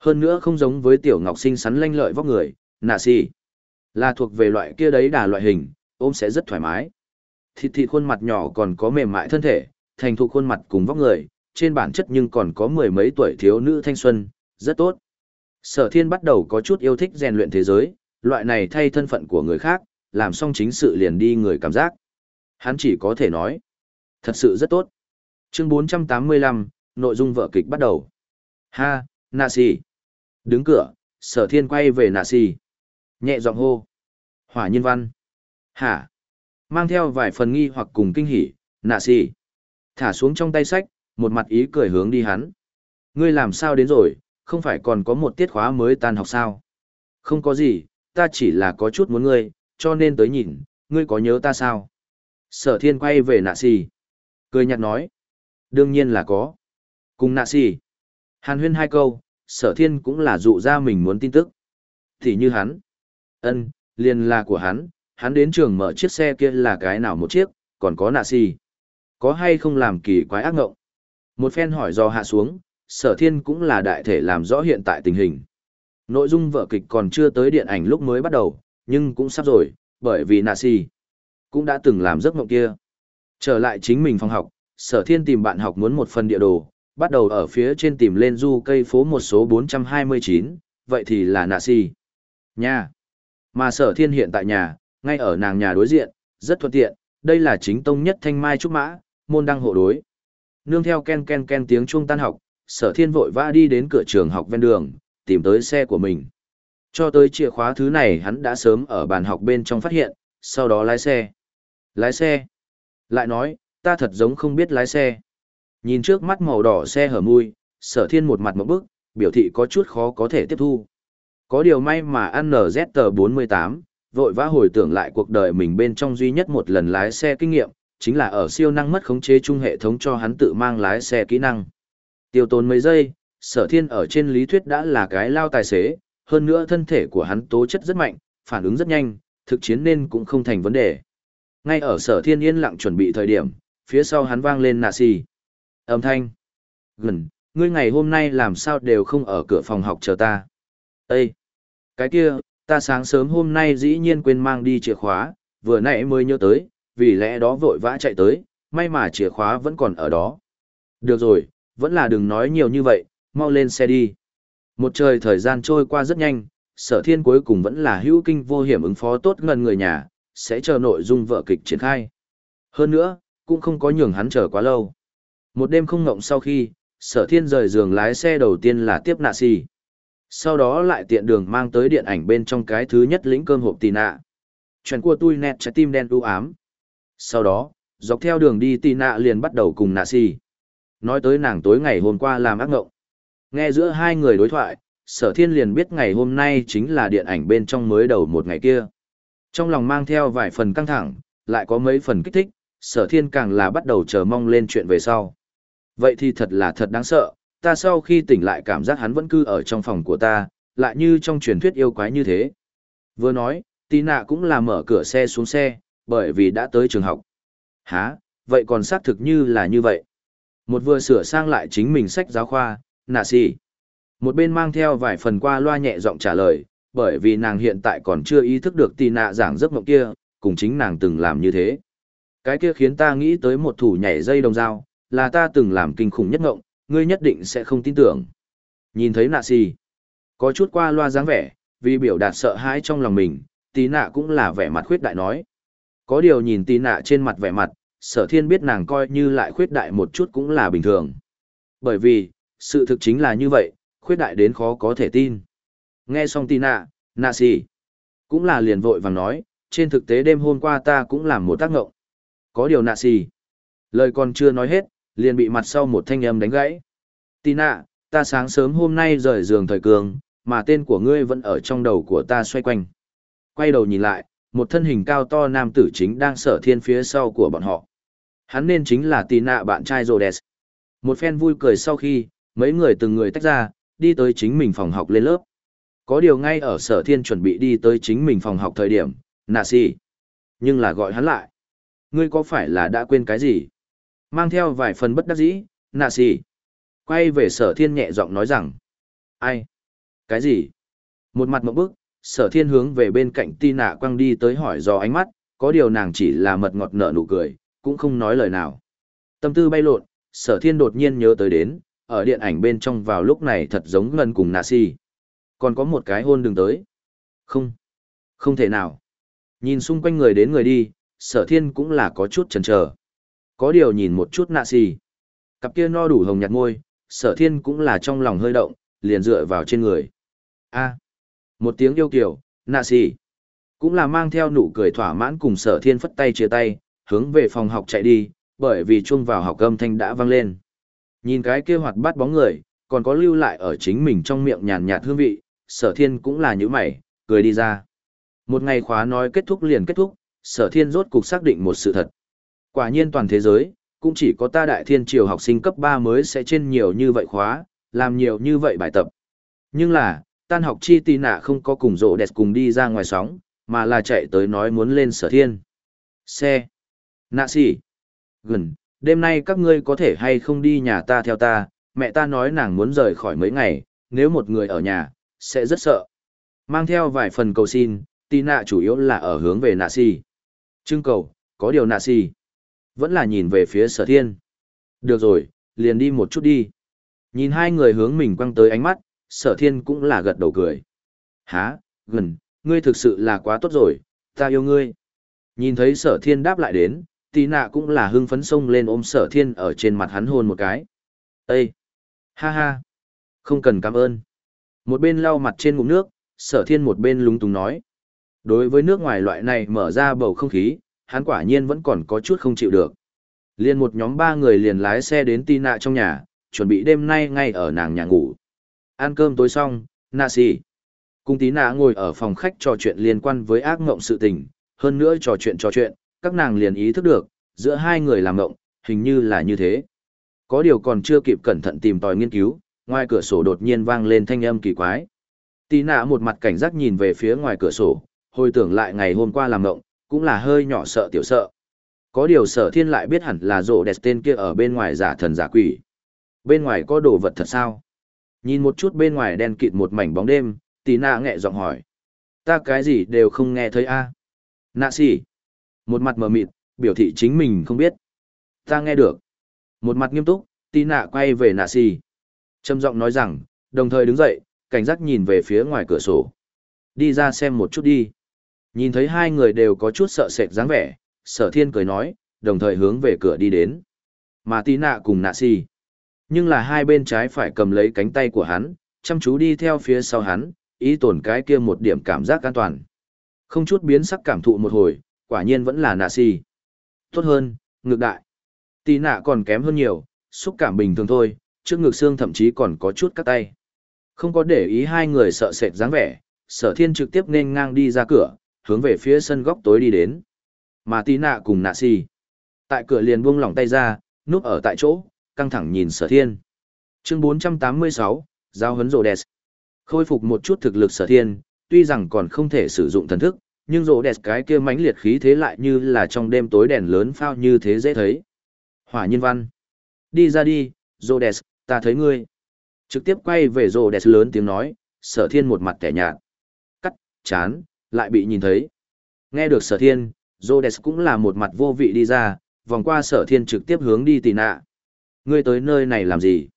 Hơn nữa không giống với tiểu ngọc sinh sắn lanh lợi vóc người, nạ si. Là thuộc về loại kia đấy đà loại hình, ôm sẽ rất thoải mái. Thịt thịt khuôn mặt nhỏ còn có mềm mại thân thể, thành thục khuôn mặt cùng vóc người, trên bản chất nhưng còn có mười mấy tuổi thiếu nữ thanh xuân, rất tốt. Sở thiên bắt đầu có chút yêu thích rèn luyện thế giới, loại này thay thân phận của người khác, làm xong chính sự liền đi người cảm giác. Hắn chỉ có thể nói, thật sự rất tốt. Chương 485, nội dung vở kịch bắt đầu. Ha, nạ xì. Đứng cửa, sở thiên quay về nạ xì. Nhẹ giọng hô. Hỏa nhân văn. Hả? Mang theo vài phần nghi hoặc cùng kinh hỉ, nạ xì. Thả xuống trong tay sách, một mặt ý cười hướng đi hắn. Ngươi làm sao đến rồi, không phải còn có một tiết khóa mới tan học sao? Không có gì, ta chỉ là có chút muốn ngươi, cho nên tới nhìn, ngươi có nhớ ta sao? Sở thiên quay về nạ xì. Cười nhạt nói. Đương nhiên là có. Cùng nạ xì. Hàn huyên hai câu, sở thiên cũng là dụ ra mình muốn tin tức. Thì như hắn. ân liền là của hắn, hắn đến trường mở chiếc xe kia là cái nào một chiếc, còn có nạ xì. Có hay không làm kỳ quái ác ngộng? Một phen hỏi do hạ xuống, sở thiên cũng là đại thể làm rõ hiện tại tình hình. Nội dung vở kịch còn chưa tới điện ảnh lúc mới bắt đầu, nhưng cũng sắp rồi, bởi vì nạ xì cũng đã từng làm giấc mộng kia. Trở lại chính mình phòng học, sở thiên tìm bạn học muốn một phần địa đồ, bắt đầu ở phía trên tìm lên du cây phố một số 429, vậy thì là nạ si. Nhà. Mà sở thiên hiện tại nhà, ngay ở nàng nhà đối diện, rất thuận tiện, đây là chính tông nhất thanh mai trúc mã, môn đăng hộ đối. Nương theo ken ken ken tiếng chuông tan học, sở thiên vội vã đi đến cửa trường học ven đường, tìm tới xe của mình. Cho tới chìa khóa thứ này hắn đã sớm ở bàn học bên trong phát hiện, sau đó lái xe. Lái xe. Lại nói, ta thật giống không biết lái xe. Nhìn trước mắt màu đỏ xe hở mui, sở thiên một mặt một bức, biểu thị có chút khó có thể tiếp thu. Có điều may mà ăn NZ48, vội vã hồi tưởng lại cuộc đời mình bên trong duy nhất một lần lái xe kinh nghiệm, chính là ở siêu năng mất khống chế chung hệ thống cho hắn tự mang lái xe kỹ năng. Tiêu tốn mấy giây, sở thiên ở trên lý thuyết đã là cái lao tài xế, hơn nữa thân thể của hắn tố chất rất mạnh, phản ứng rất nhanh, thực chiến nên cũng không thành vấn đề. Ngay ở sở thiên yên lặng chuẩn bị thời điểm, phía sau hắn vang lên nạ xì. Âm thanh. Gần, ngươi ngày hôm nay làm sao đều không ở cửa phòng học chờ ta. Ê! Cái kia, ta sáng sớm hôm nay dĩ nhiên quên mang đi chìa khóa, vừa nãy mới nhớ tới, vì lẽ đó vội vã chạy tới, may mà chìa khóa vẫn còn ở đó. Được rồi, vẫn là đừng nói nhiều như vậy, mau lên xe đi. Một trời thời gian trôi qua rất nhanh, sở thiên cuối cùng vẫn là hữu kinh vô hiểm ứng phó tốt ngần người nhà, sẽ chờ nội dung vợ kịch triển khai. Hơn nữa, cũng không có nhường hắn chờ quá lâu. Một đêm không ngộng sau khi, sở thiên rời giường lái xe đầu tiên là tiếp nạ xì. Sau đó lại tiện đường mang tới điện ảnh bên trong cái thứ nhất lĩnh cơm hộp tì nạ. Chuyện của tôi nẹt trái tim đen u ám. Sau đó, dọc theo đường đi tì nạ liền bắt đầu cùng nạ xì. Nói tới nàng tối ngày hôm qua làm ác ngộng. Nghe giữa hai người đối thoại, sở thiên liền biết ngày hôm nay chính là điện ảnh bên trong mới đầu một ngày kia. Trong lòng mang theo vài phần căng thẳng, lại có mấy phần kích thích, sở thiên càng là bắt đầu chờ mong lên chuyện về sau. Vậy thì thật là thật đáng sợ, ta sau khi tỉnh lại cảm giác hắn vẫn cư ở trong phòng của ta, lại như trong truyền thuyết yêu quái như thế. Vừa nói, tí nạ cũng là mở cửa xe xuống xe, bởi vì đã tới trường học. Hả, vậy còn xác thực như là như vậy. Một vừa sửa sang lại chính mình sách giáo khoa, nạ xì. Một bên mang theo vài phần qua loa nhẹ giọng trả lời, bởi vì nàng hiện tại còn chưa ý thức được tì nạ giảng giấc mộng kia, cùng chính nàng từng làm như thế. Cái kia khiến ta nghĩ tới một thủ nhảy dây đồng dao, là ta từng làm kinh khủng nhất ngộng, ngươi nhất định sẽ không tin tưởng. Nhìn thấy nạ xì, có chút qua loa dáng vẻ, vì biểu đạt sợ hãi trong lòng mình, tí nạ cũng là vẻ mặt khuyết đại nói. Có điều nhìn tí nạ trên mặt vẻ mặt, sở thiên biết nàng coi như lại khuyết đại một chút cũng là bình thường. Bởi vì, sự thực chính là như vậy, khuyết đại đến khó có thể tin. Nghe xong tí nạ, nạ xì, cũng là liền vội vàng nói, trên thực tế đêm hôm qua ta cũng làm một tác ngộng. Có điều nạ xì. Lời còn chưa nói hết, liền bị mặt sau một thanh âm đánh gãy. Tì nạ, ta sáng sớm hôm nay rời giường thời cường, mà tên của ngươi vẫn ở trong đầu của ta xoay quanh. Quay đầu nhìn lại, một thân hình cao to nam tử chính đang sở thiên phía sau của bọn họ. Hắn nên chính là tì nạ bạn trai Rhodes. Một phen vui cười sau khi, mấy người từng người tách ra, đi tới chính mình phòng học lên lớp. Có điều ngay ở sở thiên chuẩn bị đi tới chính mình phòng học thời điểm, nạ si. Nhưng là gọi hắn lại. Ngươi có phải là đã quên cái gì? Mang theo vài phần bất đắc dĩ, nạ xì. Quay về sở thiên nhẹ giọng nói rằng. Ai? Cái gì? Một mặt mộng bức, sở thiên hướng về bên cạnh ti nạ quăng đi tới hỏi do ánh mắt, có điều nàng chỉ là mật ngọt nở nụ cười, cũng không nói lời nào. Tâm tư bay lộn, sở thiên đột nhiên nhớ tới đến, ở điện ảnh bên trong vào lúc này thật giống ngân cùng nạ xì, Còn có một cái hôn đừng tới. Không. Không thể nào. Nhìn xung quanh người đến người đi, sở thiên cũng là có chút chần chờ Có điều nhìn một chút nạ xì, Cặp kia no đủ hồng nhạt môi, sở thiên cũng là trong lòng hơi động, liền dựa vào trên người. a một tiếng yêu kiều, nạ xì, Cũng là mang theo nụ cười thỏa mãn cùng sở thiên phất tay chia tay, hướng về phòng học chạy đi, bởi vì chuông vào học âm thanh đã vang lên. Nhìn cái kia hoạt bát bóng người, còn có lưu lại ở chính mình trong miệng nhàn nhạt hương vị, sở thiên cũng là như mày, cười đi ra. Một ngày khóa nói kết thúc liền kết thúc, sở thiên rốt cục xác định một sự thật. Quả nhiên toàn thế giới, cũng chỉ có ta đại thiên triều học sinh cấp 3 mới sẽ trên nhiều như vậy khóa, làm nhiều như vậy bài tập. Nhưng là, tan học chi tì nạ không có cùng rộ đẹp cùng đi ra ngoài sóng, mà là chạy tới nói muốn lên sở thiên. Xe. Nạ xỉ. Gần, đêm nay các ngươi có thể hay không đi nhà ta theo ta, mẹ ta nói nàng muốn rời khỏi mấy ngày, nếu một người ở nhà, sẽ rất sợ. Mang theo vài phần cầu xin, tì nạ chủ yếu là ở hướng về nạ xỉ. Trưng cầu, có điều nạ gì, Vẫn là nhìn về phía sở thiên. Được rồi, liền đi một chút đi. Nhìn hai người hướng mình quăng tới ánh mắt, sở thiên cũng là gật đầu cười. Há, gần, ngươi thực sự là quá tốt rồi, ta yêu ngươi. Nhìn thấy sở thiên đáp lại đến, tì nạ cũng là hưng phấn sông lên ôm sở thiên ở trên mặt hắn hôn một cái. Ê! Ha ha! Không cần cảm ơn. Một bên lau mặt trên ngụm nước, sở thiên một bên lúng túng nói. Đối với nước ngoài loại này mở ra bầu không khí, hắn quả nhiên vẫn còn có chút không chịu được. Liên một nhóm ba người liền lái xe đến tì nạ trong nhà, chuẩn bị đêm nay ngay ở nàng nhà ngủ. Ăn cơm tối xong, nạ xì. Cung tí nạ ngồi ở phòng khách trò chuyện liên quan với ác mộng sự tình, hơn nữa trò chuyện trò chuyện, các nàng liền ý thức được, giữa hai người làm mộng, hình như là như thế. Có điều còn chưa kịp cẩn thận tìm tòi nghiên cứu, ngoài cửa sổ đột nhiên vang lên thanh âm kỳ quái. Tí nạ một mặt cảnh giác nhìn về phía ngoài cửa sổ, hồi tưởng lại ngày hôm qua làm ngộng, cũng là hơi nhỏ sợ tiểu sợ. Có điều sở thiên lại biết hẳn là rộ đẹp tên kia ở bên ngoài giả thần giả quỷ. Bên ngoài có đồ vật thật sao? Nhìn một chút bên ngoài đen kịt một mảnh bóng đêm, tí nạ nghẹ giọng hỏi. Ta cái gì đều không nghe thấy a Nạ xỉ. Một mặt mờ mịt, biểu thị chính mình không biết. Ta nghe được. Một mặt nghiêm túc, tí nạ quay về nạ xỉ. Trầm giọng nói rằng, đồng thời đứng dậy, cảnh giác nhìn về phía ngoài cửa sổ. Đi ra xem một chút đi. Nhìn thấy hai người đều có chút sợ sệt dáng vẻ, sở thiên cười nói, đồng thời hướng về cửa đi đến. Mà tí nạ cùng nạ Si, Nhưng là hai bên trái phải cầm lấy cánh tay của hắn, chăm chú đi theo phía sau hắn, ý tổn cái kia một điểm cảm giác an toàn. Không chút biến sắc cảm thụ một hồi, quả nhiên vẫn là nạ si. Tốt hơn, ngược đại. Tí nạ còn kém hơn nhiều, xúc cảm bình thường thôi, trước ngực xương thậm chí còn có chút cắt tay. Không có để ý hai người sợ sệt dáng vẻ, sở thiên trực tiếp nên ngang đi ra cửa, hướng về phía sân góc tối đi đến. Mà tí nạ cùng nạ si. Tại cửa liền buông lỏng tay ra, núp ở tại chỗ, căng thẳng nhìn sở thiên. Chương 486, Giao hấn rồ đẹp. Khôi phục một chút thực lực sở thiên, tuy rằng còn không thể sử dụng thần thức, nhưng rồ đẹp cái kia mãnh liệt khí thế lại như là trong đêm tối đèn lớn phao như thế dễ thấy. Hỏa nhân văn. Đi ra đi, rồ đẹp, ta thấy ngươi. Trực tiếp quay về rồ đẹp lớn tiếng nói, sở thiên một mặt kẻ nhạt. Cắt, chán, lại bị nhìn thấy. Nghe được sở thiên, Rhodes cũng là một mặt vô vị đi ra, vòng qua sở thiên trực tiếp hướng đi tì nạ. Ngươi tới nơi này làm gì?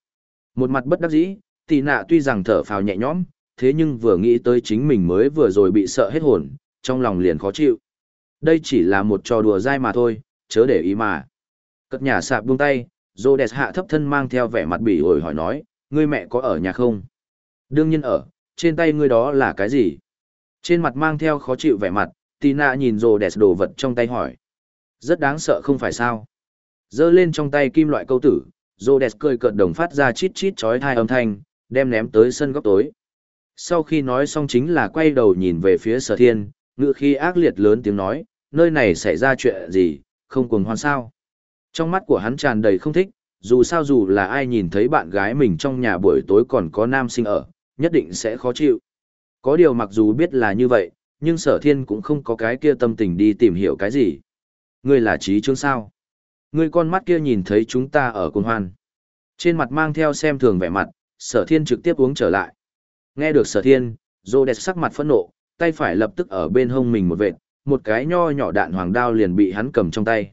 Một mặt bất đắc dĩ, tì nạ tuy rằng thở phào nhẹ nhõm, thế nhưng vừa nghĩ tới chính mình mới vừa rồi bị sợ hết hồn, trong lòng liền khó chịu. Đây chỉ là một trò đùa dai mà thôi, chớ để ý mà. Cất nhà sạp buông tay, Rhodes hạ thấp thân mang theo vẻ mặt bỉ ổi hỏi nói, ngươi mẹ có ở nhà không? Đương nhiên ở, trên tay ngươi đó là cái gì? Trên mặt mang theo khó chịu vẻ mặt, Tina nhìn rồ đẹp đồ vật trong tay hỏi. Rất đáng sợ không phải sao? Giơ lên trong tay kim loại câu tử, rồ đẹp cười cợt đồng phát ra chít chít chói thai âm thanh, đem ném tới sân góc tối. Sau khi nói xong chính là quay đầu nhìn về phía sở thiên, ngựa khi ác liệt lớn tiếng nói, nơi này xảy ra chuyện gì, không cuồng hoan sao. Trong mắt của hắn tràn đầy không thích, dù sao dù là ai nhìn thấy bạn gái mình trong nhà buổi tối còn có nam sinh ở, nhất định sẽ khó chịu. Có điều mặc dù biết là như vậy, nhưng sở thiên cũng không có cái kia tâm tình đi tìm hiểu cái gì. Ngươi là trí chương sao? Ngươi con mắt kia nhìn thấy chúng ta ở côn hoan. Trên mặt mang theo xem thường vẻ mặt, sở thiên trực tiếp uống trở lại. Nghe được sở thiên, rô đẹp sắc mặt phẫn nộ, tay phải lập tức ở bên hông mình một vệt, một cái nho nhỏ đạn hoàng đao liền bị hắn cầm trong tay.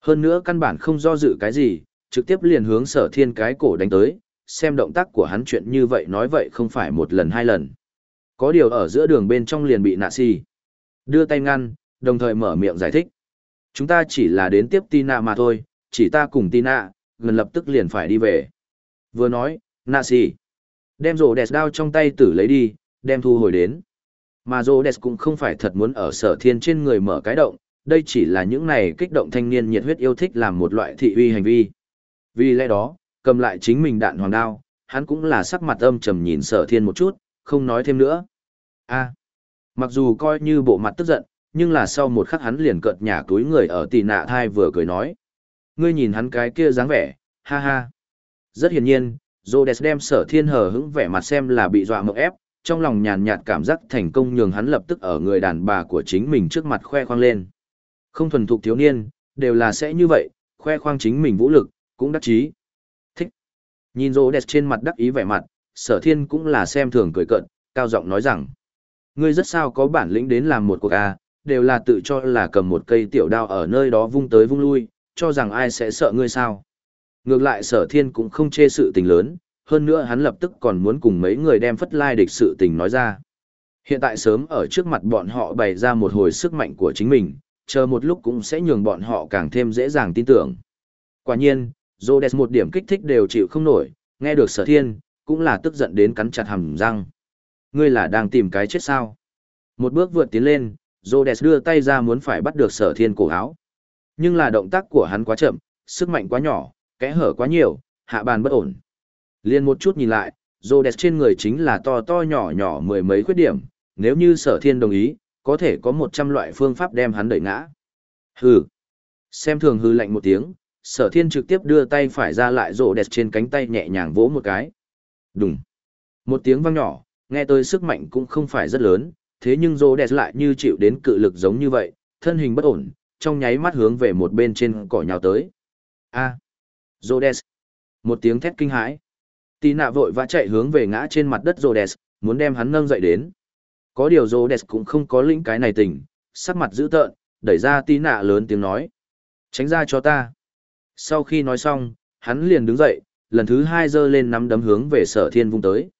Hơn nữa căn bản không do dự cái gì, trực tiếp liền hướng sở thiên cái cổ đánh tới, xem động tác của hắn chuyện như vậy nói vậy không phải một lần hai lần. Có điều ở giữa đường bên trong liền bị nạ xì. Đưa tay ngăn, đồng thời mở miệng giải thích. Chúng ta chỉ là đến tiếp Tina mà thôi, chỉ ta cùng Tina, gần lập tức liền phải đi về. Vừa nói, nạ xì. Đem rổ đẹp đao trong tay tử lấy đi, đem thu hồi đến. Mà rổ đẹp cũng không phải thật muốn ở sở thiên trên người mở cái động, đây chỉ là những này kích động thanh niên nhiệt huyết yêu thích làm một loại thị uy hành vi. Vì lẽ đó, cầm lại chính mình đạn hoàng đao, hắn cũng là sắc mặt âm trầm nhìn sở thiên một chút, không nói thêm nữa a mặc dù coi như bộ mặt tức giận nhưng là sau một khắc hắn liền cợt nhả túi người ở tì nạ thai vừa cười nói ngươi nhìn hắn cái kia dáng vẻ ha ha rất hiển nhiên Rhodes đem sở thiên hờ hững vẻ mặt xem là bị dọa mậu ép, trong lòng nhàn nhạt cảm giác thành công nhường hắn lập tức ở người đàn bà của chính mình trước mặt khoe khoang lên. Không thuần thục thiếu niên, đều là sẽ như vậy, khoe khoang chính mình vũ lực, cũng đắc chí. Thích. Nhìn Rhodes trên mặt đắc ý vẻ mặt, sở thiên cũng là xem thường cười cợt cao giọng nói rằng. Ngươi rất sao có bản lĩnh đến làm một cuộc A, đều là tự cho là cầm một cây tiểu đao ở nơi đó vung tới vung lui, cho rằng ai sẽ sợ ngươi sao. Ngược lại sở thiên cũng không chê sự tình lớn, hơn nữa hắn lập tức còn muốn cùng mấy người đem phất lai địch sự tình nói ra. Hiện tại sớm ở trước mặt bọn họ bày ra một hồi sức mạnh của chính mình, chờ một lúc cũng sẽ nhường bọn họ càng thêm dễ dàng tin tưởng. Quả nhiên, Rhodes một điểm kích thích đều chịu không nổi, nghe được sở thiên, cũng là tức giận đến cắn chặt hàm răng. Ngươi là đang tìm cái chết sao? Một bước vượt tiến lên, Rhodes đưa tay ra muốn phải bắt được sở thiên cổ áo. Nhưng là động tác của hắn quá chậm, sức mạnh quá nhỏ, kẽ hở quá nhiều, hạ bàn bất ổn. Liên một chút nhìn lại, Rhodes trên người chính là to to nhỏ nhỏ mười mấy khuyết điểm, nếu như sở thiên đồng ý, có thể có một trăm loại phương pháp đem hắn đẩy ngã. Hừ. Xem thường hư lạnh một tiếng, sở thiên trực tiếp đưa tay phải ra lại Rô đẹp trên cánh tay nhẹ nhàng vỗ một cái. Đùng. Một tiếng vang nhỏ, nghe tới sức mạnh cũng không phải rất lớn, thế nhưng rô đẹp lại như chịu đến cự lực giống như vậy, thân hình bất ổn, trong nháy mắt hướng về một bên trên cỏ nhào tới. A. À. Rô đẹp. Một tiếng thét kinh hãi. Tì nạ vội vã chạy hướng về ngã trên mặt đất rô đẹp, muốn đem hắn nâng dậy đến. Có điều rô đẹp cũng không có lĩnh cái này tỉnh, sắc mặt dữ tợn, đẩy ra tì nạ lớn tiếng nói. Tránh ra cho ta. Sau khi nói xong, hắn liền đứng dậy, lần thứ hai giơ lên nắm đấm hướng về sở thiên vung tới.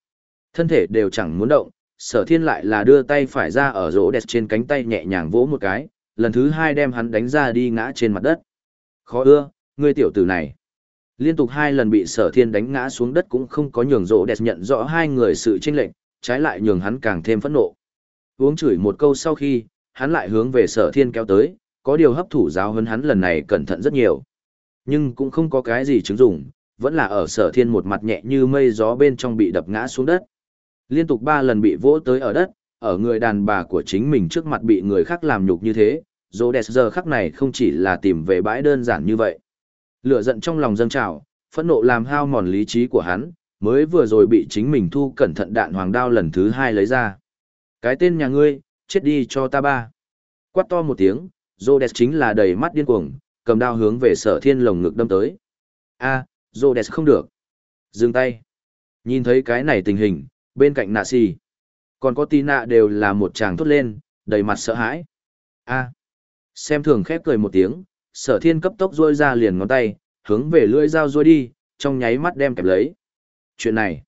Thân thể đều chẳng muốn động, sở thiên lại là đưa tay phải ra ở rỗ đẹp trên cánh tay nhẹ nhàng vỗ một cái, lần thứ hai đem hắn đánh ra đi ngã trên mặt đất. Khó ưa, ngươi tiểu tử này. Liên tục hai lần bị sở thiên đánh ngã xuống đất cũng không có nhường rỗ đẹp nhận rõ hai người sự tranh lệch, trái lại nhường hắn càng thêm phẫn nộ. Uống chửi một câu sau khi, hắn lại hướng về sở thiên kéo tới, có điều hấp thủ giáo hơn hắn lần này cẩn thận rất nhiều. Nhưng cũng không có cái gì chứng dụng, vẫn là ở sở thiên một mặt nhẹ như mây gió bên trong bị đập ngã xuống đất. Liên tục ba lần bị vỗ tới ở đất, ở người đàn bà của chính mình trước mặt bị người khác làm nhục như thế, dô đẹp giờ khắc này không chỉ là tìm về bãi đơn giản như vậy. Lửa giận trong lòng dâng trào, Phẫn nộ làm hao mòn lý trí của hắn, mới vừa rồi bị chính mình thu cẩn thận đạn hoàng đao lần thứ hai lấy ra. Cái tên nhà ngươi, chết đi cho ta ba. Quát to một tiếng, Rhodes chính là đầy mắt điên cuồng, cầm đao hướng về sở thiên lồng ngực đâm tới. a à, đẹp không được. Dừng tay. Nhìn thấy cái này tình hình, bên cạnh nạ xì. Còn có tí nạ đều là một chàng thốt lên, đầy mặt sợ hãi. a Xem thường khép cười một tiếng, sở thiên cấp tốc rôi ra liền ngón tay, hướng về lưỡi dao rôi đi, trong nháy mắt đem kẹp lấy. Chuyện này,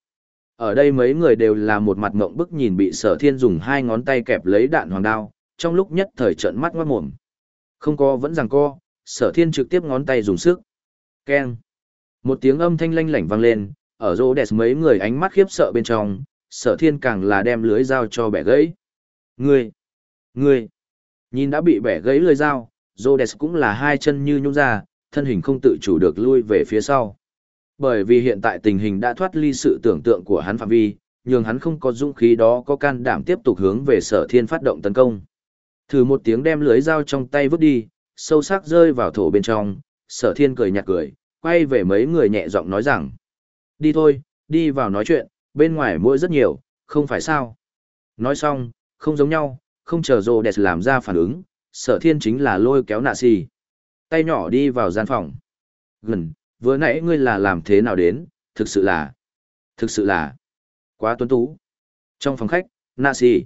ở đây mấy người đều là một mặt mộng bức nhìn bị sở thiên dùng hai ngón tay kẹp lấy đạn hoàng đao, trong lúc nhất thời trận mắt ngoát mồm. Không có vẫn rằng co, sở thiên trực tiếp ngón tay dùng sức. Keng. Một tiếng âm thanh lanh lảnh vang lên, ở rô đẹp mấy người ánh mắt khiếp sợ bên trong, sở thiên càng là đem lưới dao cho bẻ gãy. Ngươi! Ngươi! Nhìn đã bị bẻ gãy lưới dao, rô cũng là hai chân như nhung ra, thân hình không tự chủ được lui về phía sau. Bởi vì hiện tại tình hình đã thoát ly sự tưởng tượng của hắn phạm vi, nhưng hắn không có dũng khí đó có can đảm tiếp tục hướng về sở thiên phát động tấn công. Thử một tiếng đem lưới dao trong tay vứt đi, sâu sắc rơi vào thổ bên trong, sở thiên cười nhạt cười, quay về mấy người nhẹ giọng nói rằng. Đi thôi, đi vào nói chuyện, bên ngoài mũi rất nhiều, không phải sao. Nói xong, không giống nhau, không chờ rồ đẹp làm ra phản ứng, sở thiên chính là lôi kéo nạ xì. Tay nhỏ đi vào gian phòng. Gần, vừa nãy ngươi là làm thế nào đến, thực sự là, thực sự là, quá tuấn tú. Trong phòng khách, nạ xì.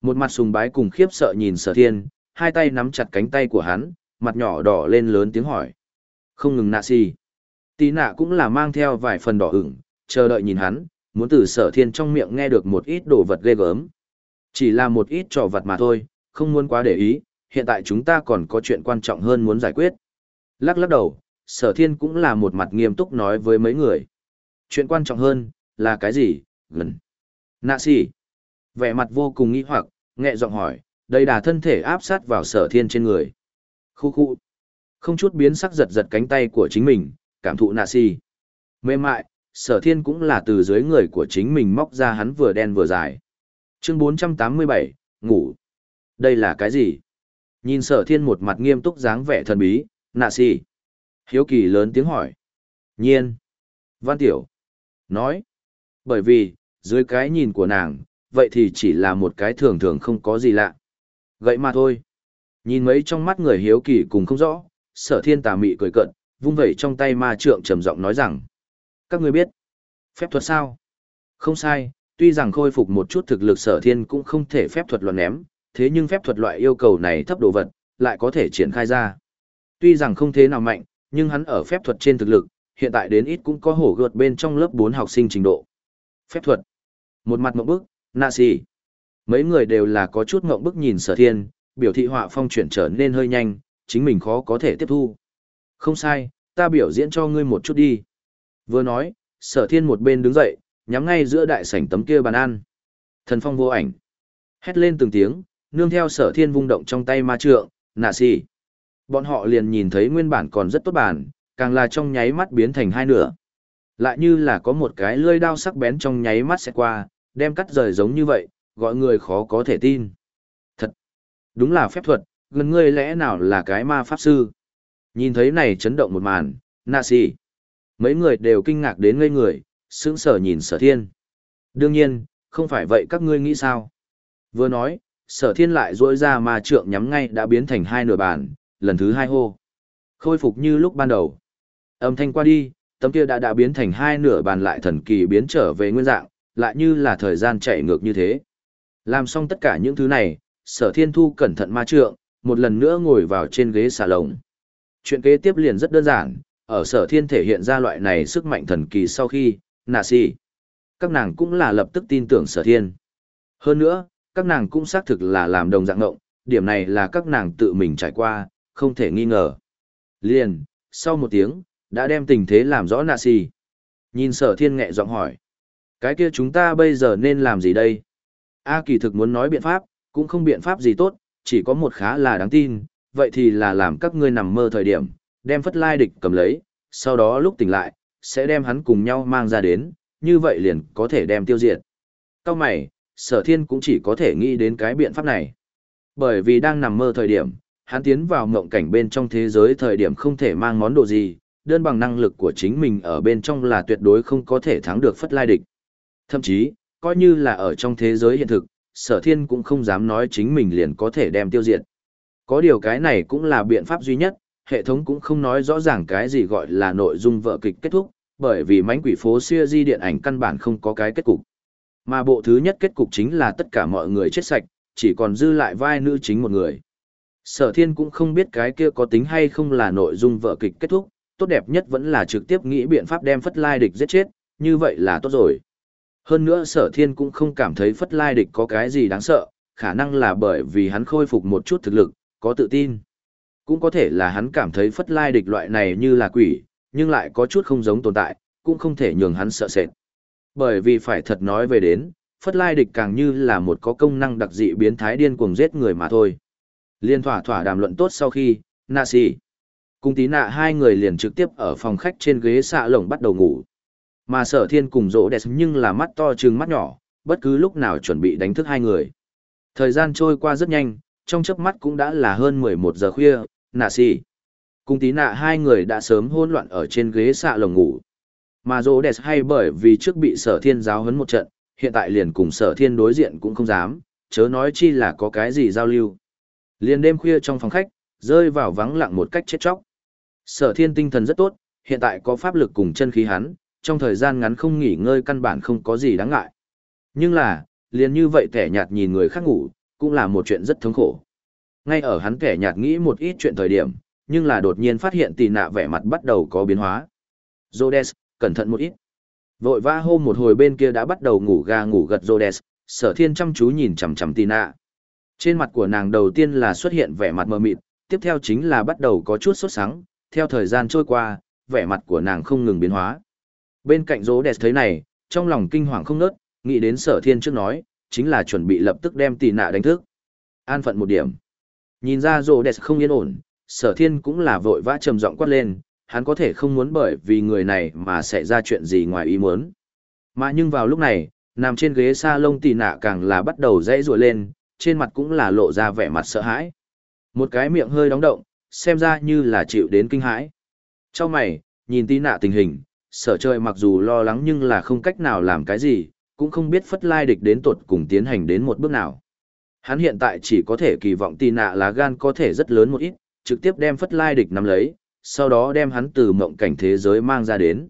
Một mặt sùng bái cùng khiếp sợ nhìn sở thiên, hai tay nắm chặt cánh tay của hắn, mặt nhỏ đỏ lên lớn tiếng hỏi. Không ngừng nạ xì. Tí nạ cũng là mang theo vài phần đỏ ửng, chờ đợi nhìn hắn, muốn từ sở thiên trong miệng nghe được một ít đồ vật ghê gớm. Chỉ là một ít trò vật mà thôi, không muốn quá để ý, hiện tại chúng ta còn có chuyện quan trọng hơn muốn giải quyết. Lắc lắc đầu, sở thiên cũng là một mặt nghiêm túc nói với mấy người. Chuyện quan trọng hơn, là cái gì, gần. Nạ xì. Vẻ mặt vô cùng nghi hoặc, nhẹ giọng hỏi, đầy đà thân thể áp sát vào sở thiên trên người. Khu khu. Không chút biến sắc giật giật cánh tay của chính mình, cảm thụ nạ si Mềm mại, sở thiên cũng là từ dưới người của chính mình móc ra hắn vừa đen vừa dài. Chương 487, ngủ. Đây là cái gì? Nhìn sở thiên một mặt nghiêm túc dáng vẻ thần bí, nạ si. Hiếu kỳ lớn tiếng hỏi. Nhiên. Văn tiểu. Nói. Bởi vì, dưới cái nhìn của nàng, vậy thì chỉ là một cái thường thường không có gì lạ. Gậy mà thôi. Nhìn mấy trong mắt người hiếu kỳ cùng không rõ, sở thiên tà mị cười cận, vung vẩy trong tay ma trượng trầm giọng nói rằng. Các ngươi biết, phép thuật sao? Không sai, tuy rằng khôi phục một chút thực lực sở thiên cũng không thể phép thuật luận ném, thế nhưng phép thuật loại yêu cầu này thấp đồ vật, lại có thể triển khai ra. Tuy rằng không thế nào mạnh, nhưng hắn ở phép thuật trên thực lực, hiện tại đến ít cũng có hổ gợt bên trong lớp 4 học sinh trình độ. Phép thuật. Một mặt mộng bức, nạ xì. Mấy người đều là có chút mộng bức nhìn sở thiên, biểu thị họa phong chuyển trở nên hơi nhanh, chính mình khó có thể tiếp thu. Không sai, ta biểu diễn cho ngươi một chút đi. Vừa nói, sở thiên một bên đứng dậy, nhắm ngay giữa đại sảnh tấm kia bàn ăn. Thần phong vô ảnh. Hét lên từng tiếng, nương theo sở thiên vung động trong tay ma trượng, nạ xì. Bọn họ liền nhìn thấy nguyên bản còn rất tốt bản, càng là trong nháy mắt biến thành hai nửa. Lại như là có một cái lưỡi đao sắc bén trong nháy mắt sẽ qua, đem cắt rời giống như vậy, gọi người khó có thể tin. Thật! Đúng là phép thuật, gần ngươi lẽ nào là cái ma pháp sư? Nhìn thấy này chấn động một màn, nạ xì. Mấy người đều kinh ngạc đến ngây người, sững sờ nhìn sở thiên. Đương nhiên, không phải vậy các ngươi nghĩ sao? Vừa nói, sở thiên lại rỗi ra ma trượng nhắm ngay đã biến thành hai nửa bàn, lần thứ hai hô. Khôi phục như lúc ban đầu. Âm thanh qua đi, tấm kia đã đã biến thành hai nửa bàn lại thần kỳ biến trở về nguyên dạng, lại như là thời gian chạy ngược như thế. Làm xong tất cả những thứ này, sở thiên thu cẩn thận ma trượng, một lần nữa ngồi vào trên ghế xà lồng. Chuyện kế tiếp liền rất đơn giản, ở sở thiên thể hiện ra loại này sức mạnh thần kỳ sau khi, nà si. Các nàng cũng là lập tức tin tưởng sở thiên. Hơn nữa, các nàng cũng xác thực là làm đồng dạng ngộng, điểm này là các nàng tự mình trải qua, không thể nghi ngờ. Liền, sau một tiếng, đã đem tình thế làm rõ nà si. Nhìn sở thiên nghẹ giọng hỏi. Cái kia chúng ta bây giờ nên làm gì đây? A kỳ thực muốn nói biện pháp, cũng không biện pháp gì tốt, chỉ có một khá là đáng tin, vậy thì là làm các ngươi nằm mơ thời điểm, đem phất lai địch cầm lấy, sau đó lúc tỉnh lại, sẽ đem hắn cùng nhau mang ra đến, như vậy liền có thể đem tiêu diệt. Cao mày, sở thiên cũng chỉ có thể nghĩ đến cái biện pháp này. Bởi vì đang nằm mơ thời điểm, hắn tiến vào mộng cảnh bên trong thế giới thời điểm không thể mang món đồ gì, đơn bằng năng lực của chính mình ở bên trong là tuyệt đối không có thể thắng được phất lai địch. Thậm chí, coi như là ở trong thế giới hiện thực, sở thiên cũng không dám nói chính mình liền có thể đem tiêu diệt. Có điều cái này cũng là biện pháp duy nhất, hệ thống cũng không nói rõ ràng cái gì gọi là nội dung vợ kịch kết thúc, bởi vì mánh quỷ phố xưa di điện ảnh căn bản không có cái kết cục. Mà bộ thứ nhất kết cục chính là tất cả mọi người chết sạch, chỉ còn dư lại vai nữ chính một người. Sở thiên cũng không biết cái kia có tính hay không là nội dung vợ kịch kết thúc, tốt đẹp nhất vẫn là trực tiếp nghĩ biện pháp đem phất lai địch giết chết, như vậy là tốt rồi. Hơn nữa sở thiên cũng không cảm thấy phất lai địch có cái gì đáng sợ, khả năng là bởi vì hắn khôi phục một chút thực lực, có tự tin. Cũng có thể là hắn cảm thấy phất lai địch loại này như là quỷ, nhưng lại có chút không giống tồn tại, cũng không thể nhường hắn sợ sệt. Bởi vì phải thật nói về đến, phất lai địch càng như là một có công năng đặc dị biến thái điên cuồng giết người mà thôi. Liên thỏa thỏa đàm luận tốt sau khi, nạ xì. Cùng tí nạ hai người liền trực tiếp ở phòng khách trên ghế xạ lồng bắt đầu ngủ. Mà sở thiên cùng rỗ đẹp nhưng là mắt to trừng mắt nhỏ, bất cứ lúc nào chuẩn bị đánh thức hai người. Thời gian trôi qua rất nhanh, trong chớp mắt cũng đã là hơn 11 giờ khuya, nạ xì. Cùng tí nạ hai người đã sớm hôn loạn ở trên ghế xạ lồng ngủ. Mà rỗ đẹp hay bởi vì trước bị sở thiên giáo hấn một trận, hiện tại liền cùng sở thiên đối diện cũng không dám, chớ nói chi là có cái gì giao lưu. Liền đêm khuya trong phòng khách, rơi vào vắng lặng một cách chết chóc. Sở thiên tinh thần rất tốt, hiện tại có pháp lực cùng chân khí hắn, trong thời gian ngắn không nghỉ ngơi căn bản không có gì đáng ngại. Nhưng là, liền như vậy tẻ nhạt nhìn người khác ngủ, cũng là một chuyện rất thống khổ. Ngay ở hắn kẻ nhạt nghĩ một ít chuyện thời điểm, nhưng là đột nhiên phát hiện tì nạ vẻ mặt bắt đầu có biến hóa. Rhodes, cẩn thận một ít. Vội vã hôm một hồi bên kia đã bắt đầu ngủ ga ngủ gật Rhodes, sở thiên chăm chú nhìn chằm chằm tì nạ. Trên mặt của nàng đầu tiên là xuất hiện vẻ mặt mờ mịt, tiếp theo chính là bắt đầu có chút sốt sắng, theo thời gian trôi qua, vẻ mặt của nàng không ngừng biến hóa. Bên cạnh Rhodes thấy này, trong lòng kinh hoàng không nớt, nghĩ đến sở thiên trước nói, chính là chuẩn bị lập tức đem tỷ nạ đánh thức. An phận một điểm. Nhìn ra rồ đẹp không yên ổn, sở thiên cũng là vội vã trầm giọng quát lên, hắn có thể không muốn bởi vì người này mà sẽ ra chuyện gì ngoài ý muốn. Mà nhưng vào lúc này, nằm trên ghế sa lông tỷ nạ càng là bắt đầu dãy rùa lên, trên mặt cũng là lộ ra vẻ mặt sợ hãi. Một cái miệng hơi đóng động, xem ra như là chịu đến kinh hãi. Trong mày, nhìn tì nạ tình hình, sở trời mặc dù lo lắng nhưng là không cách nào làm cái gì, cũng không biết phất lai địch đến tột cùng tiến hành đến một bước nào. Hắn hiện tại chỉ có thể kỳ vọng tì nạ lá gan có thể rất lớn một ít, trực tiếp đem phất lai địch nắm lấy, sau đó đem hắn từ mộng cảnh thế giới mang ra đến.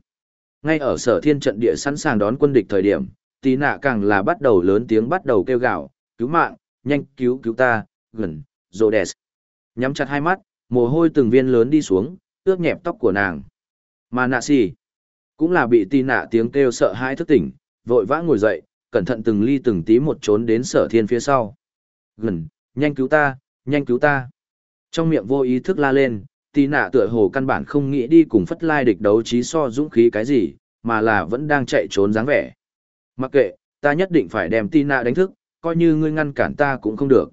Ngay ở sở thiên trận địa sẵn sàng đón quân địch thời điểm, tì nạ càng là bắt đầu lớn tiếng bắt đầu kêu gào, cứu mạng, nhanh cứu cứu ta, gần, rô đẹp. Nhắm chặt hai mắt, mồ hôi từng viên lớn đi xuống, ướt nhẹp tóc của nàng. Mà nạ xì, cũng là bị tì nạ tiếng kêu sợ hãi thức tỉnh, vội vã ngồi dậy, cẩn thận từng ly từng tí một trốn đến sở thiên phía sau. Gần, nhanh cứu ta, nhanh cứu ta. Trong miệng vô ý thức la lên, tì nạ tựa hồ căn bản không nghĩ đi cùng phất lai địch đấu trí so dũng khí cái gì, mà là vẫn đang chạy trốn dáng vẻ. Mặc kệ, ta nhất định phải đem tì nạ đánh thức, coi như ngươi ngăn cản ta cũng không được.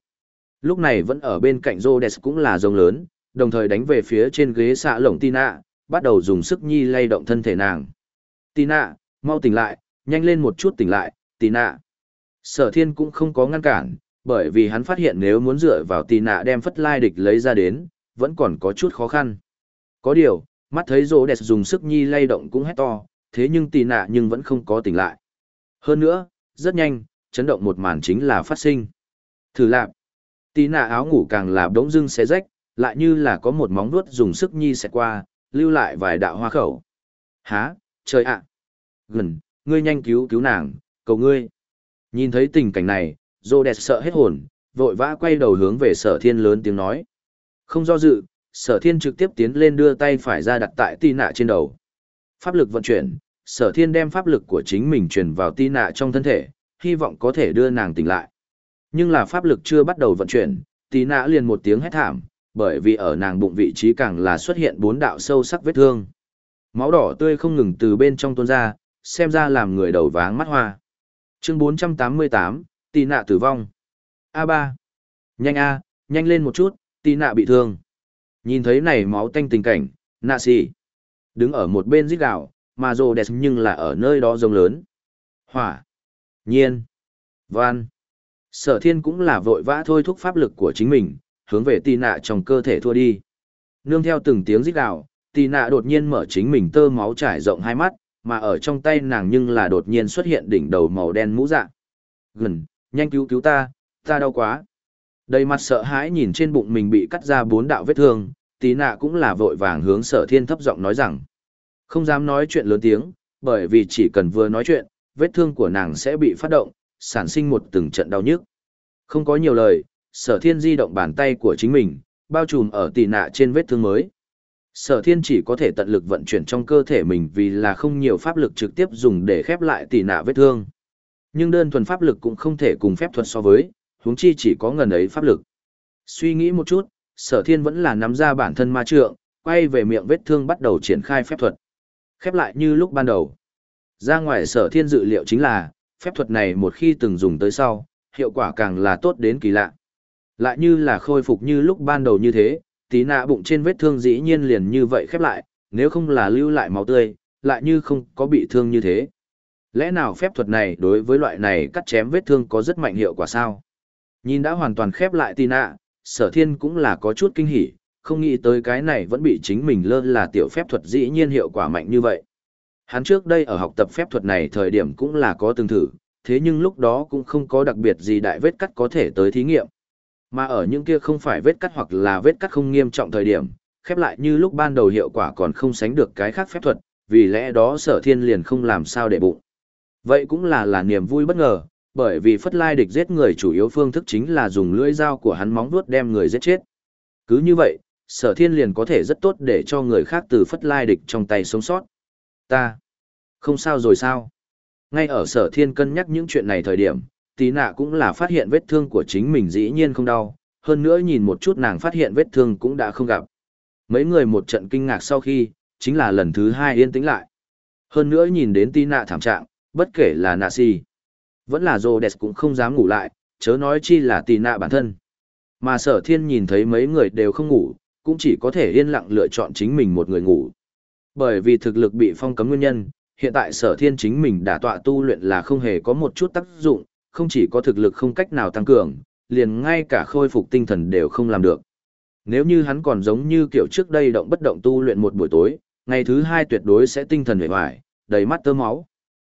Lúc này vẫn ở bên cạnh Rhodes cũng là rồng lớn, đồng thời đánh về phía trên ghế xạ lồng Tina, bắt đầu dùng sức nhi lay động thân thể nàng. Tina, mau tỉnh lại, nhanh lên một chút tỉnh lại, Tina. Sở thiên cũng không có ngăn cản, bởi vì hắn phát hiện nếu muốn dựa vào tì nạ đem phất lai địch lấy ra đến, vẫn còn có chút khó khăn. Có điều, mắt thấy Rhodes dùng sức nhi lay động cũng hét to, thế nhưng tì nạ nhưng vẫn không có tỉnh lại. Hơn nữa, rất nhanh, chấn động một màn chính là phát sinh. Thử lạp. tì nạ áo ngủ càng là đống dưng xé rách, lại như là có một móng vuốt dùng sức nhi xẹt qua, lưu lại vài đạo hoa khẩu. Há, trời ạ. Gần, ngươi nhanh cứu cứu nàng, cầu ngươi. Nhìn thấy tình cảnh này, Rô Đẹp sợ hết hồn, vội vã quay đầu hướng về sở thiên lớn tiếng nói. Không do dự, sở thiên trực tiếp tiến lên đưa tay phải ra đặt tại tì nạ trên đầu. Pháp lực vận chuyển, sở thiên đem pháp lực của chính mình truyền vào tì nạ trong thân thể, hy vọng có thể đưa nàng tỉnh lại. Nhưng là pháp lực chưa bắt đầu vận chuyển, tí nã liền một tiếng hét thảm, bởi vì ở nàng bụng vị trí càng là xuất hiện bốn đạo sâu sắc vết thương. Máu đỏ tươi không ngừng từ bên trong tuôn ra, xem ra làm người đầu váng mắt hoa. Chương 488, tì nạ tử vong. A ba, Nhanh A, nhanh lên một chút, tì nạ bị thương. Nhìn thấy này máu tanh tình cảnh, nạ xì. Đứng ở một bên giết gạo, mà rồ đẹp nhưng là ở nơi đó rồng lớn. Hỏa. Nhiên. Van. Sở thiên cũng là vội vã thôi thúc pháp lực của chính mình, hướng về tì nạ trong cơ thể thua đi. Nương theo từng tiếng rít gạo, tì nạ đột nhiên mở chính mình tơ máu trải rộng hai mắt, mà ở trong tay nàng nhưng là đột nhiên xuất hiện đỉnh đầu màu đen mũ dạ. Gần, nhanh cứu cứu ta, ta đau quá. Đầy mặt sợ hãi nhìn trên bụng mình bị cắt ra bốn đạo vết thương, tí nạ cũng là vội vàng hướng sở thiên thấp giọng nói rằng. Không dám nói chuyện lớn tiếng, bởi vì chỉ cần vừa nói chuyện, vết thương của nàng sẽ bị phát động, sản sinh một từng trận đau nhức. Không có nhiều lời, sở thiên di động bàn tay của chính mình, bao trùm ở tỷ nạ trên vết thương mới. Sở thiên chỉ có thể tận lực vận chuyển trong cơ thể mình vì là không nhiều pháp lực trực tiếp dùng để khép lại tỷ nạ vết thương. Nhưng đơn thuần pháp lực cũng không thể cùng phép thuật so với, huống chi chỉ có ngần ấy pháp lực. Suy nghĩ một chút, sở thiên vẫn là nắm ra bản thân ma trượng, quay về miệng vết thương bắt đầu triển khai phép thuật. Khép lại như lúc ban đầu. Ra ngoài sở thiên dự liệu chính là, phép thuật này một khi từng dùng tới sau, hiệu quả càng là tốt đến kỳ lạ. Lại như là khôi phục như lúc ban đầu như thế, tí nạ bụng trên vết thương dĩ nhiên liền như vậy khép lại, nếu không là lưu lại máu tươi, lại như không có bị thương như thế. Lẽ nào phép thuật này đối với loại này cắt chém vết thương có rất mạnh hiệu quả sao? Nhìn đã hoàn toàn khép lại tì nạ, sở thiên cũng là có chút kinh hỉ, không nghĩ tới cái này vẫn bị chính mình lơ là tiểu phép thuật dĩ nhiên hiệu quả mạnh như vậy. Hắn trước đây ở học tập phép thuật này thời điểm cũng là có từng thử, thế nhưng lúc đó cũng không có đặc biệt gì đại vết cắt có thể tới thí nghiệm. Mà ở những kia không phải vết cắt hoặc là vết cắt không nghiêm trọng thời điểm, khép lại như lúc ban đầu hiệu quả còn không sánh được cái khác phép thuật, vì lẽ đó sở thiên liền không làm sao để bụng. Vậy cũng là là niềm vui bất ngờ, bởi vì phất lai địch giết người chủ yếu phương thức chính là dùng lưỡi dao của hắn móng vuốt đem người giết chết. Cứ như vậy, sở thiên liền có thể rất tốt để cho người khác từ phất lai địch trong tay sống sót. Ta, không sao rồi sao? Ngay ở sở thiên cân nhắc những chuyện này thời điểm, tí nạ cũng là phát hiện vết thương của chính mình dĩ nhiên không đau, hơn nữa nhìn một chút nàng phát hiện vết thương cũng đã không gặp. Mấy người một trận kinh ngạc sau khi, chính là lần thứ hai yên tĩnh lại. Hơn nữa nhìn đến tí nạ thảm trạng, bất kể là nạ si, vẫn là rô đẹp cũng không dám ngủ lại, chớ nói chi là tì nạ bản thân. Mà sở thiên nhìn thấy mấy người đều không ngủ, cũng chỉ có thể yên lặng lựa chọn chính mình một người ngủ. Bởi vì thực lực bị phong cấm nguyên nhân, hiện tại sở thiên chính mình đã tọa tu luyện là không hề có một chút tác dụng, không chỉ có thực lực không cách nào tăng cường, liền ngay cả khôi phục tinh thần đều không làm được. Nếu như hắn còn giống như kiểu trước đây động bất động tu luyện một buổi tối, ngày thứ hai tuyệt đối sẽ tinh thần hề hoài, đầy mắt tơ máu.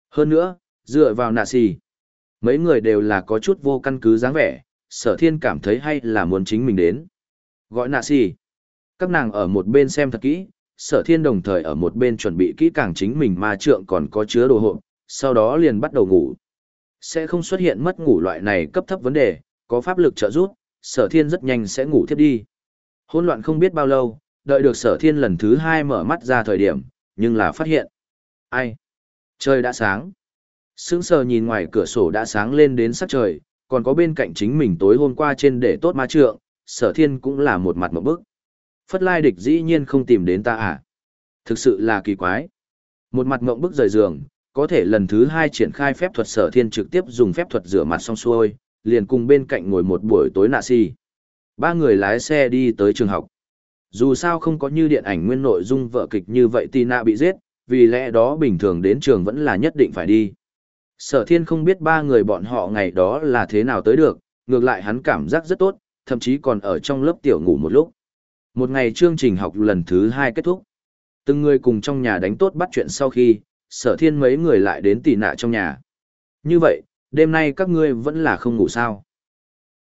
Hơn nữa, dựa vào nạ xì, mấy người đều là có chút vô căn cứ dáng vẻ, sở thiên cảm thấy hay là muốn chính mình đến. Gọi nạ xì. Các nàng ở một bên xem thật kỹ, sở thiên đồng thời ở một bên chuẩn bị kỹ càng chính mình ma trượng còn có chứa đồ hộ, sau đó liền bắt đầu ngủ. Sẽ không xuất hiện mất ngủ loại này cấp thấp vấn đề, có pháp lực trợ giúp, sở thiên rất nhanh sẽ ngủ thiếp đi. Hôn loạn không biết bao lâu, đợi được sở thiên lần thứ hai mở mắt ra thời điểm, nhưng là phát hiện. Ai? Trời đã sáng. Sững sờ nhìn ngoài cửa sổ đã sáng lên đến sắc trời, còn có bên cạnh chính mình tối hôm qua trên để tốt ma trượng, sở thiên cũng là một mặt một bức. Phất lai địch dĩ nhiên không tìm đến ta à? Thực sự là kỳ quái. Một mặt ngộng bức rời giường, có thể lần thứ hai triển khai phép thuật sở thiên trực tiếp dùng phép thuật rửa mặt xong xuôi, liền cùng bên cạnh ngồi một buổi tối nạ si. Ba người lái xe đi tới trường học. Dù sao không có như điện ảnh nguyên nội dung vợ kịch như vậy Tina bị giết, vì lẽ đó bình thường đến trường vẫn là nhất định phải đi. Sở thiên không biết ba người bọn họ ngày đó là thế nào tới được, ngược lại hắn cảm giác rất tốt, thậm chí còn ở trong lớp tiểu ngủ một lúc. Một ngày chương trình học lần thứ hai kết thúc. Từng người cùng trong nhà đánh tốt bắt chuyện sau khi, sở thiên mấy người lại đến tỉ nạ trong nhà. Như vậy, đêm nay các ngươi vẫn là không ngủ sao.